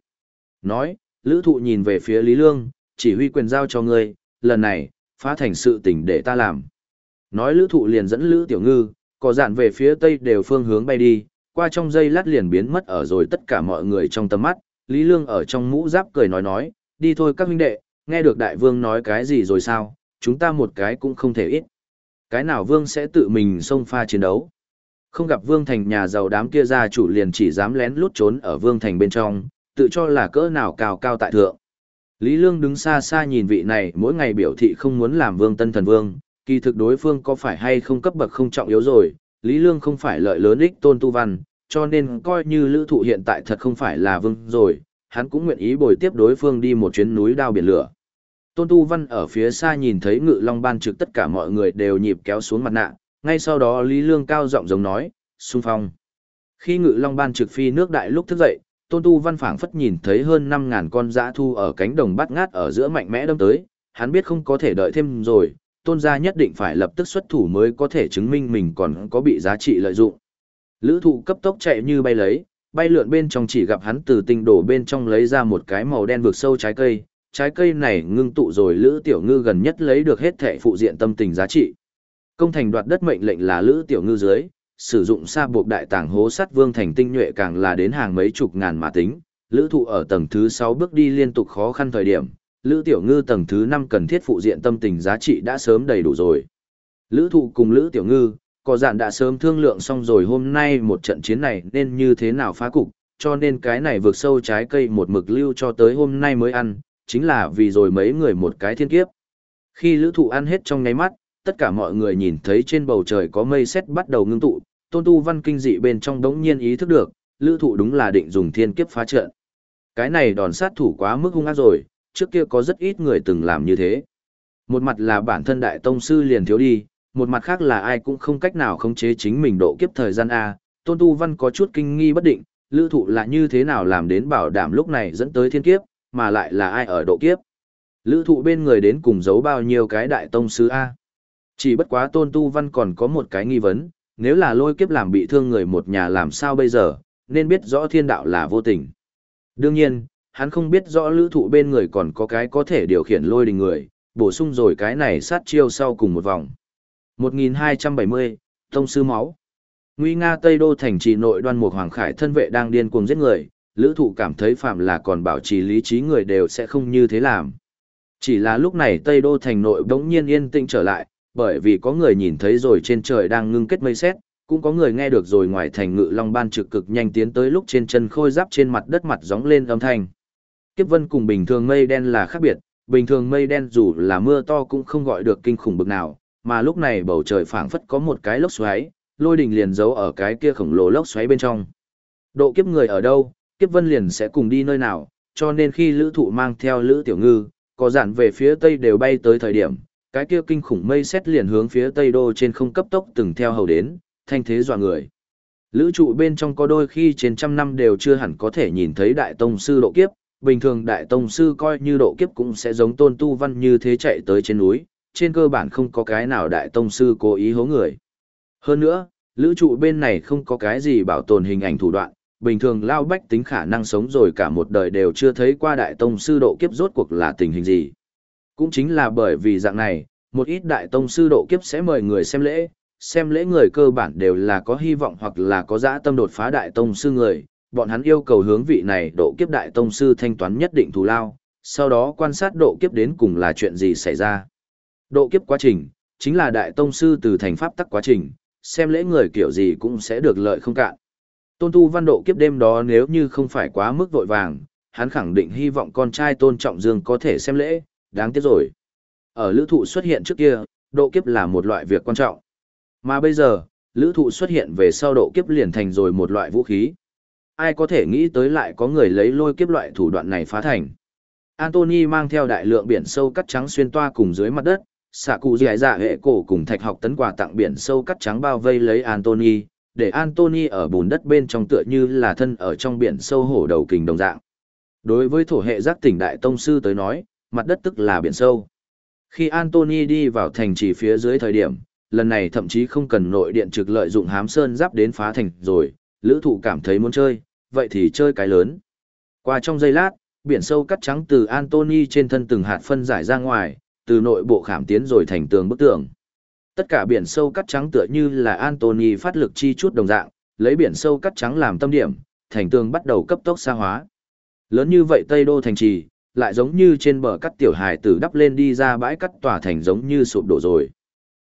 Nói, lữ thụ nhìn về phía Lý Lương, chỉ huy quyền giao cho ngươi, lần này, phá thành sự tình để ta làm. Nói lữ thụ liền dẫn lữ tiểu ngư, có dạn về phía tây đều phương hướng bay đi, qua trong dây lát liền biến mất ở rồi tất cả mọi người trong tầm mắt, Lý Lương ở trong mũ giáp cười nói nói, đi thôi các huynh đệ, nghe được đại vương nói cái gì rồi sao, chúng ta một cái cũng không thể ít. Cái nào vương sẽ tự mình xông pha chiến đấu. Không gặp vương thành nhà giàu đám kia gia chủ liền chỉ dám lén lút trốn ở vương thành bên trong, tự cho là cỡ nào cao cao tại thượng. Lý Lương đứng xa xa nhìn vị này mỗi ngày biểu thị không muốn làm vương tân thần vương, kỳ thực đối phương có phải hay không cấp bậc không trọng yếu rồi, Lý Lương không phải lợi lớn ích tôn tu văn, cho nên coi như lữ thụ hiện tại thật không phải là vương rồi, hắn cũng nguyện ý bồi tiếp đối phương đi một chuyến núi đao biển lửa. Tôn Tu Văn ở phía xa nhìn thấy ngự long ban trực tất cả mọi người đều nhịp kéo xuống mặt nạ, ngay sau đó Lý Lương cao giọng giống nói, xung phong. Khi ngự long ban trực phi nước đại lúc thức dậy, Tôn Tu Văn phảng phất nhìn thấy hơn 5.000 con dã thu ở cánh đồng bắt ngát ở giữa mạnh mẽ đâm tới, hắn biết không có thể đợi thêm rồi, Tôn gia nhất định phải lập tức xuất thủ mới có thể chứng minh mình còn có bị giá trị lợi dụng. Lữ thụ cấp tốc chạy như bay lấy, bay lượn bên trong chỉ gặp hắn từ tinh đổ bên trong lấy ra một cái màu đen vượt sâu trái cây, trái cây này ngưng tụ rồi Lữ Tiểu Ngư gần nhất lấy được hết thể phụ diện tâm tình giá trị. Công thành đoạt đất mệnh lệnh là Lữ Tiểu Ngư dưới, sử dụng sa buộc đại tàng hố sắt vương thành tinh nhuệ càng là đến hàng mấy chục ngàn mà tính, Lữ thụ ở tầng thứ 6 bước đi liên tục khó khăn thời điểm, Lữ Tiểu Ngư tầng thứ 5 cần thiết phụ diện tâm tình giá trị đã sớm đầy đủ rồi. Lữ thụ cùng Lữ Tiểu Ngư, có dạn đã sớm thương lượng xong rồi hôm nay một trận chiến này nên như thế nào phá cục, cho nên cái này vượt sâu trái cây một mực lưu cho tới hôm nay mới ăn, chính là vì rồi mấy người một cái thiên kiếp. Khi lữ thụ ăn hết trong ngáy mắt, tất cả mọi người nhìn thấy trên bầu trời có mây xét bắt đầu ngưng tụ, tôn tu văn kinh dị bên trong đống nhiên ý thức được, lữ thụ đúng là định dùng thiên kiếp phá trận. Cái này đòn sát thủ quá mức hung ác rồi, trước kia có rất ít người từng làm như thế. Một mặt là bản thân đại tông sư liền thiếu đi, một mặt khác là ai cũng không cách nào khống chế chính mình độ kiếp thời gian A, tôn tu văn có chút kinh nghi bất định, lữ thụ là như thế nào làm đến bảo đảm lúc này dẫn tới thiên kiếp, mà lại là ai ở độ kiếp. Lữ thụ bên người đến cùng giấu bao nhiêu cái đại tông sứ A. Chỉ bất quá tôn tu văn còn có một cái nghi vấn, nếu là lôi kiếp làm bị thương người một nhà làm sao bây giờ, nên biết rõ thiên đạo là vô tình. Đương nhiên, hắn không biết rõ lữ thụ bên người còn có cái có thể điều khiển lôi đình người, bổ sung rồi cái này sát chiêu sau cùng một vòng. 1270, Tông Sư Máu Nguy Nga Tây Đô thành trì nội đoan một hoàng khải thân vệ đang điên cuồng giết người, lữ thụ cảm thấy phạm là còn bảo trì lý trí người đều sẽ không như thế làm. Chỉ là lúc này Tây Đô thành nội đống nhiên yên tĩnh trở lại, bởi vì có người nhìn thấy rồi trên trời đang ngưng kết mây xét, cũng có người nghe được rồi ngoài thành ngự long ban trực cực nhanh tiến tới lúc trên chân khôi giáp trên mặt đất mặt gióng lên âm thanh. Kiếp vân cùng bình thường mây đen là khác biệt, bình thường mây đen dù là mưa to cũng không gọi được kinh khủng bực nào, mà lúc này bầu trời phảng phất có một cái lốc xoáy, lôi đình liền giấu ở cái kia khổng lồ lốc xoáy bên trong. Độ kiếp người ở đâu, kiếp vân liền sẽ cùng đi nơi nào, cho nên khi lữ thụ mang theo lữ tiểu ngư, có dặn về phía tây đều bay tới thời điểm, cái kia kinh khủng mây xét liền hướng phía tây đô trên không cấp tốc từng theo hầu đến, thanh thế dọa người. Lữ trụ bên trong có đôi khi trên trăm năm đều chưa hẳn có thể nhìn thấy đại tông sư độ kiếp, bình thường đại tông sư coi như độ kiếp cũng sẽ giống tôn tu văn như thế chạy tới trên núi, trên cơ bản không có cái nào đại tông sư cố ý hố người. Hơn nữa, lữ trụ bên này không có cái gì bảo tồn hình ảnh thủ đoạn, bình thường lao bách tính khả năng sống rồi cả một đời đều chưa thấy qua đại tông sư độ kiếp rốt cuộc là tình hình gì. Cũng chính là bởi vì dạng này, một ít đại tông sư độ kiếp sẽ mời người xem lễ, xem lễ người cơ bản đều là có hy vọng hoặc là có dã tâm đột phá đại tông sư người, bọn hắn yêu cầu hướng vị này độ kiếp đại tông sư thanh toán nhất định thù lao, sau đó quan sát độ kiếp đến cùng là chuyện gì xảy ra. Độ kiếp quá trình, chính là đại tông sư từ thành pháp tắc quá trình, xem lễ người kiểu gì cũng sẽ được lợi không cạn. Tôn tu văn độ kiếp đêm đó nếu như không phải quá mức vội vàng, hắn khẳng định hy vọng con trai tôn trọng dương có thể xem lễ, đáng tiếc rồi. Ở lữ thụ xuất hiện trước kia, độ kiếp là một loại việc quan trọng. Mà bây giờ, lữ thụ xuất hiện về sau độ kiếp liền thành rồi một loại vũ khí. Ai có thể nghĩ tới lại có người lấy lôi kiếp loại thủ đoạn này phá thành. Anthony mang theo đại lượng biển sâu cắt trắng xuyên toa cùng dưới mặt đất, xạ cụ dì dạ hệ cổ cùng thạch học tấn quà tặng biển sâu cắt trắng bao vây lấy Anthony, để Anthony ở bùn đất bên trong tựa như là thân ở trong biển sâu hổ đầu kình đồng dạng. Đối với thổ hệ giác tỉnh đại tông sư tới nói, mặt đất tức là biển sâu. Khi Anthony đi vào thành trì phía dưới thời điểm, lần này thậm chí không cần nội điện trực lợi dụng hám sơn giáp đến phá thành rồi, lữ thụ cảm thấy muốn chơi, vậy thì chơi cái lớn. Qua trong giây lát, biển sâu cắt trắng từ Anthony trên thân từng hạt phân giải ra ngoài, từ nội bộ khảm tiến rồi thành tường bức tường. Tất cả biển sâu cắt trắng tựa như là Anthony phát lực chi chút đồng dạng, lấy biển sâu cắt trắng làm tâm điểm, thành tường bắt đầu cấp tốc xa hóa. Lớn như vậy Tây Đô thành trì, lại giống như trên bờ cắt tiểu hài tử đắp lên đi ra bãi cắt tỏa thành giống như sụp đổ rồi.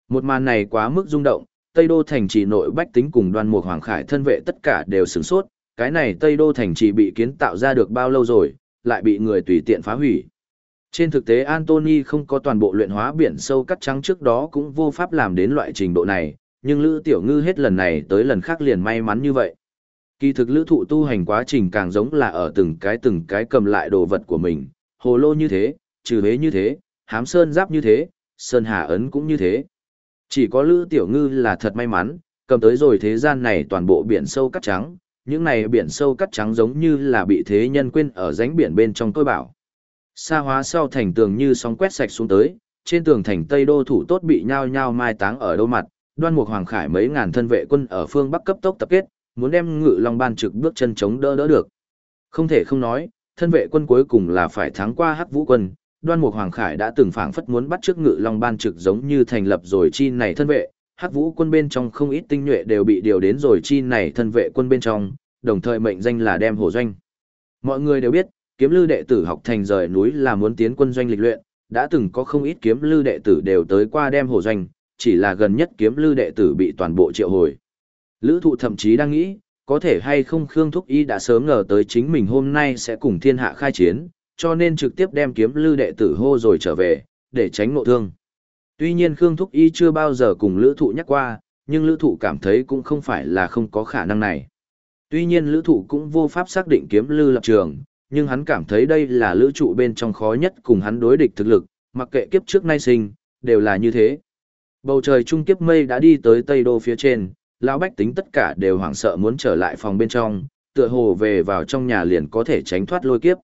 Một màn này quá mức rung động, Tây Đô thành trì nội bách tính cùng đoan mục hoàng khải thân vệ tất cả đều sửng sốt, cái này Tây Đô thành trì bị kiến tạo ra được bao lâu rồi, lại bị người tùy tiện phá hủy. Trên thực tế Anthony không có toàn bộ luyện hóa biển sâu cắt trắng trước đó cũng vô pháp làm đến loại trình độ này, nhưng Lữ Tiểu Ngư hết lần này tới lần khác liền may mắn như vậy. Kỳ thực lữ thụ tu hành quá trình càng giống là ở từng cái từng cái cầm lại đồ vật của mình, hồ lô như thế, trừ hế như thế, hám sơn giáp như thế, sơn hà ấn cũng như thế. Chỉ có Lữ Tiểu Ngư là thật may mắn, cầm tới rồi thế gian này toàn bộ biển sâu cắt trắng, những này biển sâu cắt trắng giống như là bị thế nhân quên ở ránh biển bên trong tôi bảo. Sa hóa sau thành tường như sóng quét sạch xuống tới, trên tường thành Tây Đô thủ tốt bị nhao nhao mai táng ở đâu mặt, đoan mục hoàng khải mấy ngàn thân vệ quân ở phương Bắc cấp tốc tập kết, muốn đem ngự long ban trực bước chân chống đỡ đỡ được. Không thể không nói, thân vệ quân cuối cùng là phải thắng qua hắc vũ quân, đoan mục hoàng khải đã từng phảng phất muốn bắt trước ngự long ban trực giống như thành lập rồi chi này thân vệ, hắc vũ quân bên trong không ít tinh nhuệ đều bị điều đến rồi chi này thân vệ quân bên trong, đồng thời mệnh danh là đem hồ doanh. Mọi người đều biết, kiếm lư đệ tử học thành rời núi là muốn tiến quân doanh lịch luyện, đã từng có không ít kiếm lư đệ tử đều tới qua đem hồ doanh, chỉ là gần nhất kiếm lư đệ tử bị toàn bộ triệu hồi. Lữ thụ thậm chí đang nghĩ, có thể hay không Khương Thúc Y đã sớm ngờ tới chính mình hôm nay sẽ cùng thiên hạ khai chiến, cho nên trực tiếp đem kiếm lư đệ tử hô rồi trở về, để tránh ngộ thương. Tuy nhiên Khương Thúc Y chưa bao giờ cùng lữ thụ nhắc qua, nhưng lữ thụ cảm thấy cũng không phải là không có khả năng này. Tuy nhiên lữ thụ cũng vô pháp xác định kiếm lư lập trường, nhưng hắn cảm thấy đây là lữ trụ bên trong khó nhất cùng hắn đối địch thực lực, mặc kệ kiếp trước nay sinh, đều là như thế. Bầu trời trung kiếp mây đã đi tới Tây Đô phía trên, lão bách tính tất cả đều hoảng sợ muốn trở lại phòng bên trong, tựa hồ về vào trong nhà liền có thể tránh thoát lôi kiếp.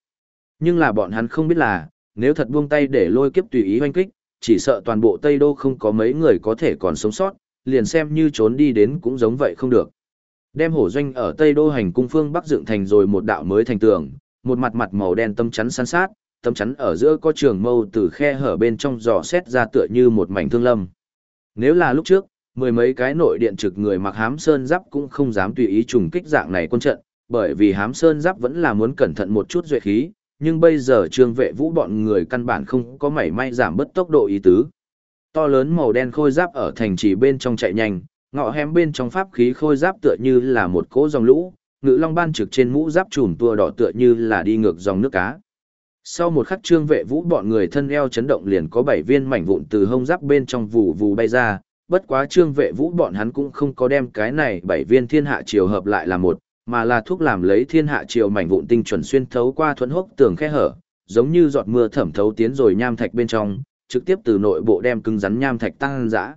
Nhưng là bọn hắn không biết là, nếu thật buông tay để lôi kiếp tùy ý hoanh kích, chỉ sợ toàn bộ Tây Đô không có mấy người có thể còn sống sót, liền xem như trốn đi đến cũng giống vậy không được. Đem hổ doanh ở Tây Đô hành cung phương Bắc dựng thành rồi một đạo mới thành tường, một mặt mặt màu đen tâm chắn san sát, tâm chắn ở giữa có trường mâu từ khe hở bên trong dò xét ra tựa như một mảnh thương lâm. Nếu là lúc trước, mười mấy cái nội điện trực người mặc hám sơn giáp cũng không dám tùy ý trùng kích dạng này quân trận, bởi vì hám sơn giáp vẫn là muốn cẩn thận một chút duệ khí, nhưng bây giờ trương vệ vũ bọn người căn bản không có mảy may giảm bớt tốc độ ý tứ. To lớn màu đen khôi giáp ở thành trì bên trong chạy nhanh, ngọ hém bên trong pháp khí khôi giáp tựa như là một cỗ dòng lũ, ngự long ban trực trên mũ giáp trùm tua đỏ tựa như là đi ngược dòng nước cá. Sau một khắc trương vệ vũ bọn người thân eo chấn động liền có bảy viên mảnh vụn từ hông giáp bên trong vù vù bay ra, bất quá trương vệ vũ bọn hắn cũng không có đem cái này bảy viên thiên hạ triều hợp lại là một, mà là thuốc làm lấy thiên hạ triều mảnh vụn tinh chuẩn xuyên thấu qua thuẫn hốc tường khe hở, giống như giọt mưa thẩm thấu tiến rồi nham thạch bên trong, trực tiếp từ nội bộ đem cứng rắn nham thạch tăng dã.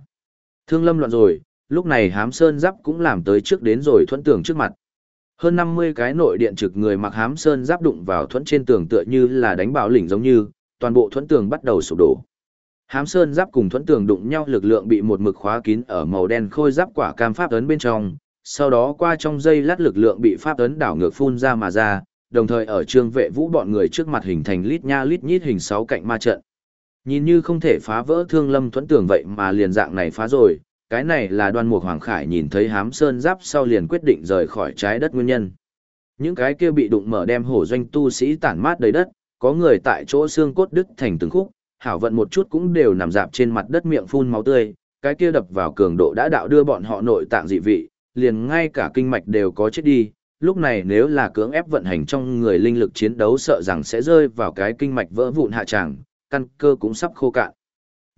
Thương lâm loạn rồi, lúc này hám sơn giáp cũng làm tới trước đến rồi thuẫn tường trước mặt. Hơn 50 cái nội điện trực người mặc hám sơn giáp đụng vào thuẫn trên tường tựa như là đánh bạo lỉnh giống như, toàn bộ thuẫn tường bắt đầu sụp đổ. Hám sơn giáp cùng thuẫn tường đụng nhau lực lượng bị một mực khóa kín ở màu đen khôi giáp quả cam pháp ấn bên trong, sau đó qua trong dây lát lực lượng bị pháp ấn đảo ngược phun ra mà ra, đồng thời ở trương vệ vũ bọn người trước mặt hình thành lít nha lít nhít hình sáu cạnh ma trận. Nhìn như không thể phá vỡ thương lâm thuẫn tường vậy mà liền dạng này phá rồi, cái này là đoan mục hoàng khải nhìn thấy hám sơn giáp sau liền quyết định rời khỏi trái đất nguyên nhân. Những cái kia bị đụng mở đem hổ doanh tu sĩ tản mát đầy đất, có người tại chỗ xương cốt đứt thành từng khúc, hảo vận một chút cũng đều nằm dạp trên mặt đất miệng phun máu tươi, cái kia đập vào cường độ đã đạo đưa bọn họ nội tạng dị vị, liền ngay cả kinh mạch đều có chết đi. Lúc này nếu là cưỡng ép vận hành trong người linh lực chiến đấu sợ rằng sẽ rơi vào cái kinh mạch vỡ vụn hạ tràng, căn cơ cũng sắp khô cạn.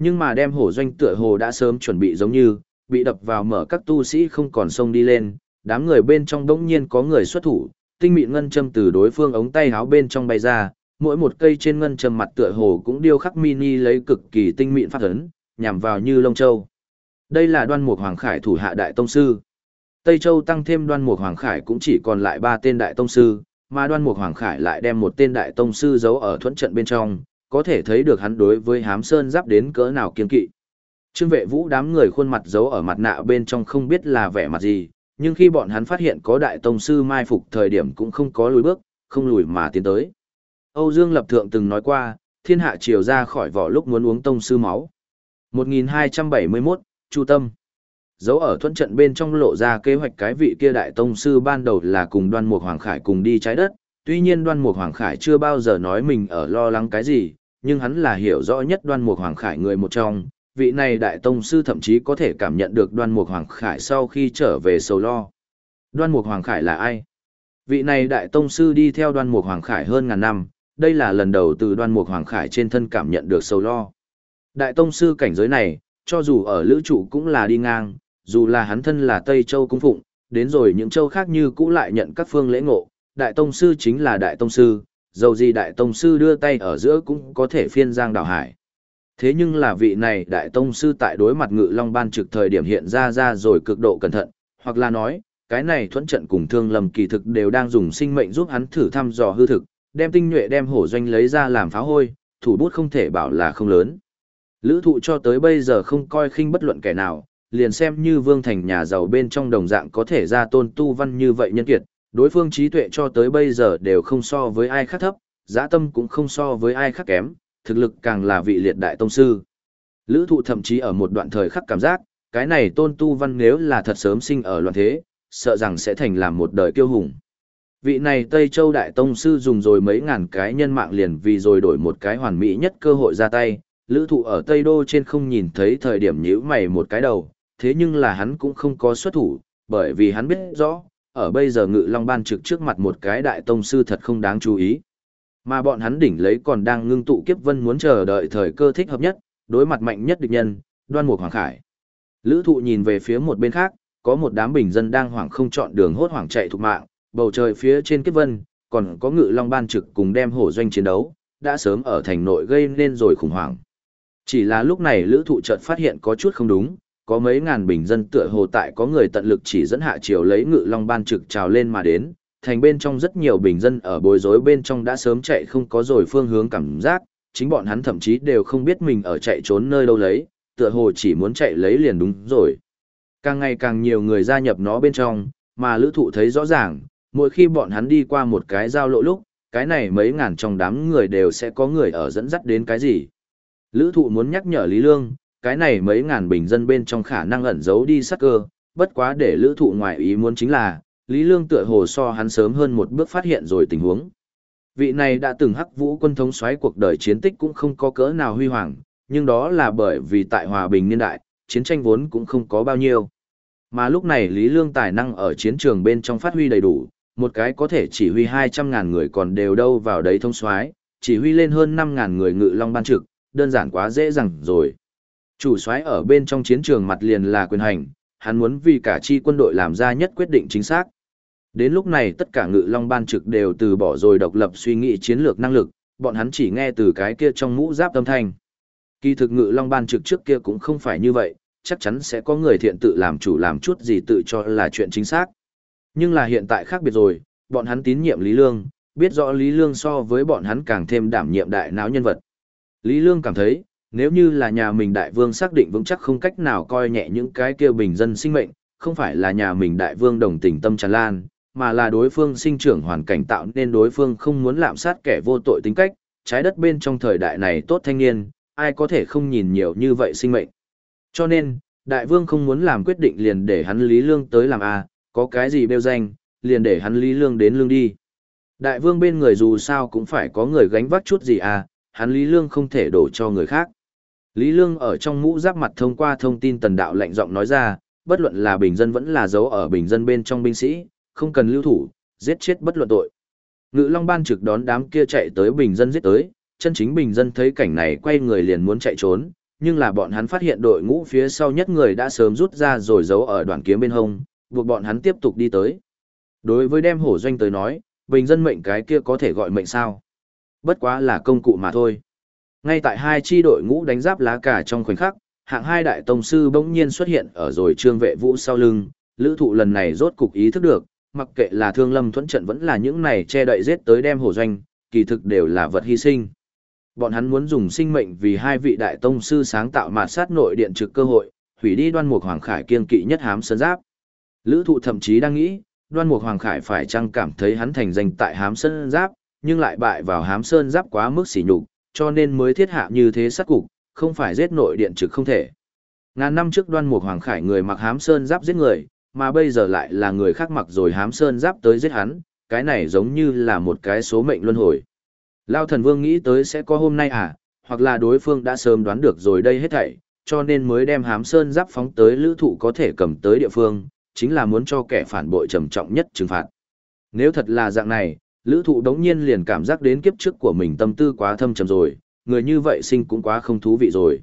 Nhưng mà đem hổ doanh tựa hồ đã sớm chuẩn bị giống như, bị đập vào mở các tu sĩ không còn sông đi lên, đám người bên trong đống nhiên có người xuất thủ, tinh mịn ngân châm từ đối phương ống tay háo bên trong bay ra, mỗi một cây trên ngân châm mặt tựa hồ cũng điêu khắc mini lấy cực kỳ tinh mịn phát ấn, nhằm vào như lông châu. Đây là đoan mục hoàng khải thủ hạ đại tông sư. Tây Châu tăng thêm đoan mục hoàng khải cũng chỉ còn lại ba tên đại tông sư, mà đoan mục hoàng khải lại đem một tên đại tông sư giấu ở thuẫn trận bên trong, có thể thấy được hắn đối với hám sơn giáp đến cỡ nào kiên kỵ. Trương vệ vũ đám người khuôn mặt giấu ở mặt nạ bên trong không biết là vẻ mặt gì, nhưng khi bọn hắn phát hiện có đại tông sư mai phục thời điểm cũng không có lùi bước, không lùi mà tiến tới. Âu Dương Lập Thượng từng nói qua, thiên hạ triều ra khỏi vỏ lúc muốn uống tông sư máu. 1271, Chu Tâm. Dấu ở thuận trận bên trong lộ ra kế hoạch cái vị kia đại tông sư ban đầu là cùng đoan mục Hoàng Khải cùng đi trái đất, tuy nhiên đoan mục Hoàng Khải chưa bao giờ nói mình ở lo lắng cái gì, nhưng hắn là hiểu rõ nhất đoan mục Hoàng Khải người một trong, vị này đại tông sư thậm chí có thể cảm nhận được đoan mục Hoàng Khải sau khi trở về sầu lo. Đoan mục Hoàng Khải là ai? Vị này đại tông sư đi theo đoan mục Hoàng Khải hơn ngàn năm, đây là lần đầu từ đoan mục Hoàng Khải trên thân cảm nhận được sầu lo. Đại tông sư cảnh giới này, cho dù ở lữ trụ cũng là đi ngang, dù là hắn thân là Tây Châu cung phụng, đến rồi những châu khác như cũ lại nhận các phương lễ ngộ, đại tông sư chính là đại tông sư, dầu gì đại tông sư đưa tay ở giữa cũng có thể phiên giang đảo hải. Thế nhưng là vị này đại tông sư tại đối mặt ngự long ban trực thời điểm hiện ra ra rồi cực độ cẩn thận, hoặc là nói, cái này thuẫn trận cùng thương lầm kỳ thực đều đang dùng sinh mệnh giúp hắn thử thăm dò hư thực, đem tinh nhuệ đem hổ doanh lấy ra làm pháo hôi, thủ bút không thể bảo là không lớn. Lữ thụ cho tới bây giờ không coi khinh bất luận kẻ nào, liền xem như vương thành nhà giàu bên trong đồng dạng có thể ra tôn tu văn như vậy nhân kiệt, đối phương trí tuệ cho tới bây giờ đều không so với ai khác thấp, giã tâm cũng không so với ai khác kém, thực lực càng là vị liệt đại tông sư. Lữ thụ thậm chí ở một đoạn thời khắc cảm giác, cái này tôn tu văn nếu là thật sớm sinh ở loạn thế, sợ rằng sẽ thành làm một đời kiêu hùng. Vị này Tây Châu Đại Tông Sư dùng rồi mấy ngàn cái nhân mạng liền vì rồi đổi một cái hoàn mỹ nhất cơ hội ra tay, lữ thụ ở Tây Đô trên không nhìn thấy thời điểm nhíu mày một cái đầu, thế nhưng là hắn cũng không có xuất thủ, bởi vì hắn biết rõ, ở bây giờ ngự long ban trực trước mặt một cái đại tông sư thật không đáng chú ý. Mà bọn hắn đỉnh lấy còn đang ngưng tụ kiếp vân muốn chờ đợi thời cơ thích hợp nhất, đối mặt mạnh nhất địch nhân, đoan mục hoàng khải. Lữ thụ nhìn về phía một bên khác, có một đám bình dân đang hoảng không chọn đường hốt hoảng chạy thục mạng, bầu trời phía trên kiếp vân, còn có ngự long ban trực cùng đem hổ doanh chiến đấu, đã sớm ở thành nội gây nên rồi khủng hoảng. Chỉ là lúc này lữ thụ chợt phát hiện có chút không đúng, có mấy ngàn bình dân tựa hồ tại có người tận lực chỉ dẫn hạ triều lấy ngự long ban trực trào lên mà đến, thành bên trong rất nhiều bình dân ở bối rối bên trong đã sớm chạy không có rồi phương hướng cảm giác, chính bọn hắn thậm chí đều không biết mình ở chạy trốn nơi đâu lấy, tựa hồ chỉ muốn chạy lấy liền đúng rồi. Càng ngày càng nhiều người gia nhập nó bên trong, mà lữ thụ thấy rõ ràng, mỗi khi bọn hắn đi qua một cái giao lộ lúc, cái này mấy ngàn trong đám người đều sẽ có người ở dẫn dắt đến cái gì. Lữ thụ muốn nhắc nhở Lý Lương, cái này mấy ngàn bình dân bên trong khả năng ẩn giấu đi sắc cơ, bất quá để lữ thụ ngoại ý muốn chính là, Lý Lương tựa hồ so hắn sớm hơn một bước phát hiện rồi tình huống. Vị này đã từng hắc vũ quân thống xoáy cuộc đời chiến tích cũng không có cỡ nào huy hoàng, nhưng đó là bởi vì tại hòa bình niên đại, chiến tranh vốn cũng không có bao nhiêu. Mà lúc này Lý Lương tài năng ở chiến trường bên trong phát huy đầy đủ, một cái có thể chỉ huy 200.000 người còn đều đâu vào đấy thông soái chỉ huy lên hơn 5.000 người ngự long ban trực, đơn giản quá dễ dàng rồi. Chủ soái ở bên trong chiến trường mặt liền là quyền hành, hắn muốn vì cả chi quân đội làm ra nhất quyết định chính xác. Đến lúc này tất cả ngự long ban trực đều từ bỏ rồi độc lập suy nghĩ chiến lược năng lực, bọn hắn chỉ nghe từ cái kia trong mũ giáp âm thanh. Kỳ thực ngự long ban trực trước kia cũng không phải như vậy, chắc chắn sẽ có người thiện tự làm chủ làm chút gì tự cho là chuyện chính xác. Nhưng là hiện tại khác biệt rồi, bọn hắn tín nhiệm Lý Lương, biết rõ Lý Lương so với bọn hắn càng thêm đảm nhiệm đại não nhân vật. Lý Lương cảm thấy, nếu như là nhà mình đại vương xác định vững chắc không cách nào coi nhẹ những cái kia bình dân sinh mệnh, không phải là nhà mình đại vương đồng tình tâm tràn lan, mà là đối phương sinh trưởng hoàn cảnh tạo nên đối phương không muốn lạm sát kẻ vô tội tính cách, trái đất bên trong thời đại này tốt thanh niên, ai có thể không nhìn nhiều như vậy sinh mệnh. Cho nên, đại vương không muốn làm quyết định liền để hắn Lý Lương tới làm A, có cái gì bêu danh, liền để hắn Lý Lương đến lương đi. Đại vương bên người dù sao cũng phải có người gánh vác chút gì à, hắn Lý Lương không thể đổ cho người khác. Lý Lương ở trong mũ giáp mặt thông qua thông tin tần đạo lạnh giọng nói ra, bất luận là bình dân vẫn là dấu ở bình dân bên trong binh sĩ, không cần lưu thủ, giết chết bất luận tội. Ngự Long ban trực đón đám kia chạy tới bình dân giết tới, chân chính bình dân thấy cảnh này quay người liền muốn chạy trốn, nhưng là bọn hắn phát hiện đội ngũ phía sau nhất người đã sớm rút ra rồi giấu ở đoạn kiếm bên hông, buộc bọn hắn tiếp tục đi tới. Đối với đem hổ doanh tới nói, bình dân mệnh cái kia có thể gọi mệnh sao. Bất quá là công cụ mà thôi. Ngay tại hai chi đội ngũ đánh giáp lá cà trong khoảnh khắc, hạng hai đại tông sư bỗng nhiên xuất hiện ở rồi trương vệ vũ sau lưng, lữ thụ lần này rốt cục ý thức được, mặc kệ là thương lâm thuẫn trận vẫn là những này che đậy giết tới đem hổ doanh, kỳ thực đều là vật hy sinh. Bọn hắn muốn dùng sinh mệnh vì hai vị đại tông sư sáng tạo mạt sát nội điện trực cơ hội, hủy đi đoan mục hoàng khải kiên kỵ nhất hám sơn giáp. Lữ thụ thậm chí đang nghĩ, đoan mục hoàng khải phải chăng cảm thấy hắn thành danh tại hám sơn giáp, nhưng lại bại vào hám sơn giáp quá mức sỉ nhục cho nên mới thiết hạ như thế sát cục, không phải giết nội điện trực không thể. Ngàn năm trước đoan mục hoàng khải người mặc hám sơn giáp giết người, mà bây giờ lại là người khác mặc rồi hám sơn giáp tới giết hắn, cái này giống như là một cái số mệnh luân hồi. Lao thần vương nghĩ tới sẽ có hôm nay à, hoặc là đối phương đã sớm đoán được rồi đây hết thảy, cho nên mới đem hám sơn giáp phóng tới lữ thụ có thể cầm tới địa phương, chính là muốn cho kẻ phản bội trầm trọng nhất trừng phạt. Nếu thật là dạng này, lữ thụ đống nhiên liền cảm giác đến kiếp trước của mình tâm tư quá thâm trầm rồi, người như vậy sinh cũng quá không thú vị rồi.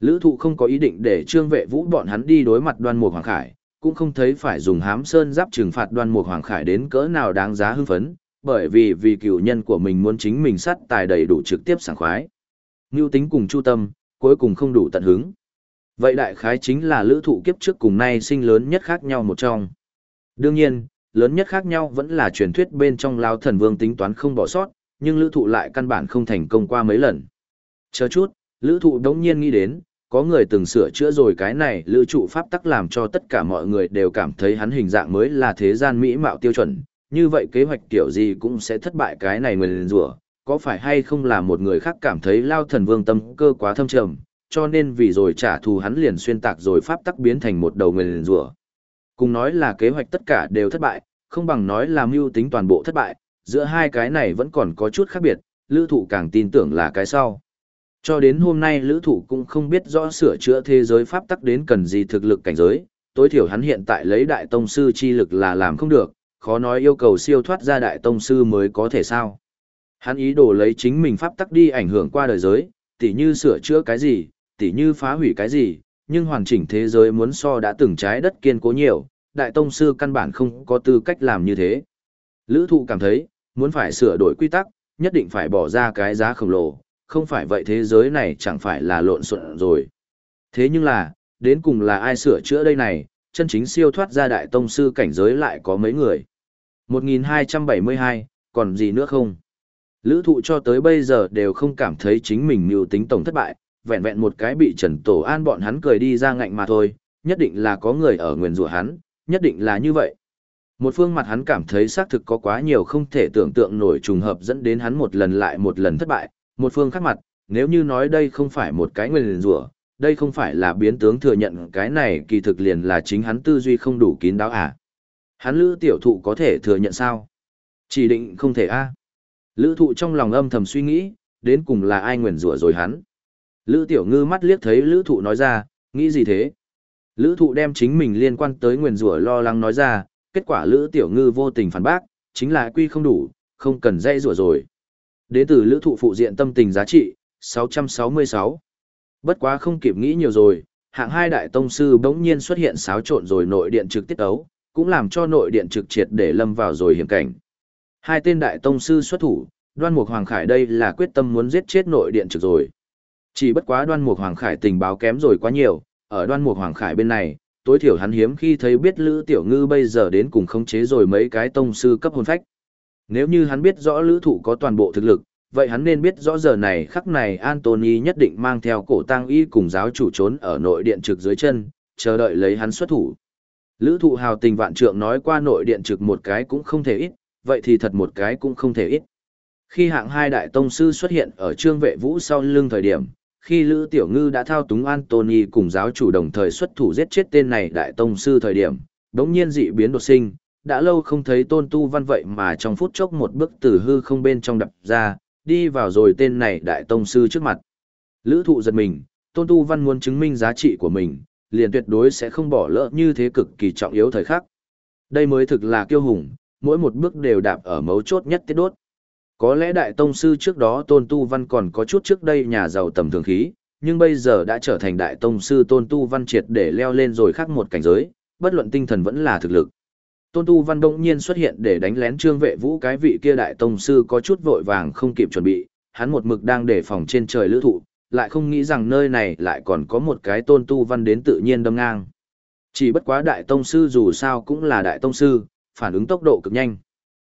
Lữ thụ không có ý định để trương vệ vũ bọn hắn đi đối mặt đoan mục hoàng khải, cũng không thấy phải dùng hám sơn giáp trừng phạt đoan mục hoàng khải đến cỡ nào đáng giá hưng phấn, bởi vì vì cựu nhân của mình muốn chính mình sát tài đầy đủ trực tiếp sảng khoái. Ngưu tính cùng chu tâm, cuối cùng không đủ tận hứng. Vậy đại khái chính là lữ thụ kiếp trước cùng nay sinh lớn nhất khác nhau một trong. Đương nhiên, lớn nhất khác nhau vẫn là truyền thuyết bên trong lao thần vương tính toán không bỏ sót, nhưng lữ thụ lại căn bản không thành công qua mấy lần. Chờ chút, lữ thụ đống nhiên nghĩ đến, có người từng sửa chữa rồi cái này lữ trụ pháp tắc làm cho tất cả mọi người đều cảm thấy hắn hình dạng mới là thế gian mỹ mạo tiêu chuẩn, như vậy kế hoạch kiểu gì cũng sẽ thất bại cái này người liền rủa có phải hay không là một người khác cảm thấy lao thần vương tâm cơ quá thâm trầm, cho nên vì rồi trả thù hắn liền xuyên tạc rồi pháp tắc biến thành một đầu người liền rủa Cùng nói là kế hoạch tất cả đều thất bại, không bằng nói là mưu tính toàn bộ thất bại, giữa hai cái này vẫn còn có chút khác biệt, lữ thụ càng tin tưởng là cái sau. Cho đến hôm nay lữ thụ cũng không biết rõ sửa chữa thế giới pháp tắc đến cần gì thực lực cảnh giới, tối thiểu hắn hiện tại lấy đại tông sư chi lực là làm không được, khó nói yêu cầu siêu thoát ra đại tông sư mới có thể sao. Hắn ý đồ lấy chính mình pháp tắc đi ảnh hưởng qua đời giới, tỉ như sửa chữa cái gì, tỉ như phá hủy cái gì, nhưng hoàn chỉnh thế giới muốn so đã từng trái đất kiên cố nhiều, đại tông sư căn bản không có tư cách làm như thế. Lữ thụ cảm thấy, muốn phải sửa đổi quy tắc, nhất định phải bỏ ra cái giá khổng lồ, không phải vậy thế giới này chẳng phải là lộn xộn rồi. Thế nhưng là, đến cùng là ai sửa chữa đây này, chân chính siêu thoát ra đại tông sư cảnh giới lại có mấy người. 1272, còn gì nữa không? Lữ thụ cho tới bây giờ đều không cảm thấy chính mình mưu tính tổng thất bại, vẹn vẹn một cái bị Trần Tổ An bọn hắn cười đi ra ngạnh mà thôi, nhất định là có người ở nguyền rủa hắn, nhất định là như vậy. Một phương mặt hắn cảm thấy xác thực có quá nhiều không thể tưởng tượng nổi trùng hợp dẫn đến hắn một lần lại một lần thất bại, một phương khác mặt, nếu như nói đây không phải một cái nguyên rủa, đây không phải là biến tướng thừa nhận cái này kỳ thực liền là chính hắn tư duy không đủ kín đáo à. Hắn lữ tiểu thụ có thể thừa nhận sao? Chỉ định không thể a. Lữ thụ trong lòng âm thầm suy nghĩ, đến cùng là ai nguyền rủa rồi hắn. Lữ tiểu ngư mắt liếc thấy lữ thụ nói ra, nghĩ gì thế? Lữ thụ đem chính mình liên quan tới nguyền rủa lo lắng nói ra, kết quả lữ tiểu ngư vô tình phản bác, chính là quy không đủ, không cần dây rủa rồi. Đế tử lữ thụ phụ diện tâm tình giá trị, 666. Bất quá không kịp nghĩ nhiều rồi, hạng hai đại tông sư bỗng nhiên xuất hiện xáo trộn rồi nội điện trực tiết ấu, cũng làm cho nội điện trực triệt để lâm vào rồi hiểm cảnh. Hai tên đại tông sư xuất thủ, đoan mục hoàng khải đây là quyết tâm muốn giết chết nội điện trực rồi. Chỉ bất quá đoan mục hoàng khải tình báo kém rồi quá nhiều, ở đoan mục hoàng khải bên này, tối thiểu hắn hiếm khi thấy biết Lữ Tiểu Ngư bây giờ đến cùng khống chế rồi mấy cái tông sư cấp hồn phách. Nếu như hắn biết rõ Lữ Thụ có toàn bộ thực lực, vậy hắn nên biết rõ giờ này khắc này Anthony nhất định mang theo cổ tang y cùng giáo chủ trốn ở nội điện trực dưới chân, chờ đợi lấy hắn xuất thủ. Lữ thụ hào tình vạn trượng nói qua nội điện trực một cái cũng không thể ít, vậy thì thật một cái cũng không thể ít. Khi hạng hai đại tông sư xuất hiện ở trương vệ vũ sau lưng thời điểm, khi Lữ Tiểu Ngư đã thao túng Anthony cùng giáo chủ đồng thời xuất thủ giết chết tên này đại tông sư thời điểm, đống nhiên dị biến đột sinh, đã lâu không thấy tôn tu văn vậy mà trong phút chốc một bước từ hư không bên trong đập ra, đi vào rồi tên này đại tông sư trước mặt. Lữ thụ giật mình, tôn tu văn muốn chứng minh giá trị của mình, liền tuyệt đối sẽ không bỏ lỡ như thế cực kỳ trọng yếu thời khắc. Đây mới thực là kiêu hùng, mỗi một bước đều đạp ở mấu chốt nhất tiết đốt. Có lẽ đại tông sư trước đó tôn tu văn còn có chút trước đây nhà giàu tầm thường khí, nhưng bây giờ đã trở thành đại tông sư tôn tu văn triệt để leo lên rồi khác một cảnh giới, bất luận tinh thần vẫn là thực lực. Tôn tu văn đông nhiên xuất hiện để đánh lén trương vệ vũ cái vị kia đại tông sư có chút vội vàng không kịp chuẩn bị, hắn một mực đang đề phòng trên trời lữ thụ, lại không nghĩ rằng nơi này lại còn có một cái tôn tu văn đến tự nhiên đâm ngang. Chỉ bất quá đại tông sư dù sao cũng là đại tông sư, phản ứng tốc độ cực nhanh.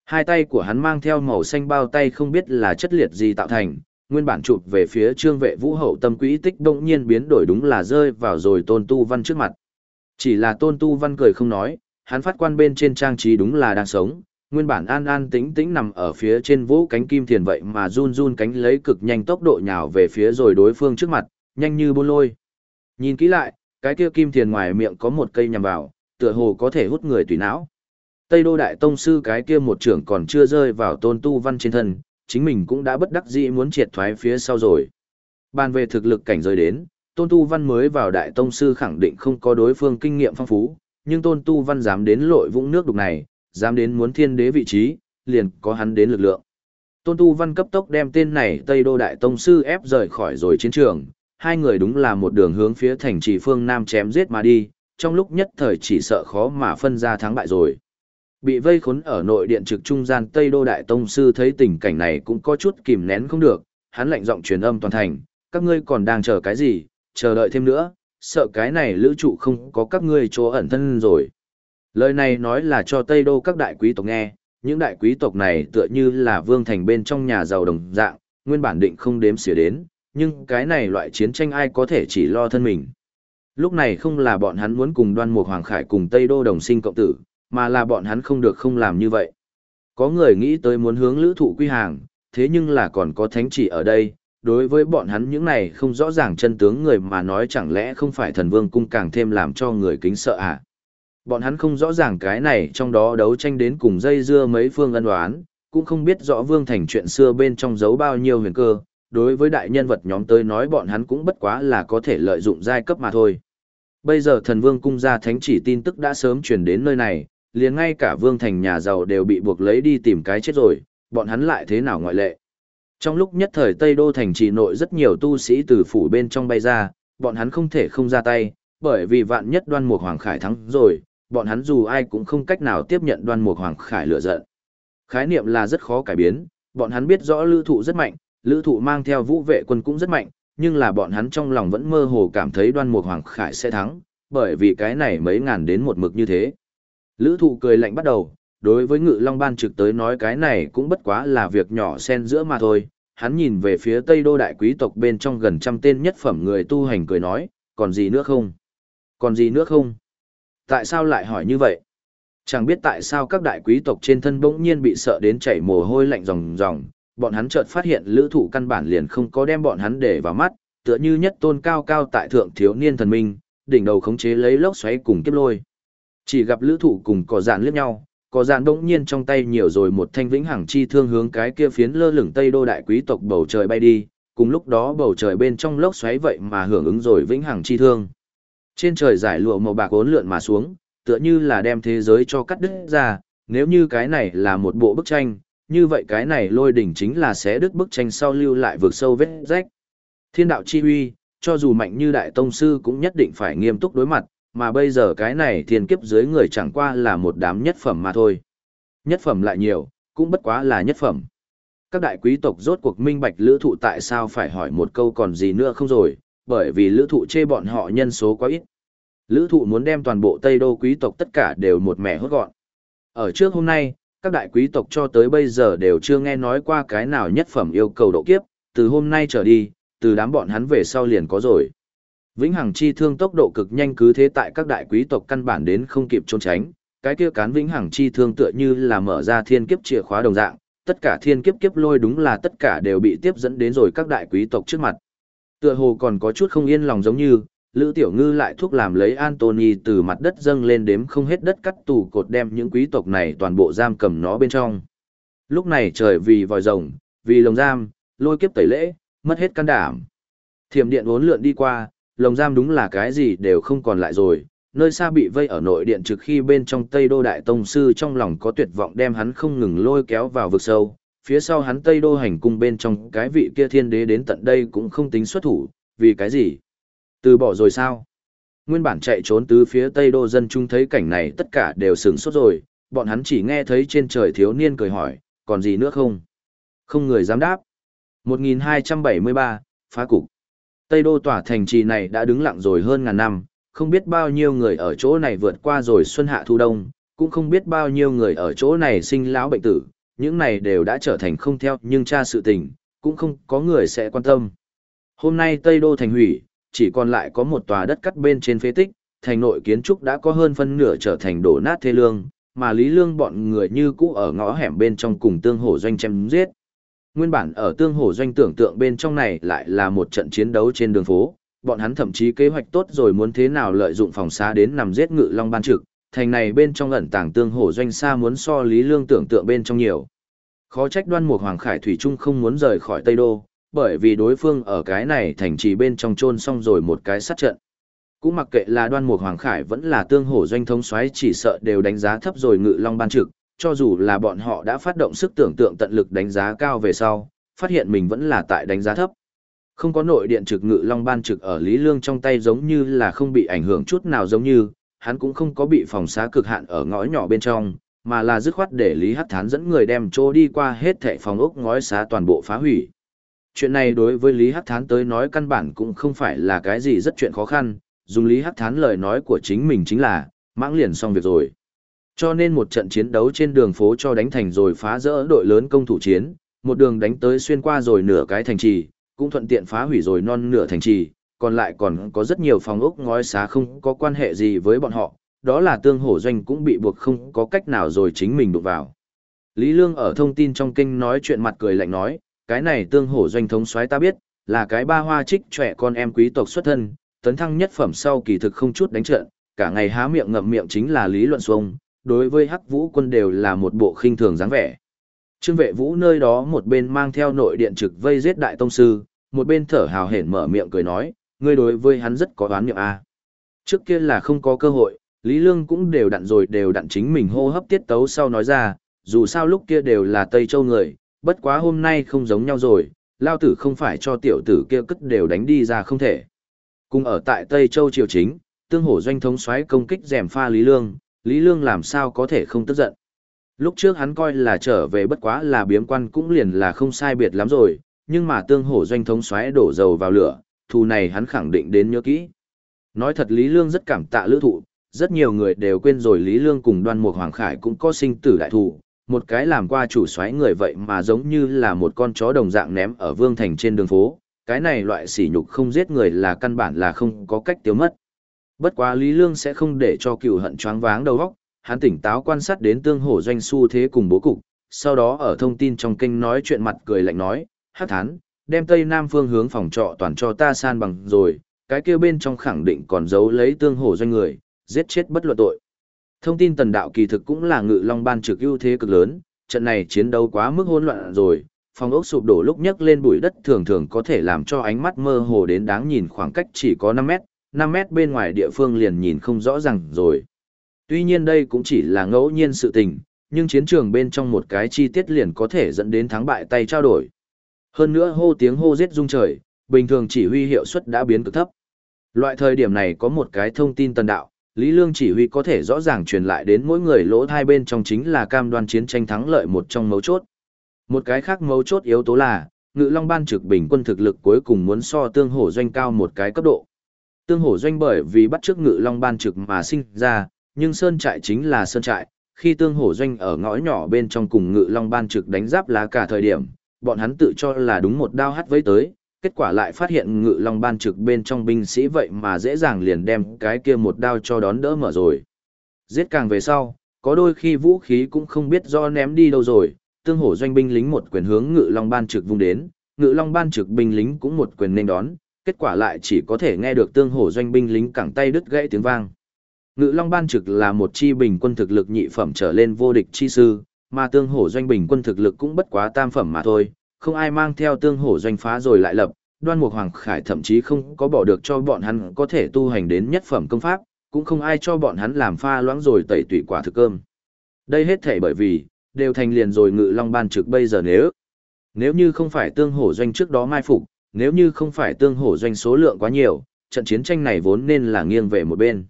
Hai tay của hắn mang theo màu xanh bao tay không biết là chất liệt gì tạo thành, nguyên bản chụp về phía trương vệ vũ hậu tâm quỹ tích đông nhiên biến đổi đúng là rơi vào rồi tôn tu văn trước mặt. Chỉ là tôn tu văn cười không nói, hắn phát quan bên trên trang trí đúng là đang sống, nguyên bản an an tĩnh tĩnh nằm ở phía trên vũ cánh kim thiền vậy mà run run cánh lấy cực nhanh tốc độ nhào về phía rồi đối phương trước mặt, nhanh như bôn lôi. Nhìn kỹ lại, cái kia kim thiền ngoài miệng có một cây nhằm vào, tựa hồ có thể hút người tùy não. Tây Đô Đại Tông Sư cái kia một trưởng còn chưa rơi vào tôn tu văn trên thân, chính mình cũng đã bất đắc dĩ muốn triệt thoái phía sau rồi. Bàn về thực lực cảnh giới đến, tôn tu văn mới vào Đại Tông Sư khẳng định không có đối phương kinh nghiệm phong phú, nhưng tôn tu văn dám đến lội vũng nước đục này, dám đến muốn thiên đế vị trí, liền có hắn đến lực lượng. Tôn tu văn cấp tốc đem tên này Tây Đô Đại Tông Sư ép rời khỏi rồi chiến trường, hai người đúng là một đường hướng phía thành trì phương Nam chém giết mà đi, trong lúc nhất thời chỉ sợ khó mà phân ra thắng bại rồi. Bị vây khốn ở nội điện trực trung gian Tây Đô Đại Tông Sư thấy tình cảnh này cũng có chút kìm nén không được, hắn lạnh giọng truyền âm toàn thành, các ngươi còn đang chờ cái gì, chờ đợi thêm nữa, sợ cái này lữ trụ không có các ngươi chỗ ẩn thân rồi. Lời này nói là cho Tây Đô các đại quý tộc nghe, những đại quý tộc này tựa như là vương thành bên trong nhà giàu đồng dạng, nguyên bản định không đếm xỉa đến, nhưng cái này loại chiến tranh ai có thể chỉ lo thân mình. Lúc này không là bọn hắn muốn cùng đoan mục Hoàng Khải cùng Tây Đô đồng sinh cộng tử, mà là bọn hắn không được không làm như vậy. Có người nghĩ tới muốn hướng lữ thụ quy hàng, thế nhưng là còn có thánh chỉ ở đây, đối với bọn hắn những này không rõ ràng chân tướng người mà nói chẳng lẽ không phải thần vương cung càng thêm làm cho người kính sợ à. Bọn hắn không rõ ràng cái này trong đó đấu tranh đến cùng dây dưa mấy phương ân đoán, cũng không biết rõ vương thành chuyện xưa bên trong giấu bao nhiêu huyền cơ, đối với đại nhân vật nhóm tới nói bọn hắn cũng bất quá là có thể lợi dụng giai cấp mà thôi. Bây giờ thần vương cung gia thánh chỉ tin tức đã sớm truyền đến nơi này, liền ngay cả vương thành nhà giàu đều bị buộc lấy đi tìm cái chết rồi, bọn hắn lại thế nào ngoại lệ. Trong lúc nhất thời Tây Đô thành trì nội rất nhiều tu sĩ từ phủ bên trong bay ra, bọn hắn không thể không ra tay, bởi vì vạn nhất đoan mục hoàng khải thắng rồi, bọn hắn dù ai cũng không cách nào tiếp nhận đoan mục hoàng khải lựa giận. Khái niệm là rất khó cải biến, bọn hắn biết rõ lữ thụ rất mạnh, lữ thụ mang theo vũ vệ quân cũng rất mạnh, nhưng là bọn hắn trong lòng vẫn mơ hồ cảm thấy đoan mục hoàng khải sẽ thắng, bởi vì cái này mấy ngàn đến một mực như thế. Lữ thụ cười lạnh bắt đầu, đối với ngự long ban trực tới nói cái này cũng bất quá là việc nhỏ xen giữa mà thôi. Hắn nhìn về phía Tây Đô Đại quý tộc bên trong gần trăm tên nhất phẩm người tu hành cười nói, còn gì nữa không? Còn gì nữa không? Tại sao lại hỏi như vậy? Chẳng biết tại sao các đại quý tộc trên thân bỗng nhiên bị sợ đến chảy mồ hôi lạnh ròng ròng, bọn hắn chợt phát hiện lữ thụ căn bản liền không có đem bọn hắn để vào mắt, tựa như nhất tôn cao cao tại thượng thiếu niên thần minh, đỉnh đầu khống chế lấy lốc xoáy cùng kiếp lôi. Chỉ gặp lữ thụ cùng cỏ dạn liếc nhau, cỏ dạn đống nhiên trong tay nhiều rồi một thanh vĩnh hằng chi thương hướng cái kia phiến lơ lửng tây đô đại quý tộc bầu trời bay đi, cùng lúc đó bầu trời bên trong lốc xoáy vậy mà hưởng ứng rồi vĩnh hằng chi thương. Trên trời giải lụa màu bạc ốn lượn mà xuống, tựa như là đem thế giới cho cắt đứt ra, nếu như cái này là một bộ bức tranh, như vậy cái này lôi đỉnh chính là sẽ đứt bức tranh sau lưu lại vượt sâu vết rách. Thiên đạo chi uy, cho dù mạnh như đại tông sư cũng nhất định phải nghiêm túc đối mặt, mà bây giờ cái này thiên kiếp dưới người chẳng qua là một đám nhất phẩm mà thôi. Nhất phẩm lại nhiều, cũng bất quá là nhất phẩm. Các đại quý tộc rốt cuộc minh bạch lữ thụ tại sao phải hỏi một câu còn gì nữa không rồi, bởi vì lữ thụ chê bọn họ nhân số quá ít. Lữ thụ muốn đem toàn bộ Tây Đô quý tộc tất cả đều một mẻ hốt gọn. Ở trước hôm nay, các đại quý tộc cho tới bây giờ đều chưa nghe nói qua cái nào nhất phẩm yêu cầu độ kiếp, từ hôm nay trở đi, từ đám bọn hắn về sau liền có rồi. Vĩnh Hằng chi thương tốc độ cực nhanh cứ thế tại các đại quý tộc căn bản đến không kịp trốn tránh, cái kia cán Vĩnh Hằng chi thương tựa như là mở ra thiên kiếp chìa khóa đồng dạng, tất cả thiên kiếp kiếp lôi đúng là tất cả đều bị tiếp dẫn đến rồi các đại quý tộc trước mặt. Tựa hồ còn có chút không yên lòng giống như, Lữ Tiểu Ngư lại thúc làm lấy Anthony từ mặt đất dâng lên đếm không hết đất cắt tủ cột đem những quý tộc này toàn bộ giam cầm nó bên trong. Lúc này trời vì vòi rồng, vì lồng giam, lôi kiếp tẩy lễ, mất hết can đảm. Thiểm điện uốn lượn đi qua, lồng giam đúng là cái gì đều không còn lại rồi, nơi xa bị vây ở nội điện trực khi bên trong Tây Đô Đại Tông Sư trong lòng có tuyệt vọng đem hắn không ngừng lôi kéo vào vực sâu, phía sau hắn Tây Đô hành cung bên trong cái vị kia thiên đế đến tận đây cũng không tính xuất thủ, vì cái gì? Từ bỏ rồi sao? Nguyên bản chạy trốn từ phía Tây Đô dân chúng thấy cảnh này tất cả đều sửng sốt rồi, bọn hắn chỉ nghe thấy trên trời thiếu niên cười hỏi, còn gì nữa không? Không người dám đáp. 1273, phá cục. Tây Đô tỏa thành trì này đã đứng lặng rồi hơn ngàn năm, không biết bao nhiêu người ở chỗ này vượt qua rồi xuân hạ thu đông, cũng không biết bao nhiêu người ở chỗ này sinh lão bệnh tử, những này đều đã trở thành không theo nhưng cha sự tình, cũng không có người sẽ quan tâm. Hôm nay Tây Đô thành hủy, chỉ còn lại có một tòa đất cắt bên trên phế tích, thành nội kiến trúc đã có hơn phân nửa trở thành đổ nát thê lương, mà Lý Lương bọn người như cũ ở ngõ hẻm bên trong cùng tương hổ doanh chém giết. Nguyên bản ở tương hồ doanh tưởng tượng bên trong này lại là một trận chiến đấu trên đường phố, bọn hắn thậm chí kế hoạch tốt rồi muốn thế nào lợi dụng phòng xá đến nằm giết ngự long ban trực, thành này bên trong ẩn tàng tương hồ doanh xa muốn so lý lương tưởng tượng bên trong nhiều. Khó trách đoan mục hoàng khải thủy trung không muốn rời khỏi Tây Đô, bởi vì đối phương ở cái này thành trì bên trong chôn xong rồi một cái sát trận. Cũng mặc kệ là đoan mục hoàng khải vẫn là tương hổ doanh thống xoáy chỉ sợ đều đánh giá thấp rồi ngự long ban trực, cho dù là bọn họ đã phát động sức tưởng tượng tận lực đánh giá cao về sau, phát hiện mình vẫn là tại đánh giá thấp. Không có nội điện trực ngự long ban trực ở Lý Lương trong tay giống như là không bị ảnh hưởng chút nào giống như, hắn cũng không có bị phòng xá cực hạn ở ngõ nhỏ bên trong, mà là dứt khoát để Lý Hắc Thán dẫn người đem chỗ đi qua hết thảy phòng ốc ngói xá toàn bộ phá hủy. Chuyện này đối với Lý Hắc Thán tới nói căn bản cũng không phải là cái gì rất chuyện khó khăn, dùng Lý Hắc Thán lời nói của chính mình chính là, mãng liền xong việc rồi. Cho nên một trận chiến đấu trên đường phố cho đánh thành rồi phá rỡ đội lớn công thủ chiến, một đường đánh tới xuyên qua rồi nửa cái thành trì, cũng thuận tiện phá hủy rồi non nửa thành trì, còn lại còn có rất nhiều phòng ốc ngói xá không có quan hệ gì với bọn họ, đó là tương hổ doanh cũng bị buộc không có cách nào rồi chính mình đụng vào. Lý Lương ở thông tin trong kinh nói chuyện mặt cười lạnh nói, cái này tương hổ doanh thống soái ta biết, là cái ba hoa trích trẻ con em quý tộc xuất thân, tấn thăng nhất phẩm sau kỳ thực không chút đánh trận, cả ngày há miệng ngậm miệng chính là lý luận xuông, đối với hắc vũ quân đều là một bộ khinh thường dáng vẻ. Trương vệ vũ nơi đó một bên mang theo nội điện trực vây giết đại tông sư, một bên thở hào hển mở miệng cười nói, ngươi đối với hắn rất có oán niệm a. Trước kia là không có cơ hội, Lý Lương cũng đều đặn rồi đều đặn chính mình hô hấp tiết tấu sau nói ra, dù sao lúc kia đều là Tây Châu người, bất quá hôm nay không giống nhau rồi, lao tử không phải cho tiểu tử kia cất đều đánh đi ra không thể. Cùng ở tại Tây Châu triều chính, tương hổ doanh thống xoáy công kích rèm pha Lý Lương, Lý Lương làm sao có thể không tức giận. Lúc trước hắn coi là trở về bất quá là biếm quan cũng liền là không sai biệt lắm rồi, nhưng mà tương hổ doanh thống xoáy đổ dầu vào lửa, thù này hắn khẳng định đến nhớ kỹ. Nói thật Lý Lương rất cảm tạ lữ thụ, rất nhiều người đều quên rồi Lý Lương cùng đoan mục Hoàng Khải cũng có sinh tử đại thù, một cái làm qua chủ xoáy người vậy mà giống như là một con chó đồng dạng ném ở vương thành trên đường phố, cái này loại sỉ nhục không giết người là căn bản là không có cách tiêu mất. Bất quá Lý Lương sẽ không để cho cựu hận choáng váng đầu óc, hắn tỉnh táo quan sát đến tương hổ doanh su thế cùng bố cục, sau đó ở thông tin trong kênh nói chuyện mặt cười lạnh nói, hát thán, đem tây nam phương hướng phòng trọ toàn cho ta san bằng rồi, cái kia bên trong khẳng định còn giấu lấy tương hổ doanh người, giết chết bất luận tội. Thông tin tần đạo kỳ thực cũng là ngự long ban trực ưu thế cực lớn, trận này chiến đấu quá mức hỗn loạn rồi, phòng ốc sụp đổ lúc nhấc lên bụi đất thường thường có thể làm cho ánh mắt mơ hồ đến đáng nhìn khoảng cách chỉ có 5 mét, 5 mét bên ngoài địa phương liền nhìn không rõ ràng rồi. Tuy nhiên đây cũng chỉ là ngẫu nhiên sự tình, nhưng chiến trường bên trong một cái chi tiết liền có thể dẫn đến thắng bại tay trao đổi. Hơn nữa hô tiếng hô giết rung trời, bình thường chỉ huy hiệu suất đã biến cực thấp. Loại thời điểm này có một cái thông tin tần đạo, Lý Lương chỉ huy có thể rõ ràng truyền lại đến mỗi người lỗ hai bên trong chính là cam đoan chiến tranh thắng lợi một trong mấu chốt. Một cái khác mấu chốt yếu tố là, ngự long ban trực bình quân thực lực cuối cùng muốn so tương hổ doanh cao một cái cấp độ. Tương hổ doanh bởi vì bắt trước ngự long ban trực mà sinh ra, nhưng sơn trại chính là sơn trại, khi tương hổ doanh ở ngõ nhỏ bên trong cùng ngự long ban trực đánh giáp lá cả thời điểm, bọn hắn tự cho là đúng một đao hắt với tới, kết quả lại phát hiện ngự long ban trực bên trong binh sĩ vậy mà dễ dàng liền đem cái kia một đao cho đón đỡ mở rồi. Giết càng về sau, có đôi khi vũ khí cũng không biết do ném đi đâu rồi, tương hổ doanh binh lính một quyền hướng ngự long ban trực vung đến, ngự long ban trực binh lính cũng một quyền nên đón, kết quả lại chỉ có thể nghe được tương hổ doanh binh lính cẳng tay đứt gãy tiếng vang. Ngự long ban trực là một chi bình quân thực lực nhị phẩm trở lên vô địch chi sư, mà tương hổ doanh bình quân thực lực cũng bất quá tam phẩm mà thôi, không ai mang theo tương hổ doanh phá rồi lại lập, đoan mục hoàng khải thậm chí không có bỏ được cho bọn hắn có thể tu hành đến nhất phẩm công pháp, cũng không ai cho bọn hắn làm pha loãng rồi tẩy tủy quả thực cơm. Đây hết thể bởi vì, đều thành liền rồi ngự long ban trực bây giờ nếu. Nếu như không phải tương hổ doanh trước đó mai phục, nếu như không phải tương hổ doanh số lượng quá nhiều, trận chiến tranh này vốn nên là nghiêng về một bên.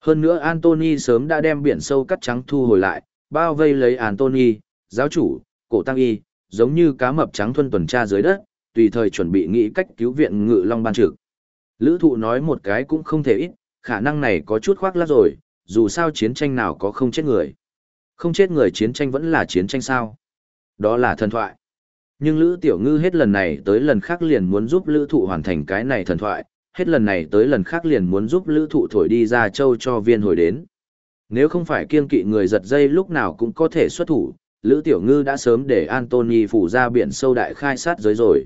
Hơn nữa Anthony sớm đã đem biển sâu cắt trắng thu hồi lại, bao vây lấy Anthony, giáo chủ, cổ tăng y, giống như cá mập trắng thuần tuần tra dưới đất, tùy thời chuẩn bị nghĩ cách cứu viện ngự long ban trực. Lữ thụ nói một cái cũng không thể ít, khả năng này có chút khoác lác rồi, dù sao chiến tranh nào có không chết người. Không chết người chiến tranh vẫn là chiến tranh sao. Đó là thần thoại. Nhưng Lữ Tiểu Ngư hết lần này tới lần khác liền muốn giúp Lữ Thụ hoàn thành cái này thần thoại, hết lần này tới lần khác liền muốn giúp Lữ Thụ thổi đi ra châu cho viên hồi đến. Nếu không phải kiên kỵ người giật dây lúc nào cũng có thể xuất thủ, Lữ Tiểu Ngư đã sớm để Anthony phủ ra biển sâu đại khai sát giới rồi.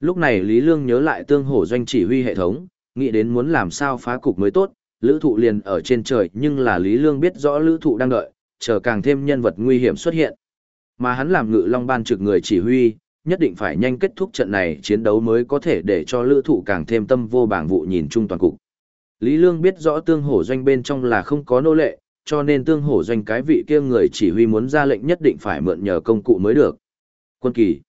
Lúc này Lý Lương nhớ lại tương hổ doanh chỉ huy hệ thống, nghĩ đến muốn làm sao phá cục mới tốt, lữ thụ liền ở trên trời nhưng là Lý Lương biết rõ lữ thụ đang đợi, chờ càng thêm nhân vật nguy hiểm xuất hiện. Mà hắn làm ngự long ban trực người chỉ huy, nhất định phải nhanh kết thúc trận này chiến đấu mới có thể để cho lữ thụ càng thêm tâm vô bảng vụ nhìn chung toàn cục. Lý Lương biết rõ tương hổ doanh bên trong là không có nô lệ, cho nên tương hổ doanh cái vị kia người chỉ huy muốn ra lệnh nhất định phải mượn nhờ công cụ mới được. Quân kỳ.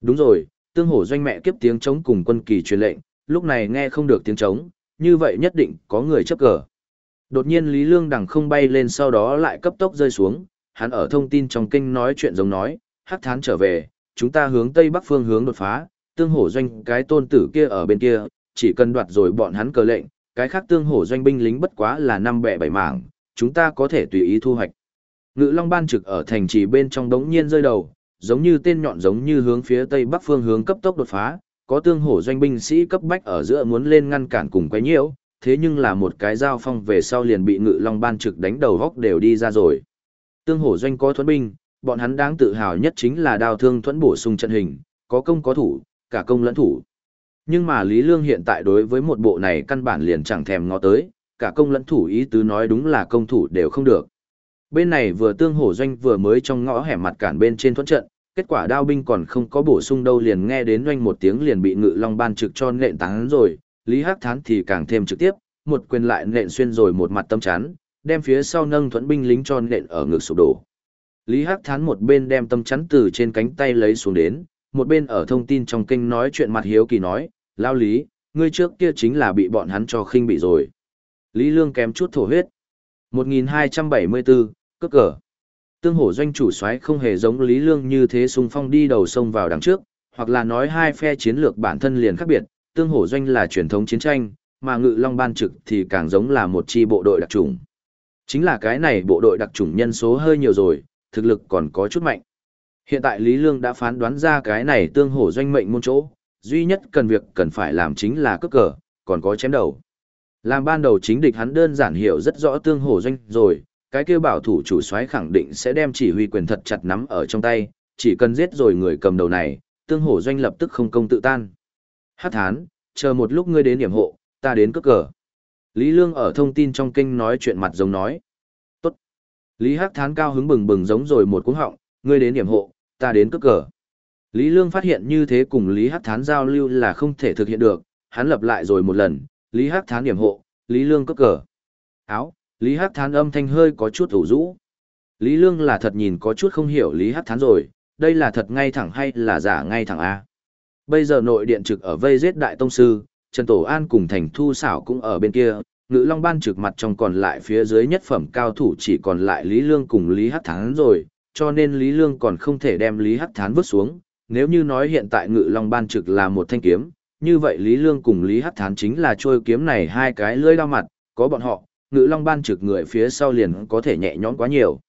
Đúng rồi, tương hổ doanh mẹ kiếp tiếng chống cùng quân kỳ truyền lệnh, lúc này nghe không được tiếng trống, như vậy nhất định có người chấp cờ. Đột nhiên Lý Lương đằng không bay lên sau đó lại cấp tốc rơi xuống, hắn ở thông tin trong kênh nói chuyện giống nói, hắc thán trở về, chúng ta hướng tây bắc phương hướng đột phá, tương hổ doanh cái tôn tử kia ở bên kia, chỉ cần đoạt rồi bọn hắn cờ lệnh, cái khác tương hổ doanh binh lính bất quá là năm bẻ bảy mảng, chúng ta có thể tùy ý thu hoạch. Ngự Long ban trực ở thành trì bên trong đống nhiên rơi đầu, giống như tên nhọn giống như hướng phía tây bắc phương hướng cấp tốc đột phá, có tương hổ doanh binh sĩ cấp bách ở giữa muốn lên ngăn cản cùng quấy nhiễu, thế nhưng là một cái giao phong về sau liền bị ngự long ban trực đánh đầu góc đều đi ra rồi. Tương hổ doanh có thuẫn binh, bọn hắn đáng tự hào nhất chính là đao thương thuẫn bổ sung trận hình, có công có thủ, cả công lẫn thủ. Nhưng mà Lý Lương hiện tại đối với một bộ này căn bản liền chẳng thèm ngó tới, cả công lẫn thủ ý tứ nói đúng là công thủ đều không được. Bên này vừa tương hổ doanh vừa mới trong ngõ hẻm mặt cản bên trên thuẫn trận, kết quả đao binh còn không có bổ sung đâu liền nghe đến doanh một tiếng liền bị ngự long ban trực cho nện tán rồi, Lý Hắc Thán thì càng thêm trực tiếp, một quyền lại nện xuyên rồi một mặt tâm chán đem phía sau nâng thuẫn binh lính cho nện ở ngực sụp đổ. Lý Hắc Thán một bên đem tâm chắn từ trên cánh tay lấy xuống đến, một bên ở thông tin trong kênh nói chuyện mặt hiếu kỳ nói, lao lý, ngươi trước kia chính là bị bọn hắn cho khinh bị rồi. Lý Lương kém chút thổ huyết. 1274, cước cờ. Tương hổ doanh chủ soái không hề giống Lý Lương như thế xung phong đi đầu sông vào đằng trước, hoặc là nói hai phe chiến lược bản thân liền khác biệt, tương hổ doanh là truyền thống chiến tranh, mà ngự long ban trực thì càng giống là một chi bộ đội đặc trùng. Chính là cái này bộ đội đặc trùng nhân số hơi nhiều rồi, thực lực còn có chút mạnh. Hiện tại Lý Lương đã phán đoán ra cái này tương hổ doanh mệnh môn chỗ, duy nhất cần việc cần phải làm chính là cướp cờ, còn có chém đầu. Làm ban đầu chính địch hắn đơn giản hiểu rất rõ tương hổ doanh rồi, cái kêu bảo thủ chủ soái khẳng định sẽ đem chỉ huy quyền thật chặt nắm ở trong tay, chỉ cần giết rồi người cầm đầu này, tương hổ doanh lập tức không công tự tan. Hát thán, chờ một lúc ngươi đến điểm hộ, ta đến cướp cờ. Lý Lương ở thông tin trong kinh nói chuyện mặt giống nói. Tốt. Lý Hắc thán cao hứng bừng bừng giống rồi một cuống họng, ngươi đến điểm hộ, ta đến cướp cờ. Lý Lương phát hiện như thế cùng Lý Hắc thán giao lưu là không thể thực hiện được, hắn lập lại rồi một lần, Lý Hắc thán điểm hộ, Lý Lương cướp cờ. Áo, Lý Hắc thán âm thanh hơi có chút ủ rũ. Lý Lương là thật nhìn có chút không hiểu Lý Hắc thán rồi, đây là thật ngay thẳng hay là giả ngay thẳng A. Bây giờ nội điện trực ở vây giết đại tông sư, Trần Tổ An cùng Thành Thu Xảo cũng ở bên kia, ngự long ban trực mặt trong còn lại phía dưới nhất phẩm cao thủ chỉ còn lại Lý Lương cùng Lý Hắc Thán rồi, cho nên Lý Lương còn không thể đem Lý Hắc Thán vứt xuống. Nếu như nói hiện tại ngự long ban trực là một thanh kiếm, như vậy Lý Lương cùng Lý Hắc Thán chính là trôi kiếm này hai cái lưỡi đao mặt, có bọn họ, ngự long ban trực người phía sau liền có thể nhẹ nhõm quá nhiều.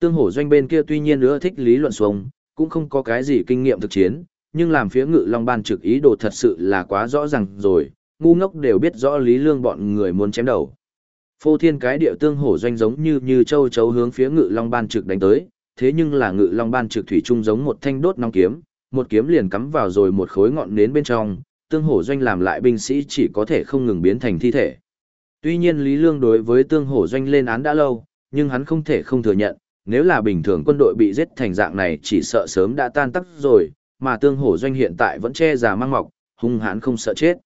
Tương hổ doanh bên kia tuy nhiên nữa thích Lý luận xuống, cũng không có cái gì kinh nghiệm thực chiến, nhưng làm phía ngự long ban trực ý đồ thật sự là quá rõ ràng rồi, ngu ngốc đều biết rõ lý lương bọn người muốn chém đầu. Phô thiên cái địa tương hổ doanh giống như như châu chấu hướng phía ngự long ban trực đánh tới, thế nhưng là ngự long ban trực thủy trung giống một thanh đốt nóng kiếm, một kiếm liền cắm vào rồi một khối ngọn nến bên trong, tương hổ doanh làm lại binh sĩ chỉ có thể không ngừng biến thành thi thể. Tuy nhiên Lý Lương đối với tương hổ doanh lên án đã lâu, nhưng hắn không thể không thừa nhận, nếu là bình thường quân đội bị giết thành dạng này chỉ sợ sớm đã tan tắc rồi, mà tương hổ doanh hiện tại vẫn che già mang mọc, hung hãn không sợ chết.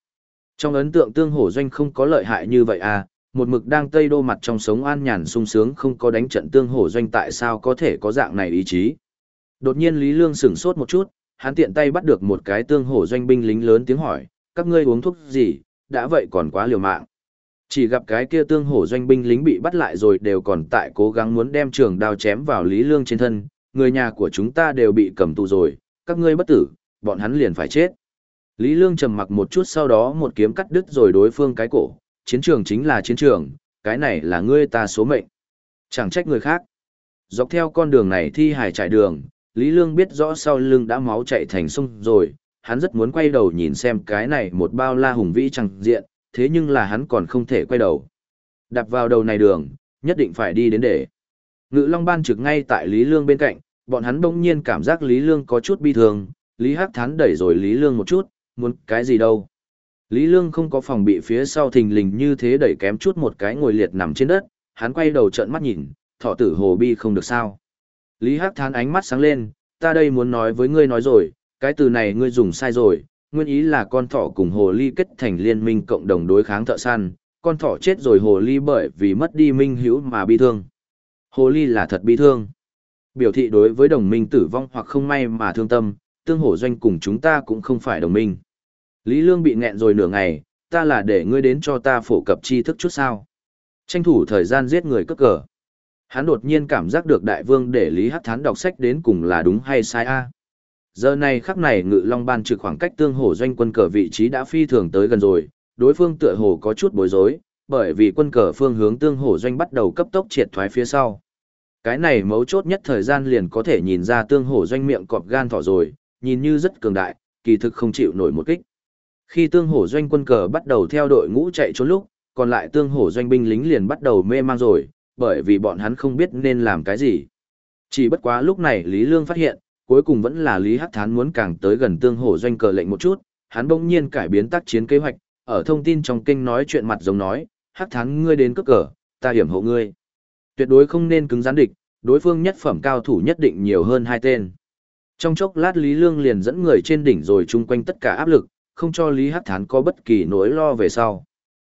Trong ấn tượng tương hổ doanh không có lợi hại như vậy à, một mực đang tây đô mặt trong sống an nhàn sung sướng không có đánh trận tương hổ doanh tại sao có thể có dạng này ý chí. Đột nhiên Lý Lương sửng sốt một chút, hắn tiện tay bắt được một cái tương hổ doanh binh lính lớn tiếng hỏi, các ngươi uống thuốc gì, đã vậy còn quá liều mạng. Chỉ gặp cái kia tương hổ doanh binh lính bị bắt lại rồi đều còn tại cố gắng muốn đem trường đao chém vào Lý Lương trên thân, người nhà của chúng ta đều bị cầm tù rồi, các ngươi bất tử, bọn hắn liền phải chết. Lý Lương trầm mặc một chút sau đó một kiếm cắt đứt rồi đối phương cái cổ, chiến trường chính là chiến trường, cái này là ngươi ta số mệnh. Chẳng trách người khác. Dọc theo con đường này thi hài trải đường, Lý Lương biết rõ sau lưng đã máu chạy thành sông rồi, hắn rất muốn quay đầu nhìn xem cái này một bao la hùng vĩ chẳng diện, thế nhưng là hắn còn không thể quay đầu. Đạp vào đầu này đường, nhất định phải đi đến để. Ngự Long Ban trực ngay tại Lý Lương bên cạnh, bọn hắn đông nhiên cảm giác Lý Lương có chút bi thường, Lý Hắc Thán đẩy rồi Lý Lương một chút, muốn cái gì đâu. Lý Lương không có phòng bị phía sau thình lình như thế đẩy kém chút một cái ngồi liệt nằm trên đất, hắn quay đầu trợn mắt nhìn, thọ tử hồ bi không được sao. Lý Hắc thán ánh mắt sáng lên, ta đây muốn nói với ngươi nói rồi, cái từ này ngươi dùng sai rồi, nguyên ý là con thỏ cùng hồ ly kết thành liên minh cộng đồng đối kháng thợ săn, con thỏ chết rồi hồ ly bởi vì mất đi minh hữu mà bi thương. Hồ ly là thật bi thương. Biểu thị đối với đồng minh tử vong hoặc không may mà thương tâm, tương hổ doanh cùng chúng ta cũng không phải đồng minh. Lý Lương bị nghẹn rồi nửa ngày, ta là để ngươi đến cho ta phổ cập tri thức chút sao. Tranh thủ thời gian giết người cất cờ. Hắn đột nhiên cảm giác được đại vương để Lý Hắc Thán đọc sách đến cùng là đúng hay sai a. Giờ này khắc này ngự long ban trực khoảng cách tương hổ doanh quân cờ vị trí đã phi thường tới gần rồi, đối phương tựa hồ có chút bối rối, bởi vì quân cờ phương hướng tương hổ doanh bắt đầu cấp tốc triệt thoái phía sau. Cái này mấu chốt nhất thời gian liền có thể nhìn ra tương hổ doanh miệng cọp gan thỏ rồi, nhìn như rất cường đại, kỳ thực không chịu nổi một kích. Khi tương hổ doanh quân cờ bắt đầu theo đội ngũ chạy trốn lúc, còn lại tương hổ doanh binh lính liền bắt đầu mê mang rồi, bởi vì bọn hắn không biết nên làm cái gì. Chỉ bất quá lúc này Lý Lương phát hiện, cuối cùng vẫn là Lý Hắc Thán muốn càng tới gần tương hổ doanh cờ lệnh một chút, hắn bỗng nhiên cải biến tác chiến kế hoạch, ở thông tin trong kênh nói chuyện mặt giống nói, Hắc Thán ngươi đến cướp cờ, ta hiểm hộ ngươi. Tuyệt đối không nên cứng rắn địch, đối phương nhất phẩm cao thủ nhất định nhiều hơn hai tên. Trong chốc lát Lý Lương liền dẫn người trên đỉnh rồi chung quanh tất cả áp lực, không cho Lý Hắc Thán có bất kỳ nỗi lo về sau.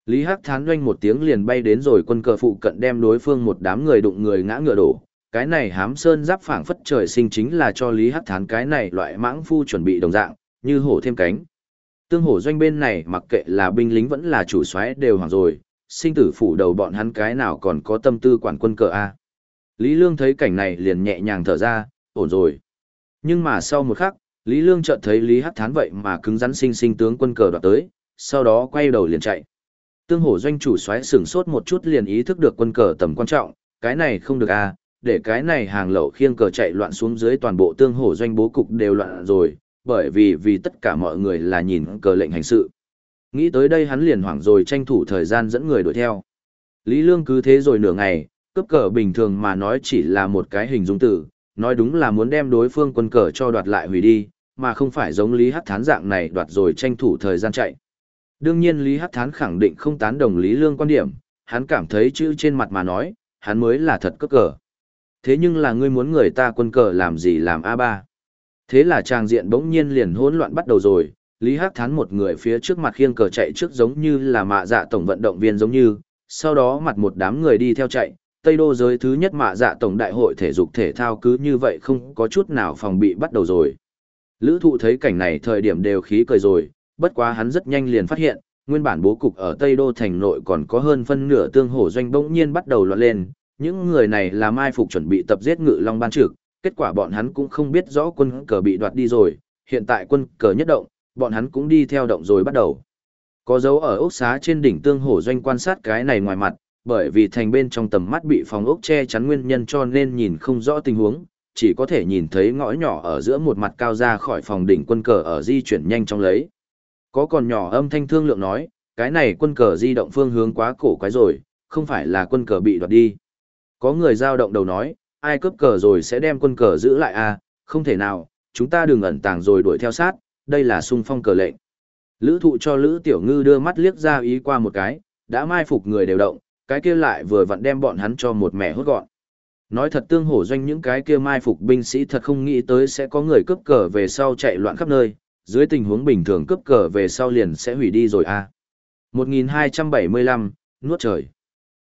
Lý Hắc Thán doanh một tiếng liền bay đến rồi quân cờ phụ cận đem đối phương một đám người đụng người ngã ngựa đổ. Cái này hám sơn giáp phảng phất trời sinh chính là cho Lý Hắc Thán cái này loại mãng phu chuẩn bị đồng dạng, như hổ thêm cánh. Tương hổ doanh bên này mặc kệ là binh lính vẫn là chủ soái đều hoảng rồi, sinh tử phủ đầu bọn hắn cái nào còn có tâm tư quản quân cờ a. Lý Lương thấy cảnh này liền nhẹ nhàng thở ra, ổn rồi. Nhưng mà sau một khắc, Lý Lương chợt thấy Lý Hắc Thán vậy mà cứng rắn sinh sinh tướng quân cờ đoạt tới, sau đó quay đầu liền chạy. Tương hổ doanh chủ xoáy sửng sốt một chút liền ý thức được quân cờ tầm quan trọng, cái này không được à, để cái này hàng lậu khiêng cờ chạy loạn xuống dưới toàn bộ tương hổ doanh bố cục đều loạn rồi, bởi vì vì tất cả mọi người là nhìn cờ lệnh hành sự. Nghĩ tới đây hắn liền hoảng rồi tranh thủ thời gian dẫn người đuổi theo. Lý Lương cứ thế rồi nửa ngày, cướp cờ bình thường mà nói chỉ là một cái hình dung tử, nói đúng là muốn đem đối phương quân cờ cho đoạt lại hủy đi, mà không phải giống Lý Hắc Thán dạng này đoạt rồi tranh thủ thời gian chạy. Đương nhiên Lý Hắc Thán khẳng định không tán đồng Lý Lương quan điểm, hắn cảm thấy chữ trên mặt mà nói, hắn mới là thật cướp cờ. Thế nhưng là ngươi muốn người ta quân cờ làm gì làm A3. Thế là trang diện bỗng nhiên liền hỗn loạn bắt đầu rồi, Lý Hắc Thán một người phía trước mặt khiêng cờ chạy trước giống như là mạ dạ tổng vận động viên giống như, sau đó mặt một đám người đi theo chạy, Tây Đô giới thứ nhất mạ dạ tổng đại hội thể dục thể thao cứ như vậy không có chút nào phòng bị bắt đầu rồi. Lữ thụ thấy cảnh này thời điểm đều khí cười rồi, bất quá hắn rất nhanh liền phát hiện, nguyên bản bố cục ở Tây Đô thành nội còn có hơn phân nửa tương hổ doanh bỗng nhiên bắt đầu loạn lên, những người này là mai phục chuẩn bị tập giết ngự long ban trực, kết quả bọn hắn cũng không biết rõ quân cờ bị đoạt đi rồi, hiện tại quân cờ nhất động, bọn hắn cũng đi theo động rồi bắt đầu. Có dấu ở ốc xá trên đỉnh tương hổ doanh quan sát cái này ngoài mặt, bởi vì thành bên trong tầm mắt bị phòng ốc che chắn nguyên nhân cho nên nhìn không rõ tình huống, chỉ có thể nhìn thấy ngõ nhỏ ở giữa một mặt cao ra khỏi phòng đỉnh quân cờ ở di chuyển nhanh trong lấy. Có còn nhỏ âm thanh thương lượng nói, cái này quân cờ di động phương hướng quá cổ quái rồi, không phải là quân cờ bị đoạt đi. Có người giao động đầu nói, ai cướp cờ rồi sẽ đem quân cờ giữ lại à, không thể nào, chúng ta đừng ẩn tàng rồi đuổi theo sát, đây là sung phong cờ lệnh. Lữ thụ cho Lữ Tiểu Ngư đưa mắt liếc ra ý qua một cái, đã mai phục người đều động, cái kia lại vừa vặn đem bọn hắn cho một mẹ hốt gọn. Nói thật tương hổ doanh những cái kia mai phục binh sĩ thật không nghĩ tới sẽ có người cướp cờ về sau chạy loạn khắp nơi, dưới tình huống bình thường cướp cờ về sau liền sẽ hủy đi rồi à. 1275, nuốt trời.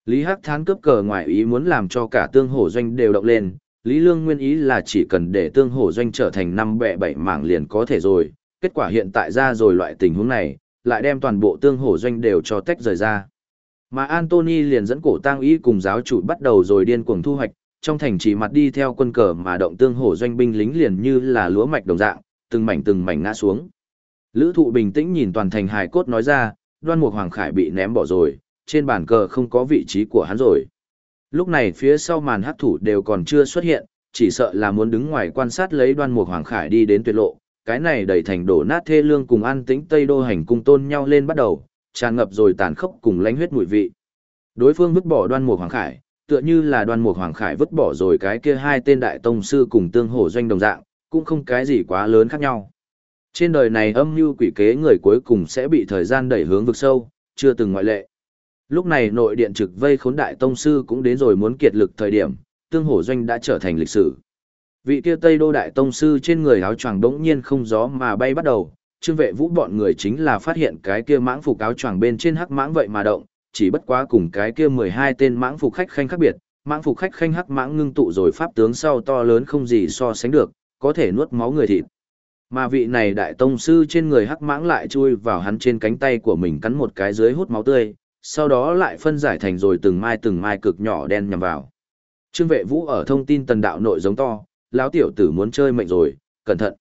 Lý Hắc Thán cướp cờ ngoài ý muốn làm cho cả tương hổ doanh đều động lên, Lý Lương nguyên ý là chỉ cần để tương hổ doanh trở thành năm bẹ bảy mảng liền có thể rồi, kết quả hiện tại ra rồi loại tình huống này, lại đem toàn bộ tương hổ doanh đều cho tách rời ra. Mà Anthony liền dẫn cổ tang ý cùng giáo chủ bắt đầu rồi điên cuồng thu hoạch, trong thành chỉ mặt đi theo quân cờ mà động tương hổ doanh binh lính liền như là lúa mạch đồng dạng, từng mảnh từng mảnh ngã xuống. Lữ thụ bình tĩnh nhìn toàn thành hài cốt nói ra, đoan mục hoàng khải bị ném bỏ rồi, trên bàn cờ không có vị trí của hắn rồi. Lúc này phía sau màn hắc thủ đều còn chưa xuất hiện, chỉ sợ là muốn đứng ngoài quan sát lấy đoan mục hoàng khải đi đến tuyệt lộ. Cái này đẩy thành đổ nát thê lương cùng an tĩnh Tây Đô hành cung tôn nhau lên bắt đầu, tràn ngập rồi tàn khốc cùng lánh huyết mùi vị. Đối phương vứt bỏ đoan mục hoàng khải, tựa như là đoan mục hoàng khải vứt bỏ rồi cái kia hai tên đại tông sư cùng tương hổ doanh đồng dạng, cũng không cái gì quá lớn khác nhau. Trên đời này âm mưu quỷ kế người cuối cùng sẽ bị thời gian đẩy hướng vực sâu, chưa từng ngoại lệ. Lúc này nội điện trực vây khốn đại tông sư cũng đến rồi muốn kiệt lực thời điểm, tương hổ doanh đã trở thành lịch sử. Vị kia Tây Đô đại tông sư trên người áo choàng đống nhiên không gió mà bay bắt đầu, trương vệ vũ bọn người chính là phát hiện cái kia mãng phục áo choàng bên trên hắc mãng vậy mà động, chỉ bất quá cùng cái kia 12 tên mãng phục khách khanh khác biệt, mãng phục khách khanh hắc mãng ngưng tụ rồi pháp tướng sau to lớn không gì so sánh được, có thể nuốt máu người thịt. Mà vị này đại tông sư trên người hắc mãng lại chui vào hắn trên cánh tay của mình cắn một cái dưới hút máu tươi, sau đó lại phân giải thành rồi từng mai từng mai cực nhỏ đen nhằm vào. Trương vệ vũ ở thông tin tần đạo nội giống to, lão tiểu tử muốn chơi mệnh rồi, cẩn thận.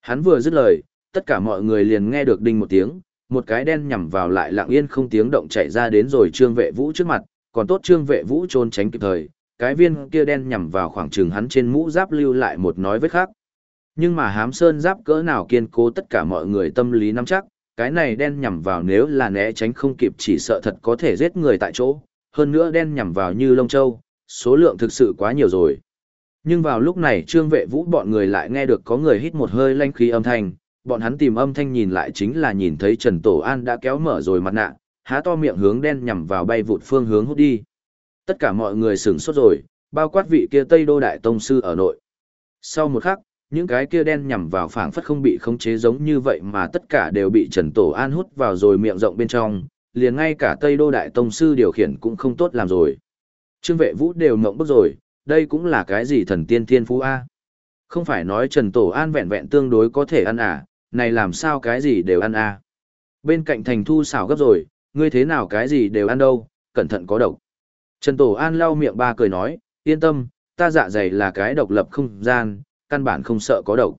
Hắn vừa dứt lời, tất cả mọi người liền nghe được đinh một tiếng, một cái đen nhằm vào lại lặng yên không tiếng động chạy ra đến rồi trương vệ vũ trước mặt, còn tốt trương vệ vũ trốn tránh kịp thời, cái viên kia đen nhằm vào khoảng trường hắn trên mũ giáp lưu lại một nói vết khác. Nhưng mà hám sơn giáp cỡ nào kiên cố tất cả mọi người tâm lý nắm chắc, cái này đen nhằm vào nếu là né tránh không kịp chỉ sợ thật có thể giết người tại chỗ, hơn nữa đen nhằm vào như lông châu, số lượng thực sự quá nhiều rồi. Nhưng vào lúc này trương vệ vũ bọn người lại nghe được có người hít một hơi lanh khí âm thanh, bọn hắn tìm âm thanh nhìn lại chính là nhìn thấy Trần Tổ An đã kéo mở rồi mặt nạ, há to miệng hướng đen nhằm vào bay vụt phương hướng hút đi. Tất cả mọi người sửng sốt rồi, bao quát vị kia Tây Đô Đại Tông Sư ở nội. Sau một khắc, những cái kia đen nhằm vào phảng phất không bị khống chế giống như vậy mà tất cả đều bị Trần Tổ An hút vào rồi miệng rộng bên trong, liền ngay cả Tây Đô Đại Tông Sư điều khiển cũng không tốt làm rồi. Trương vệ vũ đều mộng bức rồi, đây cũng là cái gì thần tiên thiên phú A. Không phải nói Trần Tổ An vẹn vẹn tương đối có thể ăn à, này làm sao cái gì đều ăn à Bên cạnh thành thu xảo gấp rồi, ngươi thế nào cái gì đều ăn đâu, cẩn thận có độc. Trần Tổ An lau miệng ba cười nói, yên tâm, ta dạ dày là cái độc lập không gian, căn bản không sợ có độc.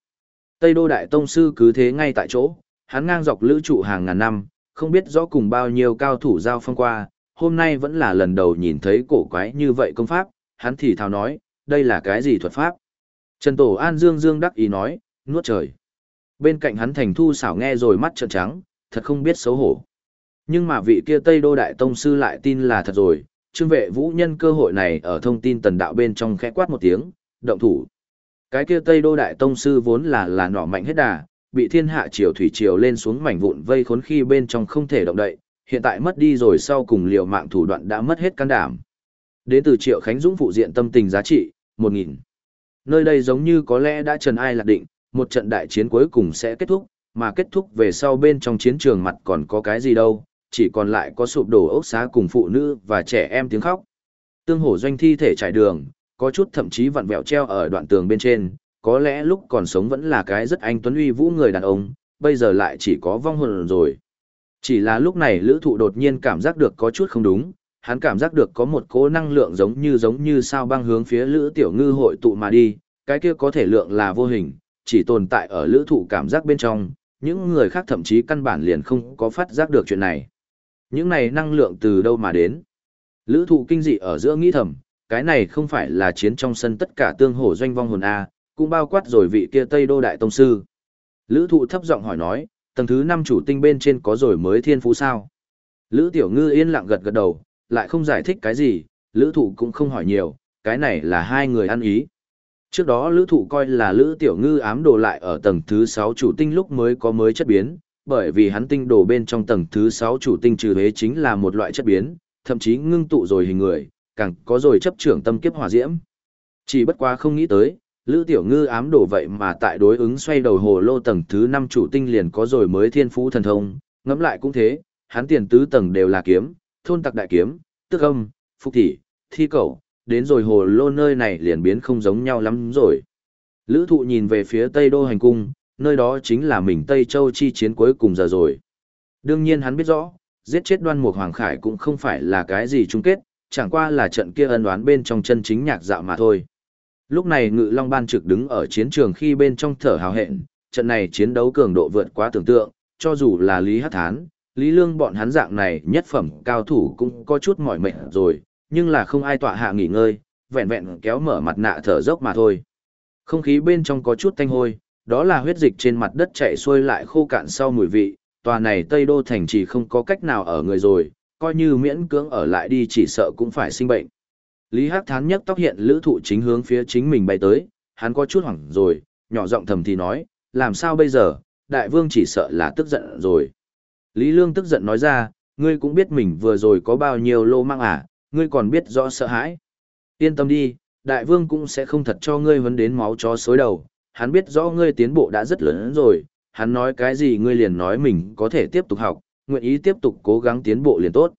Tây Đô Đại Tông Sư cứ thế ngay tại chỗ, hắn ngang dọc lữ trụ hàng ngàn năm, không biết rõ cùng bao nhiêu cao thủ giao phong qua, hôm nay vẫn là lần đầu nhìn thấy cổ quái như vậy công pháp, hắn thì thào nói, đây là cái gì thuật pháp? Trần Tổ An Dương Dương đắc ý nói, nuốt trời. Bên cạnh hắn thành thu xảo nghe rồi mắt trợn trắng, thật không biết xấu hổ. Nhưng mà vị kia Tây Đô Đại Tông Sư lại tin là thật rồi, trương vệ vũ nhân cơ hội này ở thông tin tần đạo bên trong khẽ quát một tiếng, động thủ. Cái kia Tây Đô Đại Tông Sư vốn là là nỏ mạnh hết đà, bị thiên hạ triều thủy triều lên xuống mảnh vụn vây khốn khi bên trong không thể động đậy, hiện tại mất đi rồi sau cùng liều mạng thủ đoạn đã mất hết can đảm. Đến từ Triệu Khánh Dũng phụ diện tâm tình giá trị, 1.000. Nơi đây giống như có lẽ đã trần ai lạc định, một trận đại chiến cuối cùng sẽ kết thúc, mà kết thúc về sau bên trong chiến trường mặt còn có cái gì đâu, chỉ còn lại có sụp đổ ốc xá cùng phụ nữ và trẻ em tiếng khóc. Tương hổ doanh thi thể trải đường, có chút thậm chí vặn vẹo treo ở đoạn tường bên trên, có lẽ lúc còn sống vẫn là cái rất anh tuấn uy vũ người đàn ông, bây giờ lại chỉ có vong hồn rồi. Chỉ là lúc này lữ thụ đột nhiên cảm giác được có chút không đúng, hắn cảm giác được có một cố năng lượng giống như giống như sao băng hướng phía lữ tiểu ngư hội tụ mà đi, cái kia có thể lượng là vô hình, chỉ tồn tại ở lữ thụ cảm giác bên trong, những người khác thậm chí căn bản liền không có phát giác được chuyện này. Những này năng lượng từ đâu mà đến? Lữ thụ kinh dị ở giữa nghĩ thầm, cái này không phải là chiến trong sân tất cả tương hổ doanh vong hồn A, cũng bao quát rồi vị kia Tây Đô Đại Tông Sư. Lữ thụ thấp giọng hỏi nói, tầng thứ 5 chủ tinh bên trên có rồi mới thiên phú sao? Lữ Tiểu Ngư yên lặng gật gật đầu, lại không giải thích cái gì, lữ thụ cũng không hỏi nhiều, cái này là hai người ăn ý. Trước đó lữ thụ coi là lữ tiểu ngư ám đồ lại ở tầng thứ 6 chủ tinh lúc mới có mới chất biến, bởi vì hắn tinh đồ bên trong tầng thứ 6 chủ tinh trừ hế chính là một loại chất biến, thậm chí ngưng tụ rồi hình người, càng có rồi chấp trưởng tâm kiếp hỏa diễm. Chỉ bất quá không nghĩ tới, lữ tiểu ngư ám đồ vậy mà tại đối ứng xoay đầu hồ lô tầng thứ 5 chủ tinh liền có rồi mới thiên phú thần thông, ngẫm lại cũng thế, hắn tiền tứ tầng đều là kiếm, thôn tặc đại kiếm, tức âm, phục thị, thi cầu, đến rồi hồ lô nơi này liền biến không giống nhau lắm rồi. Lữ thụ nhìn về phía Tây Đô Hành Cung, nơi đó chính là mình Tây Châu chi chiến cuối cùng giờ rồi. Đương nhiên hắn biết rõ, giết chết đoan mục Hoàng Khải cũng không phải là cái gì chung kết, chẳng qua là trận kia ân đoán bên trong chân chính nhạc dạo mà thôi. Lúc này Ngự Long Ban trực đứng ở chiến trường khi bên trong thở hào hẹn, trận này chiến đấu cường độ vượt quá tưởng tượng, cho dù là Lý Hát Thán, Lý Lương bọn hắn dạng này nhất phẩm cao thủ cũng có chút mỏi mệt rồi, nhưng là không ai tọa hạ nghỉ ngơi, vẹn vẹn kéo mở mặt nạ thở dốc mà thôi. Không khí bên trong có chút tanh hôi, đó là huyết dịch trên mặt đất chảy xuôi lại khô cạn sau mùi vị, tòa này Tây Đô thành chỉ không có cách nào ở người rồi, coi như miễn cưỡng ở lại đi chỉ sợ cũng phải sinh bệnh. Lý Hắc Thán nhấc tóc hiện lữ thụ chính hướng phía chính mình bay tới, hắn có chút hoảng rồi, nhỏ giọng thầm thì nói, làm sao bây giờ, đại vương chỉ sợ là tức giận rồi. Lý Lương tức giận nói ra, ngươi cũng biết mình vừa rồi có bao nhiêu lô mang à, ngươi còn biết rõ sợ hãi. Yên tâm đi, đại vương cũng sẽ không thật cho ngươi vấn đến máu chó xối đầu, hắn biết rõ ngươi tiến bộ đã rất lớn rồi, hắn nói cái gì ngươi liền nói mình có thể tiếp tục học, nguyện ý tiếp tục cố gắng tiến bộ liền tốt.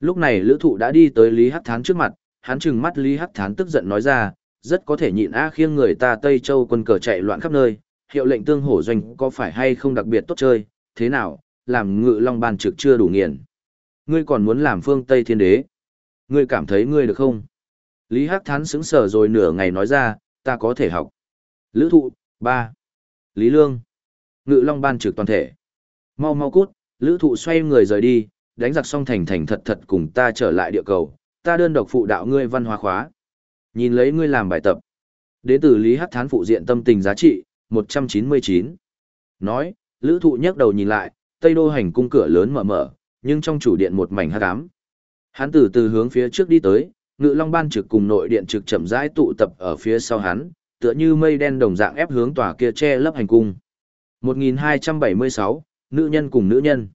Lúc này lữ thụ đã đi tới Lý Hắc Thán trước mặt, hắn trừng mắt Lý Hắc Thán tức giận nói ra, rất có thể nhịn A khiêng người ta Tây Châu quân cờ chạy loạn khắp nơi, hiệu lệnh tương hổ doanh có phải hay không đặc biệt tốt chơi, thế nào, làm ngự long ban trực chưa đủ nghiền. Ngươi còn muốn làm phương Tây thiên đế. Ngươi cảm thấy ngươi được không? Lý Hắc Thán sững sờ rồi nửa ngày nói ra, ta có thể học. Lữ thụ, ba Lý Lương. Ngự long ban trực toàn thể. Mau mau cút, lữ thụ xoay người rời đi, đánh giặc xong thành thành thật thật cùng ta trở lại địa cầu, ta đơn độc phụ đạo ngươi văn hóa khóa. Nhìn lấy ngươi làm bài tập. Đến từ Lý Hắc Thán phụ diện tâm tình giá trị, 199. Nói, lữ thụ nhấc đầu nhìn lại, tây đô hành cung cửa lớn mở mở, nhưng trong chủ điện một mảnh hắc ám. Hắn từ từ hướng phía trước đi tới, ngự long ban trực cùng nội điện trực chậm rãi tụ tập ở phía sau hắn, tựa như mây đen đồng dạng ép hướng tòa kia che lấp hành cung. 1276, nữ nhân cùng nữ nhân.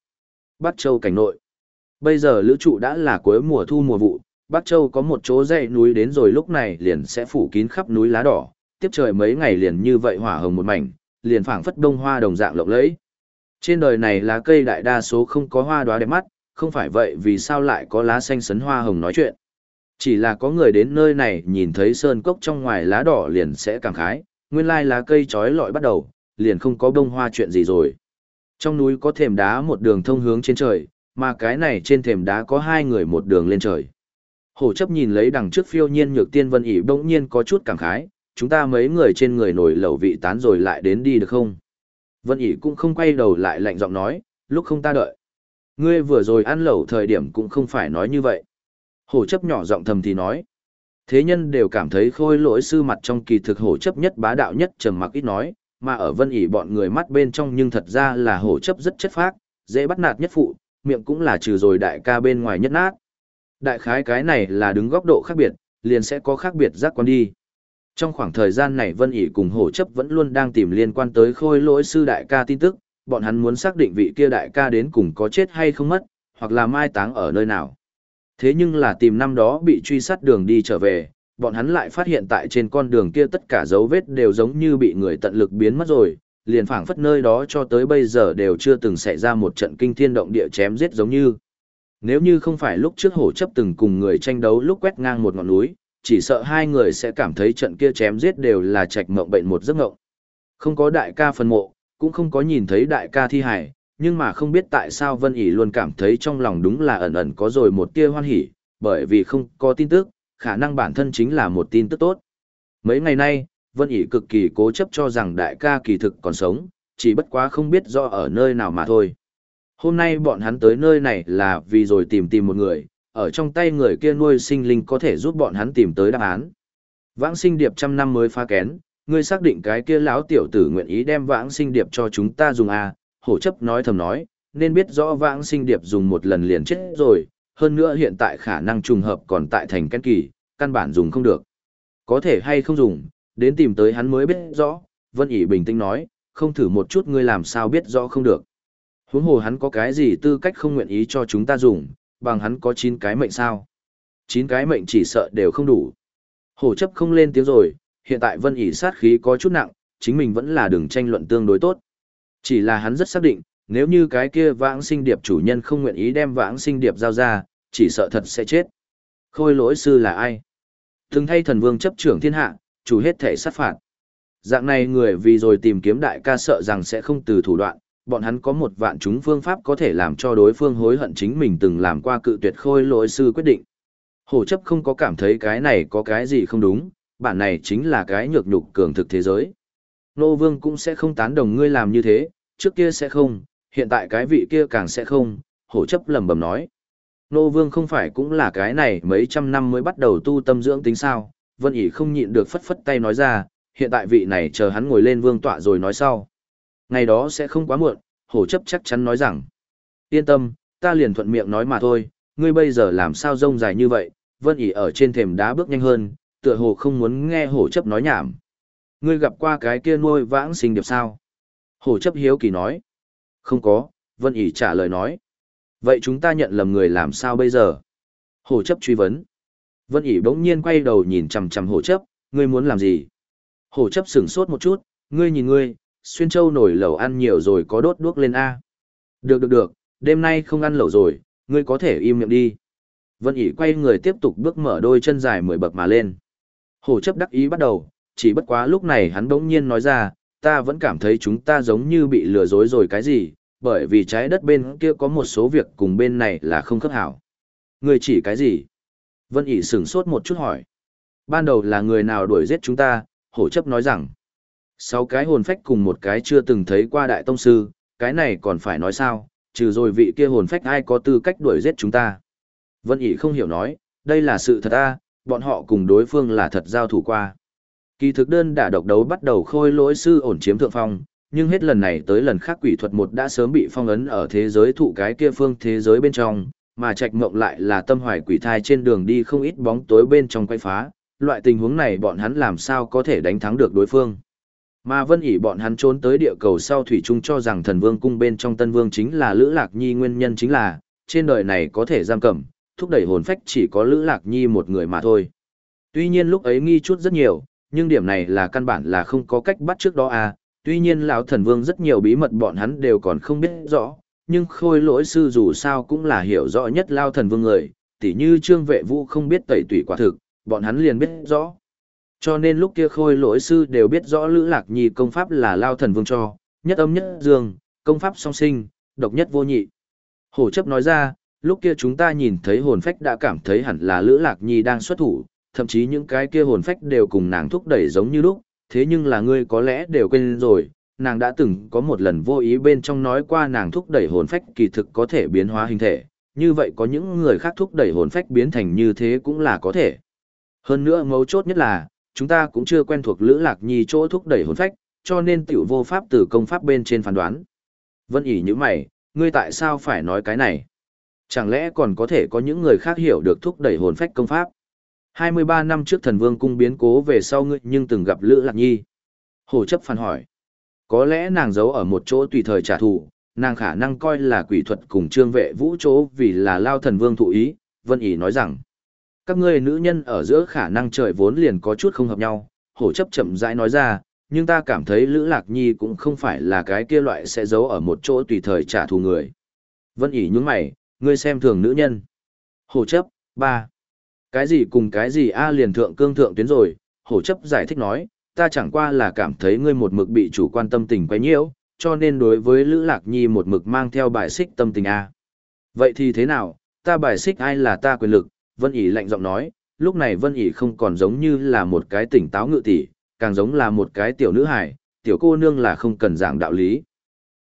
Bắc Châu cảnh nội. Bây giờ lữ trụ đã là cuối mùa thu mùa vụ, Bắc Châu có một chỗ dãy núi đến rồi lúc này liền sẽ phủ kín khắp núi lá đỏ, tiếp trời mấy ngày liền như vậy hỏa hồng một mảnh, liền phảng phất đông hoa đồng dạng lộng lẫy. Trên đời này lá cây đại đa số không có hoa đóa đẹp mắt, không phải vậy vì sao lại có lá xanh sấn hoa hồng nói chuyện. Chỉ là có người đến nơi này nhìn thấy sơn cốc trong ngoài lá đỏ liền sẽ cảm khái, nguyên lai lá cây trói lọi bắt đầu, liền không có bông hoa chuyện gì rồi. Trong núi có thềm đá một đường thông hướng trên trời, mà cái này trên thềm đá có hai người một đường lên trời. Hổ chấp nhìn lấy đằng trước phiêu nhiên nhược tiên vân ỉ bỗng nhiên có chút cảm khái, chúng ta mấy người trên người nổi lẩu vị tán rồi lại đến đi được không? Vân ỉ cũng không quay đầu lại lạnh giọng nói, lúc không ta đợi. Ngươi vừa rồi ăn lẩu thời điểm cũng không phải nói như vậy. Hổ chấp nhỏ giọng thầm thì nói. Thế nhân đều cảm thấy khôi lỗi sư mặt trong kỳ thực hổ chấp nhất bá đạo nhất trầm mặc ít nói, mà ở vân ỉ bọn người mắt bên trong nhưng thật ra là hổ chấp rất chất phác, dễ bắt nạt nhất phụ, miệng cũng là trừ rồi đại ca bên ngoài nhất nát. Đại khái cái này là đứng góc độ khác biệt, liền sẽ có khác biệt giác quan đi. Trong khoảng thời gian này Vân ỉ cùng hổ chấp vẫn luôn đang tìm liên quan tới khôi lỗi sư đại ca tin tức, bọn hắn muốn xác định vị kia đại ca đến cùng có chết hay không mất, hoặc là mai táng ở nơi nào. Thế nhưng là tìm năm đó bị truy sát đường đi trở về, bọn hắn lại phát hiện tại trên con đường kia tất cả dấu vết đều giống như bị người tận lực biến mất rồi, liền phảng phất nơi đó cho tới bây giờ đều chưa từng xảy ra một trận kinh thiên động địa chém giết giống như. Nếu như không phải lúc trước hổ chấp từng cùng người tranh đấu lúc quét ngang một ngọn núi, chỉ sợ hai người sẽ cảm thấy trận kia chém giết đều là trạch mộng bệnh một giấc mộng. Không có đại ca phân mộ, cũng không có nhìn thấy đại ca thi hải, nhưng mà không biết tại sao Vân ỉ luôn cảm thấy trong lòng đúng là ẩn ẩn có rồi một tia hoan hỉ, bởi vì không có tin tức, khả năng bản thân chính là một tin tức tốt. Mấy ngày nay, Vân ỉ cực kỳ cố chấp cho rằng đại ca kỳ thực còn sống, chỉ bất quá không biết do ở nơi nào mà thôi. Hôm nay bọn hắn tới nơi này là vì rồi tìm tìm một người, ở trong tay người kia nuôi sinh linh có thể giúp bọn hắn tìm tới đáp án. Vãng sinh điệp trăm năm mới phá kén, ngươi xác định cái kia lão tiểu tử nguyện ý đem vãng sinh điệp cho chúng ta dùng à, hổ chấp nói thầm nói, nên biết rõ vãng sinh điệp dùng một lần liền chết rồi, hơn nữa hiện tại khả năng trùng hợp còn tại thành căn kỳ, căn bản dùng không được. Có thể hay không dùng, đến tìm tới hắn mới biết rõ, Vân ỉ bình tĩnh nói, không thử một chút ngươi làm sao biết rõ không được. Huống hồ hắn có cái gì tư cách không nguyện ý cho chúng ta dùng, bằng hắn có 9 cái mệnh sao. 9 cái mệnh chỉ sợ đều không đủ. Hổ chấp không lên tiếng rồi, hiện tại vân ỉ sát khí có chút nặng, chính mình vẫn là đường tranh luận tương đối tốt. Chỉ là hắn rất xác định, nếu như cái kia vãng sinh điệp chủ nhân không nguyện ý đem vãng sinh điệp giao ra, chỉ sợ thật sẽ chết. Khôi lỗi sư là ai? Từng thay thần vương chấp trưởng thiên hạ, chủ hết thể sát phạt. Dạng này người vì rồi tìm kiếm đại ca sợ rằng sẽ không từ thủ đoạn, bọn hắn có một vạn chúng phương pháp có thể làm cho đối phương hối hận chính mình từng làm qua cự tuyệt khôi lỗi sư quyết định. Hổ chấp không có cảm thấy cái này có cái gì không đúng, bản này chính là cái nhược nhục cường thực thế giới. Nô vương cũng sẽ không tán đồng ngươi làm như thế, trước kia sẽ không, hiện tại cái vị kia càng sẽ không, hổ chấp lầm bầm nói. Nô vương không phải cũng là cái này mấy trăm năm mới bắt đầu tu tâm dưỡng tính sao, vân ỉ không nhịn được phất phất tay nói ra, hiện tại vị này chờ hắn ngồi lên vương tọa rồi nói sau. Ngày đó sẽ không quá muộn, hổ chấp chắc chắn nói rằng. Yên tâm, ta liền thuận miệng nói mà thôi, ngươi bây giờ làm sao rông dài như vậy, vân ỉ ở trên thềm đá bước nhanh hơn, tựa hồ không muốn nghe hổ chấp nói nhảm. Ngươi gặp qua cái kia nuôi vãng sinh điệp sao? Hổ chấp hiếu kỳ nói. Không có, Vân ỉ trả lời nói. Vậy chúng ta nhận lầm người làm sao bây giờ? Hổ chấp truy vấn. Vân ỉ bỗng nhiên quay đầu nhìn chằm chằm hổ chấp, ngươi muốn làm gì? Hổ chấp sửng sốt một chút, ngươi nhìn ngươi, xuyên châu nổi lẩu ăn nhiều rồi có đốt đuốc lên A. Được được được, đêm nay không ăn lẩu rồi, ngươi có thể im miệng đi. Vân ỉ quay người tiếp tục bước mở đôi chân dài mười bậc mà lên. Hổ chấp đắc ý bắt đầu, chỉ bất quá lúc này hắn bỗng nhiên nói ra, ta vẫn cảm thấy chúng ta giống như bị lừa dối rồi cái gì, bởi vì trái đất bên kia có một số việc cùng bên này là không khớp hảo. Người chỉ cái gì? Vân ỉ sửng sốt một chút hỏi. Ban đầu là người nào đuổi giết chúng ta, hổ chấp nói rằng. Sáu cái hồn phách cùng một cái chưa từng thấy qua đại tông sư, cái này còn phải nói sao, trừ rồi vị kia hồn phách ai có tư cách đuổi giết chúng ta. Vân ỉ không hiểu nói, đây là sự thật a, bọn họ cùng đối phương là thật giao thủ qua. Kỳ thực đơn đả độc đấu bắt đầu khôi lỗi sư ổn chiếm thượng phong, nhưng hết lần này tới lần khác quỷ thuật một đã sớm bị phong ấn ở thế giới thụ cái kia phương thế giới bên trong, mà trạch mộng lại là tâm hoài quỷ thai trên đường đi không ít bóng tối bên trong quay phá, loại tình huống này bọn hắn làm sao có thể đánh thắng được đối phương. Mà vân ỉ bọn hắn trốn tới địa cầu sau Thủy Trung cho rằng thần vương cung bên trong tân vương chính là Lữ Lạc Nhi nguyên nhân chính là, trên đời này có thể giam cầm, thúc đẩy hồn phách chỉ có Lữ Lạc Nhi một người mà thôi. Tuy nhiên lúc ấy nghi chút rất nhiều, nhưng điểm này là căn bản là không có cách bắt trước đó à, tuy nhiên lão thần vương rất nhiều bí mật bọn hắn đều còn không biết rõ, nhưng khôi lỗi sư dù sao cũng là hiểu rõ nhất lao thần vương người, tỉ như trương vệ vũ không biết tẩy tủy quả thực, bọn hắn liền biết rõ. Cho nên lúc kia khôi lỗi sư đều biết rõ Lữ Lạc Nhi công pháp là lao thần vương cho, nhất âm nhất dương, công pháp song sinh, độc nhất vô nhị. Hổ chấp nói ra, lúc kia chúng ta nhìn thấy hồn phách đã cảm thấy hẳn là Lữ Lạc Nhi đang xuất thủ, thậm chí những cái kia hồn phách đều cùng nàng thúc đẩy giống như lúc, thế nhưng là ngươi có lẽ đều quên rồi, nàng đã từng có một lần vô ý bên trong nói qua nàng thúc đẩy hồn phách kỳ thực có thể biến hóa hình thể, như vậy có những người khác thúc đẩy hồn phách biến thành như thế cũng là có thể. Hơn nữa mấu chốt nhất là, chúng ta cũng chưa quen thuộc Lữ Lạc Nhi chỗ thúc đẩy hồn phách, cho nên tiểu vô pháp từ công pháp bên trên phán đoán. Vân ỉ như mày, ngươi tại sao phải nói cái này? Chẳng lẽ còn có thể có những người khác hiểu được thúc đẩy hồn phách công pháp? 23 năm trước thần vương cung biến cố về sau ngươi nhưng từng gặp Lữ Lạc Nhi. Hồ chấp phản hỏi. Có lẽ nàng giấu ở một chỗ tùy thời trả thù, nàng khả năng coi là quỷ thuật cùng trương vệ vũ chỗ vì là lao thần vương thụ ý, Vân ỉ nói rằng. Các ngươi nữ nhân ở giữa khả năng trời vốn liền có chút không hợp nhau, hổ chấp chậm rãi nói ra, nhưng ta cảm thấy Lữ Lạc Nhi cũng không phải là cái kia loại sẽ giấu ở một chỗ tùy thời trả thù người. Vân ỉ nhúng mày, ngươi xem thường nữ nhân. Hổ chấp, ba cái gì cùng cái gì a liền thượng cương thượng tuyến rồi, hổ chấp giải thích nói, ta chẳng qua là cảm thấy ngươi một mực bị chủ quan tâm tình quấy nhiễu, cho nên đối với Lữ Lạc Nhi một mực mang theo bài xích tâm tình a. Vậy thì thế nào, ta bài xích ai là ta quyền lực, Vân ỉ lạnh giọng nói, lúc này Vân ỉ không còn giống như là một cái tỉnh táo ngự tỷ, càng giống là một cái tiểu nữ hài, tiểu cô nương là không cần giảng đạo lý.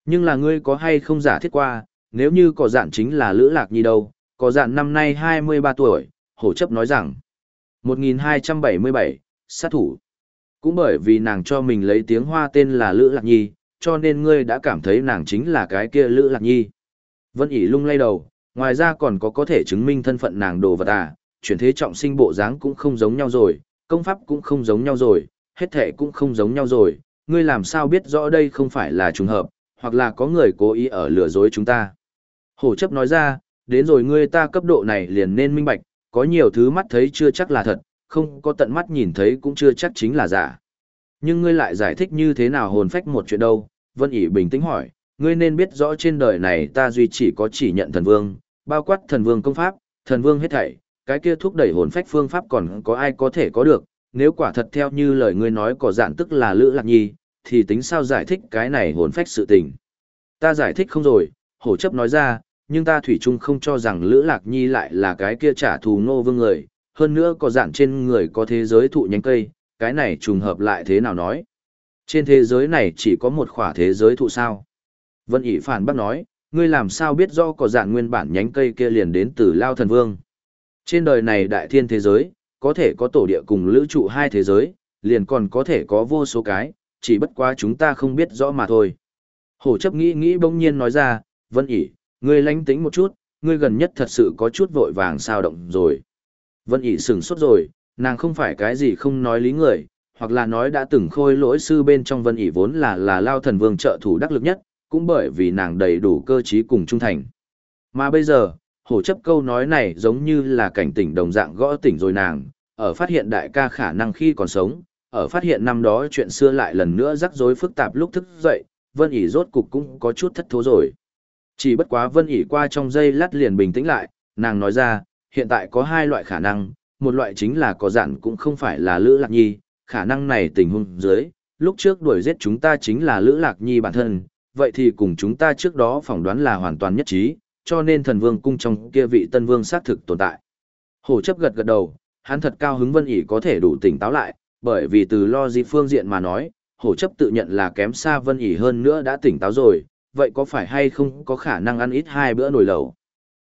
Nhưng là ngươi có hay không giả thiết qua, nếu như có dạn chính là Lữ Lạc Nhi đâu, có dạn năm nay 23 tuổi, hổ chấp nói rằng 1277, sát thủ. Cũng bởi vì nàng cho mình lấy tiếng hoa tên là Lữ Lạc Nhi, cho nên ngươi đã cảm thấy nàng chính là cái kia Lữ Lạc Nhi. Vân ỉ lung lay đầu, ngoài ra còn có có thể chứng minh thân phận nàng đồ vật à, chuyển thế trọng sinh bộ dáng cũng không giống nhau rồi, công pháp cũng không giống nhau rồi, hết thể cũng không giống nhau rồi, ngươi làm sao biết rõ đây không phải là trùng hợp, hoặc là có người cố ý ở lừa dối chúng ta. Hổ chấp nói ra, đến rồi ngươi ta cấp độ này liền nên minh bạch, có nhiều thứ mắt thấy chưa chắc là thật, không có tận mắt nhìn thấy cũng chưa chắc chính là giả. Nhưng ngươi lại giải thích như thế nào hồn phách một chuyện đâu? Vân ỉ bình tĩnh hỏi, ngươi nên biết rõ trên đời này ta duy chỉ có chỉ nhận thần vương, bao quát thần vương công pháp, thần vương hết thảy, cái kia thúc đẩy hồn phách phương pháp còn có ai có thể có được, nếu quả thật theo như lời ngươi nói có dạng tức là Lữ Lạc Nhi, thì tính sao giải thích cái này hồn phách sự tình. Ta giải thích không rồi, hổ chấp nói ra, nhưng ta thủy chung không cho rằng Lữ Lạc Nhi lại là cái kia trả thù ngô vương người, hơn nữa có dạng trên người có thế giới thụ nhánh cây, cái này trùng hợp lại thế nào nói. Trên thế giới này chỉ có một khỏa thế giới thụ sao. Vân ỷ phản bác nói, ngươi làm sao biết do có dạng nguyên bản nhánh cây kia liền đến từ Lao Thần Vương. Trên đời này đại thiên thế giới, có thể có tổ địa cùng lữ trụ hai thế giới, liền còn có thể có vô số cái, chỉ bất quá chúng ta không biết rõ mà thôi. Hổ chấp nghĩ nghĩ bỗng nhiên nói ra, Vân ỉ, Ngươi lánh tính một chút, ngươi gần nhất thật sự có chút vội vàng sao động rồi. Vân ỉ sừng sốt rồi, nàng không phải cái gì không nói lý người, hoặc là nói đã từng khôi lỗi sư bên trong vân ỷ vốn là là lao thần vương trợ thủ đắc lực nhất, cũng bởi vì nàng đầy đủ cơ trí cùng trung thành. Mà bây giờ, hổ chấp câu nói này giống như là cảnh tỉnh đồng dạng gõ tỉnh rồi nàng, ở phát hiện đại ca khả năng khi còn sống, ở phát hiện năm đó chuyện xưa lại lần nữa rắc rối phức tạp lúc thức dậy, Vân ỉ rốt cục cũng có chút thất thố rồi. Chỉ bất quá Vân ỉ qua trong giây lát liền bình tĩnh lại, nàng nói ra, hiện tại có hai loại khả năng, một loại chính là có dặn cũng không phải là Lữ Lạc Nhi, khả năng này tình huống dưới, lúc trước đuổi giết chúng ta chính là Lữ Lạc Nhi bản thân, vậy thì cùng chúng ta trước đó phỏng đoán là hoàn toàn nhất trí, cho nên thần vương cung trong kia vị tân vương xác thực tồn tại. Hổ chấp gật gật đầu, hắn thật cao hứng Vân ỉ có thể đủ tỉnh táo lại, bởi vì từ lo di phương diện mà nói, hổ chấp tự nhận là kém xa Vân ỉ hơn nữa đã tỉnh táo rồi, vậy có phải hay không có khả năng ăn ít hai bữa nồi lẩu.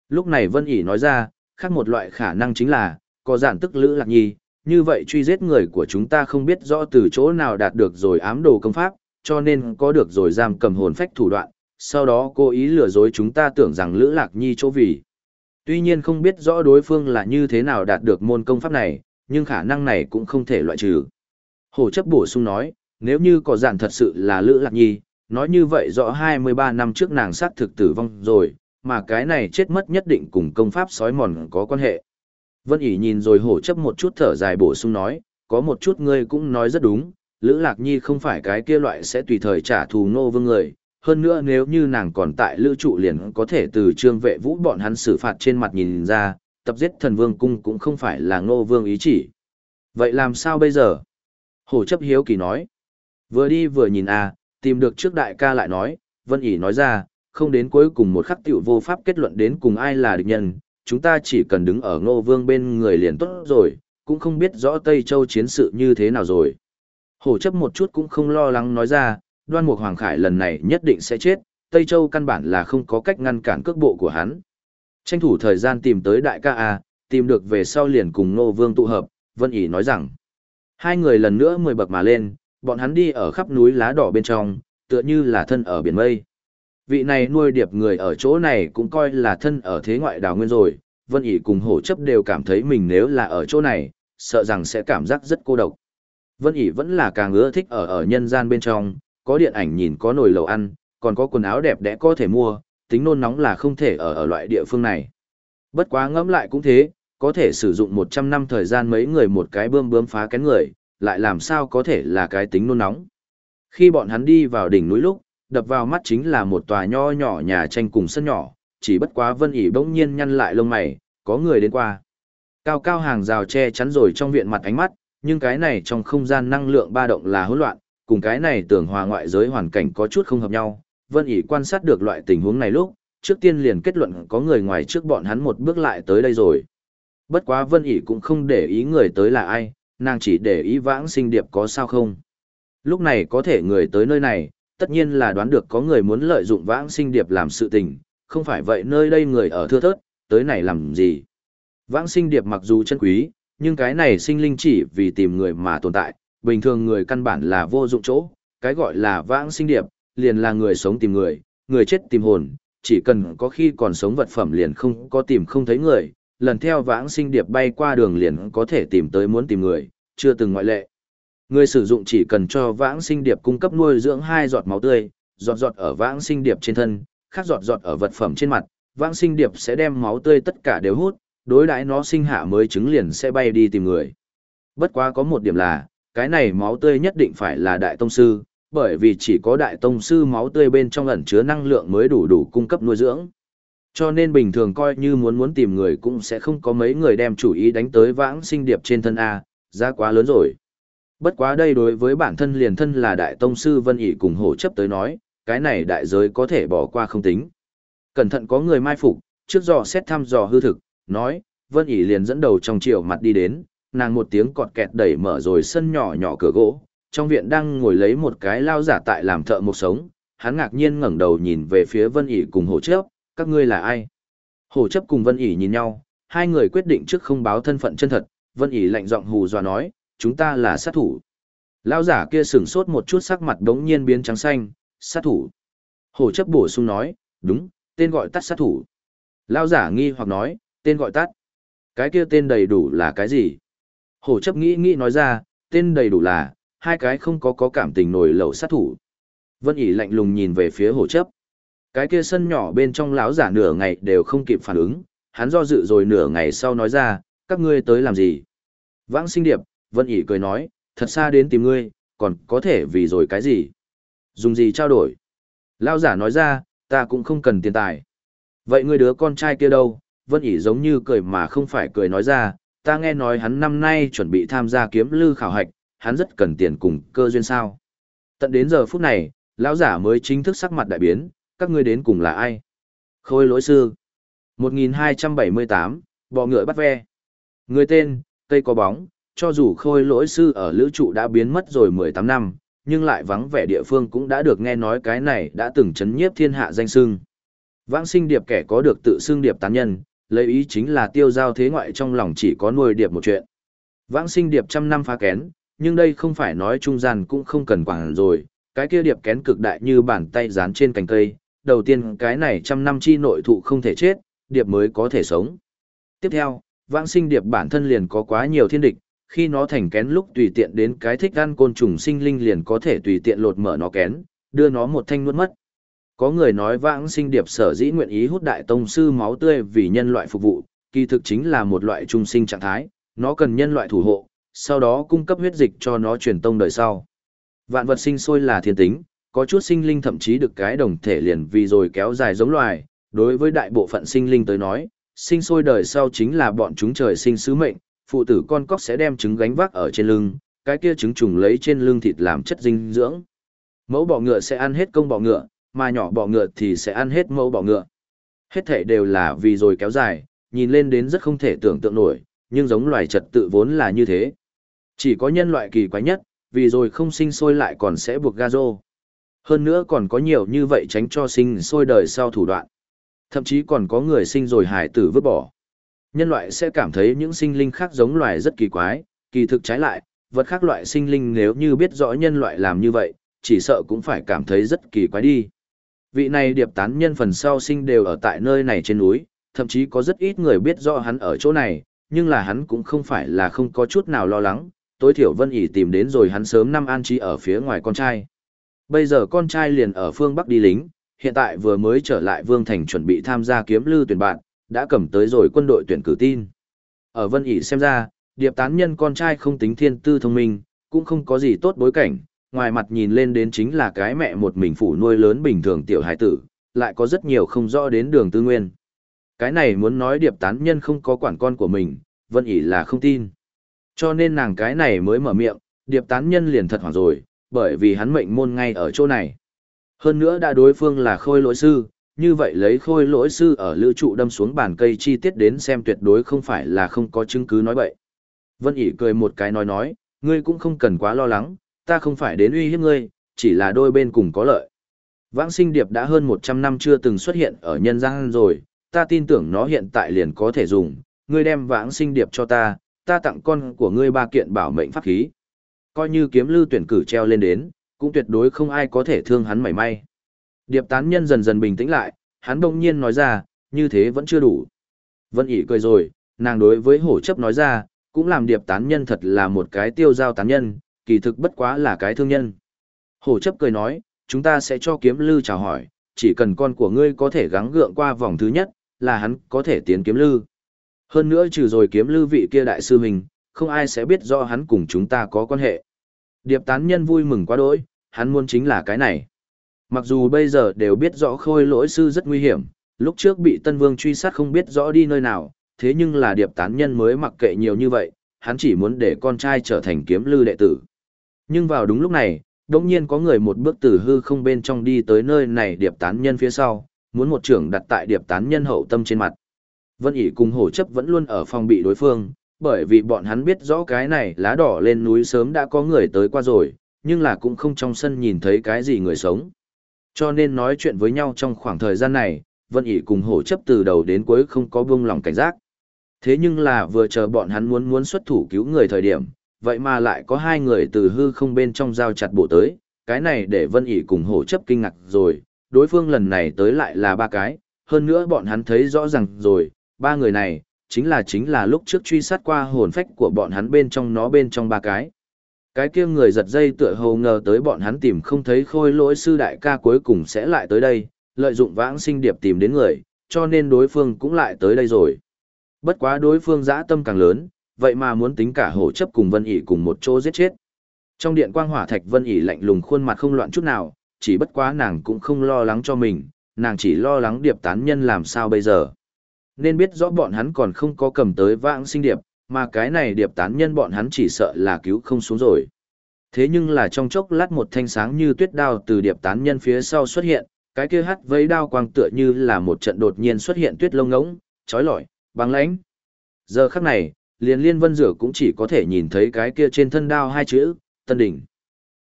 Lúc này Vân ỉ nói ra, khác một loại khả năng chính là, có giản tức Lữ Lạc Nhi, như vậy truy giết người của chúng ta không biết rõ từ chỗ nào đạt được rồi ám đồ công pháp, cho nên có được rồi giam cầm hồn phách thủ đoạn, sau đó cố ý lừa dối chúng ta tưởng rằng Lữ Lạc Nhi chỗ vì. Tuy nhiên không biết rõ đối phương là như thế nào đạt được môn công pháp này, nhưng khả năng này cũng không thể loại trừ. Hồ chấp bổ sung nói, nếu như có giản thật sự là Lữ Lạc Nhi, nói như vậy rõ 23 năm trước nàng sát thực tử vong rồi, mà cái này chết mất nhất định cùng công pháp sói mòn có quan hệ. Vân ỉ nhìn rồi hổ chấp một chút thở dài bổ sung nói, có một chút ngươi cũng nói rất đúng, Lữ Lạc Nhi không phải cái kia loại sẽ tùy thời trả thù nô vương người, hơn nữa nếu như nàng còn tại lữ trụ liền có thể từ trương vệ vũ bọn hắn xử phạt trên mặt nhìn ra, tập giết thần vương cung cũng không phải là ngô vương ý chỉ. Vậy làm sao bây giờ? Hổ chấp hiếu kỳ nói. Vừa đi vừa nhìn à, tìm được trước đại ca lại nói, Vân ỉ nói ra, không đến cuối cùng một khắc tiểu vô pháp kết luận đến cùng ai là địch nhân, chúng ta chỉ cần đứng ở ngô vương bên người liền tốt rồi, cũng không biết rõ Tây Châu chiến sự như thế nào rồi. Hổ chấp một chút cũng không lo lắng nói ra, đoan mục Hoàng Khải lần này nhất định sẽ chết, Tây Châu căn bản là không có cách ngăn cản cước bộ của hắn. Tranh thủ thời gian tìm tới đại ca A, tìm được về sau liền cùng Nô Vương tụ hợp, Vân ỉ nói rằng. Hai người lần nữa mười bậc mà lên, bọn hắn đi ở khắp núi lá đỏ bên trong, tựa như là thân ở biển mây. Vị này nuôi điệp người ở chỗ này cũng coi là thân ở thế ngoại đảo nguyên rồi, Vân ỉ cùng hổ chấp đều cảm thấy mình nếu là ở chỗ này, sợ rằng sẽ cảm giác rất cô độc. Vân ỉ vẫn là càng ưa thích ở ở nhân gian bên trong, có điện ảnh nhìn có nồi lầu ăn, còn có quần áo đẹp đẽ có thể mua, tính nôn nóng là không thể ở ở loại địa phương này. Bất quá ngẫm lại cũng thế, có thể sử dụng 100 năm thời gian mấy người một cái bơm bướm phá kén người, lại làm sao có thể là cái tính nôn nóng. Khi bọn hắn đi vào đỉnh núi lúc, đập vào mắt chính là một tòa nho nhỏ nhà tranh cùng sân nhỏ, chỉ bất quá vân ỉ bỗng nhiên nhăn lại lông mày, có người đến qua. Cao cao hàng rào che chắn rồi trong viện mặt ánh mắt, nhưng cái này trong không gian năng lượng ba động là hỗn loạn, cùng cái này tưởng hòa ngoại giới hoàn cảnh có chút không hợp nhau. Vân ỉ quan sát được loại tình huống này lúc, trước tiên liền kết luận có người ngoài trước bọn hắn một bước lại tới đây rồi. Bất quá Vân ỉ cũng không để ý người tới là ai, nàng chỉ để ý vãng sinh điệp có sao không. Lúc này có thể người tới nơi này, tất nhiên là đoán được có người muốn lợi dụng vãng sinh điệp làm sự tình, không phải vậy nơi đây người ở thưa thớt, tới này làm gì. Vãng sinh điệp mặc dù chân quý, nhưng cái này sinh linh chỉ vì tìm người mà tồn tại, bình thường người căn bản là vô dụng chỗ, cái gọi là vãng sinh điệp, liền là người sống tìm người, người chết tìm hồn, chỉ cần có khi còn sống vật phẩm liền không có tìm không thấy người, lần theo vãng sinh điệp bay qua đường liền có thể tìm tới muốn tìm người, chưa từng ngoại lệ. Người sử dụng chỉ cần cho vãng sinh điệp cung cấp nuôi dưỡng hai giọt máu tươi, giọt giọt ở vãng sinh điệp trên thân, khác giọt giọt ở vật phẩm trên mặt, vãng sinh điệp sẽ đem máu tươi tất cả đều hút, đối đãi nó sinh hạ mới trứng liền sẽ bay đi tìm người. Bất quá có một điểm là, cái này máu tươi nhất định phải là đại tông sư, bởi vì chỉ có đại tông sư máu tươi bên trong ẩn chứa năng lượng mới đủ đủ cung cấp nuôi dưỡng. Cho nên bình thường coi như muốn muốn tìm người cũng sẽ không có mấy người đem chủ ý đánh tới vãng sinh điệp trên thân A, giá quá lớn rồi. Bất quá đây đối với bản thân liền thân là đại tông sư Vân ỉ cùng hổ chấp tới nói, cái này đại giới có thể bỏ qua không tính. Cẩn thận có người mai phục, trước dò xét thăm dò hư thực, nói, Vân ỉ liền dẫn đầu trong chiều mặt đi đến, nàng một tiếng cọt kẹt đẩy mở rồi sân nhỏ nhỏ cửa gỗ, trong viện đang ngồi lấy một cái lao giả tại làm thợ một sống, hắn ngạc nhiên ngẩng đầu nhìn về phía Vân ỉ cùng hổ chấp, các ngươi là ai? Hổ chấp cùng Vân ỉ nhìn nhau, hai người quyết định trước không báo thân phận chân thật, Vân ỉ lạnh giọng hù dọa nói, chúng ta là sát thủ. Lao giả kia sửng sốt một chút sắc mặt đống nhiên biến trắng xanh, sát thủ. Hổ chấp bổ sung nói, đúng, tên gọi tắt sát thủ. Lao giả nghi hoặc nói, tên gọi tắt. Cái kia tên đầy đủ là cái gì? Hổ chấp nghĩ nghĩ nói ra, tên đầy đủ là, hai cái không có có cảm tình nổi lẩu sát thủ. Vân ỉ lạnh lùng nhìn về phía hồ chấp. Cái kia sân nhỏ bên trong lão giả nửa ngày đều không kịp phản ứng, hắn do dự rồi nửa ngày sau nói ra, các ngươi tới làm gì? Vãng sinh điệp, Vân ỉ cười nói, thật xa đến tìm ngươi, còn có thể vì rồi cái gì? Dùng gì trao đổi? Lão giả nói ra, ta cũng không cần tiền tài. Vậy ngươi đứa con trai kia đâu? Vân ỉ giống như cười mà không phải cười nói ra, ta nghe nói hắn năm nay chuẩn bị tham gia kiếm lư khảo hạch, hắn rất cần tiền cùng cơ duyên sao. Tận đến giờ phút này, lão giả mới chính thức sắc mặt đại biến, các ngươi đến cùng là ai? Khôi lỗi sư. 1278, bọ ngựa bắt ve. Người tên, cây có bóng, cho dù khôi lỗi sư ở lữ trụ đã biến mất rồi 18 năm, nhưng lại vắng vẻ địa phương cũng đã được nghe nói cái này đã từng chấn nhiếp thiên hạ danh sưng. Vãng sinh điệp kẻ có được tự xưng điệp tán nhân, lấy ý chính là tiêu giao thế ngoại trong lòng chỉ có nuôi điệp một chuyện. Vãng sinh điệp trăm năm phá kén, nhưng đây không phải nói trung gian cũng không cần quản rồi, cái kia điệp kén cực đại như bàn tay dán trên cành cây, đầu tiên cái này trăm năm chi nội thụ không thể chết, điệp mới có thể sống. Tiếp theo, vãng sinh điệp bản thân liền có quá nhiều thiên địch, khi nó thành kén lúc tùy tiện đến cái thích ăn côn trùng sinh linh liền có thể tùy tiện lột mở nó kén, đưa nó một thanh nuốt mất. Có người nói vãng sinh điệp sở dĩ nguyện ý hút đại tông sư máu tươi vì nhân loại phục vụ, kỳ thực chính là một loại trung sinh trạng thái, nó cần nhân loại thủ hộ, sau đó cung cấp huyết dịch cho nó truyền tông đời sau. Vạn vật sinh sôi là thiên tính, có chút sinh linh thậm chí được cái đồng thể liền vì rồi kéo dài giống loài, đối với đại bộ phận sinh linh tới nói, sinh sôi đời sau chính là bọn chúng trời sinh sứ mệnh, phụ tử con cóc sẽ đem trứng gánh vác ở trên lưng, cái kia trứng trùng lấy trên lưng thịt làm chất dinh dưỡng. Mẫu bọ ngựa sẽ ăn hết công bọ ngựa, mà nhỏ bọ ngựa thì sẽ ăn hết mẫu bọ ngựa. Hết thể đều là vì rồi kéo dài, nhìn lên đến rất không thể tưởng tượng nổi, nhưng giống loài trật tự vốn là như thế. Chỉ có nhân loại kỳ quái nhất, vì rồi không sinh sôi lại còn sẽ buộc ga rô. Hơn nữa còn có nhiều như vậy tránh cho sinh sôi đời sau thủ đoạn. Thậm chí còn có người sinh rồi hải tử vứt bỏ. Nhân loại sẽ cảm thấy những sinh linh khác giống loài rất kỳ quái, kỳ thực trái lại, vật khác loại sinh linh nếu như biết rõ nhân loại làm như vậy, chỉ sợ cũng phải cảm thấy rất kỳ quái đi. Vị này điệp tán nhân phần sau sinh đều ở tại nơi này trên núi, thậm chí có rất ít người biết rõ hắn ở chỗ này, nhưng là hắn cũng không phải là không có chút nào lo lắng, tối thiểu Vân ỉ tìm đến rồi hắn sớm năm an trí ở phía ngoài con trai. Bây giờ con trai liền ở phương Bắc đi lính, hiện tại vừa mới trở lại Vương Thành chuẩn bị tham gia kiếm lưu tuyển bạn, đã cầm tới rồi quân đội tuyển cử tin. Ở Vân ỉ xem ra, điệp tán nhân con trai không tính thiên tư thông minh, cũng không có gì tốt bối cảnh, ngoài mặt nhìn lên đến chính là cái mẹ một mình phủ nuôi lớn bình thường tiểu hải tử, lại có rất nhiều không rõ đến đường tư nguyên. Cái này muốn nói điệp tán nhân không có quản con của mình, Vân ỉ là không tin. Cho nên nàng cái này mới mở miệng, điệp tán nhân liền thật hoảng rồi, bởi vì hắn mệnh môn ngay ở chỗ này. Hơn nữa đã đối phương là khôi lỗi sư, như vậy lấy khôi lỗi sư ở lữ trụ đâm xuống bàn cây chi tiết đến xem tuyệt đối không phải là không có chứng cứ nói bậy. Vân ỉ cười một cái nói nói, ngươi cũng không cần quá lo lắng, ta không phải đến uy hiếp ngươi, chỉ là đôi bên cùng có lợi. Vãng sinh điệp đã hơn 100 năm chưa từng xuất hiện ở nhân gian rồi, ta tin tưởng nó hiện tại liền có thể dùng, ngươi đem vãng sinh điệp cho ta, ta tặng con của ngươi ba kiện bảo mệnh pháp khí. Coi như kiếm lưu tuyển cử treo lên đến, cũng tuyệt đối không ai có thể thương hắn mảy may. Điệp tán nhân dần dần bình tĩnh lại, hắn đông nhiên nói ra, như thế vẫn chưa đủ. Vân ỉ cười rồi, nàng đối với hổ chấp nói ra, cũng làm điệp tán nhân thật là một cái tiêu giao tán nhân, kỳ thực bất quá là cái thương nhân. Hổ chấp cười nói, chúng ta sẽ cho kiếm lư chào hỏi, chỉ cần con của ngươi có thể gắng gượng qua vòng thứ nhất, là hắn có thể tiến kiếm lư. Hơn nữa trừ rồi kiếm lư vị kia đại sư mình, không ai sẽ biết do hắn cùng chúng ta có quan hệ. Điệp tán nhân vui mừng quá đỗi, hắn muốn chính là cái này. Mặc dù bây giờ đều biết rõ khôi lỗi sư rất nguy hiểm, lúc trước bị Tân Vương truy sát không biết rõ đi nơi nào, thế nhưng là điệp tán nhân mới mặc kệ nhiều như vậy, hắn chỉ muốn để con trai trở thành kiếm lư đệ tử. Nhưng vào đúng lúc này, đột nhiên có người một bước từ hư không bên trong đi tới nơi này điệp tán nhân phía sau, muốn một trưởng đặt tại điệp tán nhân hậu tâm trên mặt. Vân ỉ cùng hổ chấp vẫn luôn ở phòng bị đối phương, bởi vì bọn hắn biết rõ cái này lá đỏ lên núi sớm đã có người tới qua rồi, nhưng là cũng không trong sân nhìn thấy cái gì người sống. Cho nên nói chuyện với nhau trong khoảng thời gian này, Vân ỉ cùng hổ chấp từ đầu đến cuối không có buông lòng cảnh giác. Thế nhưng là vừa chờ bọn hắn muốn muốn xuất thủ cứu người thời điểm, vậy mà lại có hai người từ hư không bên trong giao chặt bộ tới, cái này để Vân ỉ cùng hổ chấp kinh ngạc rồi, đối phương lần này tới lại là ba cái, hơn nữa bọn hắn thấy rõ ràng rồi, ba người này, chính là chính là lúc trước truy sát qua hồn phách của bọn hắn bên trong nó bên trong ba cái. Cái kia người giật dây tựa hồ ngờ tới bọn hắn tìm không thấy khôi lỗi sư đại ca cuối cùng sẽ lại tới đây, lợi dụng vãng sinh điệp tìm đến người, cho nên đối phương cũng lại tới đây rồi. Bất quá đối phương dã tâm càng lớn, vậy mà muốn tính cả hổ chấp cùng Vân ỉ cùng một chỗ giết chết. Trong điện quang hỏa thạch Vân ỉ lạnh lùng khuôn mặt không loạn chút nào, chỉ bất quá nàng cũng không lo lắng cho mình, nàng chỉ lo lắng điệp tán nhân làm sao bây giờ. Nên biết rõ bọn hắn còn không có cầm tới vãng sinh điệp, mà cái này điệp tán nhân bọn hắn chỉ sợ là cứu không xuống rồi. Thế nhưng là trong chốc lát một thanh sáng như tuyết đao từ điệp tán nhân phía sau xuất hiện, cái kia hắt vấy đao quang tựa như là một trận đột nhiên xuất hiện tuyết lông ngỗng, trói lọi, băng lãnh. Giờ khắc này, liền liên vân rửa cũng chỉ có thể nhìn thấy cái kia trên thân đao hai chữ, tân đỉnh.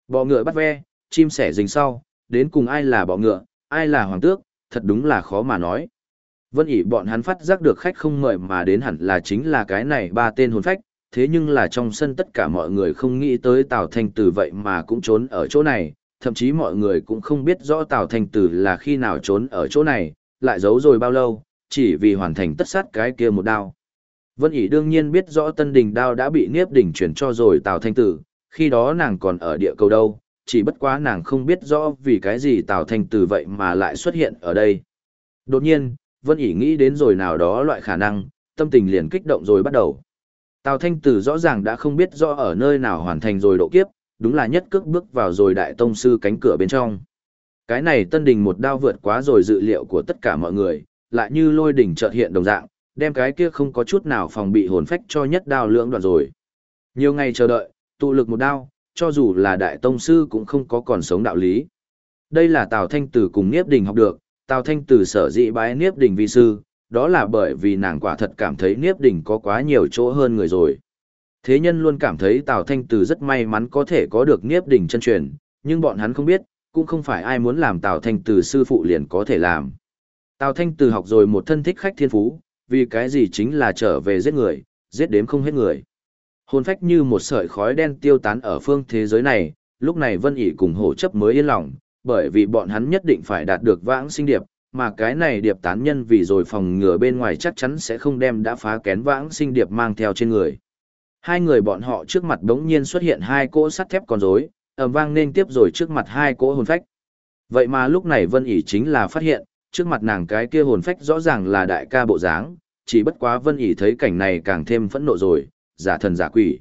Bọ ngựa bắt ve, chim sẻ rình sau, đến cùng ai là bọ ngựa, ai là hoàng tước, thật đúng là khó mà nói. Vân ỉ bọn hắn phát giác được khách không mời mà đến hẳn là chính là cái này ba tên hồn phách, thế nhưng là trong sân tất cả mọi người không nghĩ tới Tào Thanh Tử vậy mà cũng trốn ở chỗ này, thậm chí mọi người cũng không biết rõ Tào Thanh Tử là khi nào trốn ở chỗ này, lại giấu rồi bao lâu, chỉ vì hoàn thành tất sát cái kia một đao. Vân ỉ đương nhiên biết rõ tân đình đao đã bị Niếp đỉnh chuyển cho rồi Tào Thanh Tử, khi đó nàng còn ở địa cầu đâu, chỉ bất quá nàng không biết rõ vì cái gì Tào Thanh Tử vậy mà lại xuất hiện ở đây. Đột nhiên, Vân ỉ nghĩ đến rồi nào đó loại khả năng, tâm tình liền kích động rồi bắt đầu. Tào Thanh Tử rõ ràng đã không biết rõ ở nơi nào hoàn thành rồi độ kiếp, đúng là nhất cước bước vào rồi đại tông sư cánh cửa bên trong. Cái này tân đình một đao vượt quá rồi dự liệu của tất cả mọi người, lại như lôi đỉnh chợt hiện đồng dạng, đem cái kia không có chút nào phòng bị hồn phách cho nhất đao lưỡng đoạn rồi. Nhiều ngày chờ đợi, tụ lực một đao, cho dù là đại tông sư cũng không có còn sống đạo lý. Đây là Tào Thanh Tử cùng Niếp Đình học được, Tào Thanh Tử sở dĩ bái Niếp Đình vi sư, đó là bởi vì nàng quả thật cảm thấy Niếp Đình có quá nhiều chỗ hơn người rồi. Thế nhân luôn cảm thấy Tào Thanh Tử rất may mắn có thể có được Niếp Đình chân truyền, nhưng bọn hắn không biết, cũng không phải ai muốn làm Tào Thanh Tử sư phụ liền có thể làm. Tào Thanh Tử học rồi một thân thích khách thiên phú, vì cái gì chính là trở về giết người, giết đếm không hết người. Hồn phách như một sợi khói đen tiêu tán ở phương thế giới này, lúc này Vân ỉ cùng hổ chấp mới yên lòng, bởi vì bọn hắn nhất định phải đạt được vãng sinh điệp, mà cái này điệp tán nhân vì rồi phòng ngừa bên ngoài chắc chắn sẽ không đem đã phá kén vãng sinh điệp mang theo trên người. Hai người bọn họ trước mặt đống nhiên xuất hiện hai cỗ sắt thép con rối, ầm vang nên tiếp rồi trước mặt hai cỗ hồn phách. Vậy mà lúc này Vân ỉ chính là phát hiện, trước mặt nàng cái kia hồn phách rõ ràng là đại ca bộ dáng, chỉ bất quá Vân ỉ thấy cảnh này càng thêm phẫn nộ rồi, giả thần giả quỷ.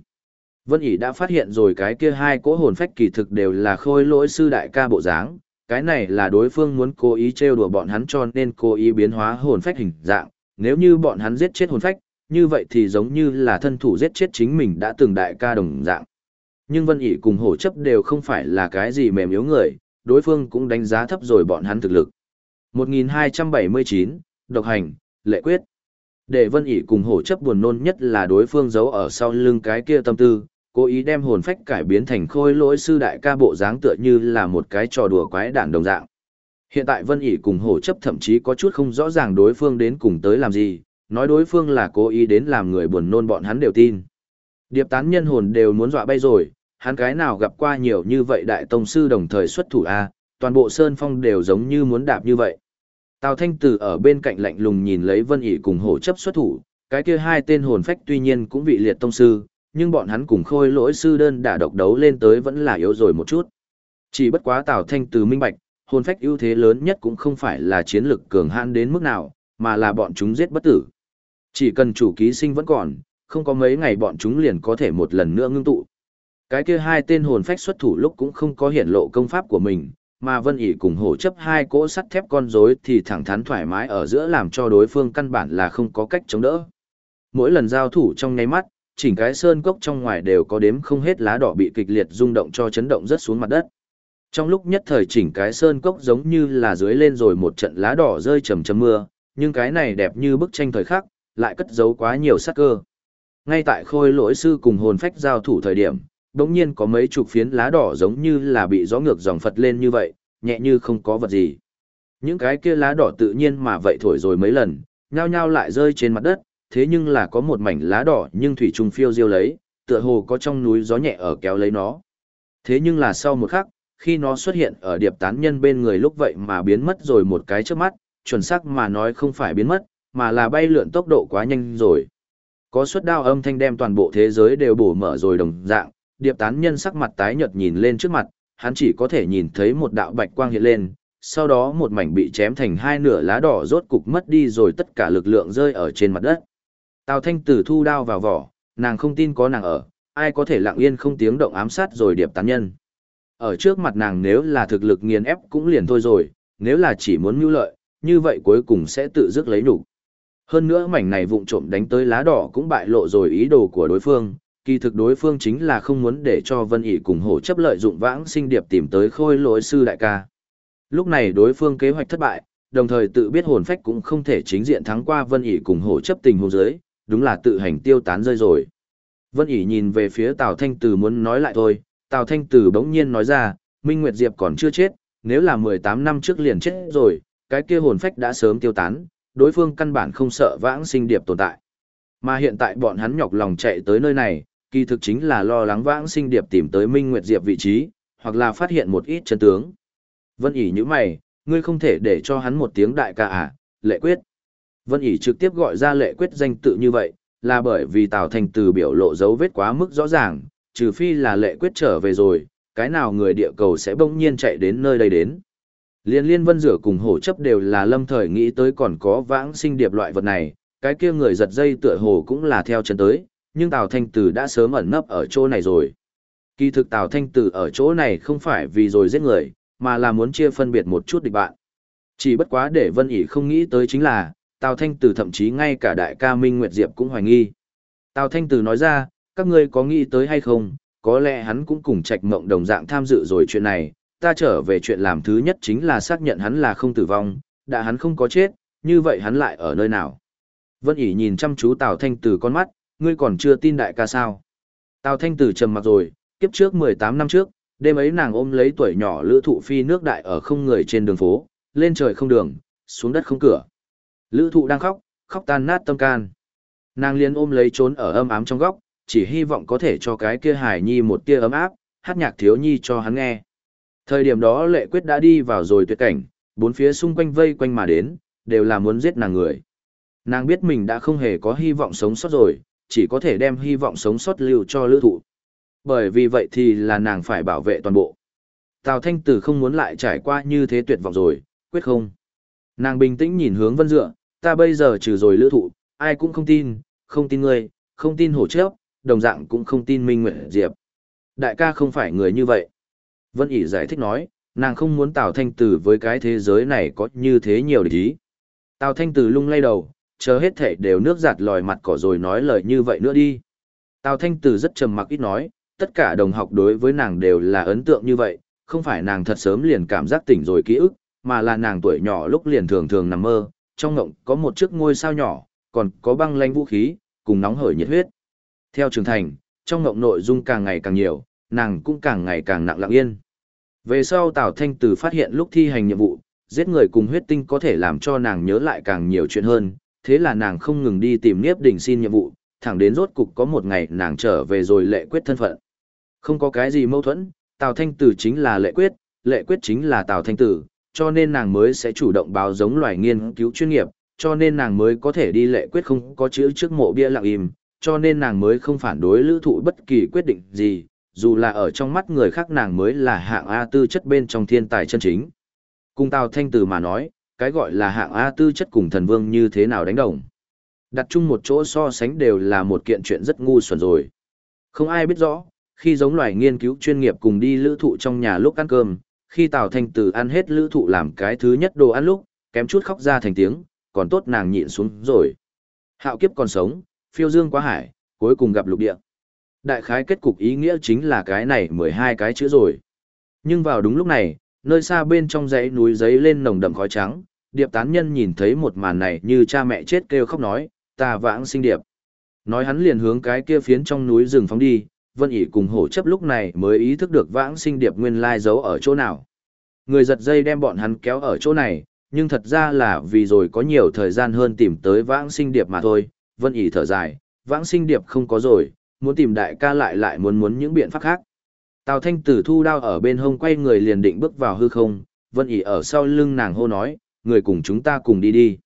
Vân ỉ đã phát hiện rồi cái kia hai cỗ hồn phách kỳ thực đều là khôi lỗi sư đại ca bộ dáng, cái này là đối phương muốn cố ý trêu đùa bọn hắn cho nên cố ý biến hóa hồn phách hình dạng, nếu như bọn hắn giết chết hồn phách, như vậy thì giống như là thân thủ giết chết chính mình đã từng đại ca đồng dạng. Nhưng Vân ỉ cùng hổ chấp đều không phải là cái gì mềm yếu người, đối phương cũng đánh giá thấp rồi bọn hắn thực lực. 1279, độc hành, lệ quyết. Để Vân ỉ cùng hổ chấp buồn nôn nhất là đối phương giấu ở sau lưng cái kia tâm tư, cố ý đem hồn phách cải biến thành khôi lỗi sư đại ca bộ dáng tựa như là một cái trò đùa quái đản đồng dạng. Hiện tại Vân ỉ cùng hổ chấp thậm chí có chút không rõ ràng đối phương đến cùng tới làm gì, nói đối phương là cố ý đến làm người buồn nôn bọn hắn đều tin. Điệp tán nhân hồn đều muốn dọa bay rồi, hắn cái nào gặp qua nhiều như vậy đại tông sư đồng thời xuất thủ A, toàn bộ sơn phong đều giống như muốn đạp như vậy. Tào Thanh Tử ở bên cạnh lạnh lùng nhìn lấy Vân ỉ cùng hổ chấp xuất thủ, cái kia hai tên hồn phách tuy nhiên cũng vị liệt tông sư, nhưng bọn hắn cùng khôi lỗi sư đơn đả độc đấu lên tới vẫn là yếu rồi một chút. Chỉ bất quá Tào Thanh Từ minh bạch, hồn phách ưu thế lớn nhất cũng không phải là chiến lực cường hãn đến mức nào, mà là bọn chúng giết bất tử. Chỉ cần chủ ký sinh vẫn còn, không có mấy ngày bọn chúng liền có thể một lần nữa ngưng tụ. Cái kia hai tên hồn phách xuất thủ lúc cũng không có hiển lộ công pháp của mình, mà Vân ỉ cùng hổ chấp hai cỗ sắt thép con rối thì thẳng thắn thoải mái ở giữa làm cho đối phương căn bản là không có cách chống đỡ. Mỗi lần giao thủ trong nháy mắt, chỉnh cái sơn cốc trong ngoài đều có đếm không hết lá đỏ bị kịch liệt rung động cho chấn động rất xuống mặt đất. Trong lúc nhất thời chỉnh cái sơn cốc giống như là dưới lên rồi một trận lá đỏ rơi trầm trầm mưa, nhưng cái này đẹp như bức tranh thời khắc, lại cất giấu quá nhiều sắc cơ. Ngay tại khôi lỗi sư cùng hồn phách giao thủ thời điểm, đống nhiên có mấy chục phiến lá đỏ giống như là bị gió ngược dòng phật lên như vậy, nhẹ như không có vật gì. Những cái kia lá đỏ tự nhiên mà vậy thổi rồi mấy lần, nhao nhao lại rơi trên mặt đất, thế nhưng là có một mảnh lá đỏ nhưng thủy trùng phiêu diêu lấy, tựa hồ có trong núi gió nhẹ ở kéo lấy nó. Thế nhưng là sau một khắc, khi nó xuất hiện ở điệp tán nhân bên người lúc vậy mà biến mất rồi một cái trước mắt, chuẩn xác mà nói không phải biến mất, mà là bay lượn tốc độ quá nhanh rồi. Có suất đao âm thanh đem toàn bộ thế giới đều bổ mở rồi đồng dạng, điệp tán nhân sắc mặt tái nhợt nhìn lên trước mặt, hắn chỉ có thể nhìn thấy một đạo bạch quang hiện lên, sau đó một mảnh bị chém thành hai nửa lá đỏ rốt cục mất đi rồi tất cả lực lượng rơi ở trên mặt đất. Tào Thanh Tử thu đao vào vỏ, nàng không tin có nàng ở, ai có thể lặng yên không tiếng động ám sát rồi điệp tán nhân. Ở trước mặt nàng nếu là thực lực nghiền ép cũng liền thôi rồi, nếu là chỉ muốn mưu lợi, như vậy cuối cùng sẽ tự dứt lấy đủ. Hơn nữa mảnh này vụng trộm đánh tới lá đỏ cũng bại lộ rồi ý đồ của đối phương, kỳ thực đối phương chính là không muốn để cho Vân ỉ cùng hổ chấp lợi dụng vãng sinh điệp tìm tới khôi lỗi sư đại ca. Lúc này đối phương kế hoạch thất bại, đồng thời tự biết hồn phách cũng không thể chính diện thắng qua Vân ỉ cùng hổ chấp tình hôn giới, đúng là tự hành tiêu tán rơi rồi. Vân ỉ nhìn về phía Tào Thanh Tử muốn nói lại thôi, Tào Thanh Tử bỗng nhiên nói ra, Minh Nguyệt Diệp còn chưa chết, nếu là 18 năm trước liền chết rồi, cái kia hồn phách đã sớm tiêu tán, đối phương căn bản không sợ vãng sinh điệp tồn tại. Mà hiện tại bọn hắn nhọc lòng chạy tới nơi này, kỳ thực chính là lo lắng vãng sinh điệp tìm tới Minh Nguyệt Diệp vị trí, hoặc là phát hiện một ít chân tướng. Vân ỉ như mày, ngươi không thể để cho hắn một tiếng đại ca à, lệ quyết. Vân ỉ trực tiếp gọi ra lệ quyết danh tự như vậy, là bởi vì Tào Thành từ biểu lộ dấu vết quá mức rõ ràng, trừ phi là lệ quyết trở về rồi, cái nào người địa cầu sẽ bỗng nhiên chạy đến nơi đây đến. Liên liên vân rửa cùng hổ chấp đều là lâm thời nghĩ tới còn có vãng sinh điệp loại vật này, cái kia người giật dây tựa hồ cũng là theo chân tới, nhưng Tào Thanh Tử đã sớm ẩn nấp ở chỗ này rồi. Kỳ thực Tào Thanh Tử ở chỗ này không phải vì rồi giết người, mà là muốn chia phân biệt một chút địch bạn. Chỉ bất quá để Vân ỉ không nghĩ tới chính là, Tào Thanh Tử thậm chí ngay cả đại ca Minh Nguyệt Diệp cũng hoài nghi. Tào Thanh Tử nói ra, các ngươi có nghĩ tới hay không, có lẽ hắn cũng cùng trạch mộng đồng dạng tham dự rồi chuyện này, ta trở về chuyện làm thứ nhất chính là xác nhận hắn là không tử vong, đã hắn không có chết, như vậy hắn lại ở nơi nào. Vân ỉ nhìn chăm chú Tào Thanh Tử con mắt, ngươi còn chưa tin đại ca sao. Tào Thanh Tử trầm mặc rồi, kiếp trước 18 năm trước, đêm ấy nàng ôm lấy tuổi nhỏ lữ thụ phi nước đại ở không người trên đường phố, lên trời không đường, xuống đất không cửa. Lữ thụ đang khóc, khóc tan nát tâm can. Nàng liền ôm lấy trốn ở âm ám trong góc, chỉ hy vọng có thể cho cái kia hải nhi một tia ấm áp, hát nhạc thiếu nhi cho hắn nghe. Thời điểm đó lệ quyết đã đi vào rồi tuyệt cảnh, bốn phía xung quanh vây quanh mà đến, đều là muốn giết nàng người. Nàng biết mình đã không hề có hy vọng sống sót rồi, chỉ có thể đem hy vọng sống sót lưu cho lữ thụ. Bởi vì vậy thì là nàng phải bảo vệ toàn bộ. Tào Thanh Tử không muốn lại trải qua như thế tuyệt vọng rồi, quyết không. Nàng bình tĩnh nhìn hướng vân dựa, ta bây giờ trừ rồi lữ thụ, ai cũng không tin, không tin ngươi, không tin hổ chấp, đồng dạng cũng không tin Minh Nguyệt Diệp. Đại ca không phải người như vậy. Vân ỉ giải thích nói, nàng không muốn Tào Thanh Tử với cái thế giới này có như thế nhiều địch ý. Tào Thanh Tử lung lay đầu, chờ hết thể đều nước giặt lòi mặt cỏ rồi nói lời như vậy nữa đi. Tào Thanh từ rất trầm mặc ít nói, tất cả đồng học đối với nàng đều là ấn tượng như vậy, không phải nàng thật sớm liền cảm giác tỉnh rồi ký ức, mà là nàng tuổi nhỏ lúc liền thường thường nằm mơ, trong ngộng có một chiếc ngôi sao nhỏ, còn có băng lanh vũ khí, cùng nóng hởi nhiệt huyết. Theo trưởng thành, trong ngộng nội dung càng ngày càng nhiều, nàng cũng càng ngày càng nặng lặng yên. Về sau Tào Thanh từ phát hiện lúc thi hành nhiệm vụ, giết người cùng huyết tinh có thể làm cho nàng nhớ lại càng nhiều chuyện hơn, thế là nàng không ngừng đi tìm Niếp Đình xin nhiệm vụ, thẳng đến rốt cục có một ngày nàng trở về rồi lệ quyết thân phận. Không có cái gì mâu thuẫn, Tào Thanh Tử chính là lệ quyết, lệ quyết chính là Tào Thanh Tử, cho nên nàng mới sẽ chủ động báo giống loài nghiên cứu chuyên nghiệp, cho nên nàng mới có thể đi lệ quyết không có chữ trước mộ bia lặng im, cho nên nàng mới không phản đối lữ thụ bất kỳ quyết định gì, dù là ở trong mắt người khác nàng mới là hạng A tư chất bên trong thiên tài chân chính. Cùng Tào Thanh Tử mà nói, cái gọi là hạng A tư chất cùng thần vương như thế nào đánh đồng. Đặt chung một chỗ so sánh đều là một kiện chuyện rất ngu xuẩn rồi. Không ai biết rõ, khi giống loài nghiên cứu chuyên nghiệp cùng đi lữ thụ trong nhà lúc ăn cơm, khi Tào Thanh Tử ăn hết lữ thụ làm cái thứ nhất đồ ăn lúc, kém chút khóc ra thành tiếng, còn tốt nàng nhịn xuống rồi. Hạo kiếp còn sống, phiêu dương quá hải, cuối cùng gặp lục địa. Đại khái kết cục ý nghĩa chính là cái này 12 cái chữ rồi. Nhưng vào đúng lúc này, nơi xa bên trong dãy núi giấy lên nồng đậm khói trắng, điệp tán nhân nhìn thấy một màn này như cha mẹ chết kêu khóc nói, ta vãng sinh điệp. Nói hắn liền hướng cái kia phiến trong núi rừng phóng đi, Vân ỉ cùng hổ chấp lúc này mới ý thức được vãng sinh điệp nguyên lai giấu ở chỗ nào. Người giật dây đem bọn hắn kéo ở chỗ này, nhưng thật ra là vì rồi có nhiều thời gian hơn tìm tới vãng sinh điệp mà thôi. Vân ỉ thở dài, vãng sinh điệp không có rồi, muốn tìm đại ca lại lại muốn muốn những biện pháp khác. Tào Thanh Tử thu đao ở bên hông quay người liền định bước vào hư không, Vân ỉ ở sau lưng nàng hô nói, người cùng chúng ta cùng đi đi.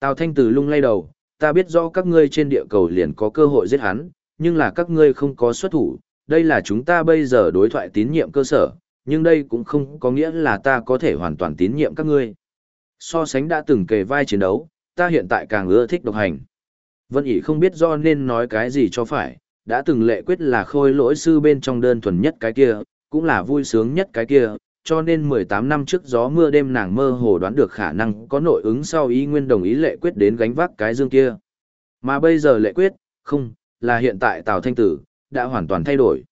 Tào Thanh Tử lung lay đầu, ta biết rõ các ngươi trên địa cầu liền có cơ hội giết hắn, nhưng là các ngươi không có xuất thủ, đây là chúng ta bây giờ đối thoại tín nhiệm cơ sở, nhưng đây cũng không có nghĩa là ta có thể hoàn toàn tín nhiệm các ngươi. So sánh đã từng kề vai chiến đấu, ta hiện tại càng ưa thích độc hành. Vân ỉ không biết do nên nói cái gì cho phải, đã từng lệ quyết là khôi lỗi sư bên trong đơn thuần nhất cái kia, cũng là vui sướng nhất cái kia, cho nên 18 năm trước gió mưa đêm nàng mơ hồ đoán được khả năng có nội ứng sau ý nguyên đồng ý lệ quyết đến gánh vác cái dương kia. Mà bây giờ lệ quyết, không, là hiện tại Tào Thanh Tử, đã hoàn toàn thay đổi.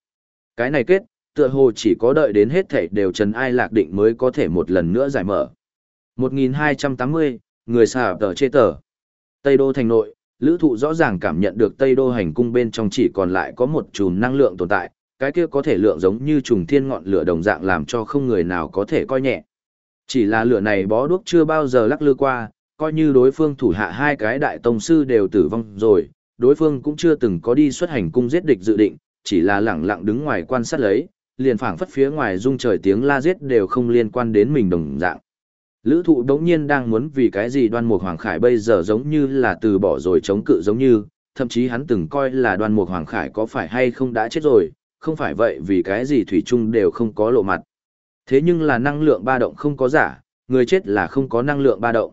Cái này kết, tựa hồ chỉ có đợi đến hết thảy đều trần ai lạc định mới có thể một lần nữa giải mở. 1280, người xà tờ chê tờ. Tây Đô thành nội, lữ thụ rõ ràng cảm nhận được Tây Đô hành cung bên trong chỉ còn lại có một chùm năng lượng tồn tại, cái kia có thể lượng giống như trùng thiên ngọn lửa đồng dạng làm cho không người nào có thể coi nhẹ. Chỉ là lửa này bó đuốc chưa bao giờ lắc lư qua, coi như đối phương thủ hạ hai cái đại tông sư đều tử vong rồi, đối phương cũng chưa từng có đi xuất hành cung giết địch dự định, chỉ là lẳng lặng đứng ngoài quan sát lấy, liền phảng phất phía ngoài rung trời tiếng la giết đều không liên quan đến mình đồng dạng. Lữ thụ đống nhiên đang muốn vì cái gì đoan mục hoàng khải bây giờ giống như là từ bỏ rồi chống cự giống như, thậm chí hắn từng coi là đoan mục hoàng khải có phải hay không đã chết rồi, không phải vậy vì cái gì thủy chung đều không có lộ mặt. Thế nhưng là năng lượng ba động không có giả, người chết là không có năng lượng ba động.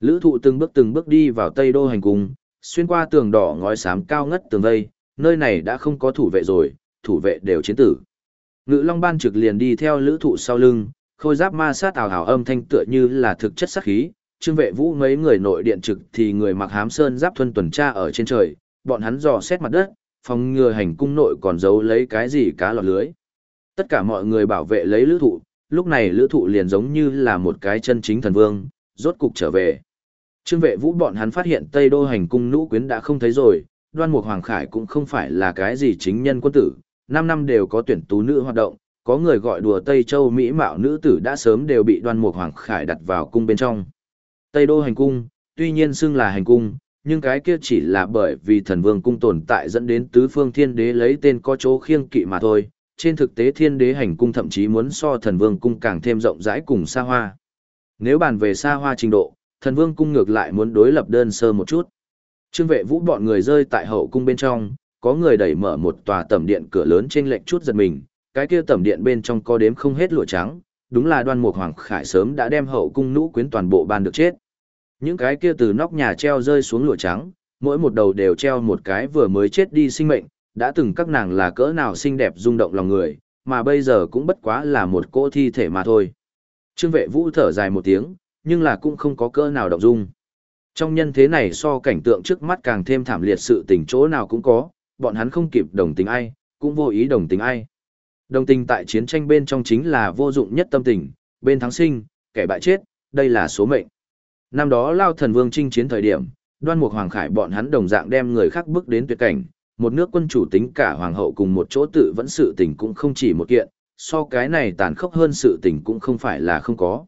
Lữ thụ từng bước từng bước đi vào Tây Đô hành cung, xuyên qua tường đỏ ngói xám cao ngất tường vây, nơi này đã không có thủ vệ rồi, thủ vệ đều chiến tử. Ngự Long Ban trực liền đi theo lữ thụ sau lưng, khôi giáp ma sát ảo ảo âm thanh tựa như là thực chất sát khí, trương vệ vũ mấy người nội điện trực thì người mặc hám sơn giáp thuần tuần tra ở trên trời, bọn hắn dò xét mặt đất, phòng ngừa hành cung nội còn giấu lấy cái gì cá lọt lưới. Tất cả mọi người bảo vệ lấy lữ thụ, lúc này lữ thụ liền giống như là một cái chân chính thần vương, rốt cục trở về. Trương vệ vũ bọn hắn phát hiện Tây Đô hành cung nũ quyến đã không thấy rồi, đoan mục Hoàng Khải cũng không phải là cái gì chính nhân quân tử, 5 năm đều có tuyển tú nữ hoạt động, có người gọi đùa Tây Châu Mỹ mạo nữ tử đã sớm đều bị đoan mục Hoàng Khải đặt vào cung bên trong. Tây Đô hành cung, tuy nhiên xưng là hành cung, nhưng cái kia chỉ là bởi vì thần vương cung tồn tại dẫn đến tứ phương thiên đế lấy tên có chỗ khiêng kỵ mà thôi. Trên thực tế thiên đế hành cung thậm chí muốn so thần vương cung càng thêm rộng rãi cùng xa hoa. Nếu bàn về xa hoa trình độ, thần vương cung ngược lại muốn đối lập đơn sơ một chút. Trương vệ vũ bọn người rơi tại hậu cung bên trong, có người đẩy mở một tòa tẩm điện cửa lớn trên lệnh chút giật mình, cái kia tẩm điện bên trong có đếm không hết lụa trắng, đúng là đoan mục hoàng khải sớm đã đem hậu cung nũ quyến toàn bộ ban được chết. Những cái kia từ nóc nhà treo rơi xuống lụa trắng, mỗi một đầu đều treo một cái vừa mới chết đi sinh mệnh, đã từng các nàng là cỡ nào xinh đẹp rung động lòng người, mà bây giờ cũng bất quá là một cỗ thi thể mà thôi. Trương vệ vũ thở dài một tiếng, nhưng là cũng không có cỡ nào động dung. Trong nhân thế này so cảnh tượng trước mắt càng thêm thảm liệt sự tình chỗ nào cũng có, bọn hắn không kịp đồng tình ai, cũng vô ý đồng tình ai. Đồng tình tại chiến tranh bên trong chính là vô dụng nhất tâm tình, bên thắng sinh, kẻ bại chết, đây là số mệnh. Năm đó Lao Thần Vương chinh chiến thời điểm, đoan mục hoàng khải bọn hắn đồng dạng đem người khác bước đến tuyệt cảnh, một nước quân chủ tính cả hoàng hậu cùng một chỗ tự vẫn sự tình cũng không chỉ một kiện, so cái này tàn khốc hơn sự tình cũng không phải là không có.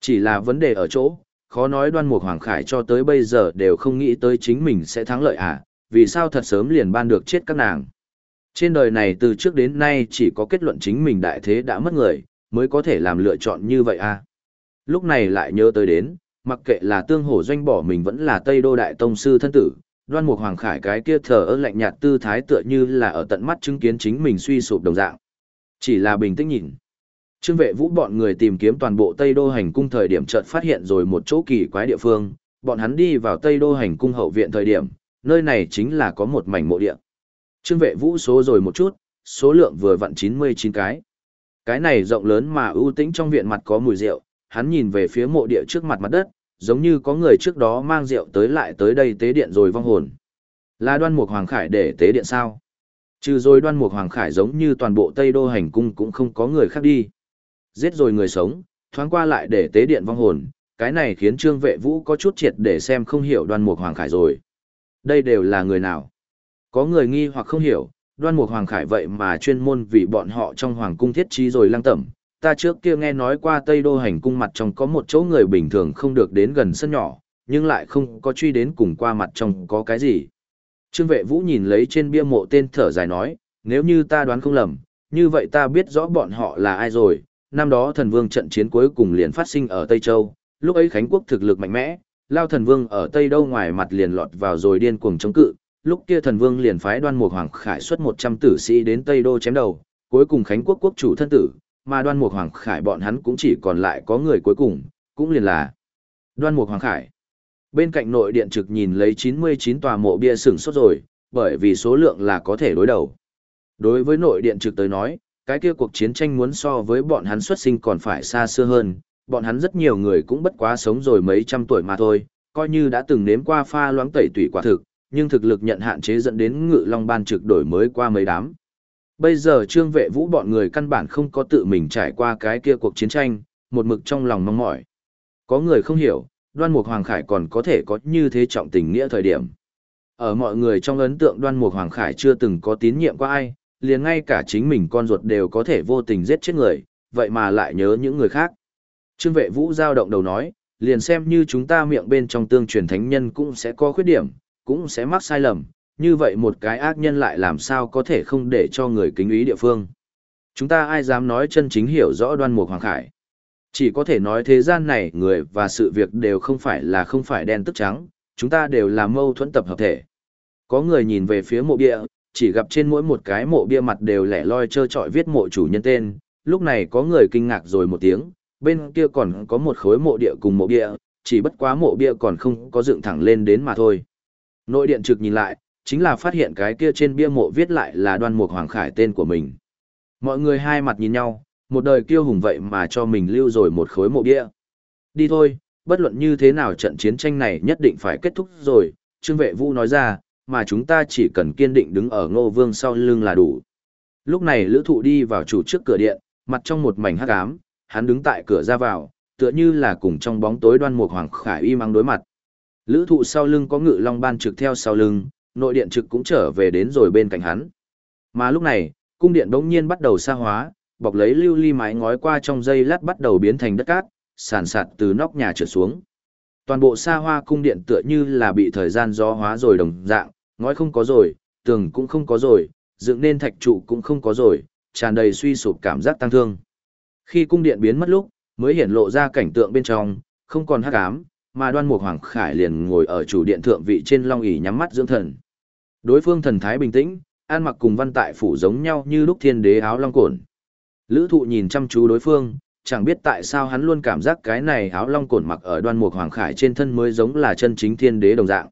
Chỉ là vấn đề ở chỗ, khó nói đoan mục hoàng khải cho tới bây giờ đều không nghĩ tới chính mình sẽ thắng lợi à, vì sao thật sớm liền ban được chết các nàng. Trên đời này từ trước đến nay chỉ có kết luận chính mình đại thế đã mất người, mới có thể làm lựa chọn như vậy à. Lúc này lại nhớ tới đến, mặc kệ là tương hổ doanh bỏ mình vẫn là Tây Đô Đại Tông Sư thân tử, đoan mục hoàng khải cái kia thờ ơ lạnh nhạt tư thái tựa như là ở tận mắt chứng kiến chính mình suy sụp đồng dạng. Chỉ là bình tĩnh nhìn. Trương vệ vũ bọn người tìm kiếm toàn bộ Tây Đô hành cung thời điểm chợt phát hiện rồi một chỗ kỳ quái địa phương, bọn hắn đi vào Tây Đô hành cung hậu viện thời điểm, nơi này chính là có một mảnh mộ địa. Trương vệ vũ số rồi một chút, số lượng vừa vặn 99 cái. Cái này rộng lớn mà ưu tĩnh trong viện mặt có mùi rượu, hắn nhìn về phía mộ địa trước mặt mặt đất, giống như có người trước đó mang rượu tới lại tới đây tế điện rồi vong hồn. Là đoan mục hoàng khải để tế điện sao? Trừ rồi đoan mục hoàng khải giống như toàn bộ Tây Đô hành cung cũng không có người khác đi. Giết rồi người sống, thoáng qua lại để tế điện vong hồn, cái này khiến trương vệ vũ có chút triệt để xem không hiểu đoan mục hoàng khải rồi. Đây đều là người nào? Có người nghi hoặc không hiểu, đoan mục hoàng khải vậy mà chuyên môn vì bọn họ trong hoàng cung thiết trí rồi lăng tẩm. Ta trước kia nghe nói qua Tây Đô hành cung mặt trong có một chỗ người bình thường không được đến gần sân nhỏ, nhưng lại không có truy đến cùng qua mặt trong có cái gì. Trương vệ vũ nhìn lấy trên bia mộ tên thở dài nói, nếu như ta đoán không lầm, như vậy ta biết rõ bọn họ là ai rồi, năm đó thần vương trận chiến cuối cùng liền phát sinh ở Tây Châu, lúc ấy Khánh quốc thực lực mạnh mẽ, Lao thần vương ở Tây Đâu ngoài mặt liền lọt vào rồi điên cuồng chống cự, lúc kia thần vương liền phái đoan mục hoàng khải xuất 100 tử sĩ đến Tây Đô chém đầu, cuối cùng Khánh quốc quốc chủ thân tử, mà đoan mục hoàng khải bọn hắn cũng chỉ còn lại có người cuối cùng, cũng liền là đoan mục hoàng khải. Bên cạnh nội điện trực nhìn lấy 99 tòa mộ bia sừng sốt rồi, bởi vì số lượng là có thể đối đầu. Đối với nội điện trực tới nói, cái kia cuộc chiến tranh muốn so với bọn hắn xuất sinh còn phải xa xưa hơn, bọn hắn rất nhiều người cũng bất quá sống rồi mấy trăm tuổi mà thôi, coi như đã từng nếm qua pha loãng tẩy tủy quả thực, nhưng thực lực nhận hạn chế dẫn đến ngự long ban trực đổi mới qua mấy đám. Bây giờ trương vệ vũ bọn người căn bản không có tự mình trải qua cái kia cuộc chiến tranh, một mực trong lòng mong mỏi. Có người không hiểu, đoan mục hoàng khải còn có thể có như thế trọng tình nghĩa thời điểm. Ở mọi người trong ấn tượng đoan mục hoàng khải chưa từng có tín nhiệm qua ai, liền ngay cả chính mình con ruột đều có thể vô tình giết chết người, vậy mà lại nhớ những người khác. Trương vệ vũ giao động đầu nói, liền xem như chúng ta miệng bên trong tương truyền thánh nhân cũng sẽ có khuyết điểm, cũng sẽ mắc sai lầm, như vậy một cái ác nhân lại làm sao có thể không để cho người kính ý địa phương. Chúng ta ai dám nói chân chính hiểu rõ đoan mục hoàng khải. Chỉ có thể nói thế gian này người và sự việc đều không phải là không phải đen tức trắng, chúng ta đều là mâu thuẫn tập hợp thể. Có người nhìn về phía mộ bia, chỉ gặp trên mỗi một cái mộ bia mặt đều lẻ loi trơ trọi viết mộ chủ nhân tên, lúc này có người kinh ngạc rồi một tiếng, bên kia còn có một khối mộ địa cùng mộ bia, chỉ bất quá mộ bia còn không có dựng thẳng lên đến mà thôi. Nội điện trực nhìn lại, chính là phát hiện cái kia trên bia mộ viết lại là đoan mục hoàng khải tên của mình. Mọi người hai mặt nhìn nhau, một đời kiêu hùng vậy mà cho mình lưu rồi một khối mộ bia. Đi thôi, bất luận như thế nào trận chiến tranh này nhất định phải kết thúc rồi, Trương Vệ Vũ nói ra, mà chúng ta chỉ cần kiên định đứng ở ngô vương sau lưng là đủ. Lúc này lữ thụ đi vào chủ trước cửa điện, mặt trong một mảnh hắc ám, hắn đứng tại cửa ra vào, tựa như là cùng trong bóng tối đoan mục hoàng khải y mang đối mặt. Lữ thụ sau lưng có ngự long ban trực theo sau lưng, nội điện trực cũng trở về đến rồi bên cạnh hắn. Mà lúc này, cung điện bỗng nhiên bắt đầu xa hóa, bọc lấy lưu ly mái ngói qua trong dây lát bắt đầu biến thành đất cát, sàn sạt từ nóc nhà trượt xuống. Toàn bộ xa hoa cung điện tựa như là bị thời gian gió hóa rồi đồng dạng, ngói không có rồi, tường cũng không có rồi, dựng nên thạch trụ cũng không có rồi, tràn đầy suy sụp cảm giác tăng thương. Khi cung điện biến mất lúc, mới hiển lộ ra cảnh tượng bên trong, không còn hắc ám, mà đoan mục hoàng khải liền ngồi ở chủ điện thượng vị trên long ỉ nhắm mắt dưỡng thần. Đối phương thần thái bình tĩnh, an mặc cùng văn tại phủ giống nhau như lúc thiên đế áo long cổn. Lữ thụ nhìn chăm chú đối phương, chẳng biết tại sao hắn luôn cảm giác cái này áo long cổn mặc ở đoan mục hoàng khải trên thân mới giống là chân chính thiên đế đồng dạng.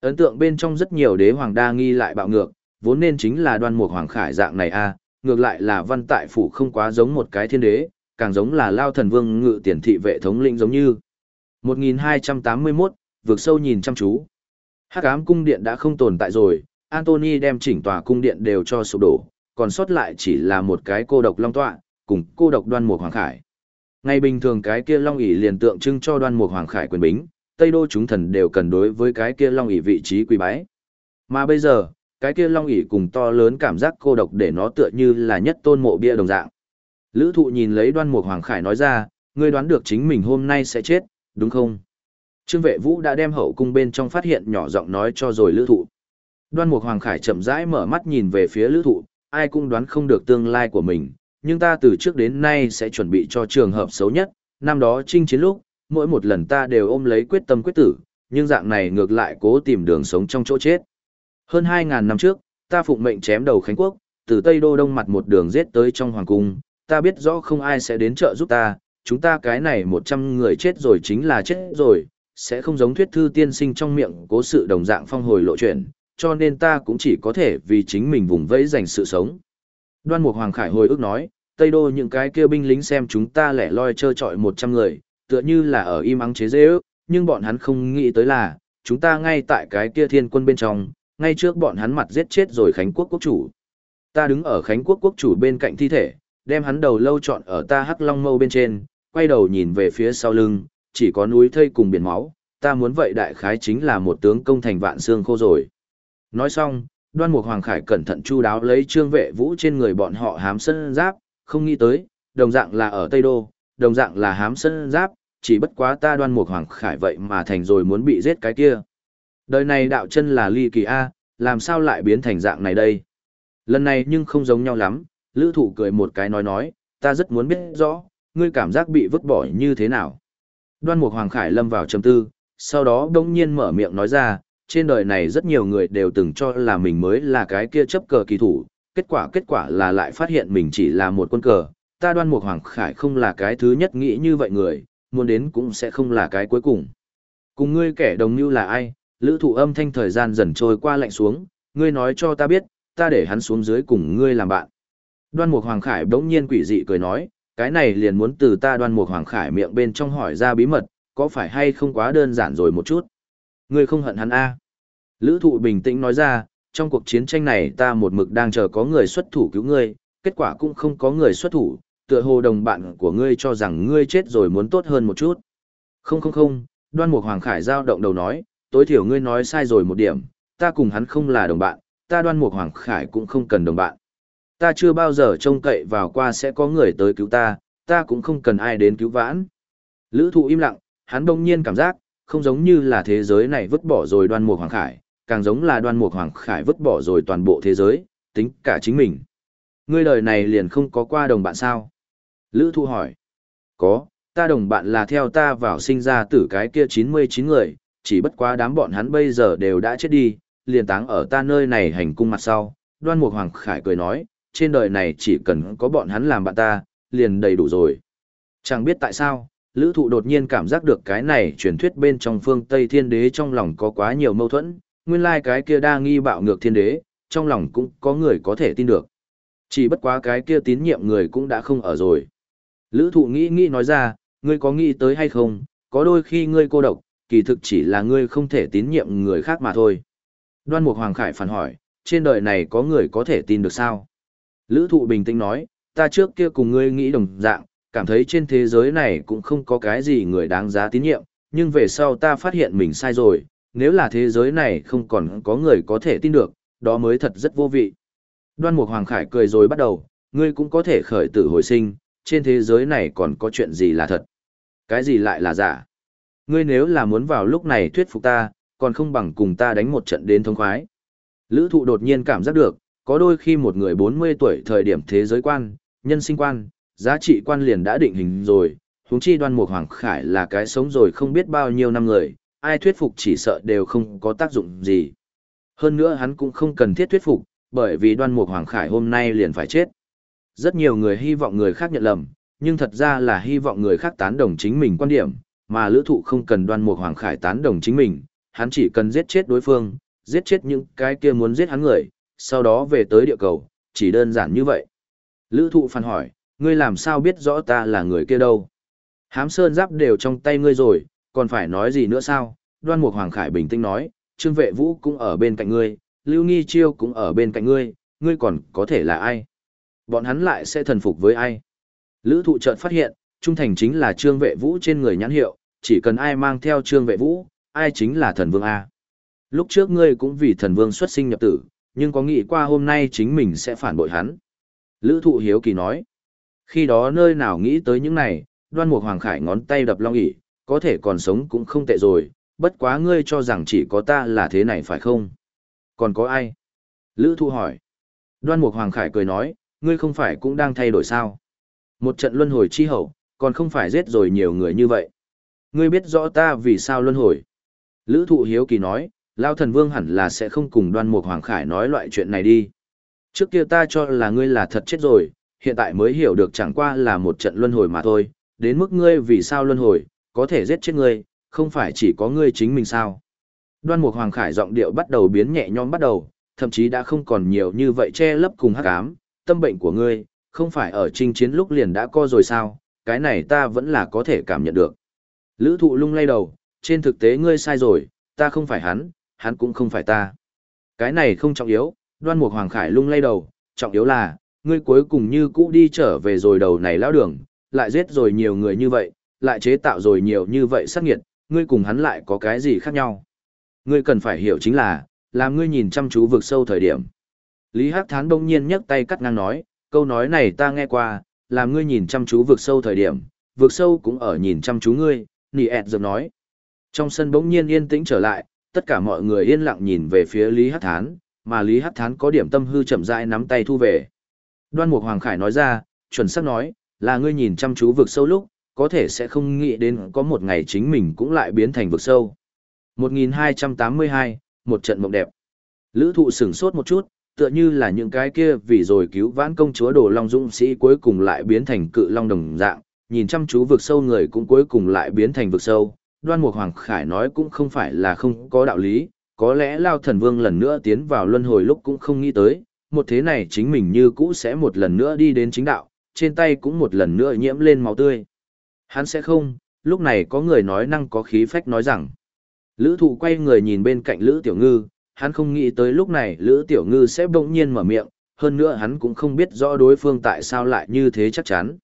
Ấn tượng bên trong rất nhiều đế hoàng đa nghi lại bạo ngược, vốn nên chính là đoan mục hoàng khải dạng này a ngược lại là văn tại phủ không quá giống một cái thiên đế, càng giống là lao thần vương ngự tiền thị vệ thống lĩnh giống như. 1281, vượt sâu nhìn chăm chú. Hắc ám cung điện đã không tồn tại rồi, Anthony đem chỉnh tòa cung điện đều cho sụp đổ, còn sót lại chỉ là một cái cô độc long tọa, cùng cô độc đoan mục hoàng khải. Ngày bình thường cái kia long ỷ liền tượng trưng cho đoan mục hoàng khải quyền bính, Tây đô chúng thần đều cần đối với cái kia long ỷ vị trí quý bái. Mà bây giờ, cái kia long ỷ cùng to lớn cảm giác cô độc để nó tựa như là nhất tôn mộ bia đồng dạng. Lữ thụ nhìn lấy đoan mục hoàng khải nói ra, ngươi đoán được chính mình hôm nay sẽ chết, đúng không? Trương vệ vũ đã đem hậu cung bên trong phát hiện nhỏ giọng nói cho rồi lữ thụ. Đoan mục hoàng khải chậm rãi mở mắt nhìn về phía lữ thụ, ai cũng đoán không được tương lai của mình, nhưng ta từ trước đến nay sẽ chuẩn bị cho trường hợp xấu nhất, năm đó chinh chiến lúc, mỗi một lần ta đều ôm lấy quyết tâm quyết tử, nhưng dạng này ngược lại cố tìm đường sống trong chỗ chết. Hơn 2.000 năm trước, ta phụng mệnh chém đầu Khánh Quốc, từ Tây Đô Đông mặt một đường giết tới trong Hoàng Cung, ta biết rõ không ai sẽ đến trợ giúp ta, chúng ta cái này 100 người chết rồi chính là chết rồi, sẽ không giống thuyết thư tiên sinh trong miệng cố sự đồng dạng phong hồi lộ chuyện, cho nên ta cũng chỉ có thể vì chính mình vùng vẫy dành sự sống. Đoan Mục Hoàng Khải hồi ức nói, Tây Đô những cái kia binh lính xem chúng ta lẻ loi trơ trọi 100 người, tựa như là ở im ắng chế dễ ước, nhưng bọn hắn không nghĩ tới là, chúng ta ngay tại cái kia thiên quân bên trong, ngay trước bọn hắn mặt giết chết rồi Khánh Quốc quốc chủ. Ta đứng ở Khánh Quốc quốc chủ bên cạnh thi thể, đem hắn đầu lâu trọn ở ta hắc long mâu bên trên, quay đầu nhìn về phía sau lưng, chỉ có núi thây cùng biển máu, ta muốn vậy đại khái chính là một tướng công thành vạn xương khô rồi. Nói xong, đoan mục hoàng khải cẩn thận chu đáo lấy trương vệ vũ trên người bọn họ hám sân giáp, không nghĩ tới, đồng dạng là ở Tây Đô, đồng dạng là hám sân giáp, chỉ bất quá ta đoan mục hoàng khải vậy mà thành rồi muốn bị giết cái kia. Đời này đạo chân là ly kỳ A, làm sao lại biến thành dạng này đây? Lần này nhưng không giống nhau lắm, lữ thụ cười một cái nói nói, ta rất muốn biết rõ, ngươi cảm giác bị vứt bỏ như thế nào. Đoan mục hoàng khải lâm vào trầm tư, sau đó đông nhiên mở miệng nói ra, trên đời này rất nhiều người đều từng cho là mình mới là cái kia chấp cờ kỳ thủ, kết quả kết quả là lại phát hiện mình chỉ là một quân cờ, ta đoan mục hoàng khải không là cái thứ nhất nghĩ như vậy người, muốn đến cũng sẽ không là cái cuối cùng. Cùng ngươi kẻ đồng như là ai, lữ thụ âm thanh thời gian dần trôi qua lạnh xuống, ngươi nói cho ta biết, ta để hắn xuống dưới cùng ngươi làm bạn. Đoan mục hoàng khải bỗng nhiên quỷ dị cười nói, cái này liền muốn từ ta đoan mục hoàng khải miệng bên trong hỏi ra bí mật, có phải hay không quá đơn giản rồi một chút. Ngươi không hận hắn a à? Lữ thụ bình tĩnh nói ra, trong cuộc chiến tranh này ta một mực đang chờ có người xuất thủ cứu ngươi, kết quả cũng không có người xuất thủ, tựa hồ đồng bạn của ngươi cho rằng ngươi chết rồi muốn tốt hơn một chút. Không không không, đoan mục hoàng khải giao động đầu nói, tối thiểu ngươi nói sai rồi một điểm, ta cùng hắn không là đồng bạn, ta đoan mục hoàng khải cũng không cần đồng bạn. Ta chưa bao giờ trông cậy vào qua sẽ có người tới cứu ta, ta cũng không cần ai đến cứu vãn. Lữ thụ im lặng, hắn đông nhiên cảm giác, không giống như là thế giới này vứt bỏ rồi đoan mục hoàng khải, càng giống là đoan mục hoàng khải vứt bỏ rồi toàn bộ thế giới, tính cả chính mình. Ngươi đời này liền không có qua đồng bạn sao? Lữ thụ hỏi. Có, ta đồng bạn là theo ta vào sinh ra tử cái kia 99 người, chỉ bất quá đám bọn hắn bây giờ đều đã chết đi, liền táng ở ta nơi này hành cung mặt sau. Đoan Mục Hoàng Khải cười nói, trên đời này chỉ cần có bọn hắn làm bạn ta, liền đầy đủ rồi. Chẳng biết tại sao, Lữ Thụ đột nhiên cảm giác được cái này truyền thuyết bên trong phương Tây Thiên Đế trong lòng có quá nhiều mâu thuẫn, nguyên lai like cái kia đa nghi bạo ngược Thiên Đế, trong lòng cũng có người có thể tin được. Chỉ bất quá cái kia tín nhiệm người cũng đã không ở rồi. Lữ Thụ nghĩ nghĩ nói ra, ngươi có nghĩ tới hay không, có đôi khi ngươi cô độc, kỳ thực chỉ là ngươi không thể tín nhiệm người khác mà thôi. Đoan Mục Hoàng Khải phản hỏi, trên đời này có người có thể tin được sao? Lữ thụ bình tĩnh nói, ta trước kia cùng ngươi nghĩ đồng dạng, cảm thấy trên thế giới này cũng không có cái gì người đáng giá tín nhiệm, nhưng về sau ta phát hiện mình sai rồi, nếu là thế giới này không còn có người có thể tin được, đó mới thật rất vô vị. Đoan Mục Hoàng Khải cười rồi bắt đầu, ngươi cũng có thể khởi tử hồi sinh, trên thế giới này còn có chuyện gì là thật. Cái gì lại là giả? Ngươi nếu là muốn vào lúc này thuyết phục ta, còn không bằng cùng ta đánh một trận đến thông khoái. Lữ thụ đột nhiên cảm giác được, có đôi khi một người 40 tuổi thời điểm thế giới quan, nhân sinh quan, giá trị quan liền đã định hình rồi, huống chi đoan mục hoàng khải là cái sống rồi không biết bao nhiêu năm người, ai thuyết phục chỉ sợ đều không có tác dụng gì. Hơn nữa hắn cũng không cần thiết thuyết phục, bởi vì đoan mục hoàng khải hôm nay liền phải chết. Rất nhiều người hy vọng người khác nhận lầm, nhưng thật ra là hy vọng người khác tán đồng chính mình quan điểm, mà lữ thụ không cần đoan mục hoàng khải tán đồng chính mình, hắn chỉ cần giết chết đối phương, giết chết những cái kia muốn giết hắn người, sau đó về tới địa cầu, chỉ đơn giản như vậy. Lữ thụ phản hỏi, ngươi làm sao biết rõ ta là người kia đâu? Hám sơn giáp đều trong tay ngươi rồi, còn phải nói gì nữa sao? Đoan Mục Hoàng Khải bình tĩnh nói, Trương Vệ Vũ cũng ở bên cạnh ngươi, Lưu Nghi Chiêu cũng ở bên cạnh ngươi, ngươi còn có thể là ai? Bọn hắn lại sẽ thần phục với ai? Lữ thụ chợt phát hiện, trung thành chính là Trương Vệ Vũ trên người nhãn hiệu, chỉ cần ai mang theo Trương Vệ Vũ, ai chính là thần vương A. Lúc trước ngươi cũng vì thần vương xuất sinh nhập tử, nhưng có nghĩ qua hôm nay chính mình sẽ phản bội hắn. Lữ thụ hiếu kỳ nói. Khi đó nơi nào nghĩ tới những này, đoan mục hoàng khải ngón tay đập long ỉ, có thể còn sống cũng không tệ rồi, bất quá ngươi cho rằng chỉ có ta là thế này phải không? Còn có ai? Lữ thụ hỏi. Đoan mục hoàng khải cười nói, ngươi không phải cũng đang thay đổi sao? Một trận luân hồi chi hậu, còn không phải giết rồi nhiều người như vậy. Ngươi biết rõ ta vì sao luân hồi. Lữ thụ hiếu kỳ nói, Lao thần vương hẳn là sẽ không cùng đoan mục hoàng khải nói loại chuyện này đi. Trước kia ta cho là ngươi là thật chết rồi, hiện tại mới hiểu được chẳng qua là một trận luân hồi mà thôi, đến mức ngươi vì sao luân hồi, có thể giết chết ngươi, không phải chỉ có ngươi chính mình sao. Đoan mục hoàng khải giọng điệu bắt đầu biến nhẹ nhõm bắt đầu, thậm chí đã không còn nhiều như vậy che lấp cùng hắc ám, tâm bệnh của ngươi, không phải ở trinh chiến lúc liền đã co rồi sao, cái này ta vẫn là có thể cảm nhận được. Lữ thụ lung lay đầu, trên thực tế ngươi sai rồi, ta không phải hắn, hắn cũng không phải ta. Cái này không trọng yếu, đoan mục hoàng khải lung lay đầu, trọng yếu là, ngươi cuối cùng như cũ đi trở về rồi đầu này lão đường, lại giết rồi nhiều người như vậy, lại chế tạo rồi nhiều như vậy sát nghiệt, ngươi cùng hắn lại có cái gì khác nhau. Ngươi cần phải hiểu chính là, làm ngươi nhìn chăm chú vực sâu thời điểm. Lý Hắc Thán đông nhiên nhấc tay cắt ngang nói, câu nói này ta nghe qua, làm ngươi nhìn chăm chú vực sâu thời điểm, vực sâu cũng ở nhìn chăm chú ngươi, nỉ ẹt dập nói. Trong sân bỗng nhiên yên tĩnh trở lại, tất cả mọi người yên lặng nhìn về phía Lý Hắc Thán, mà Lý Hắc Thán có điểm tâm hư chậm rãi nắm tay thu về. Đoan Mục Hoàng Khải nói ra, chuẩn xác nói, là ngươi nhìn chăm chú vực sâu lúc, có thể sẽ không nghĩ đến có một ngày chính mình cũng lại biến thành vực sâu. 1282, một trận mộng đẹp. Lữ thụ sửng sốt một chút, tựa như là những cái kia vì rồi cứu vãn công chúa đồ long dũng sĩ cuối cùng lại biến thành cự long đồng dạng, nhìn chăm chú vực sâu người cũng cuối cùng lại biến thành vực sâu. Đoan Mục Hoàng Khải nói cũng không phải là không có đạo lý, có lẽ Lao Thần Vương lần nữa tiến vào luân hồi lúc cũng không nghĩ tới, một thế này chính mình như cũ sẽ một lần nữa đi đến chính đạo, trên tay cũng một lần nữa nhiễm lên máu tươi. Hắn sẽ không, lúc này có người nói năng có khí phách nói rằng. Lữ thụ quay người nhìn bên cạnh Lữ Tiểu Ngư, hắn không nghĩ tới lúc này Lữ Tiểu Ngư sẽ bỗng nhiên mở miệng, hơn nữa hắn cũng không biết rõ đối phương tại sao lại như thế chắc chắn.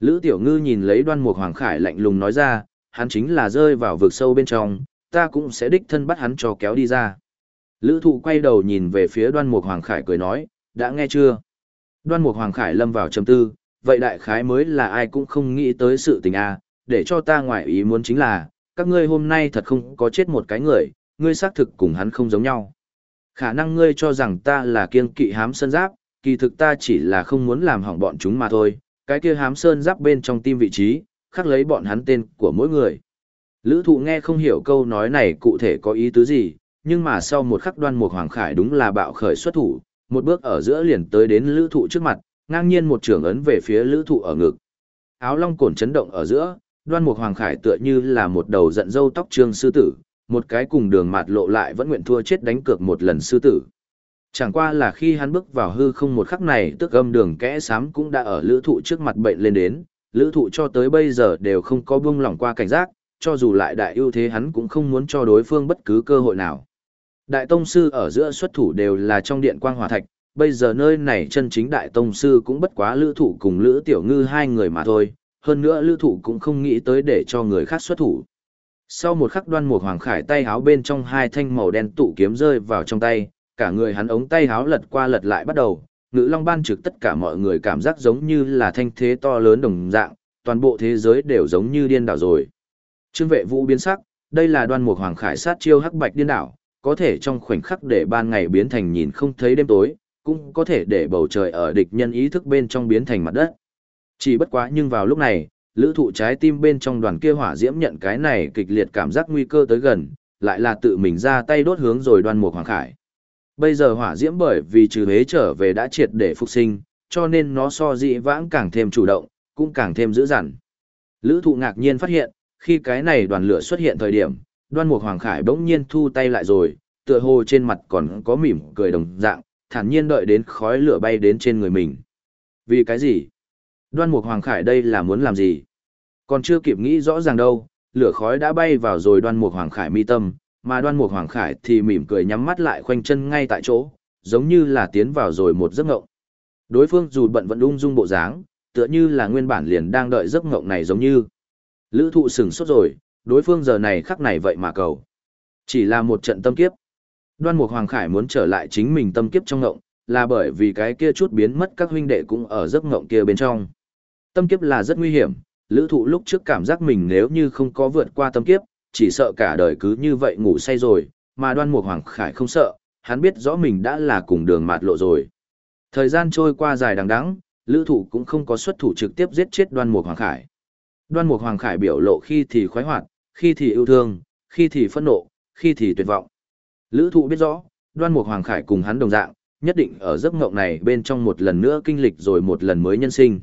Lữ Tiểu Ngư nhìn lấy đoan mục Hoàng Khải lạnh lùng nói ra, hắn chính là rơi vào vực sâu bên trong, ta cũng sẽ đích thân bắt hắn cho kéo đi ra. Lữ thụ quay đầu nhìn về phía đoan mục Hoàng Khải cười nói, đã nghe chưa? Đoan mục Hoàng Khải lâm vào chầm tư, vậy đại khái mới là ai cũng không nghĩ tới sự tình a để cho ta ngoại ý muốn chính là, các ngươi hôm nay thật không có chết một cái người, ngươi xác thực cùng hắn không giống nhau. Khả năng ngươi cho rằng ta là kiên kỵ hám sơn giáp, kỳ thực ta chỉ là không muốn làm hỏng bọn chúng mà thôi, cái kia hám sơn giáp bên trong tim vị trí, khắc lấy bọn hắn tên của mỗi người. Lữ thụ nghe không hiểu câu nói này cụ thể có ý tứ gì, nhưng mà sau một khắc đoan mục hoàng khải đúng là bạo khởi xuất thủ, một bước ở giữa liền tới đến lữ thụ trước mặt, ngang nhiên một trường ấn về phía lữ thụ ở ngực. Áo long cổn chấn động ở giữa, đoan mục hoàng khải tựa như là một đầu giận dâu tóc trương sư tử, một cái cùng đường mạt lộ lại vẫn nguyện thua chết đánh cược một lần sư tử. Chẳng qua là khi hắn bước vào hư không một khắc này tức âm đường kẽ sám cũng đã ở lữ thụ trước mặt bệnh lên đến, lữ thụ cho tới bây giờ đều không có buông lỏng qua cảnh giác, cho dù lại đại ưu thế hắn cũng không muốn cho đối phương bất cứ cơ hội nào. Đại tông sư ở giữa xuất thủ đều là trong điện quang hòa thạch, bây giờ nơi này chân chính đại tông sư cũng bất quá lữ thụ cùng lữ tiểu ngư hai người mà thôi, hơn nữa lữ thụ cũng không nghĩ tới để cho người khác xuất thủ. Sau một khắc đoan một hoàng khải tay háo bên trong hai thanh màu đen tụ kiếm rơi vào trong tay, cả người hắn ống tay háo lật qua lật lại bắt đầu, ngữ long ban trực tất cả mọi người cảm giác giống như là thanh thế to lớn đồng dạng, toàn bộ thế giới đều giống như điên đảo rồi. Trương vệ vũ biến sắc, đây là đoan mục hoàng khải sát chiêu hắc bạch điên đảo, có thể trong khoảnh khắc để ban ngày biến thành nhìn không thấy đêm tối, cũng có thể để bầu trời ở địch nhân ý thức bên trong biến thành mặt đất. Chỉ bất quá nhưng vào lúc này, lữ thụ trái tim bên trong đoàn kia hỏa diễm nhận cái này kịch liệt cảm giác nguy cơ tới gần, lại là tự mình ra tay đốt hướng rồi đoan mục hoàng khải. Bây giờ hỏa diễm bởi vì trừ hế trở về đã triệt để phục sinh, cho nên nó so dị vãng càng thêm chủ động, cũng càng thêm dữ dằn. Lữ thụ ngạc nhiên phát hiện, khi cái này đoàn lửa xuất hiện thời điểm, đoan mục hoàng khải bỗng nhiên thu tay lại rồi, tựa hồ trên mặt còn có mỉm cười đồng dạng, thản nhiên đợi đến khói lửa bay đến trên người mình. Vì cái gì? Đoan mục hoàng khải đây là muốn làm gì? Còn chưa kịp nghĩ rõ ràng đâu, lửa khói đã bay vào rồi đoan mục hoàng khải mi tâm, mà đoan mục hoàng khải thì mỉm cười nhắm mắt lại khoanh chân ngay tại chỗ, giống như là tiến vào rồi một giấc ngộng. Đối phương dù bận vẫn ung dung bộ dáng, tựa như là nguyên bản liền đang đợi giấc ngộng này giống như. Lữ thụ sửng sốt rồi, đối phương giờ này khắc này vậy mà cầu. Chỉ là một trận tâm kiếp. Đoan Mục Hoàng Khải muốn trở lại chính mình tâm kiếp trong ngộng, là bởi vì cái kia chút biến mất các huynh đệ cũng ở giấc ngộng kia bên trong. Tâm kiếp là rất nguy hiểm, lữ thụ lúc trước cảm giác mình nếu như không có vượt qua tâm kiếp, chỉ sợ cả đời cứ như vậy ngủ say rồi, mà đoan mục hoàng khải không sợ, hắn biết rõ mình đã là cùng đường mạt lộ rồi. Thời gian trôi qua dài đằng đẵng, lữ thụ cũng không có xuất thủ trực tiếp giết chết đoan mục hoàng khải. Đoan mục hoàng khải biểu lộ khi thì khoái hoạt, khi thì yêu thương, khi thì phẫn nộ, khi thì tuyệt vọng. Lữ thụ biết rõ, đoan mục hoàng khải cùng hắn đồng dạng, nhất định ở giấc ngộng này bên trong một lần nữa kinh lịch rồi một lần mới nhân sinh.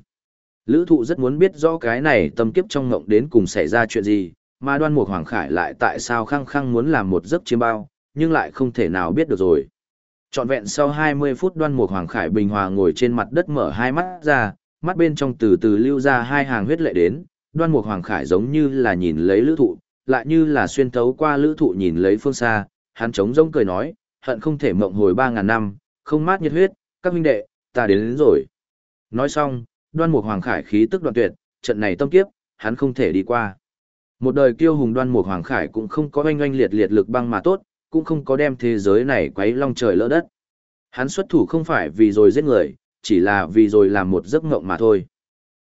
Lữ thụ rất muốn biết rõ cái này tâm kiếp trong ngộng đến cùng xảy ra chuyện gì, mà đoan mục hoàng khải lại tại sao khăng khăng muốn làm một giấc chiêm bao, nhưng lại không thể nào biết được rồi. Trọn vẹn sau 20 phút đoan mục hoàng khải bình hòa ngồi trên mặt đất mở hai mắt ra, mắt bên trong từ từ lưu ra hai hàng huyết lệ đến, đoan mục hoàng khải giống như là nhìn lấy lữ thụ, lại như là xuyên thấu qua lữ thụ nhìn lấy phương xa, hắn trống rông cười nói, hận không thể mộng hồi 3.000 năm, không mát nhiệt huyết, các huynh đệ, ta đến, đến rồi. Nói xong, đoan mục hoàng khải khí tức đoạn tuyệt, trận này tâm kiếp, hắn không thể đi qua. Một đời kiêu hùng đoan mục hoàng khải cũng không có oanh oanh liệt liệt lực băng mà tốt, cũng không có đem thế giới này quấy long trời lỡ đất. Hắn xuất thủ không phải vì rồi giết người, chỉ là vì rồi làm một giấc ngộng mà thôi.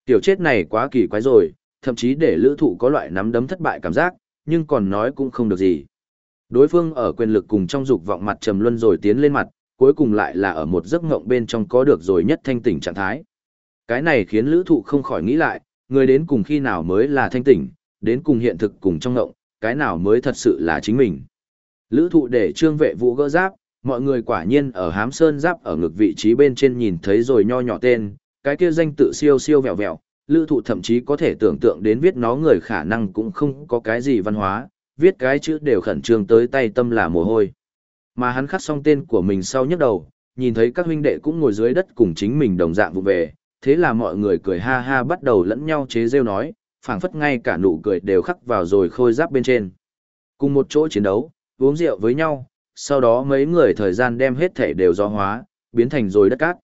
Tiểu chết này quá kỳ quái rồi, thậm chí để lữ thụ có loại nắm đấm thất bại cảm giác, nhưng còn nói cũng không được gì. Đối phương ở quyền lực cùng trong dục vọng mặt trầm luân rồi tiến lên mặt, cuối cùng lại là ở một giấc ngộng bên trong có được rồi nhất thanh tỉnh trạng thái. Cái này khiến lữ thụ không khỏi nghĩ lại, người đến cùng khi nào mới là thanh tỉnh, đến cùng hiện thực cùng trong ngộng, cái nào mới thật sự là chính mình. Lữ thụ để trương vệ vũ gỡ giáp, mọi người quả nhiên ở hám sơn giáp ở ngực vị trí bên trên nhìn thấy rồi nho nhỏ tên, cái kia danh tự siêu siêu vẹo vẹo, lữ thụ thậm chí có thể tưởng tượng đến viết nó người khả năng cũng không có cái gì văn hóa, viết cái chữ đều khẩn trương tới tay tâm là mồ hôi. Mà hắn khắc xong tên của mình sau nhấc đầu, nhìn thấy các huynh đệ cũng ngồi dưới đất cùng chính mình đồng dạng vụ về, thế là mọi người cười ha ha bắt đầu lẫn nhau chế rêu nói, phảng phất ngay cả nụ cười đều khắc vào rồi khôi giáp bên trên. Cùng một chỗ chiến đấu, uống rượu với nhau, sau đó mấy người thời gian đem hết thể đều do hóa, biến thành rồi đất cát.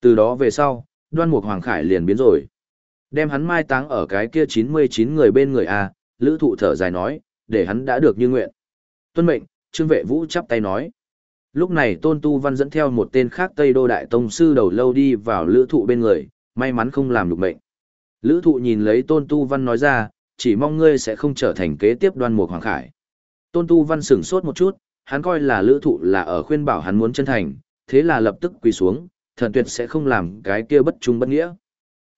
Từ đó về sau, đoan mục hoàng khải liền biến rồi. Đem hắn mai táng ở cái kia 99 người bên người A, lữ thụ thở dài nói, để hắn đã được như nguyện. Tuân mệnh, trương vệ vũ chắp tay nói. Lúc này Tôn Tu Văn dẫn theo một tên khác Tây Đô Đại Tông Sư đầu lâu đi vào lữ thụ bên người, may mắn không làm được mệnh. Lữ thụ nhìn lấy Tôn Tu Văn nói ra, chỉ mong ngươi sẽ không trở thành kế tiếp đoan mục hoàng khải. Tôn Tu Văn sửng sốt một chút, hắn coi là lữ thụ là ở khuyên bảo hắn muốn chân thành, thế là lập tức quỳ xuống, thần tuyệt sẽ không làm cái kia bất trung bất nghĩa.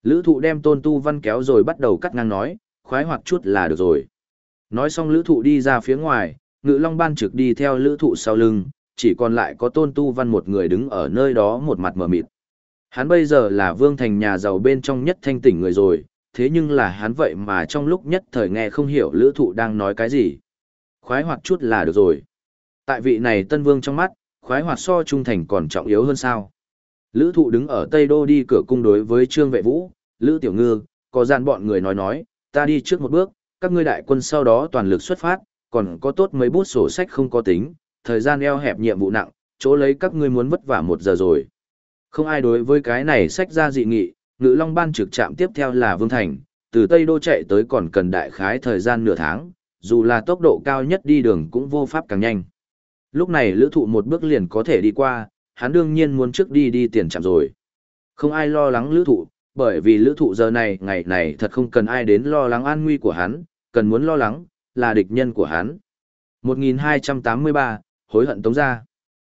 Lữ thụ đem Tôn Tu Văn kéo rồi bắt đầu cắt ngang nói, khoái hoặc chút là được rồi. Nói xong lữ thụ đi ra phía ngoài, ngự long ban trực đi theo lữ thụ sau lưng, chỉ còn lại có tôn tu văn một người đứng ở nơi đó một mặt mở mịt. Hắn bây giờ là vương thành nhà giàu bên trong nhất thanh tỉnh người rồi, thế nhưng là hắn vậy mà trong lúc nhất thời nghe không hiểu lữ thụ đang nói cái gì. Khoái hoạt chút là được rồi. Tại vị này tân vương trong mắt, khoái hoạt so trung thành còn trọng yếu hơn sao. Lữ thụ đứng ở Tây Đô đi cửa cung đối với Trương Vệ Vũ, Lữ Tiểu Ngư, có gian bọn người nói nói, ta đi trước một bước, các ngươi đại quân sau đó toàn lực xuất phát, còn có tốt mấy bút sổ sách không có tính, thời gian eo hẹp nhiệm vụ nặng, chỗ lấy các ngươi muốn vất vả một giờ rồi. Không ai đối với cái này sách ra dị nghị, ngự long ban trực trạm tiếp theo là Vương Thành, từ Tây Đô chạy tới còn cần đại khái thời gian nửa tháng, dù là tốc độ cao nhất đi đường cũng vô pháp càng nhanh. Lúc này lữ thụ một bước liền có thể đi qua, hắn đương nhiên muốn trước đi đi tiền chạm rồi. Không ai lo lắng lữ thụ, bởi vì lữ thụ giờ này ngày này thật không cần ai đến lo lắng an nguy của hắn, cần muốn lo lắng, là địch nhân của hắn. 1283, hối hận tống ra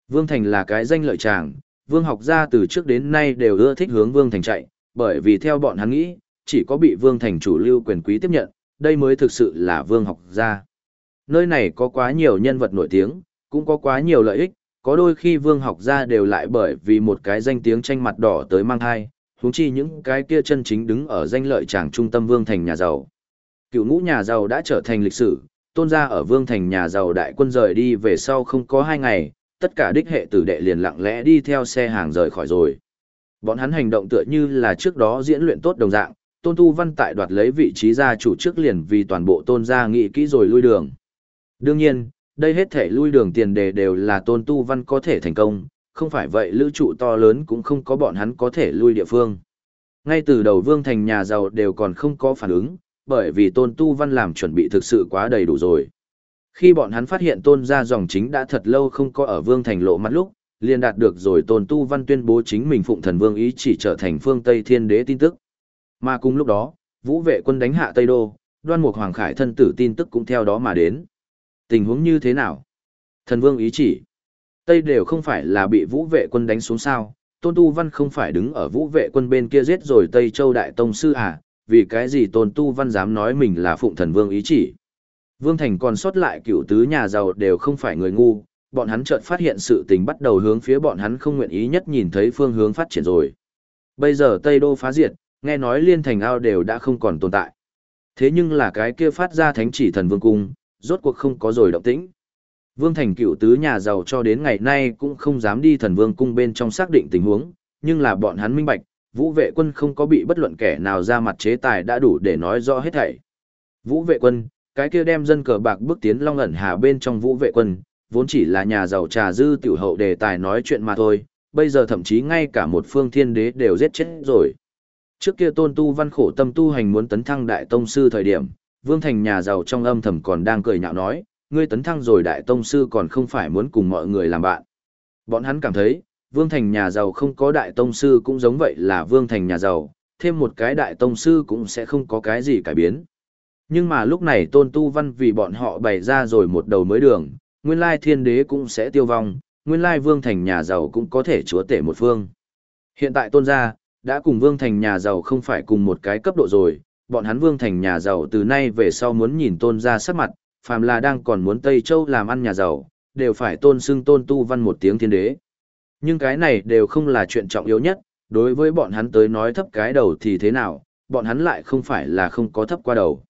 Vương Thành là cái danh lợi chàng Vương học gia từ trước đến nay đều ưa thích hướng Vương Thành chạy, bởi vì theo bọn hắn nghĩ, chỉ có bị Vương Thành chủ lưu quyền quý tiếp nhận, đây mới thực sự là Vương học gia. Nơi này có quá nhiều nhân vật nổi tiếng, cũng có quá nhiều lợi ích, có đôi khi Vương học gia đều lại bởi vì một cái danh tiếng tranh mặt đỏ tới mang thai, huống chi những cái kia chân chính đứng ở danh lợi tràng trung tâm Vương Thành nhà giàu. Cựu ngũ nhà giàu đã trở thành lịch sử, tôn gia ở Vương Thành nhà giàu đại quân rời đi về sau không có hai ngày, tất cả đích hệ tử đệ liền lặng lẽ đi theo xe hàng rời khỏi rồi. Bọn hắn hành động tựa như là trước đó diễn luyện tốt đồng dạng, tôn tu văn tại đoạt lấy vị trí gia chủ trước liền vì toàn bộ tôn gia nghị kỹ rồi lui đường. Đương nhiên, đây hết thể lui đường tiền đề đều là tôn tu văn có thể thành công, không phải vậy lữ trụ to lớn cũng không có bọn hắn có thể lui địa phương. Ngay từ đầu vương thành nhà giàu đều còn không có phản ứng, bởi vì tôn tu văn làm chuẩn bị thực sự quá đầy đủ rồi. Khi bọn hắn phát hiện tôn gia dòng chính đã thật lâu không có ở vương thành lộ mặt lúc, liền đạt được rồi tôn tu văn tuyên bố chính mình phụng thần vương ý chỉ trở thành phương Tây thiên đế tin tức. Mà cùng lúc đó, vũ vệ quân đánh hạ Tây Đô, đoan mục hoàng khải thân tử tin tức cũng theo đó mà đến. Tình huống như thế nào? Thần vương ý chỉ. Tây đều không phải là bị vũ vệ quân đánh xuống sao, tôn tu văn không phải đứng ở vũ vệ quân bên kia giết rồi Tây Châu Đại Tông Sư à, vì cái gì tôn tu văn dám nói mình là phụng thần vương ý chỉ. Vương Thành còn sót lại cựu tứ nhà giàu đều không phải người ngu, bọn hắn chợt phát hiện sự tình bắt đầu hướng phía bọn hắn không nguyện ý nhất nhìn thấy phương hướng phát triển rồi. Bây giờ Tây Đô phá diệt, nghe nói liên thành ao đều đã không còn tồn tại. Thế nhưng là cái kia phát ra thánh chỉ thần vương cung, rốt cuộc không có rồi động tĩnh. Vương Thành cựu tứ nhà giàu cho đến ngày nay cũng không dám đi thần vương cung bên trong xác định tình huống, nhưng là bọn hắn minh bạch, vũ vệ quân không có bị bất luận kẻ nào ra mặt chế tài đã đủ để nói rõ hết thảy. Vũ vệ quân, cái kia đem dân cờ bạc bước tiến long ẩn hà bên trong vũ vệ quân, vốn chỉ là nhà giàu trà dư tiểu hậu đề tài nói chuyện mà thôi, bây giờ thậm chí ngay cả một phương thiên đế đều giết chết rồi. Trước kia tôn tu văn khổ tâm tu hành muốn tấn thăng đại tông sư thời điểm, vương thành nhà giàu trong âm thầm còn đang cười nhạo nói, ngươi tấn thăng rồi đại tông sư còn không phải muốn cùng mọi người làm bạn. Bọn hắn cảm thấy, Vương Thành nhà giàu không có đại tông sư cũng giống vậy là Vương Thành nhà giàu, thêm một cái đại tông sư cũng sẽ không có cái gì cải biến. Nhưng mà lúc này Tôn Tu Văn vì bọn họ bày ra rồi một đầu mới đường, nguyên lai thiên đế cũng sẽ tiêu vong, nguyên lai Vương Thành nhà giàu cũng có thể chúa tể một phương. Hiện tại Tôn gia đã cùng Vương Thành nhà giàu không phải cùng một cái cấp độ rồi, bọn hắn Vương Thành nhà giàu từ nay về sau muốn nhìn Tôn gia sắc mặt, phàm là đang còn muốn Tây Châu làm ăn nhà giàu, đều phải tôn xưng tôn tu văn một tiếng thiên đế. Nhưng cái này đều không là chuyện trọng yếu nhất, đối với bọn hắn tới nói thấp cái đầu thì thế nào, bọn hắn lại không phải là không có thấp qua đầu.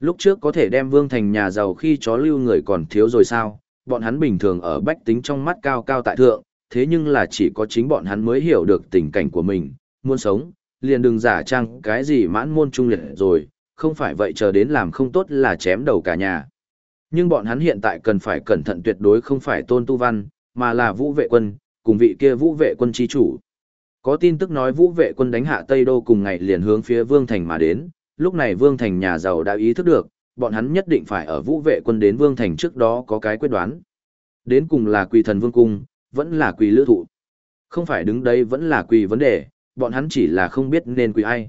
Lúc trước có thể đem vương thành nhà giàu khi chó lưu người còn thiếu rồi sao, bọn hắn bình thường ở bách tính trong mắt cao cao tại thượng, thế nhưng là chỉ có chính bọn hắn mới hiểu được tình cảnh của mình, muốn sống, liền đừng giả trang cái gì mãn môn trung liệt rồi, không phải vậy chờ đến làm không tốt là chém đầu cả nhà. Nhưng bọn hắn hiện tại cần phải cẩn thận tuyệt đối không phải tôn tu văn, mà là vũ vệ quân, cùng vị kia vũ vệ quân chi chủ. Có tin tức nói vũ vệ quân đánh hạ Tây Đô cùng ngày liền hướng phía Vương Thành mà đến, lúc này Vương Thành nhà giàu đã ý thức được, bọn hắn nhất định phải ở vũ vệ quân đến Vương Thành trước đó có cái quyết đoán. Đến cùng là quỳ thần Vương Cung, vẫn là quỳ lữ thụ. Không phải đứng đây vẫn là quỳ vấn đề, bọn hắn chỉ là không biết nên quỳ ai.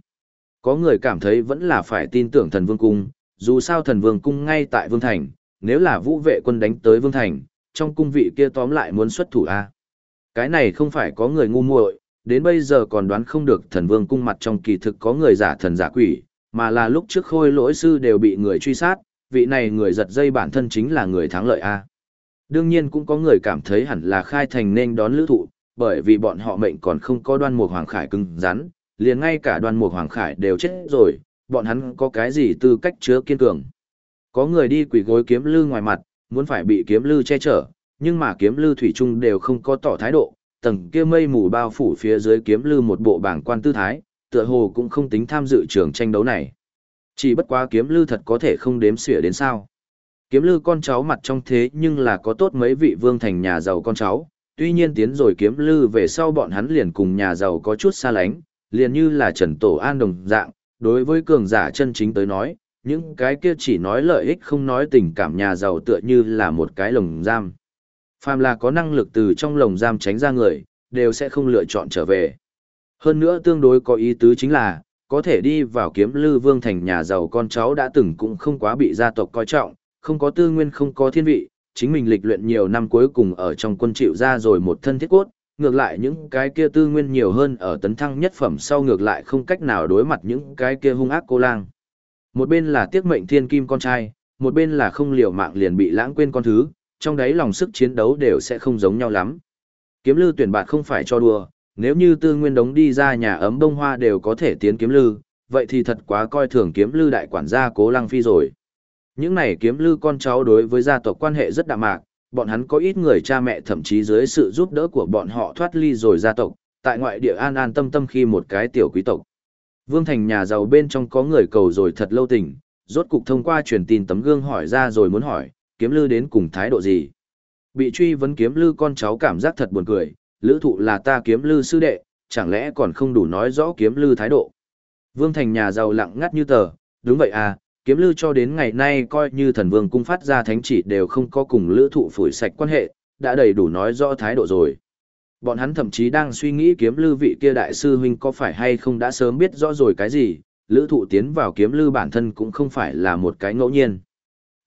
Có người cảm thấy vẫn là phải tin tưởng thần Vương Cung, dù sao thần Vương Cung ngay tại Vương Thành, nếu là vũ vệ quân đánh tới Vương Thành, trong cung vị kia tóm lại muốn xuất thủ A. Cái này không phải có người ngu muội, đến bây giờ còn đoán không được thần vương cung mặt trong kỳ thực có người giả thần giả quỷ, mà là lúc trước khôi lỗi sư đều bị người truy sát, vị này người giật dây bản thân chính là người thắng lợi A. Đương nhiên cũng có người cảm thấy hẳn là khai thành nên đón lữ thụ, bởi vì bọn họ mệnh còn không có đoan mục hoàng khải cứng rắn, liền ngay cả đoan mục hoàng khải đều chết rồi, bọn hắn có cái gì tư cách chứa kiên cường. Có người đi quỷ gối kiếm lư ngoài mặt, muốn phải bị kiếm lư che chở, nhưng mà kiếm lư thủy trung đều không có tỏ thái độ, tầng kia mây mù bao phủ phía dưới kiếm lư một bộ bảng quan tư thái, tựa hồ cũng không tính tham dự trường tranh đấu này. Chỉ bất quá kiếm lư thật có thể không đếm xỉa đến sao. Kiếm lư con cháu mặt trong thế nhưng là có tốt mấy vị vương thành nhà giàu con cháu, tuy nhiên tiến rồi kiếm lư về sau bọn hắn liền cùng nhà giàu có chút xa lánh, liền như là Trần Tổ An đồng dạng, đối với cường giả chân chính tới nói, những cái kia chỉ nói lợi ích không nói tình cảm nhà giàu tựa như là một cái lồng giam. Phàm là có năng lực từ trong lồng giam tránh ra người, đều sẽ không lựa chọn trở về. Hơn nữa tương đối có ý tứ chính là, có thể đi vào kiếm lư vương thành nhà giàu con cháu đã từng cũng không quá bị gia tộc coi trọng, không có tư nguyên không có thiên vị, chính mình lịch luyện nhiều năm cuối cùng ở trong quân chịu ra rồi một thân thiết cốt, ngược lại những cái kia tư nguyên nhiều hơn ở tấn thăng nhất phẩm sau ngược lại không cách nào đối mặt những cái kia hung ác cô lang. Một bên là tiếc mệnh thiên kim con trai, một bên là không liều mạng liền bị lãng quên con thứ, trong đấy lòng sức chiến đấu đều sẽ không giống nhau lắm. Kiếm lư tuyển bạn không phải cho đùa, nếu như tư nguyên đống đi ra nhà ấm bông hoa đều có thể tiến kiếm lư, vậy thì thật quá coi thường kiếm lư đại quản gia cố lăng phi rồi. Những này kiếm lư con cháu đối với gia tộc quan hệ rất đạm mạc, bọn hắn có ít người cha mẹ thậm chí dưới sự giúp đỡ của bọn họ thoát ly rồi gia tộc, tại ngoại địa an an tâm tâm khi một cái tiểu quý tộc. Vương thành nhà giàu bên trong có người cầu rồi thật lâu tình, rốt cục thông qua truyền tin tấm gương hỏi ra rồi muốn hỏi, kiếm lư đến cùng thái độ gì. Bị truy vấn kiếm lư con cháu cảm giác thật buồn cười, lữ thụ là ta kiếm lư sư đệ, chẳng lẽ còn không đủ nói rõ kiếm lư thái độ. Vương thành nhà giàu lặng ngắt như tờ, đúng vậy à, kiếm lư cho đến ngày nay coi như thần vương cung phát ra thánh chỉ đều không có cùng lữ thụ phủi sạch quan hệ, đã đầy đủ nói rõ thái độ rồi. Bọn hắn thậm chí đang suy nghĩ kiếm lư vị kia đại sư huynh có phải hay không đã sớm biết rõ rồi cái gì, lữ thụ tiến vào kiếm lư bản thân cũng không phải là một cái ngẫu nhiên.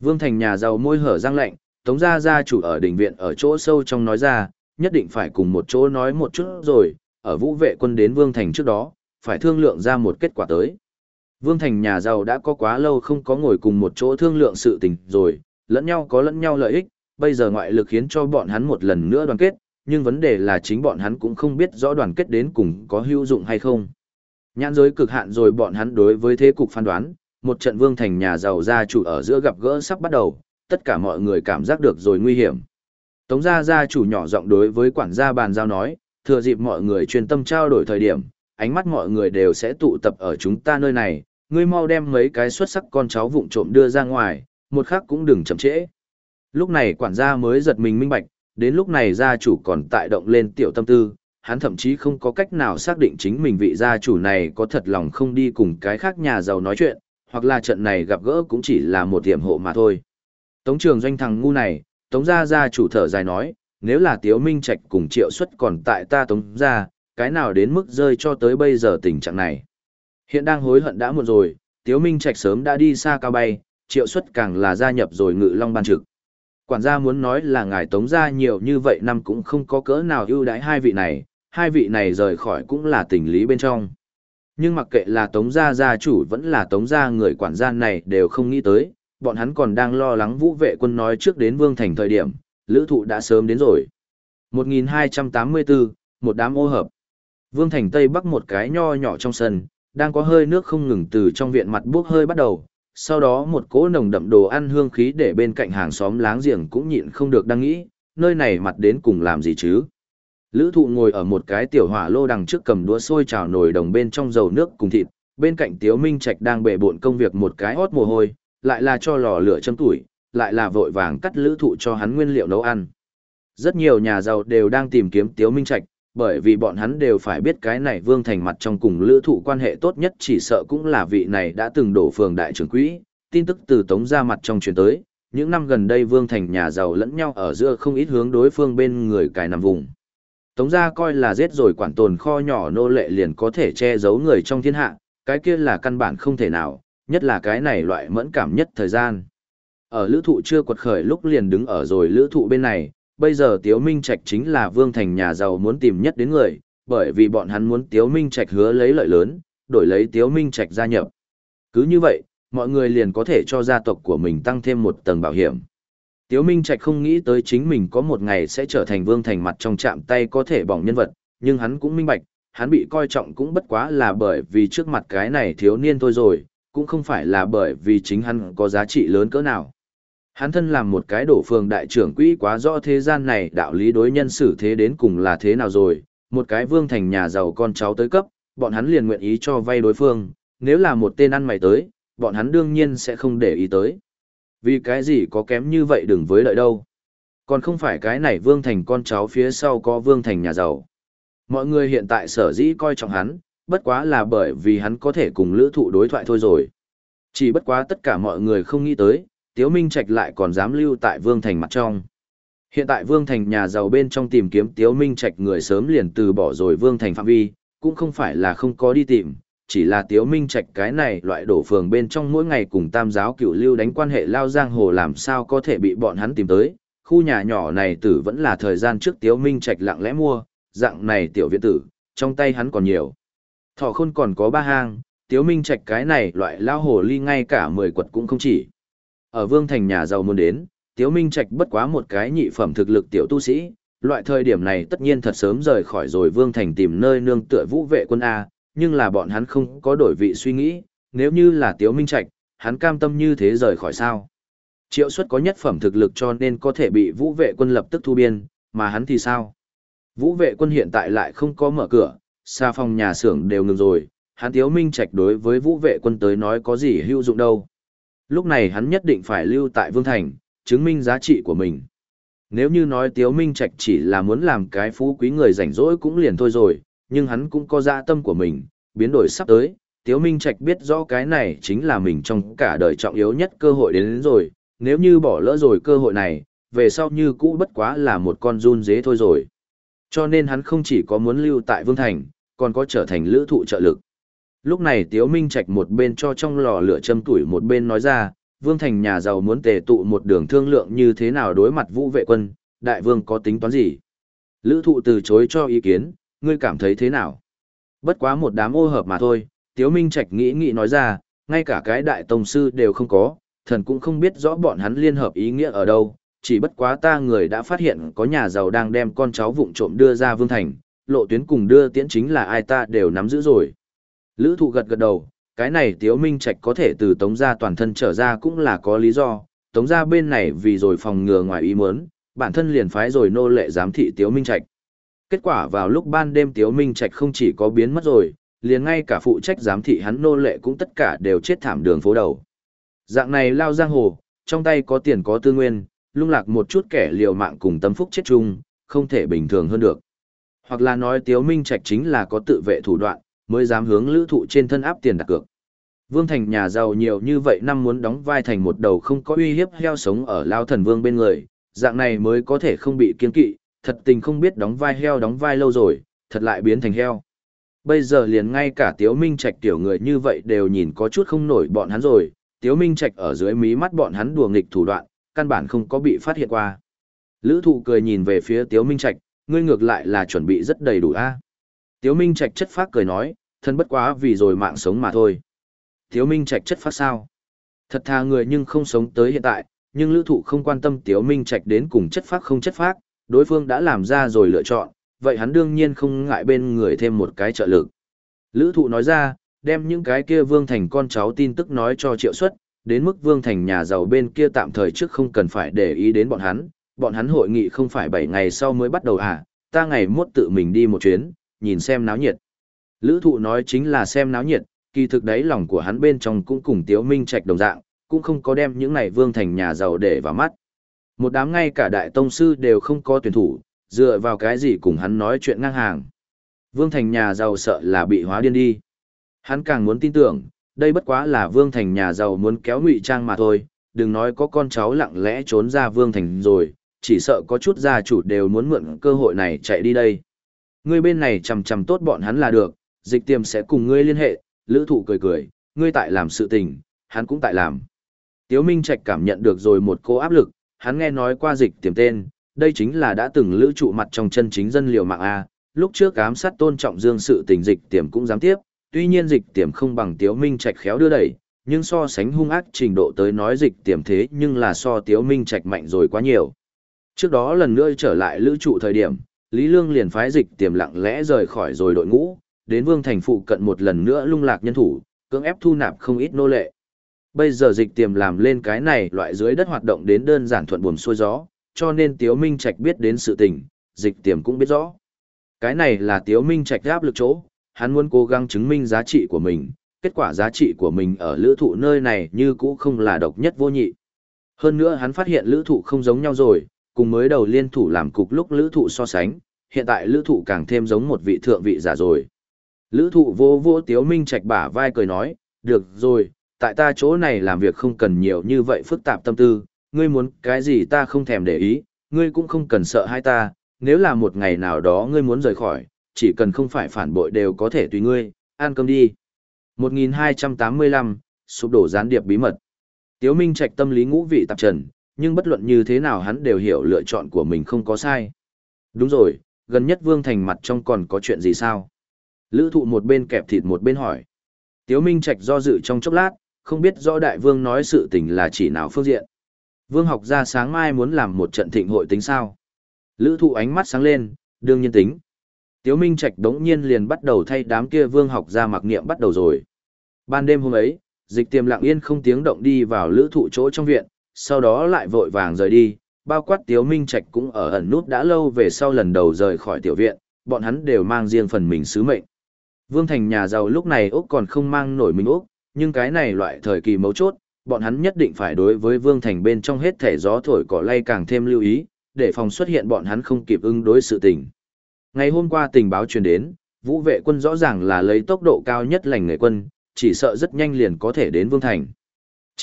Vương Thành nhà giàu môi hở răng lạnh, Tống gia gia chủ ở đỉnh viện ở chỗ sâu trong nói ra, nhất định phải cùng một chỗ nói một chút rồi, ở vũ vệ quân đến Vương Thành trước đó, phải thương lượng ra một kết quả tới. Vương Thành nhà giàu đã có quá lâu không có ngồi cùng một chỗ thương lượng sự tình rồi, lẫn nhau có lẫn nhau lợi ích, bây giờ ngoại lực khiến cho bọn hắn một lần nữa đoàn kết, nhưng vấn đề là chính bọn hắn cũng không biết rõ đoàn kết đến cùng có hữu dụng hay không. Nhãn giới cực hạn rồi bọn hắn đối với thế cục phán đoán, một trận vương thành nhà giàu gia chủ ở giữa gặp gỡ sắp bắt đầu, tất cả mọi người cảm giác được rồi nguy hiểm. Tống gia gia chủ nhỏ giọng đối với quản gia bàn giao nói, thừa dịp mọi người chuyên tâm trao đổi thời điểm, ánh mắt mọi người đều sẽ tụ tập ở chúng ta nơi này, ngươi mau đem mấy cái xuất sắc con cháu vụng trộm đưa ra ngoài, một khắc cũng đừng chậm trễ. Lúc này quản gia mới giật mình minh bạch, đến lúc này gia chủ còn tại động lên tiểu tâm tư, hắn thậm chí không có cách nào xác định chính mình vị gia chủ này có thật lòng không đi cùng cái khác nhà giàu nói chuyện, hoặc là trận này gặp gỡ cũng chỉ là một điểm hộ mà thôi. Tống trường doanh thằng ngu này, Tống gia gia chủ thở dài nói, nếu là Tiếu Minh Trạch cùng triệu suất còn tại ta Tống gia, cái nào đến mức rơi cho tới bây giờ tình trạng này. Hiện đang hối hận đã muộn rồi, Tiếu Minh Trạch sớm đã đi xa cao bay, triệu suất càng là gia nhập rồi ngự long ban trực. Quản gia muốn nói là ngài Tống gia nhiều như vậy năm cũng không có cỡ nào ưu đãi hai vị này, hai vị này rời khỏi cũng là tình lý bên trong. Nhưng mặc kệ là Tống gia gia chủ vẫn là Tống gia người quản gia này đều không nghĩ tới, bọn hắn còn đang lo lắng vũ vệ quân nói trước đến Vương Thành thời điểm, lữ thụ đã sớm đến rồi. 1284, một đám ô hợp. Vương Thành Tây Bắc một cái nho nhỏ trong sân, đang có hơi nước không ngừng từ trong viện mặt buốc hơi bắt đầu, sau đó một cỗ nồng đậm đồ ăn hương khí để bên cạnh hàng xóm láng giềng cũng nhịn không được đang nghĩ, nơi này mặt đến cùng làm gì chứ. Lữ thụ ngồi ở một cái tiểu hỏa lô đằng trước cầm đũa sôi trào nồi đồng bên trong dầu nước cùng thịt, bên cạnh Tiếu Minh Trạch đang bể bộn công việc một cái hót mồ hôi, lại là cho lò lửa châm tuổi, lại là vội vàng cắt lữ thụ cho hắn nguyên liệu nấu ăn. Rất nhiều nhà giàu đều đang tìm kiếm Tiếu Minh Trạch, bởi vì bọn hắn đều phải biết cái này Vương Thành mặt trong cùng lữ thụ quan hệ tốt nhất chỉ sợ cũng là vị này đã từng đổ phường đại trưởng quỹ, tin tức từ Tống ra mặt trong truyền tới, những năm gần đây Vương Thành nhà giàu lẫn nhau ở giữa không ít hướng đối phương bên người cài nằm vùng. Tống ra coi là giết rồi quản tồn kho nhỏ nô lệ liền có thể che giấu người trong thiên hạ, cái kia là căn bản không thể nào, nhất là cái này loại mẫn cảm nhất thời gian. Ở lữ thụ chưa quật khởi lúc liền đứng ở rồi lữ thụ bên này, bây giờ Tiếu Minh Trạch chính là vương thành nhà giàu muốn tìm nhất đến người, bởi vì bọn hắn muốn Tiếu Minh Trạch hứa lấy lợi lớn, đổi lấy Tiếu Minh Trạch gia nhập. Cứ như vậy, mọi người liền có thể cho gia tộc của mình tăng thêm một tầng bảo hiểm. Tiếu Minh Trạch không nghĩ tới chính mình có một ngày sẽ trở thành vương thành mặt trong chạm tay có thể bỏng nhân vật, nhưng hắn cũng minh bạch, hắn bị coi trọng cũng bất quá là bởi vì trước mặt cái này thiếu niên thôi rồi, cũng không phải là bởi vì chính hắn có giá trị lớn cỡ nào. Hắn thân làm một cái đổ phường đại trưởng quỹ quá rõ thế gian này đạo lý đối nhân xử thế đến cùng là thế nào rồi, một cái vương thành nhà giàu con cháu tới cấp, bọn hắn liền nguyện ý cho vay đối phương, nếu là một tên ăn mày tới, bọn hắn đương nhiên sẽ không để ý tới. Vì cái gì có kém như vậy đừng với lợi đâu. Còn không phải cái này vương thành con cháu phía sau có vương thành nhà giàu. Mọi người hiện tại sở dĩ coi trọng hắn, bất quá là bởi vì hắn có thể cùng lữ thụ đối thoại thôi rồi. Chỉ bất quá tất cả mọi người không nghĩ tới, Tiếu Minh Trạch lại còn dám lưu tại Vương Thành mặt trong. Hiện tại Vương Thành nhà giàu bên trong tìm kiếm Tiếu Minh Trạch người sớm liền từ bỏ rồi Vương Thành phạm vi, cũng không phải là không có đi tìm, chỉ là Tiếu Minh Trạch cái này loại đổ phường bên trong mỗi ngày cùng tam giáo cựu lưu đánh quan hệ lao giang hồ làm sao có thể bị bọn hắn tìm tới. Khu nhà nhỏ này tử vẫn là thời gian trước Tiếu Minh Trạch lặng lẽ mua, dạng này tiểu viện tử, trong tay hắn còn nhiều. Thọ khôn còn có ba hang, Tiếu Minh Trạch cái này loại lao hồ ly ngay cả mười quật cũng không chỉ. Ở Vương Thành nhà giàu muốn đến, Tiếu Minh Trạch bất quá một cái nhị phẩm thực lực tiểu tu sĩ, loại thời điểm này tất nhiên thật sớm rời khỏi rồi Vương Thành tìm nơi nương tựa vũ vệ quân A, nhưng là bọn hắn không có đổi vị suy nghĩ, nếu như là Tiếu Minh Trạch, hắn cam tâm như thế rời khỏi sao. Triệu suất có nhất phẩm thực lực cho nên có thể bị vũ vệ quân lập tức thu biên, mà hắn thì sao? Vũ vệ quân hiện tại lại không có mở cửa, xa phòng nhà xưởng đều ngừng rồi, hắn Tiếu Minh Trạch đối với vũ vệ quân tới nói có gì hữu dụng đâu. Lúc này hắn nhất định phải lưu tại Vương Thành, chứng minh giá trị của mình. Nếu như nói Tiếu Minh Trạch chỉ là muốn làm cái phú quý người rảnh rỗi cũng liền thôi rồi, nhưng hắn cũng có dạ tâm của mình, biến đổi sắp tới. Tiếu Minh Trạch biết rõ cái này chính là mình trong cả đời trọng yếu nhất cơ hội đến, đến rồi, nếu như bỏ lỡ rồi cơ hội này, về sau như cũ bất quá là một con run dế thôi rồi. Cho nên hắn không chỉ có muốn lưu tại Vương Thành, còn có trở thành lữ thụ trợ lực. Lúc này Tiếu Minh Trạch một bên cho trong lò lửa châm tuổi một bên nói ra, Vương Thành nhà giàu muốn tề tụ một đường thương lượng như thế nào đối mặt vũ vệ quân, đại vương có tính toán gì? Lữ thụ từ chối cho ý kiến, ngươi cảm thấy thế nào? Bất quá một đám ô hợp mà thôi, Tiếu Minh Trạch nghĩ nghĩ nói ra, ngay cả cái đại tông sư đều không có, thần cũng không biết rõ bọn hắn liên hợp ý nghĩa ở đâu, chỉ bất quá ta người đã phát hiện có nhà giàu đang đem con cháu vụng trộm đưa ra Vương Thành, lộ tuyến cùng đưa tiễn chính là ai ta đều nắm giữ rồi. Lữ thụ gật gật đầu, cái này Tiếu Minh Trạch có thể từ Tống gia toàn thân trở ra cũng là có lý do, Tống gia bên này vì rồi phòng ngừa ngoài ý muốn, bản thân liền phái rồi nô lệ giám thị Tiếu Minh Trạch. Kết quả vào lúc ban đêm Tiếu Minh Trạch không chỉ có biến mất rồi, liền ngay cả phụ trách giám thị hắn nô lệ cũng tất cả đều chết thảm đường phố đầu. Dạng này lao giang hồ, trong tay có tiền có tư nguyên, lung lạc một chút kẻ liều mạng cùng tâm phúc chết chung, không thể bình thường hơn được. Hoặc là nói Tiếu Minh Trạch chính là có tự vệ thủ đoạn, mới dám hướng lữ thụ trên thân áp tiền đặt cược. Vương Thành nhà giàu nhiều như vậy năm muốn đóng vai thành một đầu không có uy hiếp heo sống ở Lao Thần Vương bên người, dạng này mới có thể không bị kiên kỵ, thật tình không biết đóng vai heo đóng vai lâu rồi, thật lại biến thành heo. Bây giờ liền ngay cả Tiếu Minh Trạch tiểu người như vậy đều nhìn có chút không nổi bọn hắn rồi, Tiếu Minh Trạch ở dưới mí mắt bọn hắn đùa nghịch thủ đoạn, căn bản không có bị phát hiện qua. Lữ thụ cười nhìn về phía Tiếu Minh Trạch, ngươi ngược lại là chuẩn bị rất đầy đủ a Tiếu Minh Trạch chất phác cười nói, thân bất quá vì rồi mạng sống mà thôi. Tiếu Minh Trạch chất phát sao? Thật thà người nhưng không sống tới hiện tại, nhưng lữ thụ không quan tâm Tiếu Minh Trạch đến cùng chất phác không chất phác, đối phương đã làm ra rồi lựa chọn, vậy hắn đương nhiên không ngại bên người thêm một cái trợ lực. Lữ thụ nói ra, đem những cái kia Vương Thành con cháu tin tức nói cho triệu Xuất, đến mức Vương Thành nhà giàu bên kia tạm thời trước không cần phải để ý đến bọn hắn, bọn hắn hội nghị không phải 7 ngày sau mới bắt đầu à, ta ngày mốt tự mình đi một chuyến, nhìn xem náo nhiệt. Lữ thụ nói chính là xem náo nhiệt, kỳ thực đấy lòng của hắn bên trong cũng cùng Tiếu Minh Trạch đồng dạng, cũng không có đem những này Vương Thành nhà giàu để vào mắt. Một đám ngay cả đại tông sư đều không có tuyển thủ, dựa vào cái gì cùng hắn nói chuyện ngang hàng. Vương Thành nhà giàu sợ là bị hóa điên đi. Hắn càng muốn tin tưởng, đây bất quá là Vương Thành nhà giàu muốn kéo ngụy trang mà thôi, đừng nói có con cháu lặng lẽ trốn ra Vương Thành rồi, chỉ sợ có chút gia chủ đều muốn mượn cơ hội này chạy đi đây. Ngươi bên này chầm chầm tốt bọn hắn là được, dịch tiềm sẽ cùng ngươi liên hệ, lữ thụ cười cười, ngươi tại làm sự tình, hắn cũng tại làm. Tiếu Minh Trạch cảm nhận được rồi một cô áp lực, hắn nghe nói qua dịch tiềm tên, đây chính là đã từng lữ trụ mặt trong chân chính dân liều mạng A, lúc trước ám sát tôn trọng dương sự tình dịch tiềm cũng dám tiếp, tuy nhiên dịch tiềm không bằng Tiếu Minh Trạch khéo đưa đẩy, nhưng so sánh hung ác trình độ tới nói dịch tiềm thế nhưng là so Tiếu Minh Trạch mạnh rồi quá nhiều. Trước đó lần nữa trở lại lữ trụ thời điểm, Lý Lương liền phái dịch tiềm lặng lẽ rời khỏi rồi đội ngũ, đến Vương Thành phụ cận một lần nữa lung lạc nhân thủ, cưỡng ép thu nạp không ít nô lệ. Bây giờ dịch tiềm làm lên cái này loại dưới đất hoạt động đến đơn giản thuận buồm xuôi gió, cho nên Tiếu Minh Trạch biết đến sự tình, dịch tiềm cũng biết rõ. Cái này là Tiếu Minh Trạch áp lực chỗ, hắn muốn cố gắng chứng minh giá trị của mình, kết quả giá trị của mình ở lữ thụ nơi này như cũ không là độc nhất vô nhị. Hơn nữa hắn phát hiện lữ thụ không giống nhau rồi, cùng mới đầu liên thủ làm cục lúc lữ thụ so sánh, hiện tại lữ thụ càng thêm giống một vị thượng vị giả rồi. Lữ thụ vô vô tiếu minh trạch bả vai cười nói, được rồi, tại ta chỗ này làm việc không cần nhiều như vậy phức tạp tâm tư, ngươi muốn cái gì ta không thèm để ý, ngươi cũng không cần sợ hai ta, nếu là một ngày nào đó ngươi muốn rời khỏi, chỉ cần không phải phản bội đều có thể tùy ngươi, ăn cơm đi. 1285, sụp đổ gián điệp bí mật. Tiếu Minh Trạch tâm lý ngũ vị tạp trần, nhưng bất luận như thế nào hắn đều hiểu lựa chọn của mình không có sai. Đúng rồi, gần nhất Vương Thành mặt trong còn có chuyện gì sao? Lữ thụ một bên kẹp thịt một bên hỏi. Tiếu Minh Trạch do dự trong chốc lát, không biết rõ đại vương nói sự tình là chỉ nào phương diện. Vương học ra sáng mai muốn làm một trận thịnh hội tính sao. Lữ thụ ánh mắt sáng lên, đương nhiên tính. Tiếu Minh Trạch đống nhiên liền bắt đầu thay đám kia vương học ra mặc niệm bắt đầu rồi. Ban đêm hôm ấy, dịch tiềm lặng yên không tiếng động đi vào lữ thụ chỗ trong viện, sau đó lại vội vàng rời đi, bao quát Tiếu Minh Trạch cũng ở ẩn nút đã lâu về sau lần đầu rời khỏi tiểu viện, bọn hắn đều mang riêng phần mình sứ mệnh. Vương Thành nhà giàu lúc này Úc còn không mang nổi mình Úc, nhưng cái này loại thời kỳ mấu chốt, bọn hắn nhất định phải đối với Vương Thành bên trong hết thể gió thổi cỏ lay càng thêm lưu ý, để phòng xuất hiện bọn hắn không kịp ứng đối sự tình. Ngày hôm qua tình báo truyền đến, vũ vệ quân rõ ràng là lấy tốc độ cao nhất lành người quân, chỉ sợ rất nhanh liền có thể đến Vương Thành.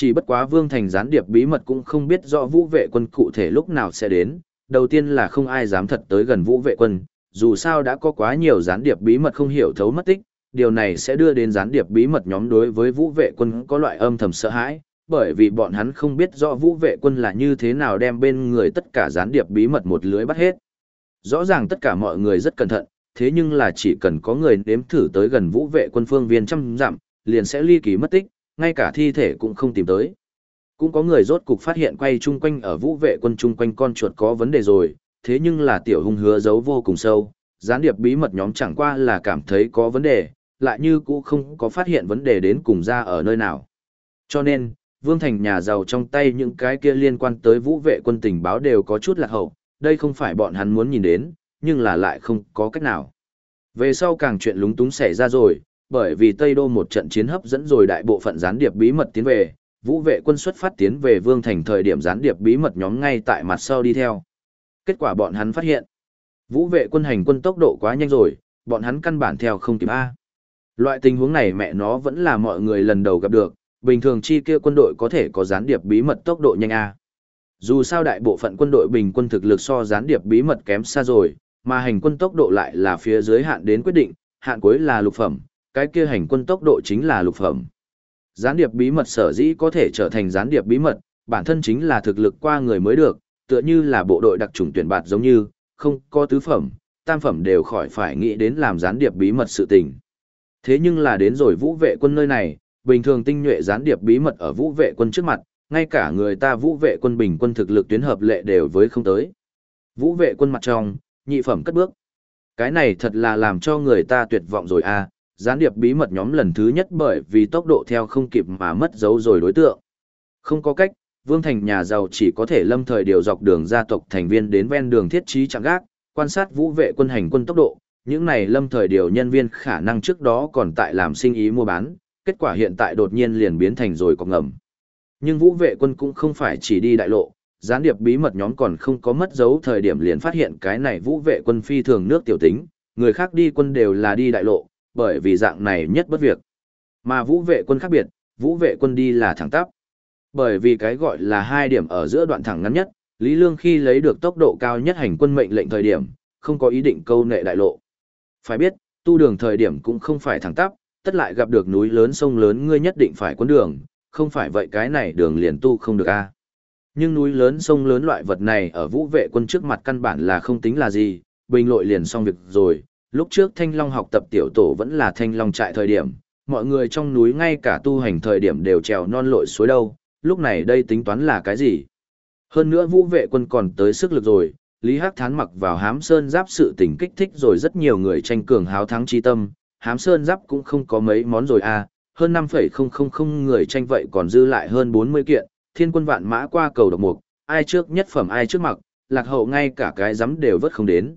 Chỉ bất quá Vương Thành gián điệp bí mật cũng không biết rõ vũ vệ quân cụ thể lúc nào sẽ đến, đầu tiên là không ai dám thật tới gần vũ vệ quân, dù sao đã có quá nhiều gián điệp bí mật không hiểu thấu mất tích, điều này sẽ đưa đến gián điệp bí mật nhóm đối với vũ vệ quân có loại âm thầm sợ hãi, bởi vì bọn hắn không biết rõ vũ vệ quân là như thế nào đem bên người tất cả gián điệp bí mật một lưới bắt hết. Rõ ràng tất cả mọi người rất cẩn thận, thế nhưng là chỉ cần có người nếm thử tới gần vũ vệ quân phương viên trăm dặm, liền sẽ ly kỳ mất tích, ngay cả thi thể cũng không tìm tới. Cũng có người rốt cục phát hiện quay chung quanh ở vũ vệ quân chung quanh con chuột có vấn đề rồi, thế nhưng là tiểu hung hứa giấu vô cùng sâu, gián điệp bí mật nhóm chẳng qua là cảm thấy có vấn đề, lại như cũng không có phát hiện vấn đề đến cùng ra ở nơi nào. Cho nên, Vương Thành nhà giàu trong tay những cái kia liên quan tới vũ vệ quân tình báo đều có chút lạc hậu, đây không phải bọn hắn muốn nhìn đến, nhưng là lại không có cách nào. Về sau càng chuyện lúng túng xảy ra rồi, bởi vì Tây Đô một trận chiến hấp dẫn rồi đại bộ phận gián điệp bí mật tiến về, vũ vệ quân xuất phát tiến về Vương Thành thời điểm gián điệp bí mật nhóm ngay tại mặt sau đi theo. Kết quả bọn hắn phát hiện, vũ vệ quân hành quân tốc độ quá nhanh rồi, bọn hắn căn bản theo không kịp A. Loại tình huống này mẹ nó vẫn là mọi người lần đầu gặp được, bình thường chi kia quân đội có thể có gián điệp bí mật tốc độ nhanh A. Dù sao đại bộ phận quân đội bình quân thực lực so gián điệp bí mật kém xa rồi, mà hành quân tốc độ lại là phía dưới hạn đến quyết định, hạn cuối là lục phẩm, cái kia hành quân tốc độ chính là lục phẩm. Gián điệp bí mật sở dĩ có thể trở thành gián điệp bí mật, bản thân chính là thực lực qua người mới được, tựa như là bộ đội đặc trùng tuyển bạt giống như, không có tứ phẩm, tam phẩm đều khỏi phải nghĩ đến làm gián điệp bí mật sự tình. Thế nhưng là đến rồi vũ vệ quân nơi này, bình thường tinh nhuệ gián điệp bí mật ở vũ vệ quân trước mặt, ngay cả người ta vũ vệ quân bình quân thực lực tuyến hợp lệ đều với không tới. Vũ vệ quân mặt trong, nhị phẩm cất bước. Cái này thật là làm cho người ta tuyệt vọng rồi à, gián điệp bí mật nhóm lần thứ nhất bởi vì tốc độ theo không kịp mà mất dấu rồi đối tượng. Không có cách, Vương Thành nhà giàu chỉ có thể lâm thời điều dọc đường gia tộc thành viên đến ven đường thiết trí chẳng gác, quan sát vũ vệ quân hành quân tốc độ, những này lâm thời điều nhân viên khả năng trước đó còn tại làm sinh ý mua bán, kết quả hiện tại đột nhiên liền biến thành rồi có ngầm. Nhưng vũ vệ quân cũng không phải chỉ đi đại lộ, gián điệp bí mật nhóm còn không có mất dấu thời điểm liền phát hiện cái này vũ vệ quân phi thường nước tiểu tính, người khác đi quân đều là đi đại lộ, bởi vì dạng này nhất bất việc. Mà vũ vệ quân khác biệt, vũ vệ quân đi là thẳng tắp. Bởi vì cái gọi là hai điểm ở giữa đoạn thẳng ngắn nhất, Lý Lương khi lấy được tốc độ cao nhất hành quân mệnh lệnh thời điểm, không có ý định câu nệ đại lộ. Phải biết, tu đường thời điểm cũng không phải thẳng tắp, tất lại gặp được núi lớn sông lớn ngươi nhất định phải quân đường, không phải vậy cái này đường liền tu không được a. Nhưng núi lớn sông lớn loại vật này ở vũ vệ quân trước mặt căn bản là không tính là gì, bình lội liền xong việc rồi. Lúc trước Thanh Long học tập tiểu tổ vẫn là Thanh Long trại thời điểm, mọi người trong núi ngay cả tu hành thời điểm đều trèo non lội suối đâu, lúc này đây tính toán là cái gì? Hơn nữa vũ vệ quân còn tới sức lực rồi, Lý Hắc Thán mặc vào hám sơn giáp sự tình kích thích rồi rất nhiều người tranh cường háo thắng chi tâm, hám sơn giáp cũng không có mấy món rồi à, hơn 5,000 người tranh vậy còn dư lại hơn 40 kiện, thiên quân vạn mã qua cầu độc mục, ai trước nhất phẩm ai trước mặc, lạc hậu ngay cả cái giấm đều vất không đến.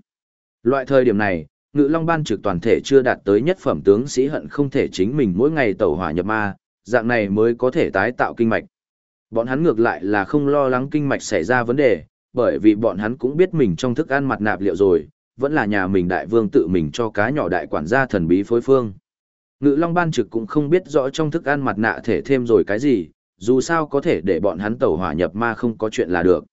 Loại thời điểm này, ngự long ban trực toàn thể chưa đạt tới nhất phẩm tướng sĩ hận không thể chính mình mỗi ngày tẩu hỏa nhập ma, dạng này mới có thể tái tạo kinh mạch. Bọn hắn ngược lại là không lo lắng kinh mạch xảy ra vấn đề, bởi vì bọn hắn cũng biết mình trong thức ăn mặt nạp liệu rồi, vẫn là nhà mình đại vương tự mình cho cá nhỏ đại quản gia thần bí phối phương. Ngự Long ban trực cũng không biết rõ trong thức ăn mặt nạ thể thêm rồi cái gì, dù sao có thể để bọn hắn tẩu hỏa nhập ma không có chuyện là được.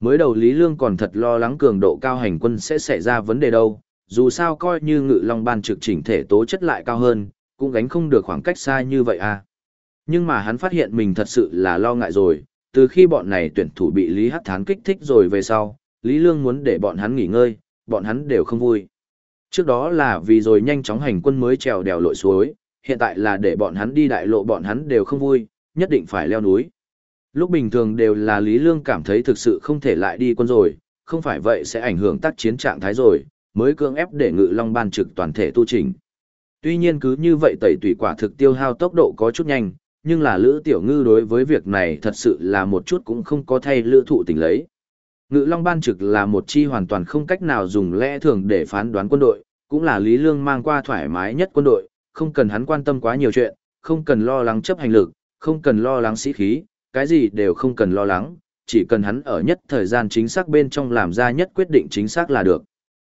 Mới đầu Lý Lương còn thật lo lắng cường độ cao hành quân sẽ xảy ra vấn đề đâu, dù sao coi như Ngự Long ban trực chỉnh thể tố chất lại cao hơn, cũng gánh không được khoảng cách xa như vậy à. Nhưng mà hắn phát hiện mình thật sự là lo ngại rồi, từ khi bọn này tuyển thủ bị Lý Hắc Thán kích thích rồi về sau, Lý Lương muốn để bọn hắn nghỉ ngơi, bọn hắn đều không vui. Trước đó là vì rồi nhanh chóng hành quân mới trèo đèo lội suối, hiện tại là để bọn hắn đi đại lộ bọn hắn đều không vui, nhất định phải leo núi. Lúc bình thường đều là Lý Lương cảm thấy thực sự không thể lại đi quân rồi, không phải vậy sẽ ảnh hưởng tác chiến trạng thái rồi, mới cưỡng ép để ngự long ban trực toàn thể tu trình. Tuy nhiên cứ như vậy tẩy tùy quả thực tiêu hao tốc độ có chút nhanh, nhưng là Lữ Tiểu Ngư đối với việc này thật sự là một chút cũng không có thay lữ thụ tình lấy. Ngự Long Ban trực là một chi hoàn toàn không cách nào dùng lẽ thường để phán đoán quân đội, cũng là Lý Lương mang qua thoải mái nhất quân đội, không cần hắn quan tâm quá nhiều chuyện, không cần lo lắng chấp hành lực, không cần lo lắng sĩ khí, cái gì đều không cần lo lắng, chỉ cần hắn ở nhất thời gian chính xác bên trong làm ra nhất quyết định chính xác là được.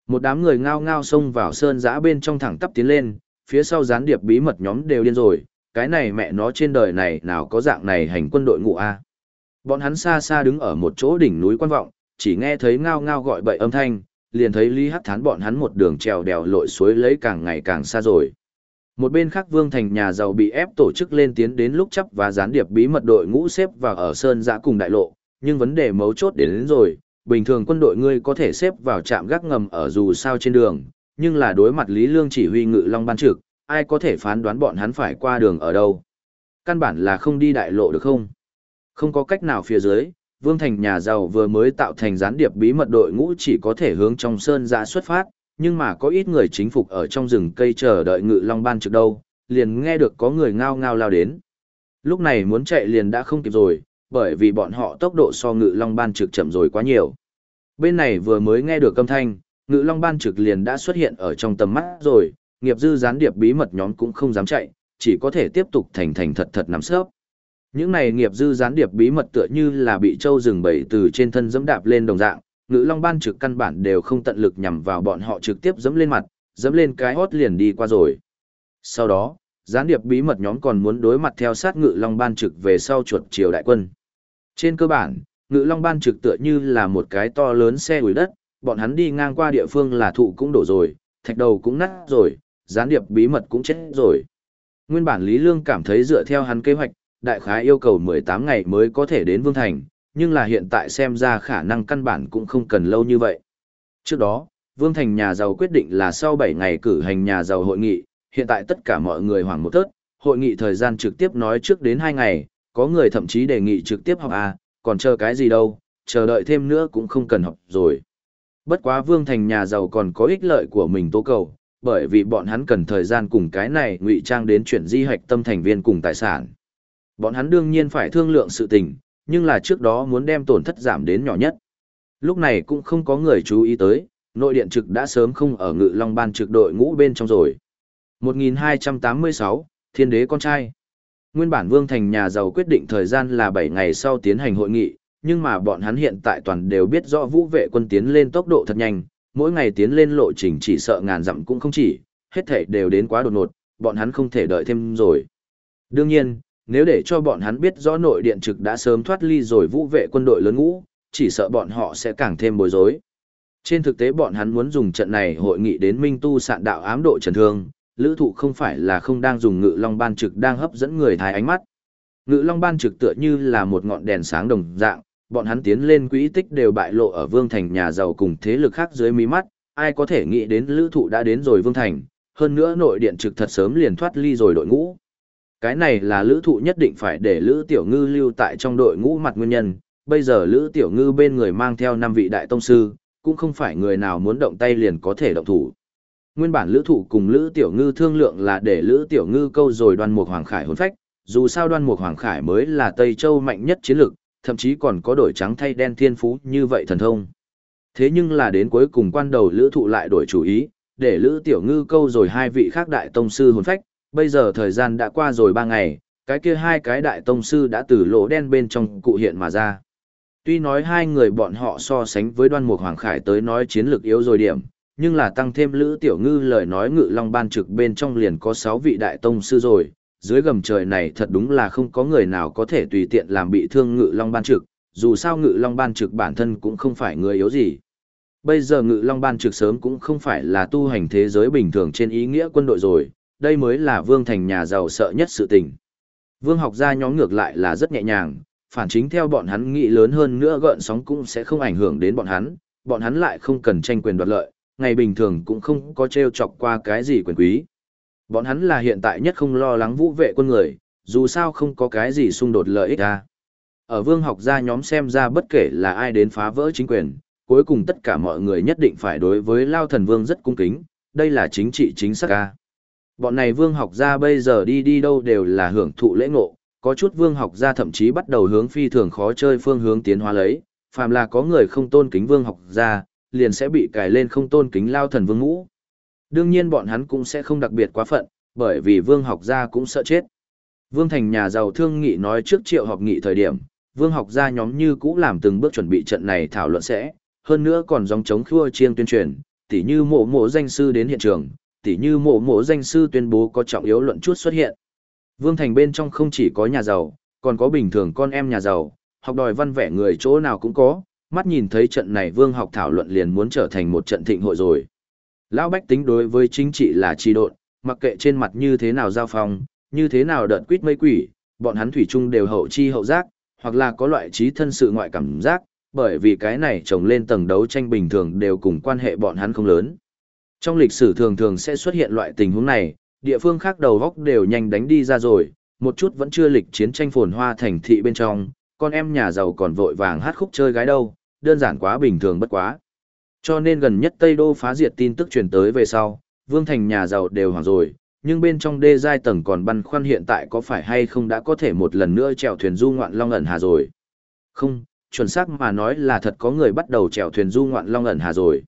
Một đám người ngao ngao xông vào sơn giã bên trong thẳng tắp tiến lên, phía sau gián điệp bí mật nhóm đều điên rồi, cái này mẹ nó trên đời này nào có dạng này hành quân đội ngũ a. Bọn hắn xa xa đứng ở một chỗ đỉnh núi quan vọng, chỉ nghe thấy ngao ngao gọi bậy âm thanh, liền thấy Lý Hắc Thán bọn hắn một đường trèo đèo lội suối lấy càng ngày càng xa rồi. Một bên khác Vương Thành nhà giàu bị ép tổ chức lên tiến đến lúc chấp và gián điệp bí mật đội ngũ xếp vào ở sơn giã cùng đại lộ, nhưng vấn đề mấu chốt đến, đến rồi, bình thường quân đội ngươi có thể xếp vào trạm gác ngầm ở dù sao trên đường, nhưng là đối mặt Lý Lương chỉ huy ngự long ban trực, ai có thể phán đoán bọn hắn phải qua đường ở đâu. Căn bản là không đi đại lộ được không? Không có cách nào phía dưới, Vương Thành nhà giàu vừa mới tạo thành gián điệp bí mật đội ngũ chỉ có thể hướng trong sơn ra xuất phát, nhưng mà có ít người chính phục ở trong rừng cây chờ đợi ngự long ban trực đâu, liền nghe được có người ngao ngao lao đến. Lúc này muốn chạy liền đã không kịp rồi, bởi vì bọn họ tốc độ so ngự long ban trực chậm rồi quá nhiều. Bên này vừa mới nghe được âm thanh, ngự long ban trực liền đã xuất hiện ở trong tầm mắt rồi, nghiệp dư gián điệp bí mật nhóm cũng không dám chạy, chỉ có thể tiếp tục thành thành thật thật nắm sớp. Những này nghiệp dư gián điệp bí mật tựa như là bị châu rừng bầy từ trên thân dẫm đạp lên đồng dạng, Ngự long ban trực căn bản đều không tận lực nhằm vào bọn họ trực tiếp dẫm lên mặt, dẫm lên cái hót liền đi qua rồi. Sau đó, gián điệp bí mật nhóm còn muốn đối mặt theo sát ngự long ban trực về sau chuột triều đại quân. Trên cơ bản, ngự long ban trực tựa như là một cái to lớn xe ủi đất, bọn hắn đi ngang qua địa phương là thụ cũng đổ rồi, thạch đầu cũng nát rồi, gián điệp bí mật cũng chết rồi. Nguyên bản Lý Lương cảm thấy dựa theo hắn kế hoạch, đại khái yêu cầu 18 ngày mới có thể đến Vương Thành, nhưng là hiện tại xem ra khả năng căn bản cũng không cần lâu như vậy. Trước đó, Vương Thành nhà giàu quyết định là sau 7 ngày cử hành nhà giàu hội nghị, hiện tại tất cả mọi người hoảng một tớt, hội nghị thời gian trực tiếp nói trước đến 2 ngày, có người thậm chí đề nghị trực tiếp học à, còn chờ cái gì đâu, chờ đợi thêm nữa cũng không cần học rồi. Bất quá Vương Thành nhà giàu còn có ích lợi của mình tố cầu, bởi vì bọn hắn cần thời gian cùng cái này ngụy trang đến chuyển di hoạch tâm thành viên cùng tài sản. Bọn hắn đương nhiên phải thương lượng sự tình, nhưng là trước đó muốn đem tổn thất giảm đến nhỏ nhất. Lúc này cũng không có người chú ý tới, nội điện trực đã sớm không ở ngự long ban trực đội ngũ bên trong rồi. 1286, Thiên đế con trai. Nguyên bản Vương Thành nhà giàu quyết định thời gian là 7 ngày sau tiến hành hội nghị, nhưng mà bọn hắn hiện tại toàn đều biết rõ vũ vệ quân tiến lên tốc độ thật nhanh, mỗi ngày tiến lên lộ trình chỉ sợ ngàn dặm cũng không chỉ, hết thể đều đến quá đột ngột, bọn hắn không thể đợi thêm rồi. Đương nhiên, nếu để cho bọn hắn biết rõ nội điện trực đã sớm thoát ly rồi vũ vệ quân đội lớn ngũ, chỉ sợ bọn họ sẽ càng thêm bối rối. Trên thực tế bọn hắn muốn dùng trận này hội nghị đến minh tu sạn đạo ám độ trần thương, lữ thụ không phải là không đang dùng ngự long ban trực đang hấp dẫn người thái ánh mắt. Ngự long ban trực tựa như là một ngọn đèn sáng đồng dạng, bọn hắn tiến lên quỹ tích đều bại lộ ở vương thành nhà giàu cùng thế lực khác dưới mí mắt, ai có thể nghĩ đến lữ thụ đã đến rồi vương thành, hơn nữa nội điện trực thật sớm liền thoát ly rồi đội ngũ. Cái này là lữ thụ nhất định phải để lữ tiểu ngư lưu tại trong đội ngũ mặt nguyên nhân, bây giờ lữ tiểu ngư bên người mang theo 5 vị đại tông sư, cũng không phải người nào muốn động tay liền có thể động thủ. Nguyên bản lữ thụ cùng lữ tiểu ngư thương lượng là để lữ tiểu ngư câu rồi đoan mục hoàng khải hồn phách, dù sao đoan mục hoàng khải mới là Tây Châu mạnh nhất chiến lực, thậm chí còn có đổi trắng thay đen thiên phú như vậy thần thông. Thế nhưng là đến cuối cùng quan đầu lữ thụ lại đổi chủ ý, để lữ tiểu ngư câu rồi hai vị khác đại tông sư hồn phách, bây giờ thời gian đã qua rồi ba ngày, cái kia hai cái đại tông sư đã từ lỗ đen bên trong cụ hiện mà ra. Tuy nói hai người bọn họ so sánh với đoan mục hoàng khải tới nói chiến lược yếu rồi điểm, nhưng là tăng thêm lữ tiểu ngư lời nói ngự long ban trực bên trong liền có 6 vị đại tông sư rồi, dưới gầm trời này thật đúng là không có người nào có thể tùy tiện làm bị thương ngự long ban trực, dù sao ngự long ban trực bản thân cũng không phải người yếu gì. Bây giờ ngự long ban trực sớm cũng không phải là tu hành thế giới bình thường trên ý nghĩa quân đội rồi, đây mới là vương thành nhà giàu sợ nhất sự tình. Vương học gia nhóm ngược lại là rất nhẹ nhàng, phản chính theo bọn hắn nghĩ lớn hơn nữa gợn sóng cũng sẽ không ảnh hưởng đến bọn hắn, bọn hắn lại không cần tranh quyền đoạt lợi, ngày bình thường cũng không có treo chọc qua cái gì quyền quý. Bọn hắn là hiện tại nhất không lo lắng vũ vệ quân người, dù sao không có cái gì xung đột lợi ích ra. Ở vương học gia nhóm xem ra bất kể là ai đến phá vỡ chính quyền, cuối cùng tất cả mọi người nhất định phải đối với Lao Thần Vương rất cung kính, đây là chính trị chính xác ca. Bọn này vương học gia bây giờ đi đi đâu đều là hưởng thụ lễ ngộ, có chút vương học gia thậm chí bắt đầu hướng phi thường khó chơi phương hướng tiến hóa lấy, phàm là có người không tôn kính vương học gia, liền sẽ bị cài lên không tôn kính lao thần vương ngũ. Đương nhiên bọn hắn cũng sẽ không đặc biệt quá phận, bởi vì vương học gia cũng sợ chết. Vương thành nhà giàu thương nghị nói trước triệu học nghị thời điểm, vương học gia nhóm như cũ làm từng bước chuẩn bị trận này thảo luận sẽ, hơn nữa còn dòng chống khua chiêng tuyên truyền, tỉ như mộ mộ danh sư đến hiện trường, tỉ như mộ mộ danh sư tuyên bố có trọng yếu luận chút xuất hiện. Vương thành bên trong không chỉ có nhà giàu, còn có bình thường con em nhà giàu, học đòi văn vẻ người chỗ nào cũng có, mắt nhìn thấy trận này vương học thảo luận liền muốn trở thành một trận thịnh hội rồi. Lão Bách tính đối với chính trị là trì độn, mặc kệ trên mặt như thế nào giao phong, như thế nào đợt quýt mây quỷ, bọn hắn thủy chung đều hậu chi hậu giác, hoặc là có loại trí thân sự ngoại cảm giác, bởi vì cái này trồng lên tầng đấu tranh bình thường đều cùng quan hệ bọn hắn không lớn. Trong lịch sử thường thường sẽ xuất hiện loại tình huống này, địa phương khác đầu góc đều nhanh đánh đi ra rồi, một chút vẫn chưa lịch chiến tranh phồn hoa thành thị bên trong, con em nhà giàu còn vội vàng hát khúc chơi gái đâu, đơn giản quá bình thường bất quá. Cho nên gần nhất Tây Đô phá diệt tin tức truyền tới về sau, Vương Thành nhà giàu đều hoảng rồi, nhưng bên trong đê giai tầng còn băn khoăn hiện tại có phải hay không đã có thể một lần nữa chèo thuyền du ngoạn long ẩn hà rồi. Không, chuẩn xác mà nói là thật có người bắt đầu chèo thuyền du ngoạn long ẩn hà rồi.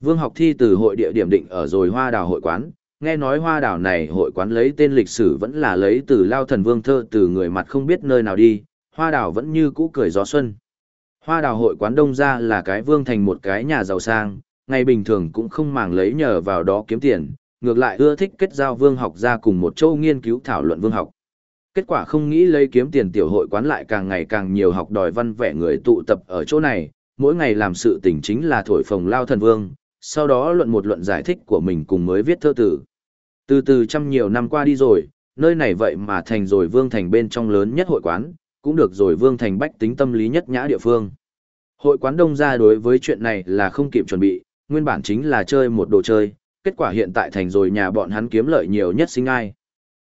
Vương học thi từ hội địa điểm định ở rồi hoa đào hội quán, nghe nói hoa đào này hội quán lấy tên lịch sử vẫn là lấy từ lao thần vương thơ từ người mặt không biết nơi nào đi, hoa đào vẫn như cũ cười gió xuân. Hoa đào hội quán đông ra là cái vương thành một cái nhà giàu sang, ngày bình thường cũng không màng lấy nhờ vào đó kiếm tiền, ngược lại ưa thích kết giao vương học ra cùng một châu nghiên cứu thảo luận vương học. Kết quả không nghĩ lấy kiếm tiền tiểu hội quán lại càng ngày càng nhiều học đòi văn vẻ người tụ tập ở chỗ này, mỗi ngày làm sự tình chính là thổi phồng lao thần vương, sau đó luận một luận giải thích của mình cùng mới viết thơ tử. Từ từ trăm nhiều năm qua đi rồi, nơi này vậy mà thành rồi vương thành bên trong lớn nhất hội quán, cũng được rồi vương thành bách tính tâm lý nhất nhã địa phương. Hội quán đông ra đối với chuyện này là không kịp chuẩn bị, nguyên bản chính là chơi một đồ chơi, kết quả hiện tại thành rồi nhà bọn hắn kiếm lợi nhiều nhất sinh ai.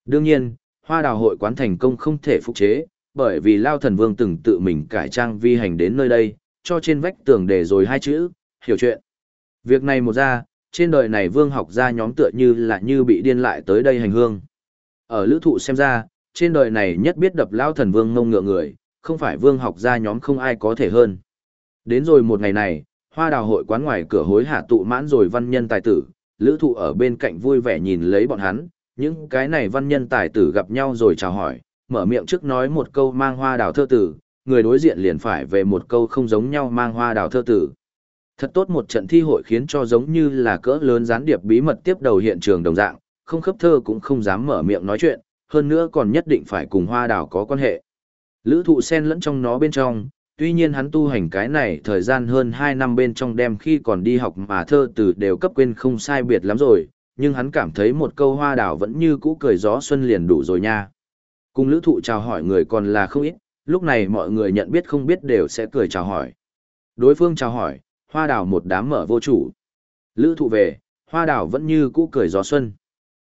Đương nhiên, hoa đào hội quán thành công không thể phục chế, bởi vì Lao Thần Vương từng tự mình cải trang vi hành đến nơi đây, cho trên vách tường để rồi hai chữ, hiểu chuyện. Việc này một ra, trên đời này vương học gia nhóm tựa như là như bị điên lại tới đây hành hương. Ở lữ thụ xem ra, trên đời này nhất biết đập Lao Thần Vương ngông ngựa người, không phải vương học gia nhóm không ai có thể hơn. Đến rồi một ngày này, hoa đào hội quán ngoài cửa hối hạ tụ mãn rồi văn nhân tài tử, lữ thụ ở bên cạnh vui vẻ nhìn lấy bọn hắn, những cái này văn nhân tài tử gặp nhau rồi chào hỏi, mở miệng trước nói một câu mang hoa đào thơ tử, người đối diện liền phải về một câu không giống nhau mang hoa đào thơ tử. Thật tốt một trận thi hội khiến cho giống như là cỡ lớn gián điệp bí mật tiếp đầu hiện trường đồng dạng, không khớp thơ cũng không dám mở miệng nói chuyện, hơn nữa còn nhất định phải cùng hoa đào có quan hệ. Lữ thụ sen lẫn trong nó bên trong, tuy nhiên hắn tu hành cái này thời gian hơn 2 năm bên trong đêm khi còn đi học mà thơ từ đều cấp quên không sai biệt lắm rồi, nhưng hắn cảm thấy một câu hoa đào vẫn như cũ cười gió xuân liền đủ rồi nha. Cùng lữ thụ chào hỏi người còn là không ít, lúc này mọi người nhận biết không biết đều sẽ cười chào hỏi. Đối phương chào hỏi, hoa đào một đám mở vô chủ. Lữ thụ về, hoa đào vẫn như cũ cười gió xuân.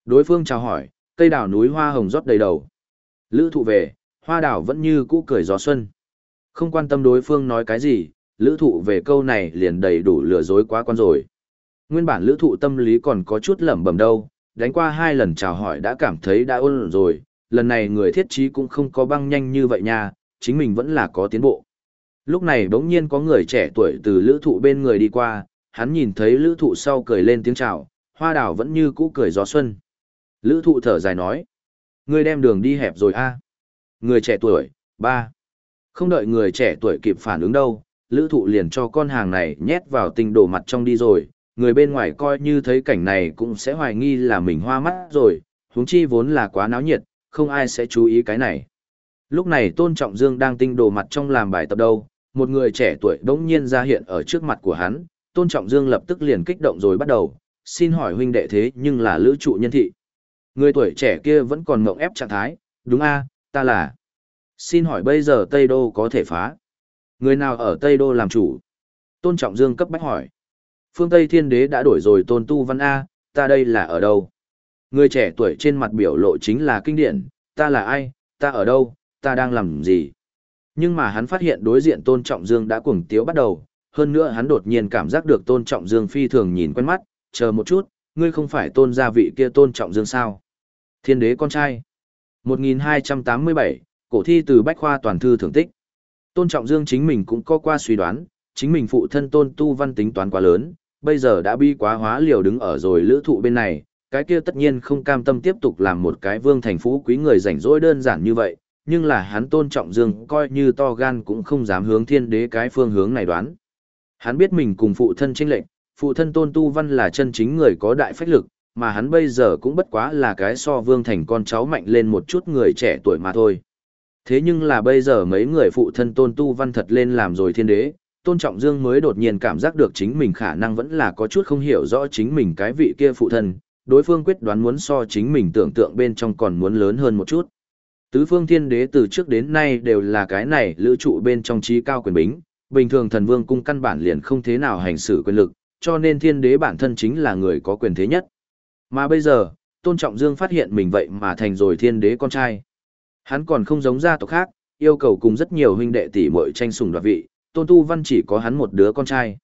Đối phương chào hỏi, cây đào núi hoa hồng rót đầy đầu. Lữ thụ về, hoa đào vẫn như cũ cười gió xuân. Không quan tâm đối phương nói cái gì, lữ thụ về câu này liền đầy đủ lừa dối quá quan rồi. Nguyên bản lữ thụ tâm lý còn có chút lẩm bẩm đâu, đánh qua hai lần chào hỏi đã cảm thấy đã ôn rồi, lần này người thiết trí cũng không có băng nhanh như vậy nha, chính mình vẫn là có tiến bộ. Lúc này bỗng nhiên có người trẻ tuổi từ lữ thụ bên người đi qua, hắn nhìn thấy lữ thụ sau cười lên tiếng chào, hoa đào vẫn như cũ cười gió xuân. Lữ thụ thở dài nói, người đem đường đi hẹp rồi a Người trẻ tuổi, ba Không đợi người trẻ tuổi kịp phản ứng đâu, lữ thụ liền cho con hàng này nhét vào tinh đồ mặt trong đi rồi, người bên ngoài coi như thấy cảnh này cũng sẽ hoài nghi là mình hoa mắt rồi, huống chi vốn là quá náo nhiệt, không ai sẽ chú ý cái này. Lúc này Tôn Trọng Dương đang tinh đồ mặt trong làm bài tập đâu, một người trẻ tuổi đống nhiên ra hiện ở trước mặt của hắn, Tôn Trọng Dương lập tức liền kích động rồi bắt đầu, xin hỏi huynh đệ thế nhưng là lữ trụ nhân thị. Người tuổi trẻ kia vẫn còn mộng ép trạng thái, đúng a ta là. Xin hỏi bây giờ Tây Đô có thể phá. Người nào ở Tây Đô làm chủ? Tôn Trọng Dương cấp bách hỏi. Phương Tây Thiên Đế đã đổi rồi Tôn Tu Văn A, ta đây là ở đâu? Người trẻ tuổi trên mặt biểu lộ chính là kinh điển, ta là ai, ta ở đâu, ta đang làm gì? Nhưng mà hắn phát hiện đối diện Tôn Trọng Dương đã cuồng tiếu bắt đầu, hơn nữa hắn đột nhiên cảm giác được Tôn Trọng Dương phi thường nhìn quen mắt, chờ một chút, ngươi không phải Tôn gia vị kia Tôn Trọng Dương sao? Thiên đế con trai. 1287, cổ thi từ Bách Khoa Toàn Thư Thưởng Tích. Tôn Trọng Dương chính mình cũng có qua suy đoán, chính mình phụ thân Tôn Tu Văn tính toán quá lớn, bây giờ đã bi quá hóa liều đứng ở rồi lữ thụ bên này, cái kia tất nhiên không cam tâm tiếp tục làm một cái vương thành phú quý người rảnh rỗi đơn giản như vậy, nhưng là hắn tôn trọng dương coi như to gan cũng không dám hướng thiên đế cái phương hướng này đoán. Hắn biết mình cùng phụ thân chênh lệnh, phụ thân tôn tu văn là chân chính người có đại phách lực, mà hắn bây giờ cũng bất quá là cái so vương thành con cháu mạnh lên một chút người trẻ tuổi mà thôi. Thế nhưng là bây giờ mấy người phụ thân tôn tu văn thật lên làm rồi thiên đế, tôn trọng dương mới đột nhiên cảm giác được chính mình khả năng vẫn là có chút không hiểu rõ chính mình cái vị kia phụ thân, đối phương quyết đoán muốn so chính mình tưởng tượng bên trong còn muốn lớn hơn một chút. Tứ phương thiên đế từ trước đến nay đều là cái này lữ trụ bên trong trí cao quyền bính, bình thường thần vương cung căn bản liền không thế nào hành xử quyền lực, cho nên thiên đế bản thân chính là người có quyền thế nhất. Mà bây giờ, Tôn Trọng Dương phát hiện mình vậy mà thành rồi thiên đế con trai. Hắn còn không giống gia tộc khác, yêu cầu cùng rất nhiều huynh đệ tỷ muội tranh sủng đoạt vị, Tôn Tu Văn chỉ có hắn một đứa con trai.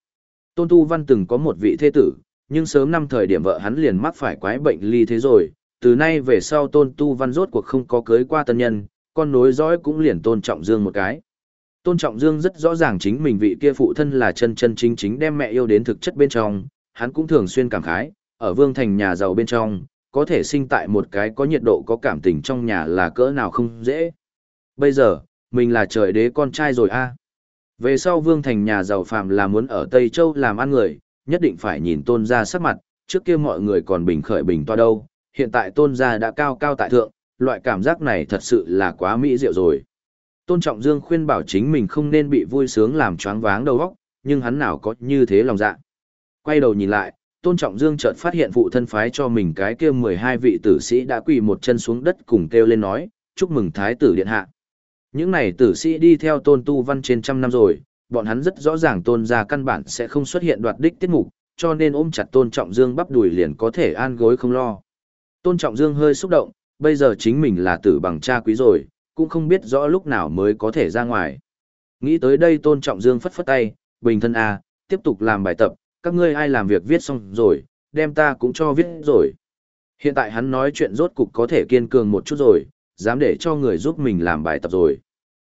Tôn Tu Văn từng có một vị thế tử, nhưng sớm năm thời điểm vợ hắn liền mắc phải quái bệnh ly thế rồi, từ nay về sau tôn tu văn rốt cuộc không có cưới qua tân nhân, con nối dõi cũng liền tôn trọng dương một cái. Tôn trọng dương rất rõ ràng chính mình vị kia phụ thân là chân chân chính chính đem mẹ yêu đến thực chất bên trong, hắn cũng thường xuyên cảm khái, ở vương thành nhà giàu bên trong, có thể sinh tại một cái có nhiệt độ có cảm tình trong nhà là cỡ nào không dễ. Bây giờ, mình là trời đế con trai rồi a. Về sau vương thành nhà giàu phàm là muốn ở Tây Châu làm ăn người, nhất định phải nhìn tôn ra sắc mặt, trước kia mọi người còn bình khởi bình toa đâu, hiện tại tôn gia đã cao cao tại thượng, loại cảm giác này thật sự là quá mỹ diệu rồi. Tôn Trọng Dương khuyên bảo chính mình không nên bị vui sướng làm choáng váng đầu óc, nhưng hắn nào có như thế lòng dạ. Quay đầu nhìn lại, Tôn Trọng Dương chợt phát hiện phụ thân phái cho mình cái kia 12 vị tử sĩ đã quỳ một chân xuống đất cùng kêu lên nói, chúc mừng Thái tử Điện Hạ. Những này tử sĩ đi theo Tôn Tu Văn trên trăm năm rồi, bọn hắn rất rõ ràng Tôn gia căn bản sẽ không xuất hiện đoạt đích tiết mục, cho nên ôm chặt Tôn Trọng Dương bắp đùi liền có thể an gối không lo. Tôn Trọng Dương hơi xúc động, bây giờ chính mình là tử bằng cha quý rồi, cũng không biết rõ lúc nào mới có thể ra ngoài. Nghĩ tới đây Tôn Trọng Dương phất phất tay, bình thân à, tiếp tục làm bài tập, các ngươi ai làm việc viết xong rồi, đem ta cũng cho viết rồi. Hiện tại hắn nói chuyện rốt cục có thể kiên cường một chút rồi, dám để cho người giúp mình làm bài tập rồi.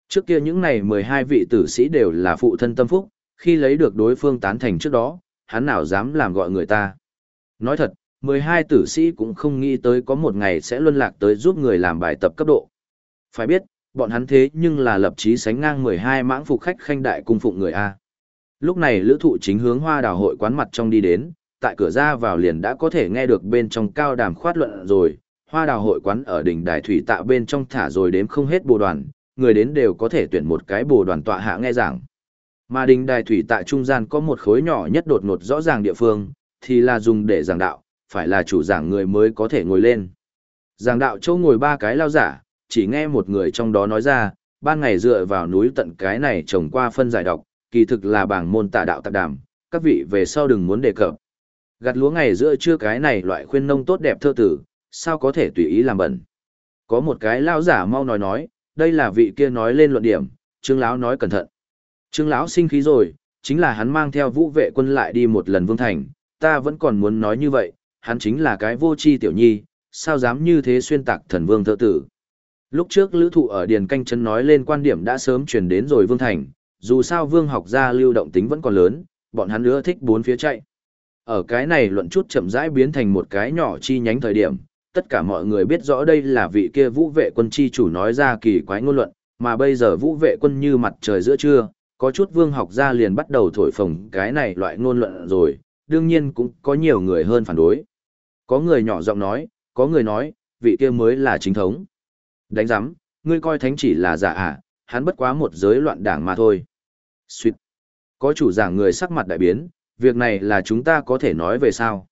Trước kia những này 12 vị tử sĩ đều là phụ thân tâm phúc, khi lấy được đối phương tán thành trước đó, hắn nào dám làm gọi người ta. Nói thật, 12 tử sĩ cũng không nghĩ tới có một ngày sẽ luân lạc tới giúp người làm bài tập cấp độ. Phải biết, bọn hắn thế nhưng là lập chí sánh ngang 12 mãng phục khách khanh đại cung phụng người A. Lúc này lữ thụ chính hướng hoa đào hội quán mặt trong đi đến, tại cửa ra vào liền đã có thể nghe được bên trong cao đàm khoát luận rồi, hoa đào hội quán ở đỉnh đài thủy tạ bên trong thả rồi đếm không hết bồ đoàn, người đến đều có thể tuyển một cái bồ đoàn tọa hạ nghe giảng. Mà đỉnh đài thủy tạ trung gian có một khối nhỏ nhất đột ngột rõ ràng địa phương, thì là dùng để giảng đạo, phải là chủ giảng người mới có thể ngồi lên. Giảng đạo châu ngồi ba cái lao giả, chỉ nghe một người trong đó nói ra, ban ngày dựa vào núi tận cái này trồng qua phân giải độc kỳ thực là bảng môn tạ đạo tạp đàm, các vị về sau đừng muốn đề cập. Gặt lúa ngày giữa trưa cái này loại khuyên nông tốt đẹp thơ tử, sao có thể tùy ý làm bẩn. Có một cái lão giả mau nói nói, đây là vị kia nói lên luận điểm, Trương lão nói cẩn thận. Trương lão sinh khí rồi, chính là hắn mang theo vũ vệ quân lại đi một lần vương thành, ta vẫn còn muốn nói như vậy, hắn chính là cái vô tri tiểu nhi, sao dám như thế xuyên tạc thần vương thơ tử. Lúc trước lữ thụ ở Điền Canh Trấn nói lên quan điểm đã sớm truyền đến rồi Vương Thành, dù sao Vương học gia lưu động tính vẫn còn lớn, bọn hắn nữa thích bốn phía chạy. Ở cái này luận chút chậm rãi biến thành một cái nhỏ chi nhánh thời điểm, tất cả mọi người biết rõ đây là vị kia vũ vệ quân chi chủ nói ra kỳ quái ngôn luận, mà bây giờ vũ vệ quân như mặt trời giữa trưa, có chút vương học gia liền bắt đầu thổi phồng cái này loại ngôn luận rồi, đương nhiên cũng có nhiều người hơn phản đối. Có người nhỏ giọng nói, có người nói, vị kia mới là chính thống. Đánh giám, ngươi coi thánh chỉ là giả à, hắn bất quá một giới loạn đảng mà thôi. Xuyệt. Có chủ giảng người sắc mặt đại biến, việc này là chúng ta có thể nói về sao.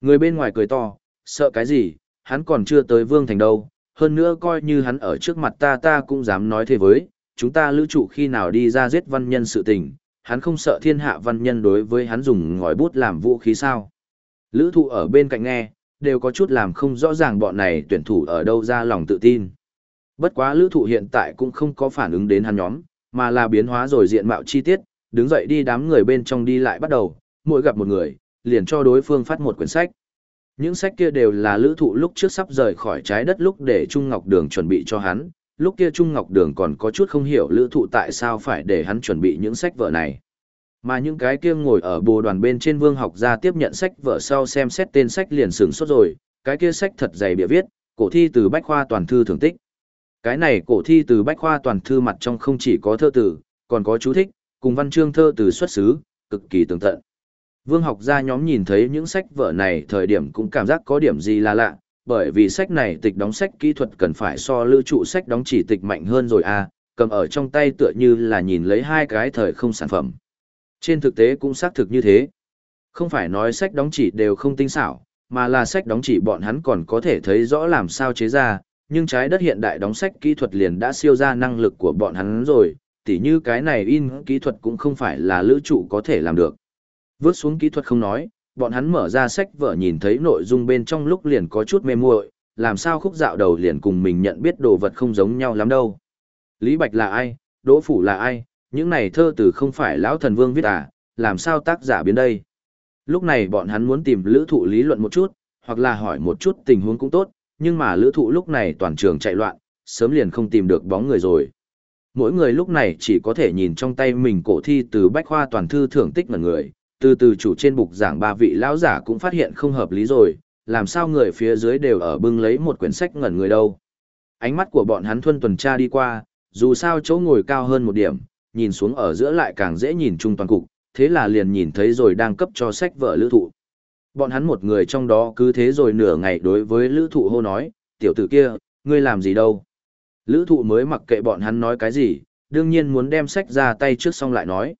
Người bên ngoài cười to, sợ cái gì, hắn còn chưa tới vương thành đâu, hơn nữa coi như hắn ở trước mặt ta ta cũng dám nói thế với, chúng ta lữ trụ khi nào đi ra giết văn nhân sự tình, hắn không sợ thiên hạ văn nhân đối với hắn dùng ngòi bút làm vũ khí sao. Lữ thụ ở bên cạnh nghe, đều có chút làm không rõ ràng bọn này tuyển thủ ở đâu ra lòng tự tin. Bất quá lữ thụ hiện tại cũng không có phản ứng đến hắn nhóm, mà là biến hóa rồi diện mạo chi tiết, đứng dậy đi đám người bên trong đi lại bắt đầu, mỗi gặp một người, liền cho đối phương phát một quyển sách. Những sách kia đều là lữ thụ lúc trước sắp rời khỏi trái đất lúc để Trung Ngọc Đường chuẩn bị cho hắn, lúc kia Trung Ngọc Đường còn có chút không hiểu lữ thụ tại sao phải để hắn chuẩn bị những sách vở này. Mà những cái kia ngồi ở bồ đoàn bên trên vương học ra tiếp nhận sách vở sau xem xét tên sách liền sướng sốt rồi, cái kia sách thật dày bịa viết, cổ thi từ bách khoa toàn thư thưởng tích. Cái này cổ thi từ bách khoa toàn thư mặt trong không chỉ có thơ tử, còn có chú thích, cùng văn chương thơ từ xuất xứ, cực kỳ tường tận. Vương học gia nhóm nhìn thấy những sách vở này thời điểm cũng cảm giác có điểm gì là lạ, bởi vì sách này tịch đóng sách kỹ thuật cần phải so lưu trụ sách đóng chỉ tịch mạnh hơn rồi à, cầm ở trong tay tựa như là nhìn lấy hai cái thời không sản phẩm. Trên thực tế cũng xác thực như thế. Không phải nói sách đóng chỉ đều không tinh xảo, mà là sách đóng chỉ bọn hắn còn có thể thấy rõ làm sao chế ra, nhưng trái đất hiện đại đóng sách kỹ thuật liền đã siêu ra năng lực của bọn hắn rồi, tỉ như cái này in kỹ thuật cũng không phải là lữ trụ có thể làm được. Vớt xuống kỹ thuật không nói, bọn hắn mở ra sách vở nhìn thấy nội dung bên trong lúc liền có chút mê muội, làm sao khúc dạo đầu liền cùng mình nhận biết đồ vật không giống nhau lắm đâu. Lý Bạch là ai, Đỗ Phủ là ai, những này thơ từ không phải lão thần vương viết à, làm sao tác giả biến đây. Lúc này bọn hắn muốn tìm lữ thụ lý luận một chút, hoặc là hỏi một chút tình huống cũng tốt, nhưng mà lữ thụ lúc này toàn trường chạy loạn, sớm liền không tìm được bóng người rồi. Mỗi người lúc này chỉ có thể nhìn trong tay mình cổ thi từ bách khoa toàn thư thưởng tích ngần người, từ từ chủ trên bục giảng ba vị lão giả cũng phát hiện không hợp lý rồi, làm sao người phía dưới đều ở bưng lấy một quyển sách ngẩn người đâu. Ánh mắt của bọn hắn thuân tuần tra đi qua, dù sao chỗ ngồi cao hơn một điểm, nhìn xuống ở giữa lại càng dễ nhìn chung toàn cục, thế là liền nhìn thấy rồi đang cấp cho sách vợ lữ thụ. Bọn hắn một người trong đó cứ thế rồi nửa ngày đối với lữ thụ hô nói, tiểu tử kia, ngươi làm gì đâu. Lữ thụ mới mặc kệ bọn hắn nói cái gì, đương nhiên muốn đem sách ra tay trước xong lại nói.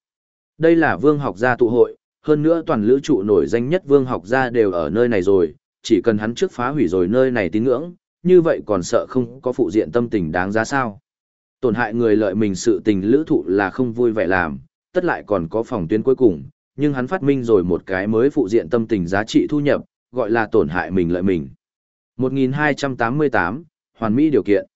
Đây là vương học gia tụ hội, hơn nữa toàn lữ trụ nổi danh nhất vương học gia đều ở nơi này rồi, chỉ cần hắn trước phá hủy rồi nơi này tín ngưỡng, như vậy còn sợ không có phụ diện tâm tình đáng giá sao. Tổn hại người lợi mình sự tình lữ thụ là không vui vẻ làm, tất lại còn có phòng tuyến cuối cùng, nhưng hắn phát minh rồi một cái mới phụ diện tâm tình giá trị thu nhập, gọi là tổn hại mình lợi mình. 1288, hoàn mỹ điều kiện.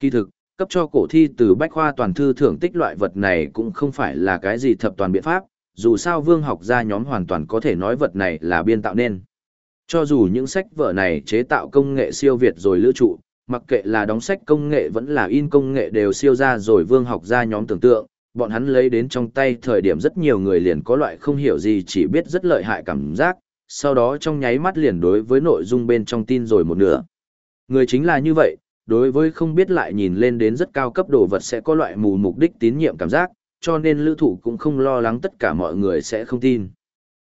Kỳ thực, cấp cho cổ thi từ bách khoa toàn thư thưởng tích loại vật này cũng không phải là cái gì thập toàn biện pháp, dù sao vương học gia nhóm hoàn toàn có thể nói vật này là biên tạo nên. Cho dù những sách vở này chế tạo công nghệ siêu việt rồi lữ trụ, mặc kệ là đóng sách công nghệ vẫn là in công nghệ đều siêu ra rồi vương học gia nhóm tưởng tượng, bọn hắn lấy đến trong tay thời điểm rất nhiều người liền có loại không hiểu gì chỉ biết rất lợi hại cảm giác, sau đó trong nháy mắt liền đối với nội dung bên trong tin rồi một nửa. Người chính là như vậy, đối với không biết lại nhìn lên đến rất cao cấp đồ vật sẽ có loại mù mục đích tín nhiệm cảm giác, cho nên lữ thủ cũng không lo lắng tất cả mọi người sẽ không tin.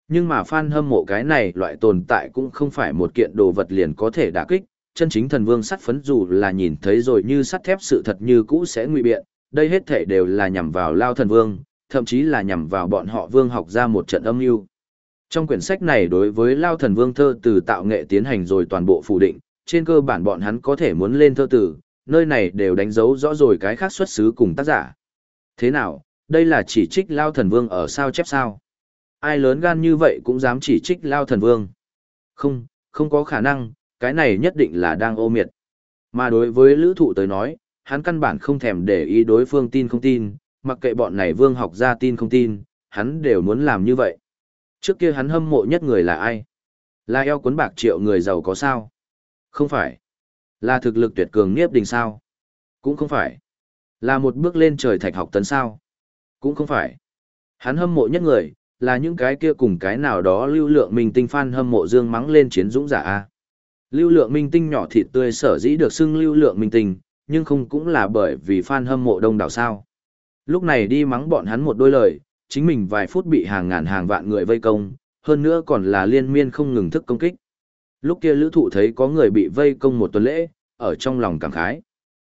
Nhưng mà fan hâm mộ cái này loại tồn tại cũng không phải một kiện đồ vật liền có thể đả kích, chân chính thần vương sắt phấn dù là nhìn thấy rồi như sắt thép sự thật như cũ sẽ nguy biện, đây hết thể đều là nhằm vào lao thần vương, thậm chí là nhằm vào bọn họ vương học ra một trận âm mưu. Trong quyển sách này đối với lao thần vương thơ từ tạo nghệ tiến hành rồi toàn bộ phủ định, trên cơ bản bọn hắn có thể muốn lên thơ từ, nơi này đều đánh dấu rõ rồi cái khác xuất xứ cùng tác giả. Thế nào, đây là chỉ trích lao thần vương ở sao chép sao? Ai lớn gan như vậy cũng dám chỉ trích lao thần vương? Không, không có khả năng, cái này nhất định là đang ô miệt. Mà đối với lữ thụ tới nói, hắn căn bản không thèm để ý đối phương tin không tin, mặc kệ bọn này vương học ra tin không tin, hắn đều muốn làm như vậy. Trước kia hắn hâm mộ nhất người là ai? Là eo cuốn bạc triệu người giàu có sao? Không phải. Là thực lực tuyệt cường nghiếp đình sao? Cũng không phải. Là một bước lên trời thạch học tấn sao? Cũng không phải. Hắn hâm mộ nhất người, là những cái kia cùng cái nào đó lưu lượng minh tinh fan hâm mộ dương mắng lên chiến dũng giả A. Lưu lượng minh tinh nhỏ thịt tươi sở dĩ được xưng lưu lượng minh tinh, nhưng không cũng là bởi vì fan hâm mộ đông đảo sao. Lúc này đi mắng bọn hắn một đôi lời, chính mình vài phút bị hàng ngàn hàng vạn người vây công, hơn nữa còn là liên miên không ngừng thức công kích. Lúc kia lữ thụ thấy có người bị vây công một tuần lễ, ở trong lòng cảm khái.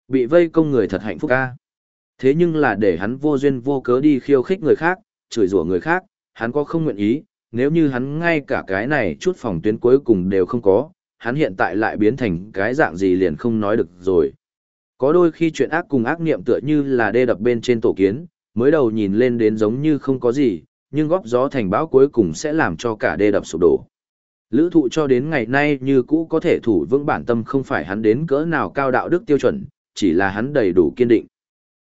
Bị vây công người thật hạnh phúc ca. Thế nhưng là để hắn vô duyên vô cớ đi khiêu khích người khác, chửi rủa người khác, hắn có không nguyện ý, nếu như hắn ngay cả cái này chút phòng tuyến cuối cùng đều không có, hắn hiện tại lại biến thành cái dạng gì liền không nói được rồi. Có đôi khi chuyện ác cùng ác niệm tựa như là đê đập bên trên tổ kiến, mới đầu nhìn lên đến giống như không có gì, nhưng góp gió thành bão cuối cùng sẽ làm cho cả đê đập sụp đổ. Lữ thụ cho đến ngày nay như cũ có thể thủ vững bản tâm không phải hắn đến cỡ nào cao đạo đức tiêu chuẩn, chỉ là hắn đầy đủ kiên định.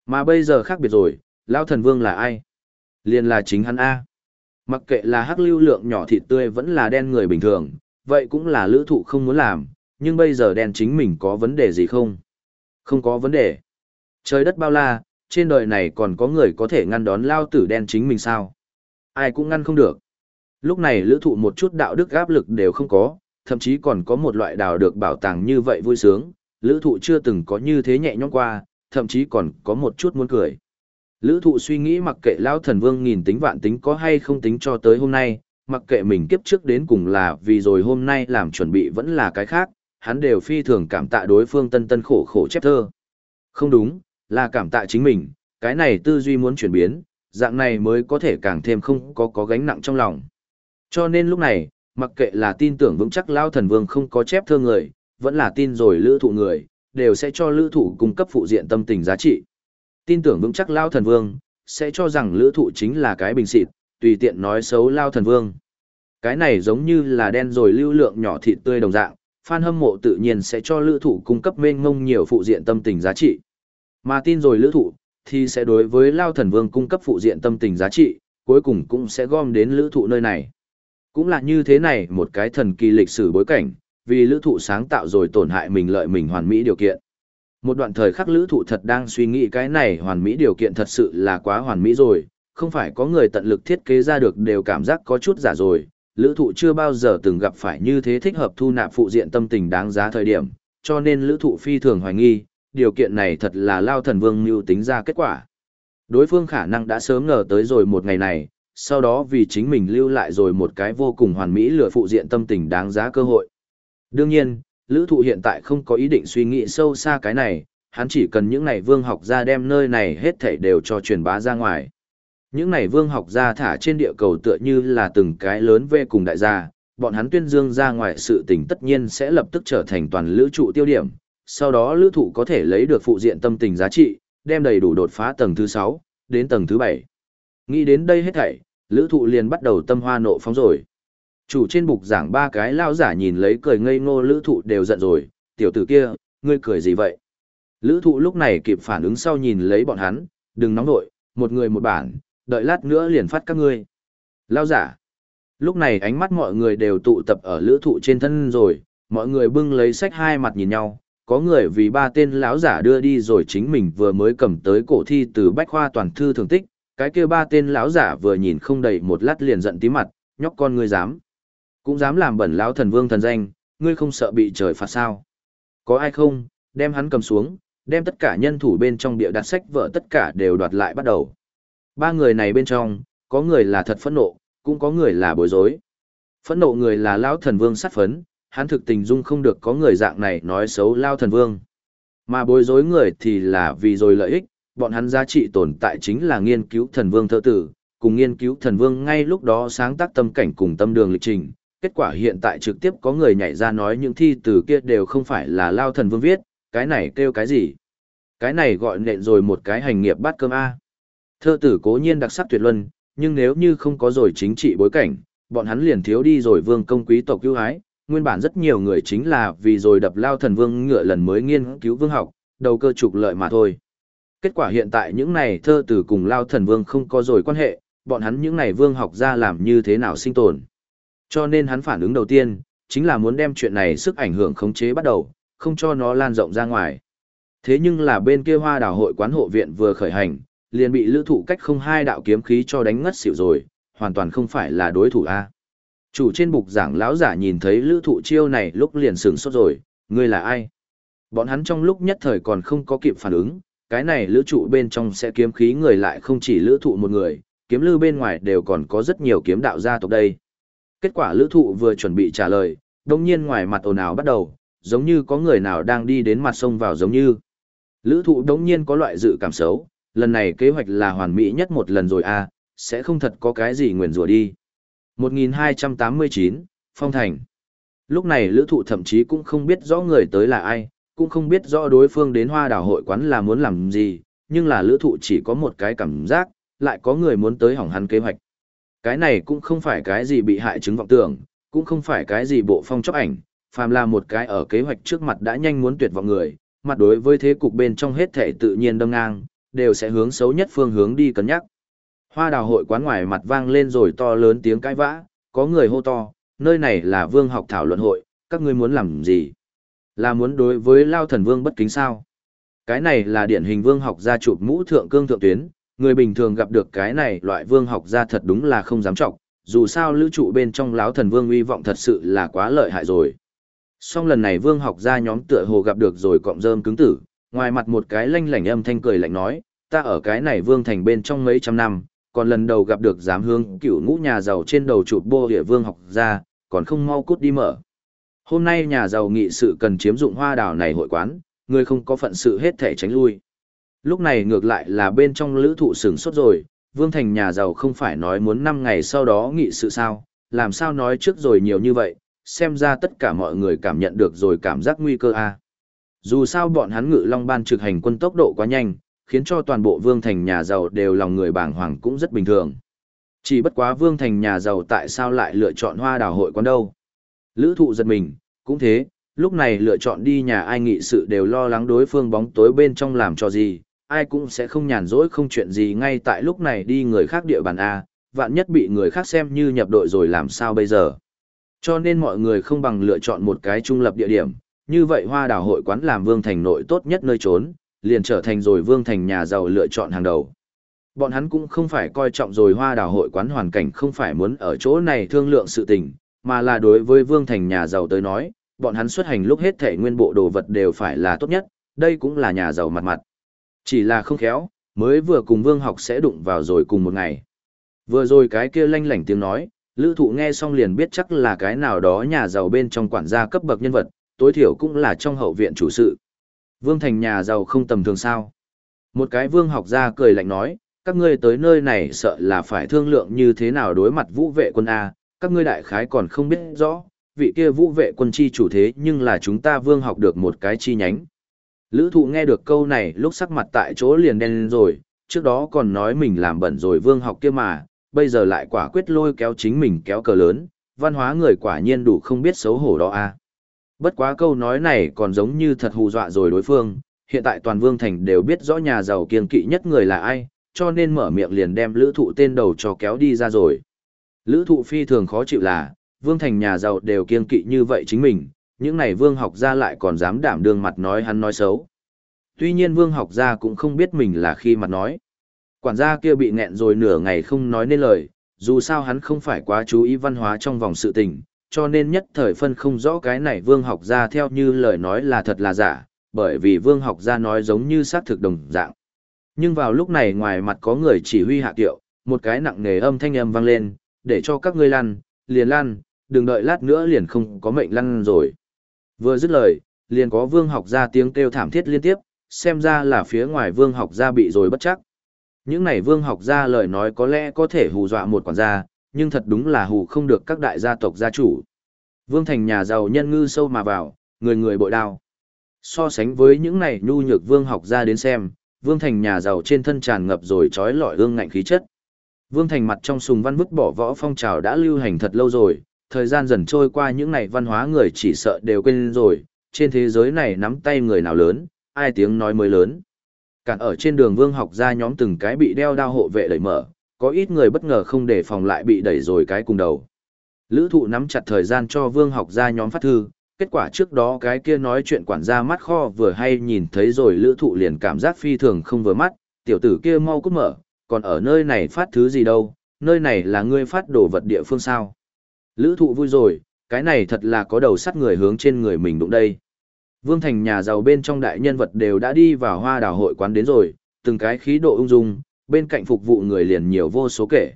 Mà bây giờ khác biệt rồi, Lao thần vương là ai? Liền là chính hắn A. Mặc kệ là hắc lưu lượng nhỏ thịt tươi vẫn là đen người bình thường, vậy cũng là lữ thụ không muốn làm, nhưng bây giờ đen chính mình có vấn đề gì không? Không có vấn đề. Trời đất bao la, trên đời này còn có người có thể ngăn đón lao tử đen chính mình sao? Ai cũng ngăn không được. Lúc này lữ thụ một chút đạo đức áp lực đều không có, thậm chí còn có một loại đào được bảo tàng như vậy vui sướng, lữ thụ chưa từng có như thế nhẹ nhõm qua, thậm chí còn có một chút muốn cười. Lữ thụ suy nghĩ mặc kệ lao thần vương nghìn tính vạn tính có hay không tính cho tới hôm nay, mặc kệ mình kiếp trước đến cùng là vì rồi hôm nay làm chuẩn bị vẫn là cái khác, hắn đều phi thường cảm tạ đối phương tân tân khổ khổ chép thơ. Không đúng, là cảm tạ chính mình, cái này tư duy muốn chuyển biến, dạng này mới có thể càng thêm không có có gánh nặng trong lòng. Cho nên lúc này, mặc kệ là tin tưởng vững chắc lao thần vương không có chép thơ người, vẫn là tin rồi lữ thụ người, đều sẽ cho lữ thụ cung cấp phụ diện tâm tình giá trị. Tin tưởng vững chắc lao thần vương, sẽ cho rằng lữ thụ chính là cái bình xịt, tùy tiện nói xấu lao thần vương. Cái này giống như là đen rồi lưu lượng nhỏ thịt tươi đồng dạng, fan hâm mộ tự nhiên sẽ cho lữ thụ cung cấp mênh mông nhiều phụ diện tâm tình giá trị. Mà tin rồi lữ thụ, thì sẽ đối với lao thần vương cung cấp phụ diện tâm tình giá trị, cuối cùng cũng sẽ gom đến lữ thụ nơi này. Cũng là như thế này một cái thần kỳ lịch sử bối cảnh, vì lữ thụ sáng tạo rồi tổn hại mình lợi mình hoàn mỹ điều kiện. Một đoạn thời khắc lữ thụ thật đang suy nghĩ cái này hoàn mỹ điều kiện thật sự là quá hoàn mỹ rồi, không phải có người tận lực thiết kế ra được đều cảm giác có chút giả rồi. Lữ thụ chưa bao giờ từng gặp phải như thế thích hợp thu nạp phụ diện tâm tình đáng giá thời điểm, cho nên lữ thụ phi thường hoài nghi, điều kiện này thật là lao thần vương mưu tính ra kết quả. Đối phương khả năng đã sớm ngờ tới rồi một ngày này, sau đó vì chính mình lưu lại rồi một cái vô cùng hoàn mỹ lửa phụ diện tâm tình đáng giá cơ hội. Đương nhiên, lữ thụ hiện tại không có ý định suy nghĩ sâu xa cái này, hắn chỉ cần những này vương học ra đem nơi này hết thảy đều cho truyền bá ra ngoài. Những này vương học ra thả trên địa cầu tựa như là từng cái lớn về cùng đại gia, bọn hắn tuyên dương ra ngoài sự tình tất nhiên sẽ lập tức trở thành toàn lữ trụ tiêu điểm, sau đó lữ thụ có thể lấy được phụ diện tâm tình giá trị, đem đầy đủ đột phá tầng thứ 6, đến tầng thứ 7. Nghĩ đến đây hết thảy, lữ thụ liền bắt đầu tâm hoa nộ phóng rồi. Chủ trên bục giảng ba cái lao giả nhìn lấy cười ngây ngô lữ thụ đều giận rồi, tiểu tử kia, ngươi cười gì vậy? Lữ thụ lúc này kịp phản ứng sau nhìn lấy bọn hắn, đừng nóng nội, một người một bản, đợi lát nữa liền phát các ngươi. Lao giả. Lúc này ánh mắt mọi người đều tụ tập ở lữ thụ trên thân rồi, mọi người bưng lấy sách hai mặt nhìn nhau, có người vì ba tên lão giả đưa đi rồi chính mình vừa mới cầm tới cổ thi từ bách khoa toàn thư thường tích, cái kia ba tên lão giả vừa nhìn không đầy một lát liền giận tí mặt, nhóc con ngươi dám. Cũng dám làm bẩn lão thần vương thần danh, ngươi không sợ bị trời phạt sao? Có ai không, đem hắn cầm xuống, đem tất cả nhân thủ bên trong địa đặt sách vợ tất cả đều đoạt lại bắt đầu. Ba người này bên trong, có người là thật phẫn nộ, cũng có người là bối rối. Phẫn nộ người là lão thần vương sát phấn, hắn thực tình dung không được có người dạng này nói xấu lao thần vương. Mà bối rối người thì là vì rồi lợi ích, bọn hắn giá trị tồn tại chính là nghiên cứu thần vương thơ tử, cùng nghiên cứu thần vương ngay lúc đó sáng tác tâm cảnh cùng tâm đường lịch trình. Kết quả hiện tại trực tiếp có người nhảy ra nói những thi từ kia đều không phải là lao thần vương viết, cái này kêu cái gì? Cái này gọi nện rồi một cái hành nghiệp bát cơm A. Thơ tử cố nhiên đặc sắc tuyệt luân, nhưng nếu như không có rồi chính trị bối cảnh, bọn hắn liền thiếu đi rồi vương công quý tộc cứu hái, nguyên bản rất nhiều người chính là vì rồi đập lao thần vương ngựa lần mới nghiên cứu vương học, đầu cơ trục lợi mà thôi. Kết quả hiện tại những này thơ tử cùng lao thần vương không có rồi quan hệ, bọn hắn những này vương học ra làm như thế nào sinh tồn. Cho nên hắn phản ứng đầu tiên, chính là muốn đem chuyện này sức ảnh hưởng khống chế bắt đầu, không cho nó lan rộng ra ngoài. Thế nhưng là bên kia hoa đảo hội quán hộ viện vừa khởi hành, liền bị lữ thụ cách không hai đạo kiếm khí cho đánh ngất xỉu rồi, hoàn toàn không phải là đối thủ A. Chủ trên bục giảng lão giả nhìn thấy lữ thụ chiêu này lúc liền sừng sốt rồi, ngươi là ai? Bọn hắn trong lúc nhất thời còn không có kịp phản ứng, cái này lữ trụ bên trong sẽ kiếm khí người lại không chỉ lữ thụ một người, kiếm lư bên ngoài đều còn có rất nhiều kiếm đạo gia tộc đây. Kết quả lữ thụ vừa chuẩn bị trả lời, đồng nhiên ngoài mặt ồn ào bắt đầu, giống như có người nào đang đi đến mặt sông vào giống như. Lữ thụ đống nhiên có loại dự cảm xấu, lần này kế hoạch là hoàn mỹ nhất một lần rồi à, sẽ không thật có cái gì nguyền rủa đi. 1289, Phong Thành. Lúc này lữ thụ thậm chí cũng không biết rõ người tới là ai, cũng không biết rõ đối phương đến hoa đảo hội quán là muốn làm gì, nhưng là lữ thụ chỉ có một cái cảm giác, lại có người muốn tới hỏng hắn kế hoạch. Cái này cũng không phải cái gì bị hại chứng vọng tưởng, cũng không phải cái gì bộ phong chóc ảnh, phàm là một cái ở kế hoạch trước mặt đã nhanh muốn tuyệt vọng người, mặt đối với thế cục bên trong hết thể tự nhiên đâm ngang, đều sẽ hướng xấu nhất phương hướng đi cân nhắc. Hoa đào hội quán ngoài mặt vang lên rồi to lớn tiếng cãi vã, có người hô to, nơi này là vương học thảo luận hội, các ngươi muốn làm gì? Là muốn đối với lao thần vương bất kính sao? Cái này là điển hình vương học gia chụp mũ thượng cương thượng tuyến, người bình thường gặp được cái này loại vương học gia thật đúng là không dám trọng, dù sao lữ trụ bên trong lão thần vương uy vọng thật sự là quá lợi hại rồi. Song lần này vương học gia nhóm tựa hồ gặp được rồi cọng rơm cứng tử, ngoài mặt một cái lanh lảnh âm thanh cười lạnh nói, ta ở cái này vương thành bên trong mấy trăm năm, còn lần đầu gặp được giám hương cựu ngũ nhà giàu trên đầu chụp bô địa vương học ra còn không mau cút đi mở. Hôm nay nhà giàu nghị sự cần chiếm dụng hoa đào này hội quán, người không có phận sự hết thể tránh lui. Lúc này ngược lại là bên trong lữ thụ sừng sốt rồi, vương thành nhà giàu không phải nói muốn 5 ngày sau đó nghị sự sao, làm sao nói trước rồi nhiều như vậy, xem ra tất cả mọi người cảm nhận được rồi cảm giác nguy cơ a dù sao bọn hắn ngự long ban trực hành quân tốc độ quá nhanh, khiến cho toàn bộ vương thành nhà giàu đều lòng người bàng hoàng cũng rất bình thường. Chỉ bất quá vương thành nhà giàu tại sao lại lựa chọn hoa đào hội quán đâu. Lữ thụ giật mình, cũng thế, lúc này lựa chọn đi nhà ai nghị sự đều lo lắng đối phương bóng tối bên trong làm cho gì, ai cũng sẽ không nhàn rỗi không chuyện gì ngay tại lúc này đi người khác địa bàn A, vạn nhất bị người khác xem như nhập đội rồi làm sao bây giờ. Cho nên mọi người không bằng lựa chọn một cái trung lập địa điểm, như vậy hoa đào hội quán làm vương thành nội tốt nhất nơi trốn, liền trở thành rồi vương thành nhà giàu lựa chọn hàng đầu. Bọn hắn cũng không phải coi trọng rồi hoa đào hội quán hoàn cảnh không phải muốn ở chỗ này thương lượng sự tình, mà là đối với vương thành nhà giàu tới nói, bọn hắn xuất hành lúc hết thể nguyên bộ đồ vật đều phải là tốt nhất, đây cũng là nhà giàu mặt mặt. Chỉ là không khéo, mới vừa cùng vương học sẽ đụng vào rồi cùng một ngày. Vừa rồi cái kia lanh lảnh tiếng nói, lữ thụ nghe xong liền biết chắc là cái nào đó nhà giàu bên trong quản gia cấp bậc nhân vật, tối thiểu cũng là trong hậu viện chủ sự. Vương thành nhà giàu không tầm thường sao. Một cái vương học gia cười lạnh nói, các ngươi tới nơi này sợ là phải thương lượng như thế nào đối mặt vũ vệ quân A, các ngươi đại khái còn không biết rõ, vị kia vũ vệ quân chi chủ thế nhưng là chúng ta vương học được một cái chi nhánh. Lữ thụ nghe được câu này lúc sắc mặt tại chỗ liền đen lên rồi, trước đó còn nói mình làm bẩn rồi vương học kia mà, bây giờ lại quả quyết lôi kéo chính mình kéo cờ lớn, văn hóa người quả nhiên đủ không biết xấu hổ đó a Bất quá câu nói này còn giống như thật hù dọa rồi đối phương, hiện tại toàn vương thành đều biết rõ nhà giàu kiên kỵ nhất người là ai, cho nên mở miệng liền đem lữ thụ tên đầu cho kéo đi ra rồi. Lữ thụ phi thường khó chịu là, vương thành nhà giàu đều kiên kỵ như vậy chính mình, những này vương học gia lại còn dám đảm đương mặt nói hắn nói xấu. Tuy nhiên vương học gia cũng không biết mình là khi mặt nói. Quản gia kia bị nghẹn rồi nửa ngày không nói nên lời, dù sao hắn không phải quá chú ý văn hóa trong vòng sự tình, cho nên nhất thời phân không rõ cái này vương học gia theo như lời nói là thật là giả, bởi vì vương học gia nói giống như xác thực đồng dạng. Nhưng vào lúc này ngoài mặt có người chỉ huy hạ tiệu, một cái nặng nề âm thanh âm vang lên, để cho các ngươi lăn, liền lăn, đừng đợi lát nữa liền không có mệnh lăn rồi. Vừa dứt lời, liền có vương học gia tiếng kêu thảm thiết liên tiếp, xem ra là phía ngoài vương học gia bị rồi bất chắc. Những này vương học gia lời nói có lẽ có thể hù dọa một quản gia, nhưng thật đúng là hù không được các đại gia tộc gia chủ. Vương thành nhà giàu nhân ngư sâu mà vào, người người bội đao. So sánh với những này nhu nhược vương học gia đến xem, vương thành nhà giàu trên thân tràn ngập rồi trói lọi ương ngạnh khí chất. Vương thành mặt trong sùng văn vứt bỏ võ phong trào đã lưu hành thật lâu rồi, thời gian dần trôi qua những này văn hóa người chỉ sợ đều quên rồi, trên thế giới này nắm tay người nào lớn, ai tiếng nói mới lớn. Cản ở trên đường vương học ra nhóm từng cái bị đeo đao hộ vệ đẩy mở, có ít người bất ngờ không để phòng lại bị đẩy rồi cái cùng đầu. Lữ thụ nắm chặt thời gian cho vương học ra nhóm phát thư, kết quả trước đó cái kia nói chuyện quản gia mắt kho vừa hay nhìn thấy rồi lữ thụ liền cảm giác phi thường không vừa mắt, tiểu tử kia mau cút mở, còn ở nơi này phát thứ gì đâu, nơi này là ngươi phát đồ vật địa phương sao. Lữ thụ vui rồi, cái này thật là có đầu sắt người hướng trên người mình đụng đây. Vương Thành nhà giàu bên trong đại nhân vật đều đã đi vào hoa đào hội quán đến rồi, từng cái khí độ ung dung, bên cạnh phục vụ người liền nhiều vô số kể.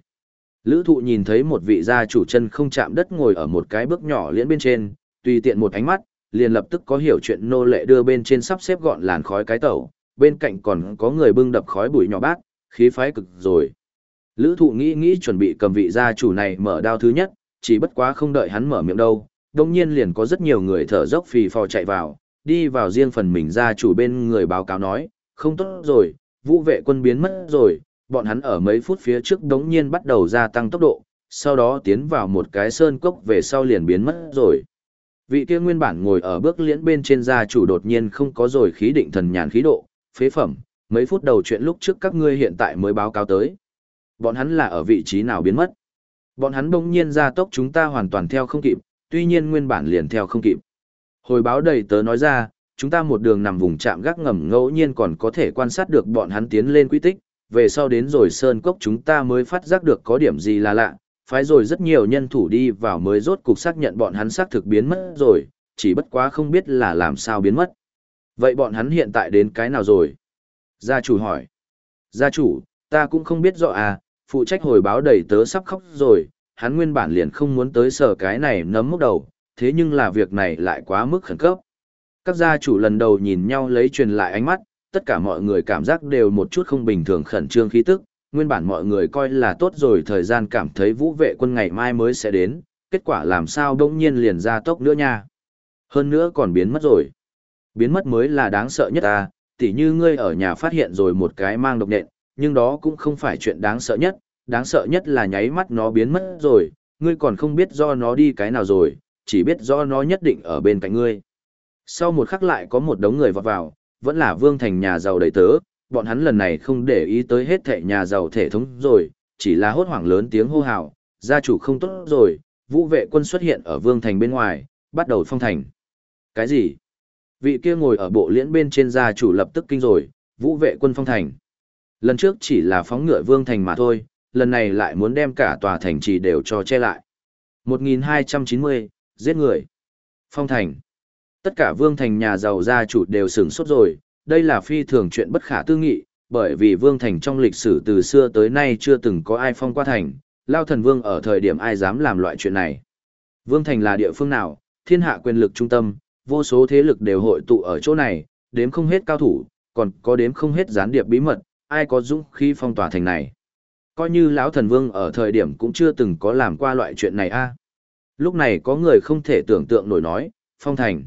Lữ thụ nhìn thấy một vị gia chủ chân không chạm đất ngồi ở một cái bước nhỏ liễn bên trên, tùy tiện một ánh mắt, liền lập tức có hiểu chuyện nô lệ đưa bên trên sắp xếp gọn làn khói cái tẩu, bên cạnh còn có người bưng đập khói bụi nhỏ bát, khí phái cực rồi. Lữ thụ nghĩ nghĩ chuẩn bị cầm vị gia chủ này mở đao thứ nhất, chỉ bất quá không đợi hắn mở miệng đâu, đồng nhiên liền có rất nhiều người thở dốc phì phò chạy vào, đi vào riêng phần mình gia chủ bên người báo cáo nói, không tốt rồi, vũ vệ quân biến mất rồi, bọn hắn ở mấy phút phía trước đống nhiên bắt đầu gia tăng tốc độ, sau đó tiến vào một cái sơn cốc về sau liền biến mất rồi. Vị kia nguyên bản ngồi ở bước liễn bên trên gia chủ đột nhiên không có rồi khí định thần nhàn khí độ, phế phẩm, mấy phút đầu chuyện lúc trước các ngươi hiện tại mới báo cáo tới. Bọn hắn là ở vị trí nào biến mất? Bọn hắn đống nhiên ra tốc chúng ta hoàn toàn theo không kịp, tuy nhiên nguyên bản liền theo không kịp. Hồi báo đầy tớ nói ra, chúng ta một đường nằm vùng chạm gác ngầm ngẫu nhiên còn có thể quan sát được bọn hắn tiến lên quy tích, về sau đến rồi sơn cốc chúng ta mới phát giác được có điểm gì là lạ, phái rồi rất nhiều nhân thủ đi vào mới rốt cục xác nhận bọn hắn xác thực biến mất rồi, chỉ bất quá không biết là làm sao biến mất. Vậy bọn hắn hiện tại đến cái nào rồi? Gia chủ hỏi. Gia chủ, ta cũng không biết rõ à, phụ trách hồi báo đầy tớ sắp khóc rồi, hắn nguyên bản liền không muốn tới sở cái này nấm mốc đầu, thế nhưng là việc này lại quá mức khẩn cấp. Các gia chủ lần đầu nhìn nhau lấy truyền lại ánh mắt, tất cả mọi người cảm giác đều một chút không bình thường khẩn trương khí tức, nguyên bản mọi người coi là tốt rồi thời gian cảm thấy vũ vệ quân ngày mai mới sẽ đến, kết quả làm sao đông nhiên liền ra tốc nữa nha. Hơn nữa còn biến mất rồi. Biến mất mới là đáng sợ nhất ta, tỉ như ngươi ở nhà phát hiện rồi một cái mang độc nện, nhưng đó cũng không phải chuyện đáng sợ nhất, đáng sợ nhất là nháy mắt nó biến mất rồi, ngươi còn không biết do nó đi cái nào rồi, chỉ biết do nó nhất định ở bên cạnh ngươi. Sau một khắc lại có một đống người vọt vào, vẫn là vương thành nhà giàu đầy tớ, bọn hắn lần này không để ý tới hết thệ nhà giàu thể thống rồi, chỉ là hốt hoảng lớn tiếng hô hào, gia chủ không tốt rồi, vũ vệ quân xuất hiện ở vương thành bên ngoài, bắt đầu phong thành. Cái gì? Vị kia ngồi ở bộ liễn bên trên gia chủ lập tức kinh rồi, vũ vệ quân phong thành. Lần trước chỉ là phóng ngựa vương thành mà thôi, lần này lại muốn đem cả tòa thành trì đều cho che lại. 1290, giết người. Phong thành. Tất cả vương thành nhà giàu gia chủ đều sửng sốt rồi, đây là phi thường chuyện bất khả tư nghị, bởi vì vương thành trong lịch sử từ xưa tới nay chưa từng có ai phong qua thành, lao thần vương ở thời điểm ai dám làm loại chuyện này. Vương thành là địa phương nào, thiên hạ quyền lực trung tâm, vô số thế lực đều hội tụ ở chỗ này, đếm không hết cao thủ, còn có đếm không hết gián điệp bí mật, ai có dũng khi phong tỏa thành này. Coi như lão thần vương ở thời điểm cũng chưa từng có làm qua loại chuyện này a. Lúc này có người không thể tưởng tượng nổi nói, phong thành.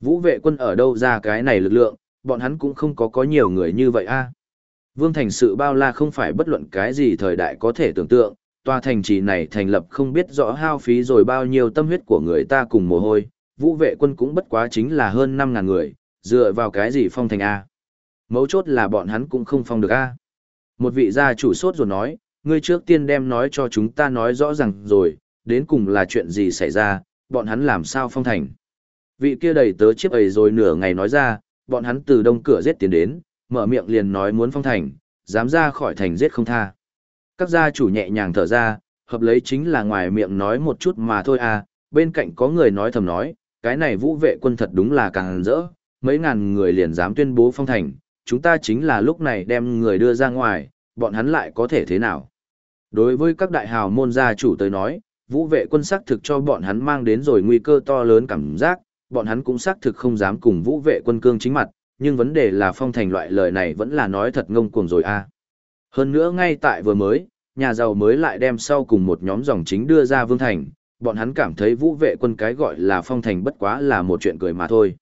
Vũ vệ quân ở đâu ra cái này lực lượng, bọn hắn cũng không có có nhiều người như vậy a. À? Vương thành sự bao la không phải bất luận cái gì thời đại có thể tưởng tượng, tòa thành trì này thành lập không biết rõ hao phí rồi bao nhiêu tâm huyết của người ta cùng mồ hôi, vũ vệ quân cũng bất quá chính là hơn 5.000 người, dựa vào cái gì phong thành A. À? Mấu chốt là bọn hắn cũng không phong được A. À? Một vị gia chủ sốt rồi nói, ngươi trước tiên đem nói cho chúng ta nói rõ ràng rồi, đến cùng là chuyện gì xảy ra, bọn hắn làm sao phong thành. Vị kia đầy tớ chiếc ấy rồi nửa ngày nói ra, bọn hắn từ đông cửa giết tiến đến, mở miệng liền nói muốn phong thành, dám ra khỏi thành giết không tha. Các gia chủ nhẹ nhàng thở ra, hợp lấy chính là ngoài miệng nói một chút mà thôi à, bên cạnh có người nói thầm nói, cái này vũ vệ quân thật đúng là càng rỡ, mấy ngàn người liền dám tuyên bố phong thành, chúng ta chính là lúc này đem người đưa ra ngoài, bọn hắn lại có thể thế nào. Đối với các đại hào môn gia chủ tới nói, vũ vệ quân xác thực cho bọn hắn mang đến rồi nguy cơ to lớn cảm giác, bọn hắn cũng xác thực không dám cùng vũ vệ quân cương chính mặt, nhưng vấn đề là phong thành loại lời này vẫn là nói thật ngông cuồng rồi a. À. Hơn nữa ngay tại vừa mới, nhà giàu mới lại đem sau cùng một nhóm dòng chính đưa ra vương thành, bọn hắn cảm thấy vũ vệ quân cái gọi là phong thành bất quá là một chuyện cười mà thôi.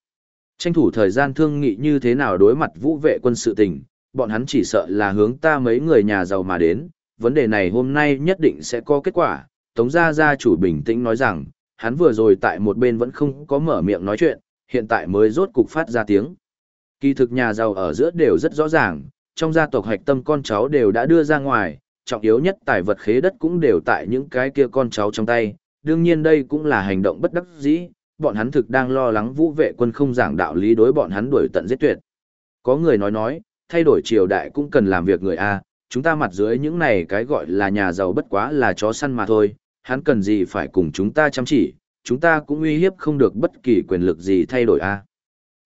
Tranh thủ thời gian thương nghị như thế nào đối mặt vũ vệ quân sự tình, bọn hắn chỉ sợ là hướng ta mấy người nhà giàu mà đến, vấn đề này hôm nay nhất định sẽ có kết quả. Tống gia gia chủ bình tĩnh nói rằng, hắn vừa rồi tại một bên vẫn không có mở miệng nói chuyện, hiện tại mới rốt cục phát ra tiếng. Kỳ thực nhà giàu ở giữa đều rất rõ ràng, trong gia tộc hạch tâm con cháu đều đã đưa ra ngoài, trọng yếu nhất tài vật khế đất cũng đều tại những cái kia con cháu trong tay, đương nhiên đây cũng là hành động bất đắc dĩ, bọn hắn thực đang lo lắng vũ vệ quân không giảng đạo lý đối bọn hắn đuổi tận giết tuyệt. Có người nói nói, thay đổi triều đại cũng cần làm việc người A, chúng ta mặt dưới những này cái gọi là nhà giàu bất quá là chó săn mà thôi, hắn cần gì phải cùng chúng ta chăm chỉ, chúng ta cũng uy hiếp không được bất kỳ quyền lực gì thay đổi A.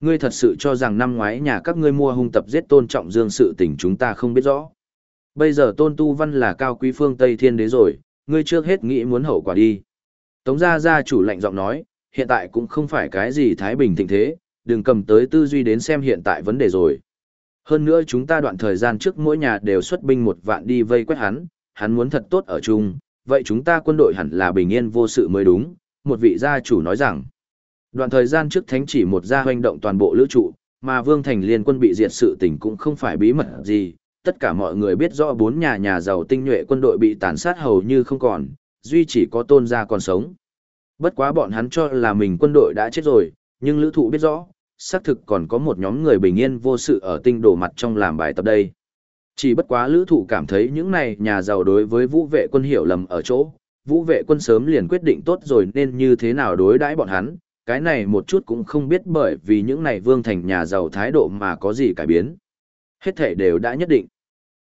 Ngươi thật sự cho rằng năm ngoái nhà các ngươi mua hung tập giết tôn trọng dương sự tình chúng ta không biết rõ. Bây giờ tôn tu văn là cao quý phương Tây Thiên Đế rồi, ngươi trước hết nghĩ muốn hậu quả đi. Tống gia gia chủ lạnh giọng nói, hiện tại cũng không phải cái gì thái bình thịnh thế, đừng cầm tới tư duy đến xem hiện tại vấn đề rồi. Hơn nữa chúng ta đoạn thời gian trước mỗi nhà đều xuất binh một vạn đi vây quét hắn, hắn muốn thật tốt ở chung, vậy chúng ta quân đội hẳn là bình yên vô sự mới đúng, một vị gia chủ nói rằng. Đoạn thời gian trước thánh chỉ một gia hoành động toàn bộ lữ trụ, mà Vương Thành liên quân bị diệt sự tình cũng không phải bí mật gì, tất cả mọi người biết rõ bốn nhà nhà giàu tinh nhuệ quân đội bị tàn sát hầu như không còn, duy chỉ có tôn gia còn sống. Bất quá bọn hắn cho là mình quân đội đã chết rồi, nhưng lữ thụ biết rõ, xác thực còn có một nhóm người bình yên vô sự ở tinh đổ mặt trong làm bài tập đây. Chỉ bất quá lữ thụ cảm thấy những này nhà giàu đối với vũ vệ quân hiểu lầm ở chỗ, vũ vệ quân sớm liền quyết định tốt rồi nên như thế nào đối đãi bọn hắn, cái này một chút cũng không biết bởi vì những này vương thành nhà giàu thái độ mà có gì cải biến. Hết thể đều đã nhất định.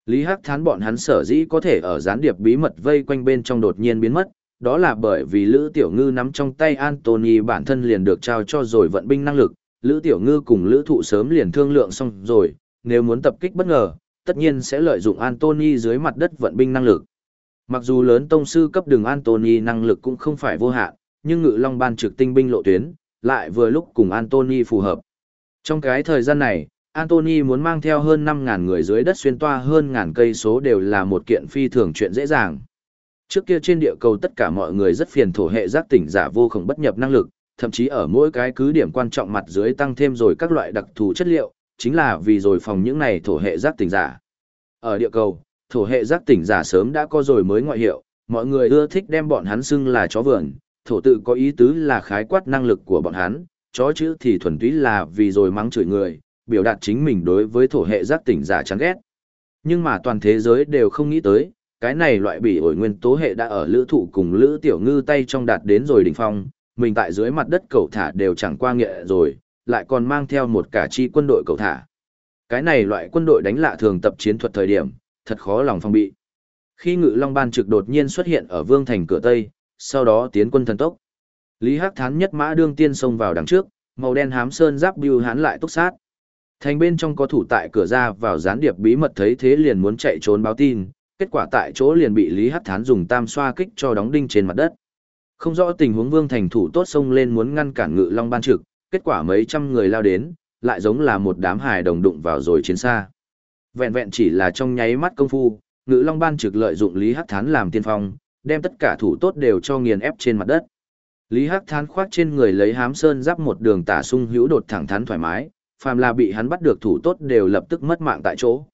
Lý Hắc thán bọn hắn sở dĩ có thể ở gián điệp bí mật vây quanh bên trong đột nhiên biến mất, đó là bởi vì Lữ Tiểu Ngư nắm trong tay Anthony bản thân liền được trao cho rồi vận binh năng lực, Lữ Tiểu Ngư cùng Lữ Thụ sớm liền thương lượng xong rồi, nếu muốn tập kích bất ngờ, tất nhiên sẽ lợi dụng Anthony dưới mặt đất vận binh năng lực. Mặc dù lớn tông sư cấp đường Anthony năng lực cũng không phải vô hạn, nhưng ngự long ban trực tinh binh lộ tuyến, lại vừa lúc cùng Anthony phù hợp. Trong cái thời gian này, Anthony muốn mang theo hơn 5.000 người dưới đất xuyên toa hơn ngàn cây số đều là một kiện phi thường chuyện dễ dàng. Trước kia trên địa cầu tất cả mọi người rất phiền thổ hệ giác tỉnh giả vô cùng bất nhập năng lực, thậm chí ở mỗi cái cứ điểm quan trọng mặt dưới tăng thêm rồi các loại đặc thù chất liệu, chính là vì rồi phòng những này thổ hệ giác tỉnh giả. Ở địa cầu, thổ hệ giác tỉnh giả sớm đã có rồi mới ngoại hiệu, mọi người ưa thích đem bọn hắn xưng là chó vườn, thổ tự có ý tứ là khái quát năng lực của bọn hắn, chó chữ thì thuần túy là vì rồi mắng chửi người, biểu đạt chính mình đối với thổ hệ giác tỉnh giả chán ghét. Nhưng mà toàn thế giới đều không nghĩ tới, cái này loại bị ổi nguyên tố hệ đã ở lữ thụ cùng lữ tiểu ngư tay trong đạt đến rồi đỉnh phong, mình tại dưới mặt đất cầu thả đều chẳng qua nghệ rồi, lại còn mang theo một cả chi quân đội cầu thả. Cái này loại quân đội đánh lạ thường tập chiến thuật thời điểm, thật khó lòng phòng bị. Khi ngự long ban trực đột nhiên xuất hiện ở vương thành cửa Tây, sau đó tiến quân thần tốc. Lý Hắc Thán nhất mã đương tiên xông vào đằng trước, màu đen hám sơn giáp bưu hán lại túc sát. Thành bên trong có thủ tại cửa ra vào gián điệp bí mật thấy thế liền muốn chạy trốn báo tin, kết quả tại chỗ liền bị Lý Hắc Thán dùng tam xoa kích cho đóng đinh trên mặt đất. Không rõ tình huống Vương Thành thủ tốt xông lên muốn ngăn cản Ngự Long ban trực, kết quả mấy trăm người lao đến, lại giống là một đám hài đồng đụng vào rồi chiến xa. Vẹn vẹn chỉ là trong nháy mắt công phu, Ngự Long ban trực lợi dụng Lý Hắc Thán làm tiên phong, đem tất cả thủ tốt đều cho nghiền ép trên mặt đất. Lý Hắc Thán khoác trên người lấy hám sơn giáp một đường tả sung hữu đột thẳng thắn thoải mái, phàm là bị hắn bắt được thủ tốt đều lập tức mất mạng tại chỗ.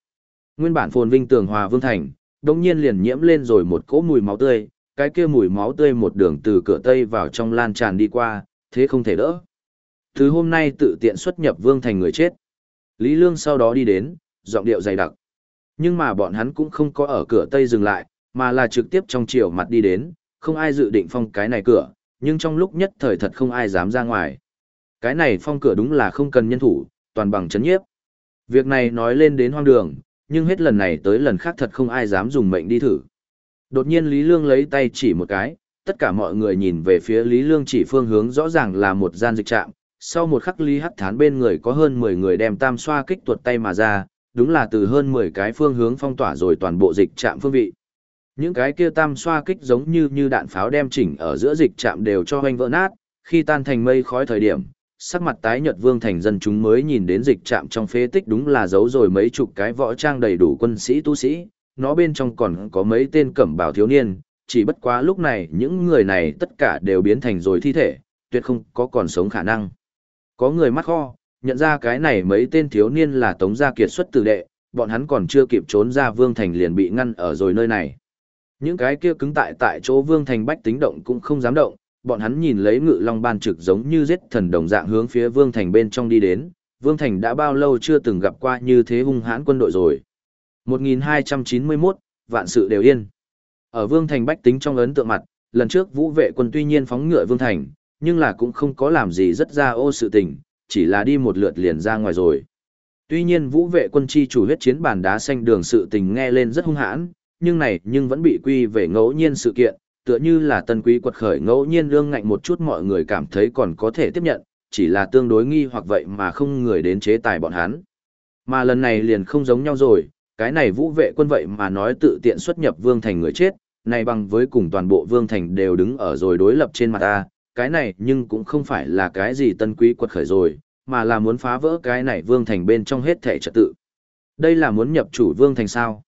Nguyên bản phồn vinh tường hòa vương thành, đột nhiên liền nhiễm lên rồi một cỗ mùi máu tươi, cái kia mùi máu tươi một đường từ cửa tây vào trong lan tràn đi qua, thế không thể đỡ thứ hôm nay tự tiện xuất nhập vương thành người chết. Lý Lương sau đó đi đến, giọng điệu dày đặc. Nhưng mà bọn hắn cũng không có ở cửa Tây dừng lại, mà là trực tiếp trong chiều mặt đi đến, không ai dự định phong cái này cửa, nhưng trong lúc nhất thời thật không ai dám ra ngoài. Cái này phong cửa đúng là không cần nhân thủ, toàn bằng chấn nhiếp. Việc này nói lên đến hoang đường, nhưng hết lần này tới lần khác thật không ai dám dùng mệnh đi thử. Đột nhiên Lý Lương lấy tay chỉ một cái, tất cả mọi người nhìn về phía Lý Lương chỉ phương hướng rõ ràng là một gian dịch trạm. Sau một khắc Lý Hắc Thán bên người có hơn 10 người đem tam xoa kích tuột tay mà ra, đúng là từ hơn 10 cái phương hướng phong tỏa rồi toàn bộ dịch trạm phương vị. Những cái kia tam xoa kích giống như như đạn pháo đem chỉnh ở giữa dịch trạm đều cho hoanh vỡ nát, khi tan thành mây khói thời điểm, sắc mặt tái nhợt vương thành dân chúng mới nhìn đến dịch trạm trong phế tích đúng là giấu rồi mấy chục cái võ trang đầy đủ quân sĩ tu sĩ, nó bên trong còn có mấy tên cẩm bào thiếu niên, chỉ bất quá lúc này những người này tất cả đều biến thành rồi thi thể, tuyệt không có còn sống khả năng. Có người mắt kho, nhận ra cái này mấy tên thiếu niên là Tống Gia Kiệt xuất tử đệ, bọn hắn còn chưa kịp trốn ra Vương Thành liền bị ngăn ở rồi nơi này. Những cái kia cứng tại tại chỗ Vương Thành bách tính động cũng không dám động, bọn hắn nhìn lấy ngự long ban trực giống như giết thần đồng dạng hướng phía Vương Thành bên trong đi đến. Vương Thành đã bao lâu chưa từng gặp qua như thế hung hãn quân đội rồi. 1291, vạn sự đều yên. Ở Vương Thành bách tính trong ấn tượng mặt, lần trước vũ vệ quân tuy nhiên phóng ngựa Vương Thành, nhưng là cũng không có làm gì rất ra ô sự tình, chỉ là đi một lượt liền ra ngoài rồi. Tuy nhiên vũ vệ quân chi chủ huyết chiến bàn đá xanh đường sự tình nghe lên rất hung hãn, nhưng này nhưng vẫn bị quy về ngẫu nhiên sự kiện, tựa như là tân quý quật khởi ngẫu nhiên lương ngạnh một chút mọi người cảm thấy còn có thể tiếp nhận, chỉ là tương đối nghi hoặc vậy mà không người đến chế tài bọn hắn. Mà lần này liền không giống nhau rồi, cái này vũ vệ quân vậy mà nói tự tiện xuất nhập vương thành người chết, này bằng với cùng toàn bộ vương thành đều đứng ở rồi đối lập trên mặt ta, cái này nhưng cũng không phải là cái gì tân quý quật khởi rồi, mà là muốn phá vỡ cái này vương thành bên trong hết thể trật tự. Đây là muốn nhập chủ vương thành sao?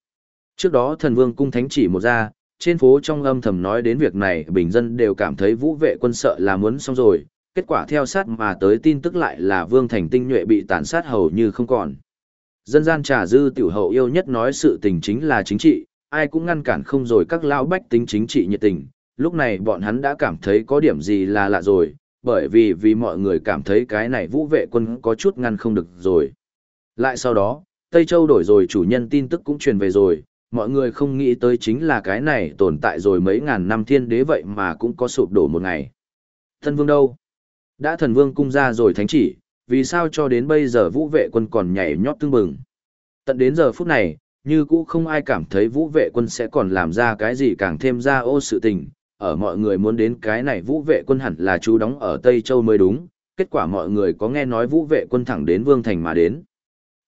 Trước đó thần vương cung thánh chỉ một ra, trên phố trong âm thầm nói đến việc này bình dân đều cảm thấy vũ vệ quân sợ là muốn xong rồi, kết quả theo sát mà tới tin tức lại là vương thành tinh nhuệ bị tàn sát hầu như không còn. Dân gian trà dư tiểu hậu yêu nhất nói sự tình chính là chính trị, ai cũng ngăn cản không rồi các lão bách tính chính trị nhiệt tình, lúc này bọn hắn đã cảm thấy có điểm gì là lạ rồi, bởi vì vì mọi người cảm thấy cái này vũ vệ quân có chút ngăn không được rồi. Lại sau đó, Tây Châu đổi rồi chủ nhân tin tức cũng truyền về rồi, mọi người không nghĩ tới chính là cái này tồn tại rồi mấy ngàn năm thiên đế vậy mà cũng có sụp đổ một ngày. Thân vương đâu? Đã thần vương cung ra rồi thánh chỉ, vì sao cho đến bây giờ vũ vệ quân còn nhảy nhót tương bừng. Tận đến giờ phút này, như cũ không ai cảm thấy vũ vệ quân sẽ còn làm ra cái gì càng thêm ra ô sự tình, ở mọi người muốn đến cái này vũ vệ quân hẳn là chú đóng ở Tây Châu mới đúng, kết quả mọi người có nghe nói vũ vệ quân thẳng đến Vương Thành mà đến.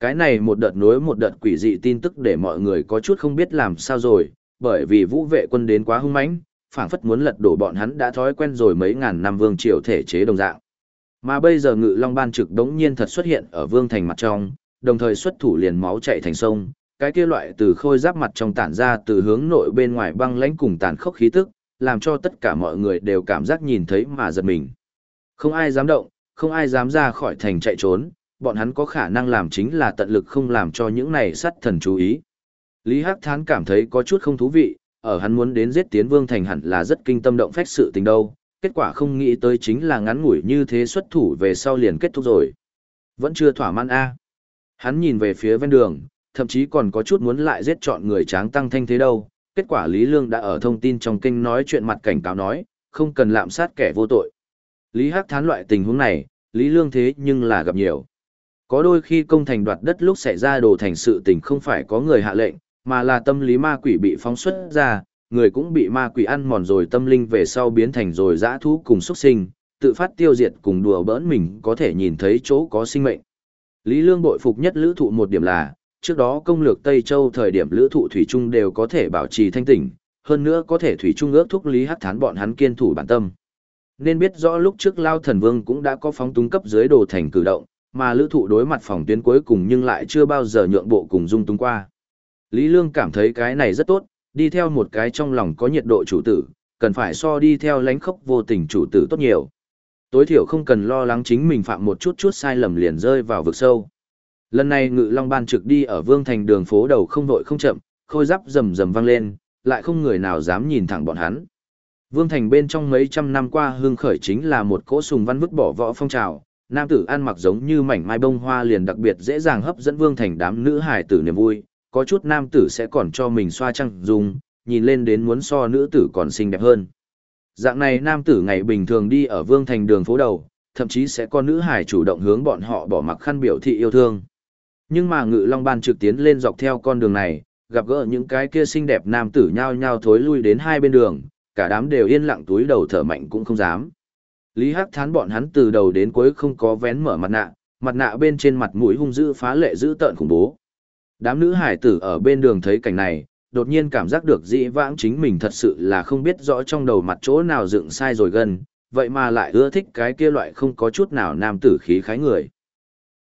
Cái này một đợt nối một đợt quỷ dị tin tức để mọi người có chút không biết làm sao rồi, bởi vì vũ vệ quân đến quá hung mãnh, phảng phất muốn lật đổ bọn hắn đã thói quen rồi mấy ngàn năm vương triều thể chế đồng dạng. Mà bây giờ ngự long ban trực đống nhiên thật xuất hiện ở vương thành mặt trong, đồng thời xuất thủ liền máu chạy thành sông, cái kia loại từ khôi giáp mặt trong tản ra từ hướng nội bên ngoài băng lãnh cùng tàn khốc khí tức, làm cho tất cả mọi người đều cảm giác nhìn thấy mà giật mình. Không ai dám động, không ai dám ra khỏi thành chạy trốn, bọn hắn có khả năng làm chính là tận lực không làm cho những này sát thần chú ý. Lý Hắc Thán cảm thấy có chút không thú vị, ở hắn muốn đến giết tiến vương thành hẳn là rất kinh tâm động phách sự tình đâu, kết quả không nghĩ tới chính là ngắn ngủi như thế xuất thủ về sau liền kết thúc rồi. Vẫn chưa thỏa mãn a. Hắn nhìn về phía ven đường, thậm chí còn có chút muốn lại giết chọn người tráng tăng thanh thế đâu. Kết quả Lý Lương đã ở thông tin trong kênh nói chuyện mặt cảnh cáo nói, không cần lạm sát kẻ vô tội. Lý Hắc thán loại tình huống này, Lý Lương thế nhưng là gặp nhiều. Có đôi khi công thành đoạt đất lúc xảy ra đồ thành sự tình không phải có người hạ lệnh, mà là tâm lý ma quỷ bị phóng xuất ra, người cũng bị ma quỷ ăn mòn rồi tâm linh về sau biến thành rồi dã thú cùng xuất sinh, tự phát tiêu diệt cùng đùa bỡn mình có thể nhìn thấy chỗ có sinh mệnh. Lý Lương bội phục nhất lữ thụ một điểm là, trước đó công lược Tây Châu thời điểm lữ thụ thủy trung đều có thể bảo trì thanh tỉnh, hơn nữa có thể thủy trung ước thúc Lý Hắc Thán bọn hắn kiên thủ bản tâm. Nên biết rõ lúc trước Lao Thần Vương cũng đã có phóng túng cấp dưới đồ thành cử động, mà lữ thụ đối mặt phòng tuyến cuối cùng nhưng lại chưa bao giờ nhượng bộ cùng dung túng qua. Lý Lương cảm thấy cái này rất tốt, đi theo một cái trong lòng có nhiệt độ chủ tử, cần phải so đi theo lánh khốc vô tình chủ tử tốt nhiều. Tối thiểu không cần lo lắng chính mình phạm một chút chút sai lầm liền rơi vào vực sâu. Lần này ngự long ban trực đi ở vương thành đường phố đầu không vội không chậm, khôi giáp rầm rầm vang lên, lại không người nào dám nhìn thẳng bọn hắn. Vương thành bên trong mấy trăm năm qua hương khởi chính là một cỗ sùng văn vứt bỏ võ phong trào, nam tử ăn mặc giống như mảnh mai bông hoa liền đặc biệt dễ dàng hấp dẫn vương thành đám nữ hài tử niềm vui, có chút nam tử sẽ còn cho mình xoa trăng dùng, nhìn lên đến muốn so nữ tử còn xinh đẹp hơn. Dạng này nam tử ngày bình thường đi ở vương thành đường phố đầu, thậm chí sẽ có nữ hài chủ động hướng bọn họ bỏ mặc khăn biểu thị yêu thương. Nhưng mà ngự long ban trực tiến lên dọc theo con đường này, gặp gỡ những cái kia xinh đẹp nam tử nhao nhao thối lui đến hai bên đường, cả đám đều yên lặng túi đầu thở mạnh cũng không dám. Lý Hắc thán bọn hắn từ đầu đến cuối không có vén mở mặt nạ, mặt nạ bên trên mặt mũi hung dữ phá lệ dữ tợn khủng bố. Đám nữ hải tử ở bên đường thấy cảnh này, đột nhiên cảm giác được dĩ vãng chính mình thật sự là không biết rõ trong đầu mặt chỗ nào dựng sai rồi gần, vậy mà lại ưa thích cái kia loại không có chút nào nam tử khí khái người.